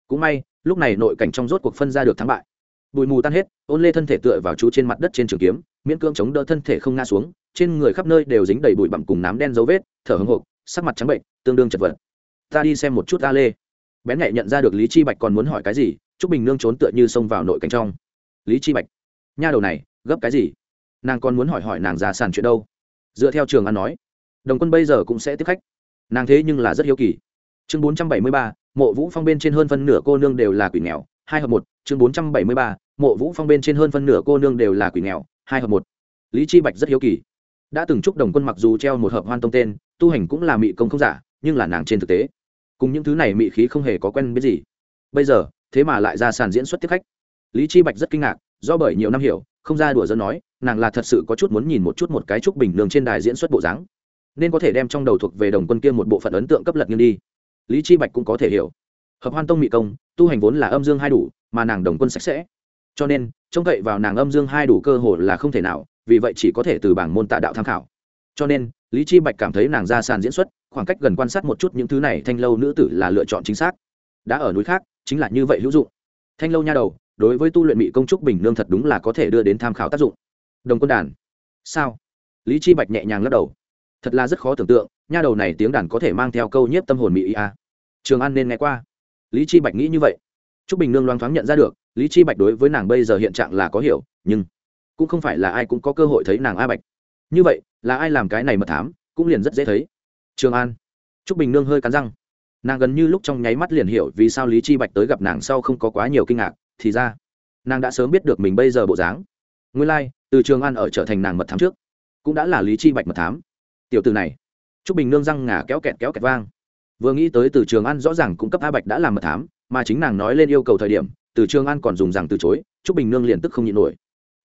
Speaker 1: Cũng may, lúc này nội cảnh trong rốt cuộc phân ra được thắng bại. Bụi mù tan hết, ôn lê thân thể tựa vào chú trên mặt đất trên trường kiếm, miễn cưỡng chống đỡ thân thể không ngã xuống, trên người khắp nơi đều dính đầy bụi bặm cùng nám đen dấu vết, thở hưng hộp sắc mặt trắng bệnh, tương đương chật vật. Ta đi xem một chút a lê. Bén nhẹ nhận ra được lý chi bạch còn muốn hỏi cái gì, Trúc bình nương trốn tựa như xông vào nội cảnh trong. Lý chi bạch, nha đầu này, gấp cái gì? Nàng còn muốn hỏi hỏi nàng ra sàn chuyện đâu? Dựa theo trường an nói, đồng quân bây giờ cũng sẽ tiếp khách nàng thế nhưng là rất hiếu kỳ. Chương bốn trăm bảy mươi ba, mộ vũ phong bên trên hơn phân nửa cô nương đều là quỷ nghèo, hai hợp một. Chương bốn trăm bảy mươi ba, mộ vũ phong bên trên hơn phân nửa cô nương đều là quỷ nghèo, hai hợp một. Lý chi bạch rất hiếu kỳ. Đã từng chúc đồng quân mặc dù treo một hợp hoan tông tên, tu hành cũng là mị công không giả, nhưng là nàng trên thực tế, cùng những thứ này mị khí không hề có quen biết gì. Bây giờ, thế mà lại ra sàn diễn xuất tiếp khách. Lý chi bạch rất kinh ngạc, do bởi nhiều năm hiểu, không ra đùa dân nói, nàng là thật sự có chút muốn nhìn một chút một cái trúc bình đường trên đài diễn xuất bộ dáng nên có thể đem trong đầu thuộc về đồng quân kia một bộ phận ấn tượng cấp lật nghiêng đi. Lý chi bạch cũng có thể hiểu. Hợp hoan tông mị công, tu hành vốn là âm dương hai đủ, mà nàng đồng quân sạch sẽ. Cho nên, trông cậy vào nàng âm dương hai đủ cơ hội là không thể nào, vì vậy chỉ có thể từ bảng môn tạ đạo tham khảo. Cho nên, lý chi bạch cảm thấy nàng ra sàn diễn xuất, khoảng cách gần quan sát một chút những thứ này thanh lâu nữ tử là lựa chọn chính xác. Đã ở núi khác, chính là như vậy hữu dụng. Thanh lâu nha đầu, đối với tu luyện mỹ công trúc bình nương thật đúng là có thể đưa đến tham khảo tác dụng. Đồng quân đàn. Sao? Lý chi bạch nhẹ nhàng lắc đầu thật là rất khó tưởng tượng nha đầu này tiếng đàn có thể mang theo câu nhiếp tâm hồn mỹ ý a trường an nên nghe qua. Lý chi bạch nghĩ như vậy. Trúc bình nương loang thoáng nhận ra được lý chi bạch đối với nàng bây giờ hiện trạng là có hiểu nhưng cũng không phải là ai cũng có cơ hội thấy nàng a bạch. Như vậy là ai làm cái này mật thám cũng liền rất dễ thấy. Trường an. Trúc bình nương hơi cắn răng. Nàng gần như lúc trong nháy mắt liền hiểu vì sao lý chi bạch tới gặp nàng sau không có quá nhiều kinh ngạc thì ra nàng đã sớm biết được mình bây giờ bộ dáng. Nguyên lai、like, từ trường an ở trở thành nàng mật thám trước cũng đã là lý chi bạch mật thám tiểu từ này. Trúc bình nương răng ngà kéo kẹt kéo kẹt vang. Vừa nghĩ tới từ trường an rõ ràng cung cấp a bạch đã làm mật thám, mà chính nàng nói lên yêu cầu thời điểm, từ trường an còn dùng rằng từ chối, trúc bình nương liền tức không nhịn nổi.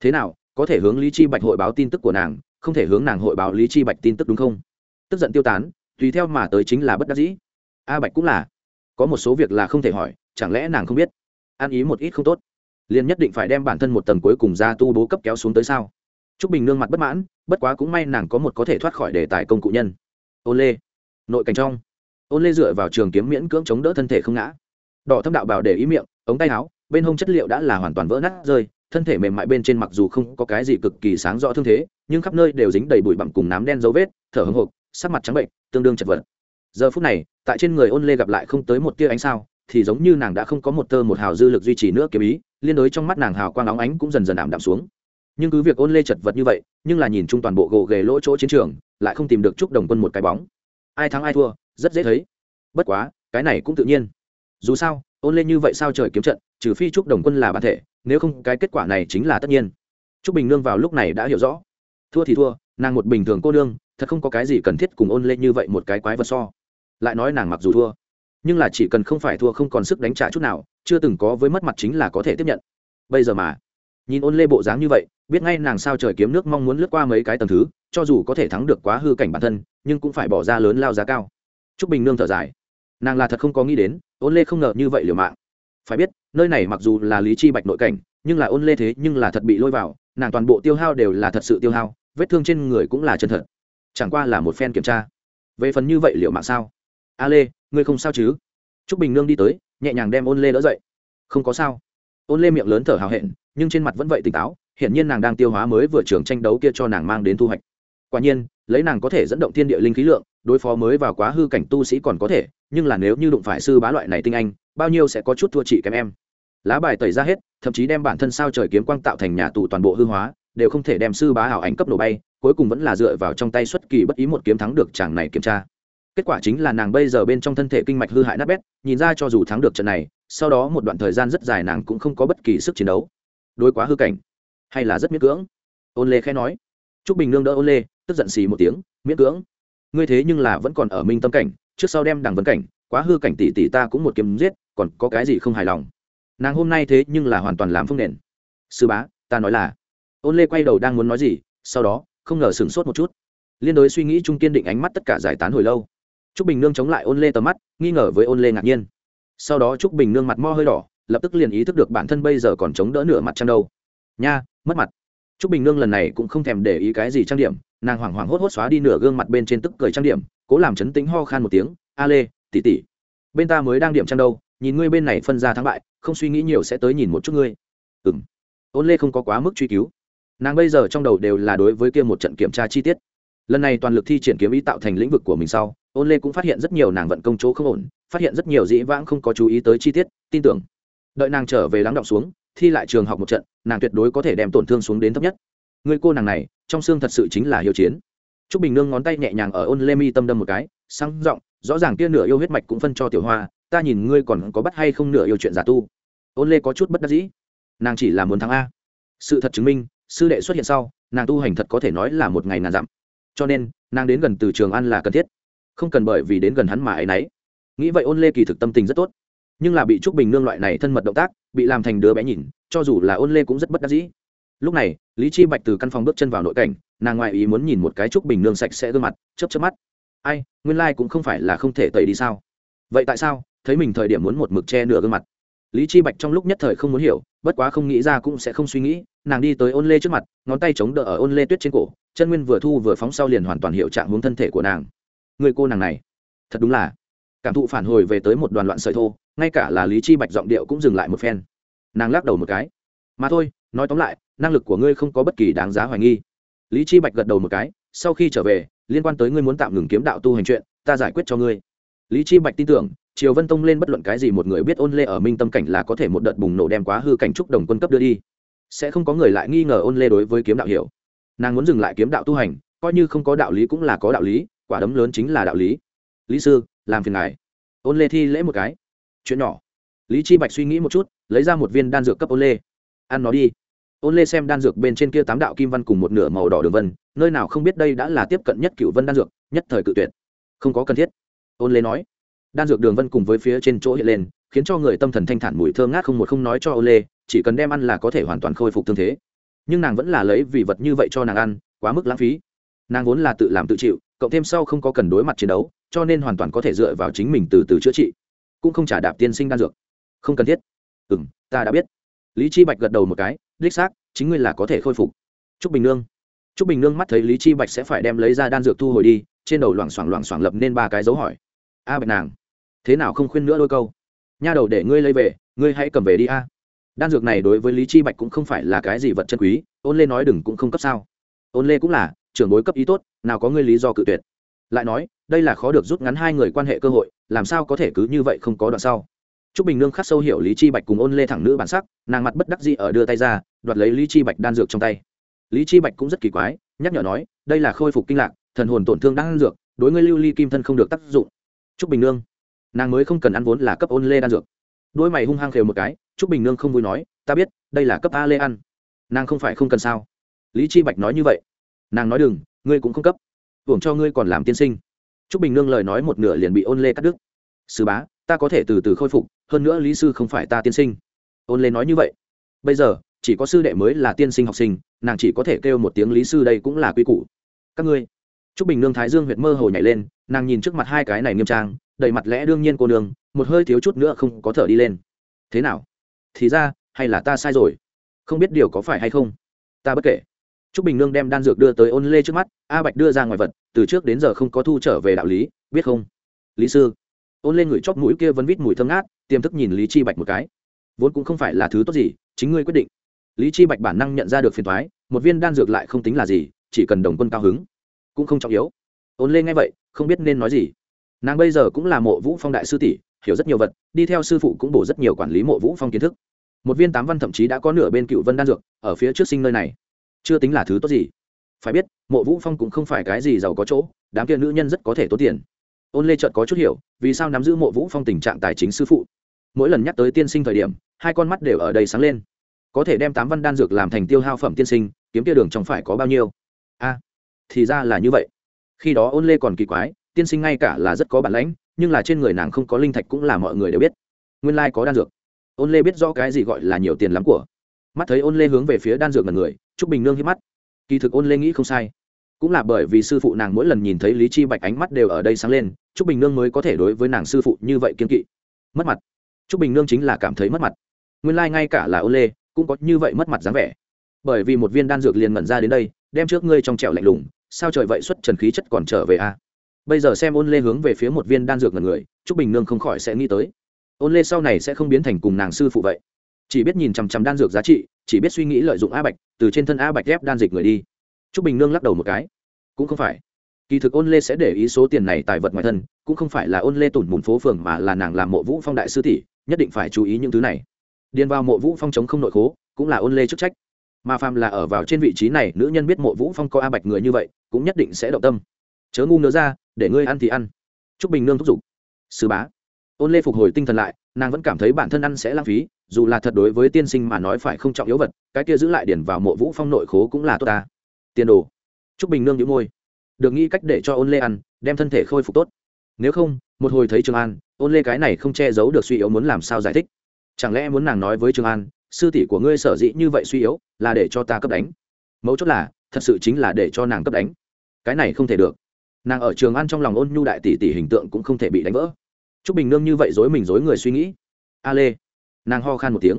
Speaker 1: Thế nào, có thể hướng lý chi bạch hội báo tin tức của nàng, không thể hướng nàng hội báo lý chi bạch tin tức đúng không? Tức giận tiêu tán, tùy theo mà tới chính là bất đắc dĩ. A bạch cũng là. Có một số việc là không thể hỏi, chẳng lẽ nàng không biết? An ý một ít không tốt. Liền nhất định phải đem bản thân một tầng cuối cùng ra tu bố cấp kéo xuống tới sao? Trúc Bình nương mặt bất mãn, bất quá cũng may nàng có một có thể thoát khỏi đề tài công cụ nhân. Ôn Lê, nội cảnh trong. Ôn Lê dựa vào trường kiếm miễn cưỡng chống đỡ thân thể không ngã. Đỏ thâm đạo bảo để ý miệng, ống tay áo, bên hông chất liệu đã là hoàn toàn vỡ nát rơi, thân thể mềm mại bên trên mặc dù không có cái gì cực kỳ sáng rõ thương thế, nhưng khắp nơi đều dính đầy bụi bặm cùng nám đen dấu vết, thở hổn hộc, sắc mặt trắng bệnh, tương đương chật vật. Giờ phút này, tại trên người Ôn Lê gặp lại không tới một tia ánh sao, thì giống như nàng đã không có một tơ một hào dư lực duy trì nữa kiếm ý, liên đối trong mắt nàng hào quang óng ánh cũng dần dần ảm đạm xuống nhưng cứ việc ôn lê chật vật như vậy, nhưng là nhìn chung toàn bộ gỗ ghề lỗ chỗ chiến trường, lại không tìm được chúc đồng quân một cái bóng. Ai thắng ai thua, rất dễ thấy. Bất quá, cái này cũng tự nhiên. Dù sao, ôn lê như vậy sao trời kiếm trận, trừ phi chúc đồng quân là bản thể, nếu không cái kết quả này chính là tất nhiên. Chúc bình nương vào lúc này đã hiểu rõ. Thua thì thua, nàng một bình thường cô nương, thật không có cái gì cần thiết cùng ôn lê như vậy một cái quái vật so. Lại nói nàng mặc dù thua, nhưng là chỉ cần không phải thua không còn sức đánh trả chút nào, chưa từng có với mất mặt chính là có thể tiếp nhận. Bây giờ mà nhìn ôn lê bộ dáng như vậy, biết ngay nàng sao trời kiếm nước mong muốn lướt qua mấy cái tầng thứ, cho dù có thể thắng được quá hư cảnh bản thân, nhưng cũng phải bỏ ra lớn lao giá cao. T r ú c bình nương thở dài. Nàng là thật không có nghĩ đến, ôn lê không ngờ như vậy liều mạng. Phải biết, nơi này mặc dù là lý chi bạch nội cảnh, nhưng là ôn lê thế nhưng là thật bị lôi vào, nàng toàn bộ tiêu hao đều là thật sự tiêu hao, vết thương trên người cũng là chân thật. Chẳng qua là một phen kiểm tra. Về phần như vậy liệu mạng sao? A lê, ngươi không sao chứ? T r ú c bình nương đi tới, nhẹ nhàng đem ôn lê đỡ dậy. Không có sao ôn lê miệng lớn thở hào hẹn, nhưng trên mặt vẫn vậy tỉnh táo hiện nhiên nàng đang tiêu hóa mới vừa trường tranh đấu kia cho nàng mang đến thu hoạch. Quả nhiên, lấy nàng có thể dẫn động thiên địa linh khí lượng, đối phó mới vào quá hư cảnh tu sĩ còn có thể, nhưng là nếu như đụng phải sư bá loại này tinh anh, bao nhiêu sẽ có chút thua chị kém em. Lá bài tẩy ra hết, thậm chí đem bản thân sao trời kiếm quang tạo thành nhà tù toàn bộ hư hóa, đều không thể đem sư bá hảo ảnh cấp nổ bay, cuối cùng vẫn là dựa vào trong tay xuất kỳ bất ý một kiếm thắng được chàng này kiểm tra kết quả chính là nàng bây giờ bên trong thân thể kinh mạch hư hại nát bét, nhìn ra cho dù thắng được trận này, sau đó một đoạn thời gian rất dài nàng cũng không có bất kỳ sức chiến đấu. Đối quá hư cảnh, hay là rất miễn cưỡng? Ôn lê khẽ nói. T r ú c bình nương đỡ ôn lê, tức giận xì một tiếng, miễn cưỡng. Ngươi thế nhưng là vẫn còn ở minh tâm cảnh, trước sau đem đằng vấn cảnh, quá hư cảnh tỷ tỷ ta cũng một kiếm giết, còn có cái gì không hài lòng? Nàng hôm nay thế nhưng là hoàn toàn làm phương nền. Sư bá, ta nói là. Ôn lê quay đầu đang muốn nói gì, sau đó, không ngờ sửng sốt một chút. Liên đối suy nghĩ trung kiên định ánh mắt tất cả giải tán hồi lâu. Trúc bình nương chống lại ôn lê tầm mắt, nghi ngờ với ôn lê ngạc nhiên. Sau đó Trúc bình nương mặt mo hơi đỏ, lập tức liền ý thức được bản thân bây giờ còn chống đỡ nửa mặt trăng đâu. Nha, mất mặt. Trúc bình nương lần này cũng không thèm để ý cái gì trang điểm, nàng hoảng hoảng hốt hốt xóa đi nửa gương mặt bên trên tức cười trang điểm, cố làm chấn tính ho khan một tiếng, a lê tỉ tỉ bên ta mới đang điểm trang đâu, nhìn ngươi bên này phân ra thắng bại, không suy nghĩ nhiều sẽ tới nhìn một chút ngươi. Ừ m ôn lê không có quá mức truy cứu. Nàng bây giờ trong đầu đều là đối với kia một trận kiểm tra chi tiết. Lần này toàn lực thi triển kiếm ý tạo thành lĩnh vực của mình sau ôn lê cũng phát hiện rất nhiều nàng vận công chỗ không ổn, phát hiện rất nhiều dĩ vãng không có chú ý tới chi tiết, tin tưởng. Đợi nàng trở về lắng động xuống, thi lại trường học một trận, nàng tuyệt đối có thể đem tổn thương xuống đến thấp nhất. Người cô nàng này, trong xương thật sự chính là hiếu chiến. T r ú c bình nương ngón tay nhẹ nhàng ở ôn lê mi tâm đâm một cái, sang r ộ n g rõ ràng kia nửa yêu huyết mạch cũng phân cho tiểu hoa, ta nhìn ngươi còn có bắt hay không nửa yêu chuyện giả tu. Ôn lê có chút bất đắc dĩ. Nàng chỉ là muốn thắng a. Sự thật chứng minh, sư đệ xuất hiện sau, nàng tu hành thật có thể nói là một ngày nàng dặm. Cho nên, nàng đến gần từ trường ăn là cần thiết không cần bởi vì đến gần hắn mà ấy nấy nghĩ vậy ôn lê kỳ thực tâm tình rất tốt. Nhưng là bị trúc bình nương loại này thân mật động tác, bị làm thành đứa bé nhìn, cho dù là ôn lê cũng rất bất đắc dĩ. Lúc này, lý chi bạch từ căn phòng bước chân vào nội cảnh, nàng ngoại ý muốn nhìn một cái trúc bình nương sạch sẽ gương mặt, chớp chớp mắt. Ai, nguyên lai cũng không phải là không thể tẩy đi sao? Vậy tại sao? Thấy mình thời điểm muốn một mực che nửa gương mặt. Lý chi bạch trong lúc nhất thời không muốn hiểu, bất quá không nghĩ ra cũng sẽ không suy nghĩ, nàng đi tới ôn lê trước mặt, ngón tay chống đỡ ở ôn lê tuyết trên cổ, chân nguyên vừa thu vừa phóng sau liền hoàn toàn hiệu trạng hướng thân thể của nàng người cô nàng này. Thật đúng là. Cảm thụ phản hồi về tới một đoàn loạn sợi thô, ngay cả là lý chi bạch giọng điệu cũng dừng lại một phen. Nàng lắc đầu một cái. Mà thôi, nói tóm lại, năng lực của ngươi không có bất kỳ đáng giá hoài nghi. Lý chi bạch gật đầu một cái, sau khi trở về, liên quan tới ngươi muốn tạm ngừng kiếm đạo tu hành chuyện, ta giải quyết cho ngươi. Lý chi bạch tin tưởng, triều vân tông lên bất luận cái gì một người biết ôn lê ở minh tâm cảnh là có thể một đợt bùng nổ đem quá hư cảnh trúc đồng quân cấp đưa đi. Sẽ không có người lại nghi ngờ ôn lê đối với kiếm đạo hiểu. Nàng muốn dừng lại kiếm đạo tu hành, coi như không có đạo lý cũng là có đạo lý quả đấm lớn chính là đạo lý. Lý sư, làm phiền ngài. Ôn lê thi lễ một cái. Chuyện nhỏ. Lý chi bạch suy nghĩ một chút, lấy ra một viên đan dược cấp ôn lê. Ăn nó đi. Ôn lê xem đan dược bên trên kia tám đạo kim văn cùng một nửa màu đỏ đường vân, nơi nào không biết đây đã là tiếp cận nhất cựu vân đan dược, nhất thời cự tuyệt. Không có cần thiết. Ôn lê nói. Đan dược đường vân cùng với phía trên chỗ hiện lên, khiến cho người tâm thần thanh thản mùi thơ ngát không một không nói cho ôn lê, chỉ cần đem ăn là có thể hoàn toàn khôi phục thương thế. Nhưng nàng vẫn là lấy vì vật như vậy cho nàng ăn, quá mức lãng phí. Nàng vốn là tự làm tự chịu cộng thêm sau không có cần đối mặt chiến đấu, cho nên hoàn toàn có thể dựa vào chính mình từ từ chữa trị. Cũng không trả đạp tiên sinh đan dược. Không cần thiết. Ừ m ta đã biết. Lý chi bạch gật đầu một cái, đích xác, chính ngươi là có thể khôi phục. Trúc bình nương. Trúc bình nương mắt thấy lý chi bạch sẽ phải đem lấy ra đan dược thu hồi đi, trên đầu loảng xoảng loảng xoảng lập nên ba cái dấu hỏi. A bạch nàng, thế nào không khuyên nữa đôi câu? Nha đầu để ngươi lấy về, ngươi hãy cầm về đi a. Đan dược này đối với lý chi bạch cũng không phải là cái gì vật chân quý, ôn lê nói đừng cũng không cấp sao. Ôn lê cũng là, trưởng bối cấp ý tốt nào có ngươi lý do cự tuyệt lại nói đây là khó được rút ngắn hai người quan hệ cơ hội làm sao có thể cứ như vậy không có đoạn sau Trúc Bình Nương khắc sâu hiểu Lý Chi Bạch cùng ôn lê thẳng nữ bản sắc, nàng mặt bất đắc dĩ ở đưa tay ra, đoạt lấy Lý Chi Bạch đan dược trong tay. Lý Chi Bạch cũng rất kỳ quái, nhắc nhở nói, đây là khôi phục kinh lạc, thần hồn tổn thương đan dược, đối ngươi lưu ly kim thân không được tác dụng. Trúc Bình Nương, nàng mới không cần ăn vốn là cấp ôn lê đan dược. Đôi mày hung hăng khều một cái, Trúc Bình Nương không vui nói, ta biết, đây là cấp A lê ăn. Nàng không phải không cần sao? Lý Chi Bạch nói như vậy. Nàng nói đừng, ngươi cũng không cấp. Hưởng cho ngươi còn làm tiên sinh. Trúc Bình Nương lời nói một nửa liền bị ôn lê cắt đứt. Sư bá, ta có thể từ từ khôi phục, hơn nữa lý sư không phải ta tiên sinh. Ôn lê nói như vậy. Bây giờ chỉ có sư đệ mới là tiên sinh học sinh nàng chỉ có thể kêu một tiếng lý sư đây cũng là quy củ. Các ngươi. T r ú c bình nương thái dương Huyệt mơ hồ nhảy lên nàng nhìn trước mặt hai cái này nghiêm trang đầy mặt lẽ đương nhiên cô nương một hơi thiếu chút nữa không có thở đi lên. Thế nào? Thì ra hay là ta sai rồi? Không biết điều có phải hay không? Ta bất kể. Trúc bình nương đem đan dược đưa tới ôn lê trước mắt a bạch đưa ra ngoài vật từ trước đến giờ không có thu trở về đạo lý biết không? Lý sư. Ôn Lê người chóp mũi kia vẫn vít mùi thơm ngát tiềm thức nhìn lý chi bạch một cái. Vốn cũng không phải là thứ tốt gì chính ngươi quyết định. Lý chi bạch bản năng nhận ra được phiền toái, một viên đan dược lại không tính là gì chỉ cần đồng quân cao hứng cũng không trọng yếu. Ôn Lê nghe vậy không biết nên nói gì. Nàng bây giờ cũng là mộ vũ phong đại sư tỷ hiểu rất nhiều vật đi theo sư phụ cũng bổ rất nhiều quản lý mộ vũ phong kiến thức. Một viên tám văn thậm chí đã có nửa bên cựu vân đan dược ở phía trước sinh nơi này chưa tính là thứ tốt gì. Phải biết, mộ vũ phong cũng không phải cái gì giàu có chỗ, đám kia nữ nhân rất có thể tốn tiền. Ôn lê trợt có chút hiểu, vì sao nắm giữ mộ vũ phong tình trạng tài chính sư phụ. Mỗi lần nhắc tới tiên sinh thời điểm, hai con mắt đều ở đây sáng lên. Có thể đem tám văn đan dược làm thành tiêu hao phẩm tiên sinh, kiếm tiêu đường trong phải có bao nhiêu? A, thì ra là như vậy. Khi đó ôn lê còn kỳ quái, tiên sinh ngay cả là rất có bản lãnh, nhưng là trên người nàng không có linh thạch cũng là mọi người đều biết. Nguyên lai、like、có đan dược. Ôn lê biết rõ cái gì gọi là nhiều tiền lắm của. Mắt thấy ôn lê hướng về phía đan dược ngần người Trúc bình nương hí mắt. Kỳ thực ôn lê nghĩ không sai. Cũng là bởi vì sư phụ nàng mỗi lần nhìn thấy lý chi bạch ánh mắt đều ở đây sáng lên, trúc bình nương mới có thể đối với nàng sư phụ như vậy kiên kỵ. Mất mặt. Trúc bình nương chính là cảm thấy mất mặt. Nguyên lai ngay cả là Ôn lê, cũng có như vậy mất mặt dáng vẻ. Bởi vì một viên đan dược liền ngẩn ra đến đây, đem trước ngươi trong trẻo lạnh lùng, sao trời vậy xuất trần khí chất còn trở về a à? bây giờ xem ôn lê hướng về phía một viên đan dược ngẩn người, trúc bình nương không khỏi sẽ nghĩ tới. Ôn lê sau này sẽ không biến thành cùng nàng sư phụ vậy. Chỉ biết nhìn chằm chằm đan dược giá trị chỉ biết suy nghĩ lợi dụng a bạch từ trên thân a bạch ghép đan dịch người đi Trúc Bình Nương lắc đầu một cái. Cũng không phải. Kỳ thực Ôn Lê sẽ để ý số tiền này tài vật ngoài thân, cũng không phải là Ôn Lê tủn mùn phố phường mà là nàng làm Mộ Vũ Phong đại sư tỷ, nhất định phải chú ý những thứ này. Điền vào Mộ Vũ Phong chống không nội khố, cũng là Ôn Lê chức trách. Mà phàm là ở vào trên vị trí này, nữ nhân biết Mộ Vũ Phong có A Bạch người như vậy, cũng nhất định sẽ động tâm. Chớ ngu nữa ra, để ngươi ăn thì ăn. Trúc Bình Nương thúc giục. Sư bá. ôn lê phục hồi tinh thần lại nàng vẫn cảm thấy bản thân ăn sẽ lãng phí, dù là thật đối với tiên sinh mà nói phải không trọng yếu vật, cái kia giữ lại điển vào mộ vũ phong nội khố cũng là tốt ta. Tiền đồ. T bình nương nhũ môi. Được nghĩ cách để cho ôn lê ăn, đem thân thể khôi phục tốt. Nếu không, một hồi thấy trường an, ôn lê cái này không che giấu được suy yếu muốn làm sao giải thích. Chẳng lẽ muốn nàng nói với trường an, sư tỷ của ngươi sở dĩ như vậy suy yếu, là để cho ta cấp đánh? Mấu chốt là, thật sự chính là để cho nàng cấp đánh. Cái này không thể được. Nàng ở trường an trong lòng ôn nhu đại tỷ tỷ hình tượng cũng không thể bị đánh vỡ t r ú c bình nương như vậy dối mình dối người suy nghĩ. A lê, nàng ho khan một tiếng.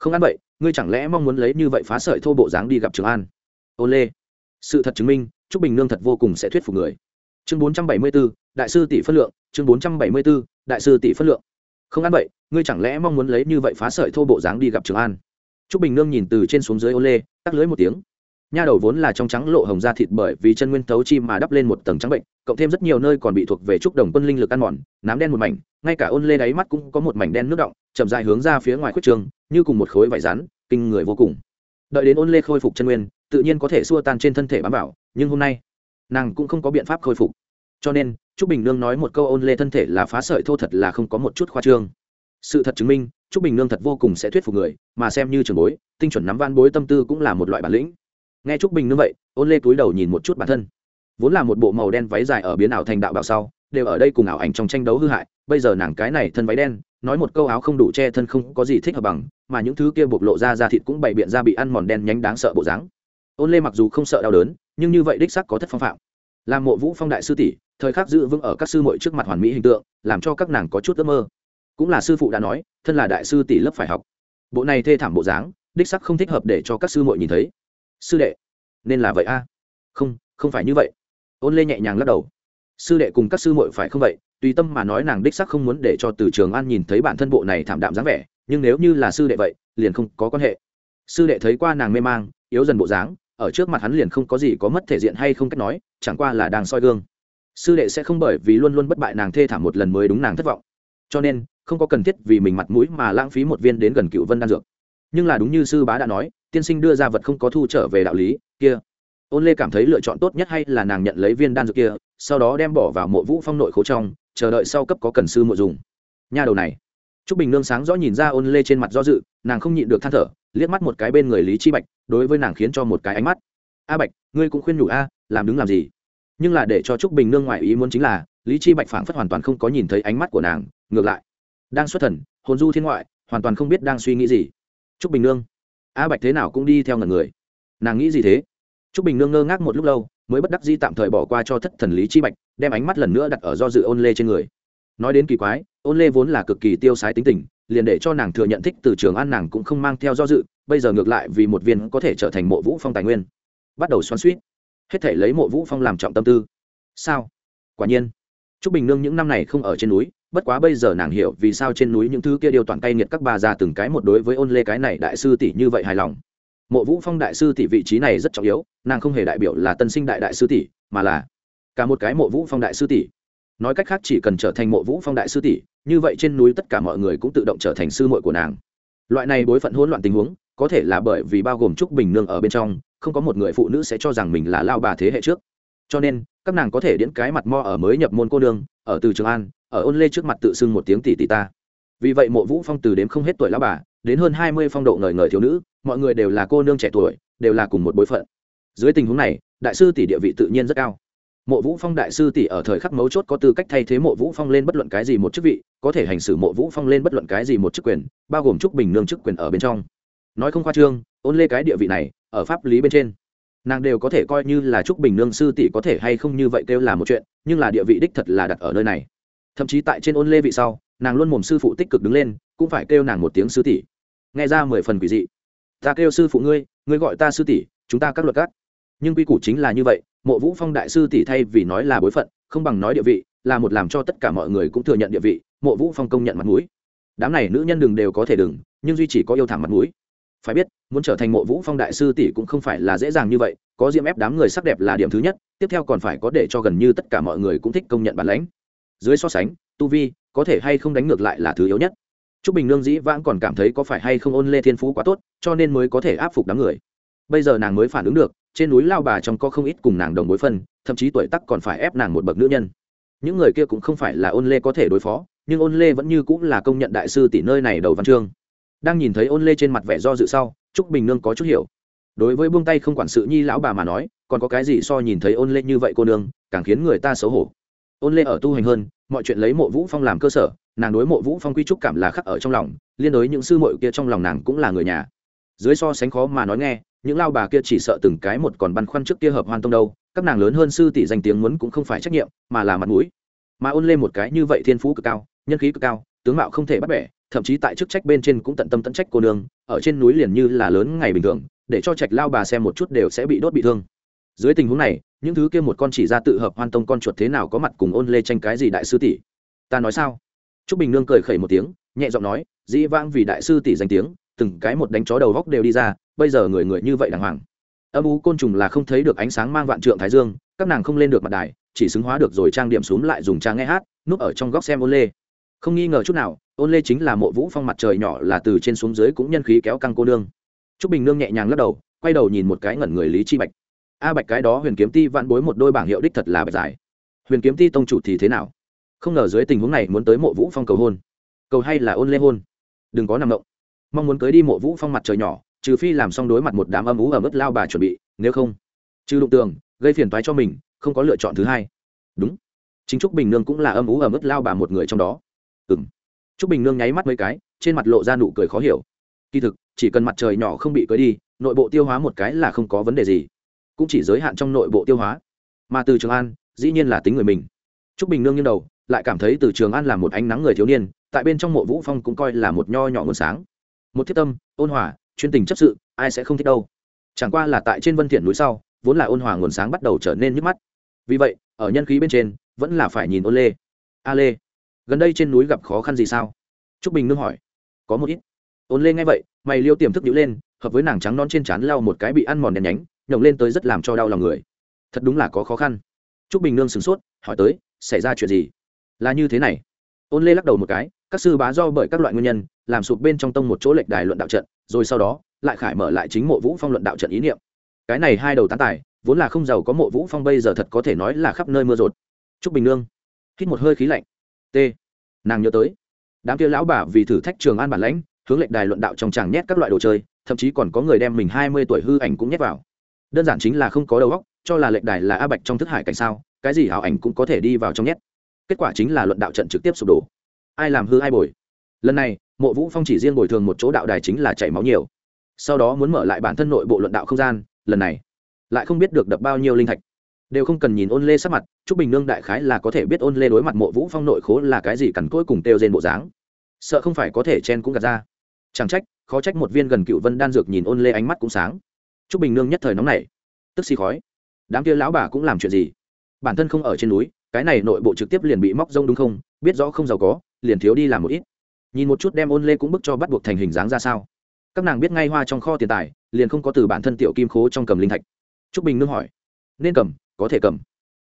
Speaker 1: Không ăn vậy, ngươi chẳng lẽ mong muốn lấy như vậy phá sợi thô bộ dáng đi gặp trường an? Ô lê, sự thật chứng minh t r ú c bình nương thật vô cùng sẽ thuyết phục người. Chương bốn trăm bảy mươi b ố đại sư tỷ phân lượng, chương bốn trăm bảy mươi b ố đại sư tỷ phân lượng. Không ăn vậy, ngươi chẳng lẽ mong muốn lấy như vậy phá sợi thô bộ dáng đi gặp trường an? T r ú c bình nương nhìn từ trên xuống dưới ô lê tắt lưới một tiếng nha đầu vốn là trong trắng lộ hồng da thịt bởi vì chân nguyên tấu chi mà đắp lên một tầng trắng bệnh, cộng thêm rất nhiều nơi còn bị thuộc về trúc đồng quân linh lực ăn mòn, nám đen một mảnh, ngay cả ôn lê đáy mắt cũng có một mảnh đen nước động chậm dài hướng ra phía ngoài khuất trường, như cùng một khối vải rán kinh người vô cùng. Đợi đến ôn lê khôi phục chân nguyên, tự nhiên có thể xua tan trên thân thể bám vào, nhưng hôm nay, nàng cũng không có biện pháp khôi phục. Cho nên, trúc bình nương nói một câu ôn lê thân thể là phá sợi thô thật là không có một chút khoa trương. Sự thật chứng minh, trúc bình nương thật vô cùng sẽ thuyết phục người, mà xem như trường bối, tinh chuẩn nắm van bối tâm tư cũng là một loại bản lĩnh nghe trúc bình như vậy, ôn lê túi đầu nhìn một chút bản thân. Vốn là một bộ màu đen váy dài ở biến ảo thành đạo bảo sau, đều ở đây cùng ảo ảnh trong tranh đấu hư hại, bây giờ nàng cái này thân váy đen, nói một câu áo không đủ che thân không có gì thích hợp bằng, mà những thứ kia bộc lộ ra ra thịt cũng bày biện ra bị ăn mòn đen nhánh đáng sợ bộ dáng. Ôn lê mặc dù không sợ đau đớn, nhưng như vậy đích sắc có thất phong phạm. Làm mộ vũ phong đại sư tỷ, thời khắc giữ vững ở các sư muội trước mặt hoàn mỹ hình tượng, làm cho các nàng có chút ước mơ. Cũng là sư phụ đã nói, thân là đại sư tỷ lớp phải học. Bộ này thê thảm bộ dáng, đích sắc không thích hợp để cho các sư muội nhìn thấy sư đệ, nên là vậy a? Không không phải như vậy. Ôn lê nhẹ nhàng lắc đầu. Sư đệ cùng các sư muội phải không vậy? Tùy tâm mà nói nàng đích sắc không muốn để cho từ trường an nhìn thấy bản thân bộ này thảm đạm dáng vẻ, nhưng nếu như là sư đệ vậy, liền không có quan hệ. Sư đệ thấy qua nàng mê mang, yếu dần bộ dáng, ở trước mặt hắn liền không có gì có mất thể diện hay không cách nói, chẳng qua là đang soi gương. Sư đệ sẽ không bởi vì luôn luôn bất bại nàng thê thảm một lần mới đúng nàng thất vọng. Cho nên, không có cần thiết vì mình mặt mũi mà lãng phí một viên đến gần cựu vân đan dược. Nhưng là đúng như sư bá đã nói tiên sinh đưa ra vật không có thu trở về đạo lý, kia. Ôn lê cảm thấy lựa chọn tốt nhất hay là nàng nhận lấy viên đan dược kia, sau đó đem bỏ vào mộ vũ phong nội khố trong, chờ đợi sau cấp có cần sư mộ dùng. Nha đầu này. T r ú c bình nương sáng rõ nhìn ra ôn lê trên mặt do dự, nàng không nhịn được than thở, liếc mắt một cái bên người lý chi bạch, đối với nàng khiến cho một cái ánh mắt. A bạch, ngươi cũng khuyên nhủ a, làm đứng làm gì? Nhưng là để cho t r ú c bình nương ngoại ý muốn chính là, lý chi bạch phảng phất hoàn toàn không có nhìn thấy ánh mắt của nàng, ngược lại. Đang xuất thần, hồn du thiên ngoại, hoàn toàn không biết đang suy nghĩ gì. T r ú c bình nương a bạch thế nào cũng đi theo ngần người. Nàng nghĩ gì thế? T r ú c bình nương ngơ ngác một lúc lâu, mới bất đắc di tạm thời bỏ qua cho thất thần lý chi bạch, đem ánh mắt lần nữa đặt ở do dự ôn lê trên người. Nói đến kỳ quái, ôn lê vốn là cực kỳ tiêu sái tính tình, liền để cho nàng thừa nhận thích từ trường an nàng cũng không mang theo do dự, bây giờ ngược lại vì một viên có thể trở thành mộ vũ phong tài nguyên. Bắt đầu xoắn suýt hết thể lấy mộ vũ phong làm trọng tâm tư. Sao? Quả nhiên. T r ú c bình nương những năm này không ở trên núi bất quá bây giờ nàng hiểu vì sao trên núi những thứ kia điều toàn cay nghiệt các bà già từng cái một đối với ôn lê cái này đại sư tỷ như vậy hài lòng. Mộ vũ phong đại sư tỷ vị trí này rất trọng yếu, nàng không hề đại biểu là tân sinh đại đại sư tỷ, mà là cả một cái mộ vũ phong đại sư tỷ. Nói cách khác chỉ cần trở thành mộ vũ phong đại sư tỷ, như vậy trên núi tất cả mọi người cũng tự động trở thành sư muội của nàng. Loại này bối phận hỗn loạn tình huống, có thể là bởi vì bao gồm trúc bình nương ở bên trong, không có một người phụ nữ sẽ cho rằng mình là lao bà thế hệ trước. Cho nên, các nàng có thể điễn cái mặt mo ở mới nhập môn cô nương, ở từ trường an ở ôn lê trước mặt tự xưng một tiếng tỷ tỷ ta. Vì vậy mộ vũ phong từ đếm không hết tuổi lão bà, đến hơn hai mươi phong độ ngời ngời thiếu nữ, mọi người đều là cô nương trẻ tuổi, đều là cùng một bối phận. Dưới tình huống này, đại sư tỷ địa vị tự nhiên rất cao. Mộ vũ phong đại sư tỷ ở thời khắc mấu chốt có tư cách thay thế mộ vũ phong lên bất luận cái gì một chức vị, có thể hành xử mộ vũ phong lên bất luận cái gì một chức quyền, bao gồm trúc bình nương chức quyền ở bên trong. Nói không khoa trương, ôn lê cái địa vị này, ở pháp lý bên trên, nàng đều có thể coi như là trúc bình nương sư tỷ có thể hay không như vậy kêu là một chuyện, nhưng là địa vị đích thật là đặt ở nơi này thậm chí tại trên ôn lê vị sau, nàng luôn mồm sư phụ tích cực đứng lên, cũng phải kêu nàng một tiếng sư tỷ. Nghe ra mười phần quỷ dị. Ta kêu sư phụ ngươi ngươi gọi ta sư tỷ, chúng ta các luật cắt nhưng quy củ chính là như vậy, mộ vũ phong đại sư tỷ thay vì nói là bối phận, không bằng nói địa vị, là một làm cho tất cả mọi người cũng thừa nhận địa vị, mộ vũ phong công nhận mặt mũi. Đám này nữ nhân đừng đều có thể đừng, nhưng duy chỉ có yêu thảm mặt mũi. Phải biết, muốn trở thành mộ vũ phong đại sư tỷ cũng không phải là dễ dàng như vậy, có diễm ép đám người sắc đẹp là điểm thứ nhất, tiếp theo còn phải có để cho gần như tất cả mọi người cũng thích công nhận bản lãnh dưới so sánh, tu vi có thể hay không đánh ngược lại là thứ yếu nhất. T r ú c bình nương dĩ vãng còn cảm thấy có phải hay không ôn lê thiên phú quá tốt, cho nên mới có thể áp phục đám người. Bây giờ nàng mới phản ứng được, trên núi lao bà trong có không ít cùng nàng đồng bối phân, thậm chí tuổi tắc còn phải ép nàng một bậc nữ nhân. Những người kia cũng không phải là ôn lê có thể đối phó, nhưng ôn lê vẫn như cũng là công nhận đại sư tỷ nơi này đầu văn chương. Đang nhìn thấy ôn lê trên mặt vẻ do dự sau, trúc bình nương có chút hiểu. Đối với buông tay không quản sự nhi lão bà mà nói, còn có cái gì so nhìn thấy ôn lê như vậy cô nương, càng khiến người ta xấu hổ. Ôn lê ở tu hành hơn mọi chuyện lấy mộ vũ phong làm cơ sở, nàng đối mộ vũ phong quy trúc cảm là khắc ở trong lòng, liên đối những sư mội kia trong lòng nàng cũng là người nhà. Dưới so sánh khó mà nói nghe, những lao bà kia chỉ sợ từng cái một còn băn khoăn trước kia hợp hoan tông đâu, các nàng lớn hơn sư tỷ danh tiếng muốn cũng không phải trách nhiệm, mà là mặt mũi. Mà ôn lên một cái như vậy thiên phú cực cao, nhân khí cực cao, tướng mạo không thể bắt bẻ, thậm chí tại chức trách bên trên cũng tận tâm tận trách cô nương, ở trên núi liền như là lớn ngày bình thường, để cho trạch lao bà xem một chút đều sẽ bị đốt bị thương dưới tình huống này, những thứ kia một con chỉ ra tự hợp hoan tông con chuột thế nào có mặt cùng ôn lê tranh cái gì đại sư tỷ? Ta nói sao? T r ú c bình nương cười khẩy một tiếng, nhẹ giọng nói, dĩ vãng vì đại sư tỷ danh tiếng, từng cái một đánh chó đầu góc đều đi ra, bây giờ người người như vậy đàng hoàng. Âm u côn trùng là không thấy được ánh sáng mang vạn trượng thái dương, các nàng không lên được mặt đài, chỉ xứng hóa được rồi trang điểm xuống lại dùng trang nghe hát, núp ở trong góc xem ôn lê. Không nghi ngờ chút nào, ôn lê chính là mộ vũ phong mặt trời nhỏ là từ trên xuống dưới cũng nhân khí kéo căng cô nương. T r ú c bình nương nhẹ nhàng lắc đầu, quay đầu nhìn một cái ngẩn người lý chi bạch a bạch cái đó huyền kiếm ti vạn bối một đôi bảng hiệu đích thật là bạch giải. Huyền kiếm ti tông chủ thì thế nào? Không ngờ dưới tình huống này muốn tới mộ vũ phong cầu hôn. Cầu hay là ôn lê hôn? Đừng có nằm động. Mong muốn cưới đi mộ vũ phong mặt trời nhỏ, trừ phi làm xong đối mặt một đám âm ú ở mức lao bà chuẩn bị, nếu không. Trừ đụng tường, gây phiền toái cho mình, không có lựa chọn thứ hai. Đúng. Chính trúc bình nương cũng là âm ú ở mức lao bà một người trong đó. Ừ m trúc bình nương nháy mắt mấy cái, trên mặt lộ ra nụ cười khó hiểu. Kỳ thực, chỉ cần mặt trời nhỏ không bị cưới đi, nội bộ tiêu hóa một cái là không có vấn đề gì cũng chỉ giới hạn trong nội bộ tiêu hóa. Mà từ trường an, dĩ nhiên là tính người mình. T r ú c bình nương như đầu, lại cảm thấy từ trường an là một ánh nắng người thiếu niên, tại bên trong mộ vũ phong cũng coi là một nho nhỏ nguồn sáng. Một thiết tâm, ôn hòa, chuyên tình chấp sự, ai sẽ không thích đâu. Chẳng qua là tại trên vân thiện núi sau, vốn là ôn hòa nguồn sáng bắt đầu trở nên nhức mắt. Vì vậy, ở nhân khí bên trên, vẫn là phải nhìn ôn lê. A lê, gần đây trên núi gặp khó khăn gì sao? T r ú c bình nương hỏi. Có một ít. Ôn lê nghe vậy, mày liêu tiềm thức nhữ lên, hợp với nàng trắng non trên trán lau một cái bị ăn mòn đèn nhánh nhổng lên tới rất làm cho đau lòng người. Thật đúng là có khó khăn. T r ú c bình nương sửng sốt, hỏi tới, xảy ra chuyện gì? Là như thế này. Ôn lê lắc đầu một cái, các sư bá do bởi các loại nguyên nhân, làm sụp bên trong tông một chỗ lệch đài luận đạo trận, rồi sau đó, lại khải mở lại chính mộ vũ phong luận đạo trận ý niệm. Cái này hai đầu tán tài, vốn là không giàu có mộ vũ phong bây giờ thật có thể nói là khắp nơi mưa rột. T r ú c bình nương hít một hơi khí lạnh. T. Nàng nhớ tới, đám kia lão bà vì thử thách trường an bản lãnh, hướng lệnh đài luận đạo trong tràng nhét các loại đồ chơi, thậm chí còn có người đem mình hai mươi tuổi hư ảnh cũng nhét vào đơn giản chính là không có đầu óc, cho là lệnh đài là a bạch trong thức hải cảnh sao, cái gì ảo ảnh cũng có thể đi vào trong nhét. Kết quả chính là luận đạo trận trực tiếp sụp đổ. Ai làm hư ai bồi. Lần này, mộ vũ phong chỉ riêng bồi thường một chỗ đạo đài chính là chảy máu nhiều. Sau đó muốn mở lại bản thân nội bộ luận đạo không gian, lần này lại không biết được đập bao nhiêu linh thạch. Đều không cần nhìn ôn lê sắc mặt, chúc bình nương đại khái là có thể biết ôn lê đối mặt mộ vũ phong nội khố là cái gì cằn cỗi cùng têu trên bộ dáng. Sợ không phải có thể chen cũng gạt ra. Chẳng trách, khó trách một viên gần cựu vân đan dược nhìn ôn lê ánh mắt cũng sáng t r ú c bình nương nhất thời nóng này tức xì khói. Đám kia lão bà cũng làm chuyện gì? Bản thân không ở trên núi, cái này nội bộ trực tiếp liền bị móc rông đúng không? Biết rõ không giàu có, liền thiếu đi làm một ít. Nhìn một chút đem ôn lê cũng bức cho bắt buộc thành hình dáng ra sao. Các nàng biết ngay hoa trong kho tiền tài, liền không có từ bản thân tiểu kim khố trong cầm linh thạch. T r ú c bình nương hỏi, nên cầm, có thể cầm.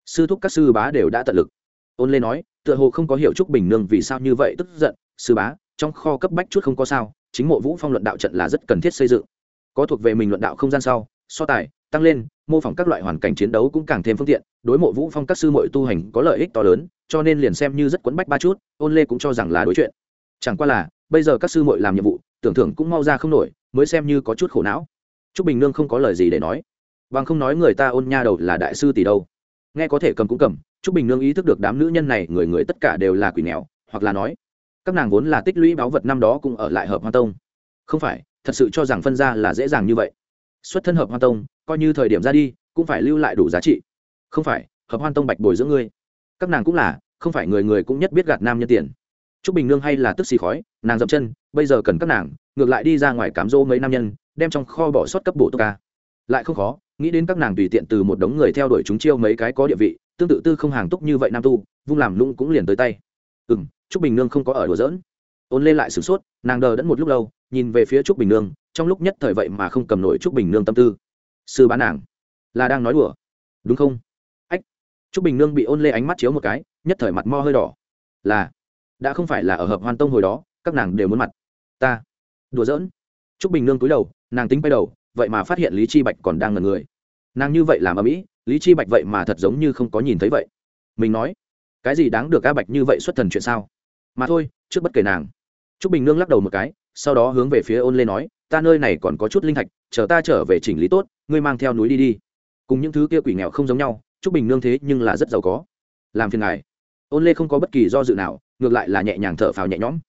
Speaker 1: Sư thúc các sư bá đều đã tận lực. Ôn lê nói, tựa hồ không có hiểu trúc bình nương vì sao như vậy tức giận. Sư bá, trong kho cấp bách chút không có sao, chính mộ vũ phong luận đạo trận là rất cần thiết xây dựng có thuộc về mình luận đạo không gian sau, so tài, tăng lên, mô phỏng các loại hoàn cảnh chiến đấu cũng càng thêm phương tiện, đối mộ vũ phong các sư mội tu hành có lợi ích to lớn, cho nên liền xem như rất quấn bách ba chút, ôn lê cũng cho rằng là đối chuyện. Chẳng qua là, bây giờ các sư mội làm nhiệm vụ, tưởng thưởng cũng mau ra không nổi, mới xem như có chút khổ não. T r ú c bình nương không có lời gì để nói. Bằng không nói người ta ôn nha đầu là đại sư tỷ đâu. Nghe có thể cầm cũng cầm t r ú c bình nương ý thức được đám nữ nhân này người người tất cả đều là quỷ nghèo, hoặc là nói, các nàng vốn là tích lũy báu vật năm đó cũng ở lại hợp hoa tông. Không phải thật sự cho rằng phân ra là dễ dàng như vậy. Xuất thân hợp hoan tông, coi như thời điểm ra đi, cũng phải lưu lại đủ giá trị. Không phải, hợp hoan tông bạch bồi dưỡng ngươi. Các nàng cũng là, không phải người người cũng nhất biết gạt nam nhân tiền. T r ú c bình nương hay là tức xì khói, nàng dậm chân, bây giờ cần các nàng, ngược lại đi ra ngoài cám dỗ mấy nam nhân, đem trong kho bỏ sót cấp bộ tốt ca. Lại không khó, nghĩ đến các nàng tùy tiện từ một đống người theo đuổi chúng chiêu mấy cái có địa vị, tương tự tư không hàng túc như vậy nam tu, vung làm lũng cũng liền tới tay. Ừ m trúc bình nương không có ở đùa giỡn. Ôn lên lại sửng sốt, nàng đờ đẫn một lúc lâu nhìn về phía trúc bình nương, trong lúc nhất thời vậy mà không cầm nổi trúc bình nương tâm tư. Sư bán nàng, là đang nói đùa. Đúng không? Ách. Trúc bình nương bị ôn lê ánh mắt chiếu một cái, nhất thời mặt mo hơi đỏ. Là. Đã không phải là ở hợp hoan tông hồi đó, các nàng đều muốn mặt. Ta. Đùa giỡn. Trúc bình nương cúi đầu, nàng tính bay đầu, vậy mà phát hiện lý chi bạch còn đang ngần người. Nàng như vậy làm ở mỹ lý chi bạch vậy mà thật giống như không có nhìn thấy vậy. Mình nói, cái gì đáng được a bạch như vậy xuất thần chuyện sao? Mà thôi, trước bất kể nàng. Trúc bình nương lắc đầu một cái sau đó hướng về phía ôn lê nói, ta nơi này còn có chút linh thạch, chờ ta trở về chỉnh lý tốt, ngươi mang theo núi đi đi. Cùng những thứ kia quỷ nghèo không giống nhau chúc bình nương thế nhưng là rất giàu có. Làm phiền ngài. Ôn lê không có bất kỳ do dự nào, ngược lại là nhẹ nhàng thở phào nhẹ nhõm.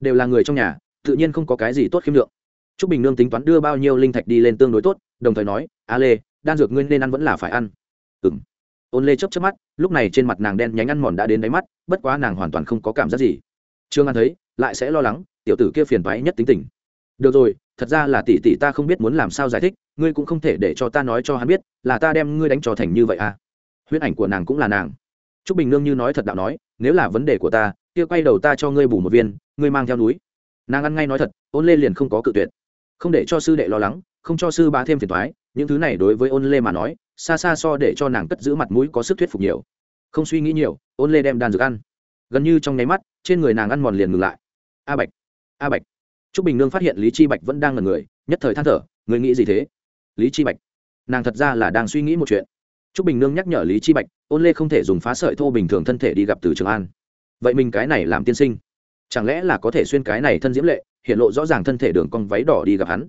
Speaker 1: Đều là người trong nhà, tự nhiên không có cái gì tốt khiêm lượng. Chúc bình nương tính toán đưa bao nhiêu linh thạch đi lên tương đối tốt, đồng thời nói, a lê, đan dược ngươi nên ăn vẫn là phải ăn. Ừ m ôn lê chấp chấp mắt, lúc này trên mặt nàng đen nhánh ăn mòn đã đến đáy mắt, bất quá nàng hoàn toàn không có cảm giác gì. Trương an thấy lại sẽ lo lắng, tiểu tử kia phiền toái nhất tính tình. Được rồi, thật ra là tỷ tỷ ta không biết muốn làm sao giải thích, ngươi cũng không thể để cho ta nói cho hắn biết, là ta đem ngươi đánh trò thành như vậy à. Huyết ảnh của nàng cũng là nàng. T r ú c bình nương như nói thật đạo nói, nếu là vấn đề của ta, kia quay đầu ta cho ngươi bù một viên, ngươi mang theo núi. Nàng ăn ngay nói thật, ôn lê liền không có cự tuyệt. Không để cho sư đệ lo lắng, không cho sư bá thêm phiền thoái những thứ này đối với ôn lê mà nói, xa xa so để cho nàng cất giữ mặt mũi có sức thuyết phục nhiều. Không suy nghĩ nhiều, ôn lê đem đan dược ăn. Gần như trong nháy mắt, trên người nàng ăn mòn liền ngừng lại a bạch a bạch. T r ú c bình nương phát hiện lý chi bạch vẫn đang ngần người, nhất thời than thở người nghĩ gì thế? Lý chi bạch. Nàng thật ra là đang suy nghĩ một chuyện. T r ú c bình nương nhắc nhở lý chi bạch, ôn lê không thể dùng phá sợi thô bình thường thân thể đi gặp từ trường an. Vậy mình cái này làm tiên sinh, chẳng lẽ là có thể xuyên cái này thân diễm lệ, hiện lộ rõ ràng thân thể đường cong váy đỏ đi gặp hắn?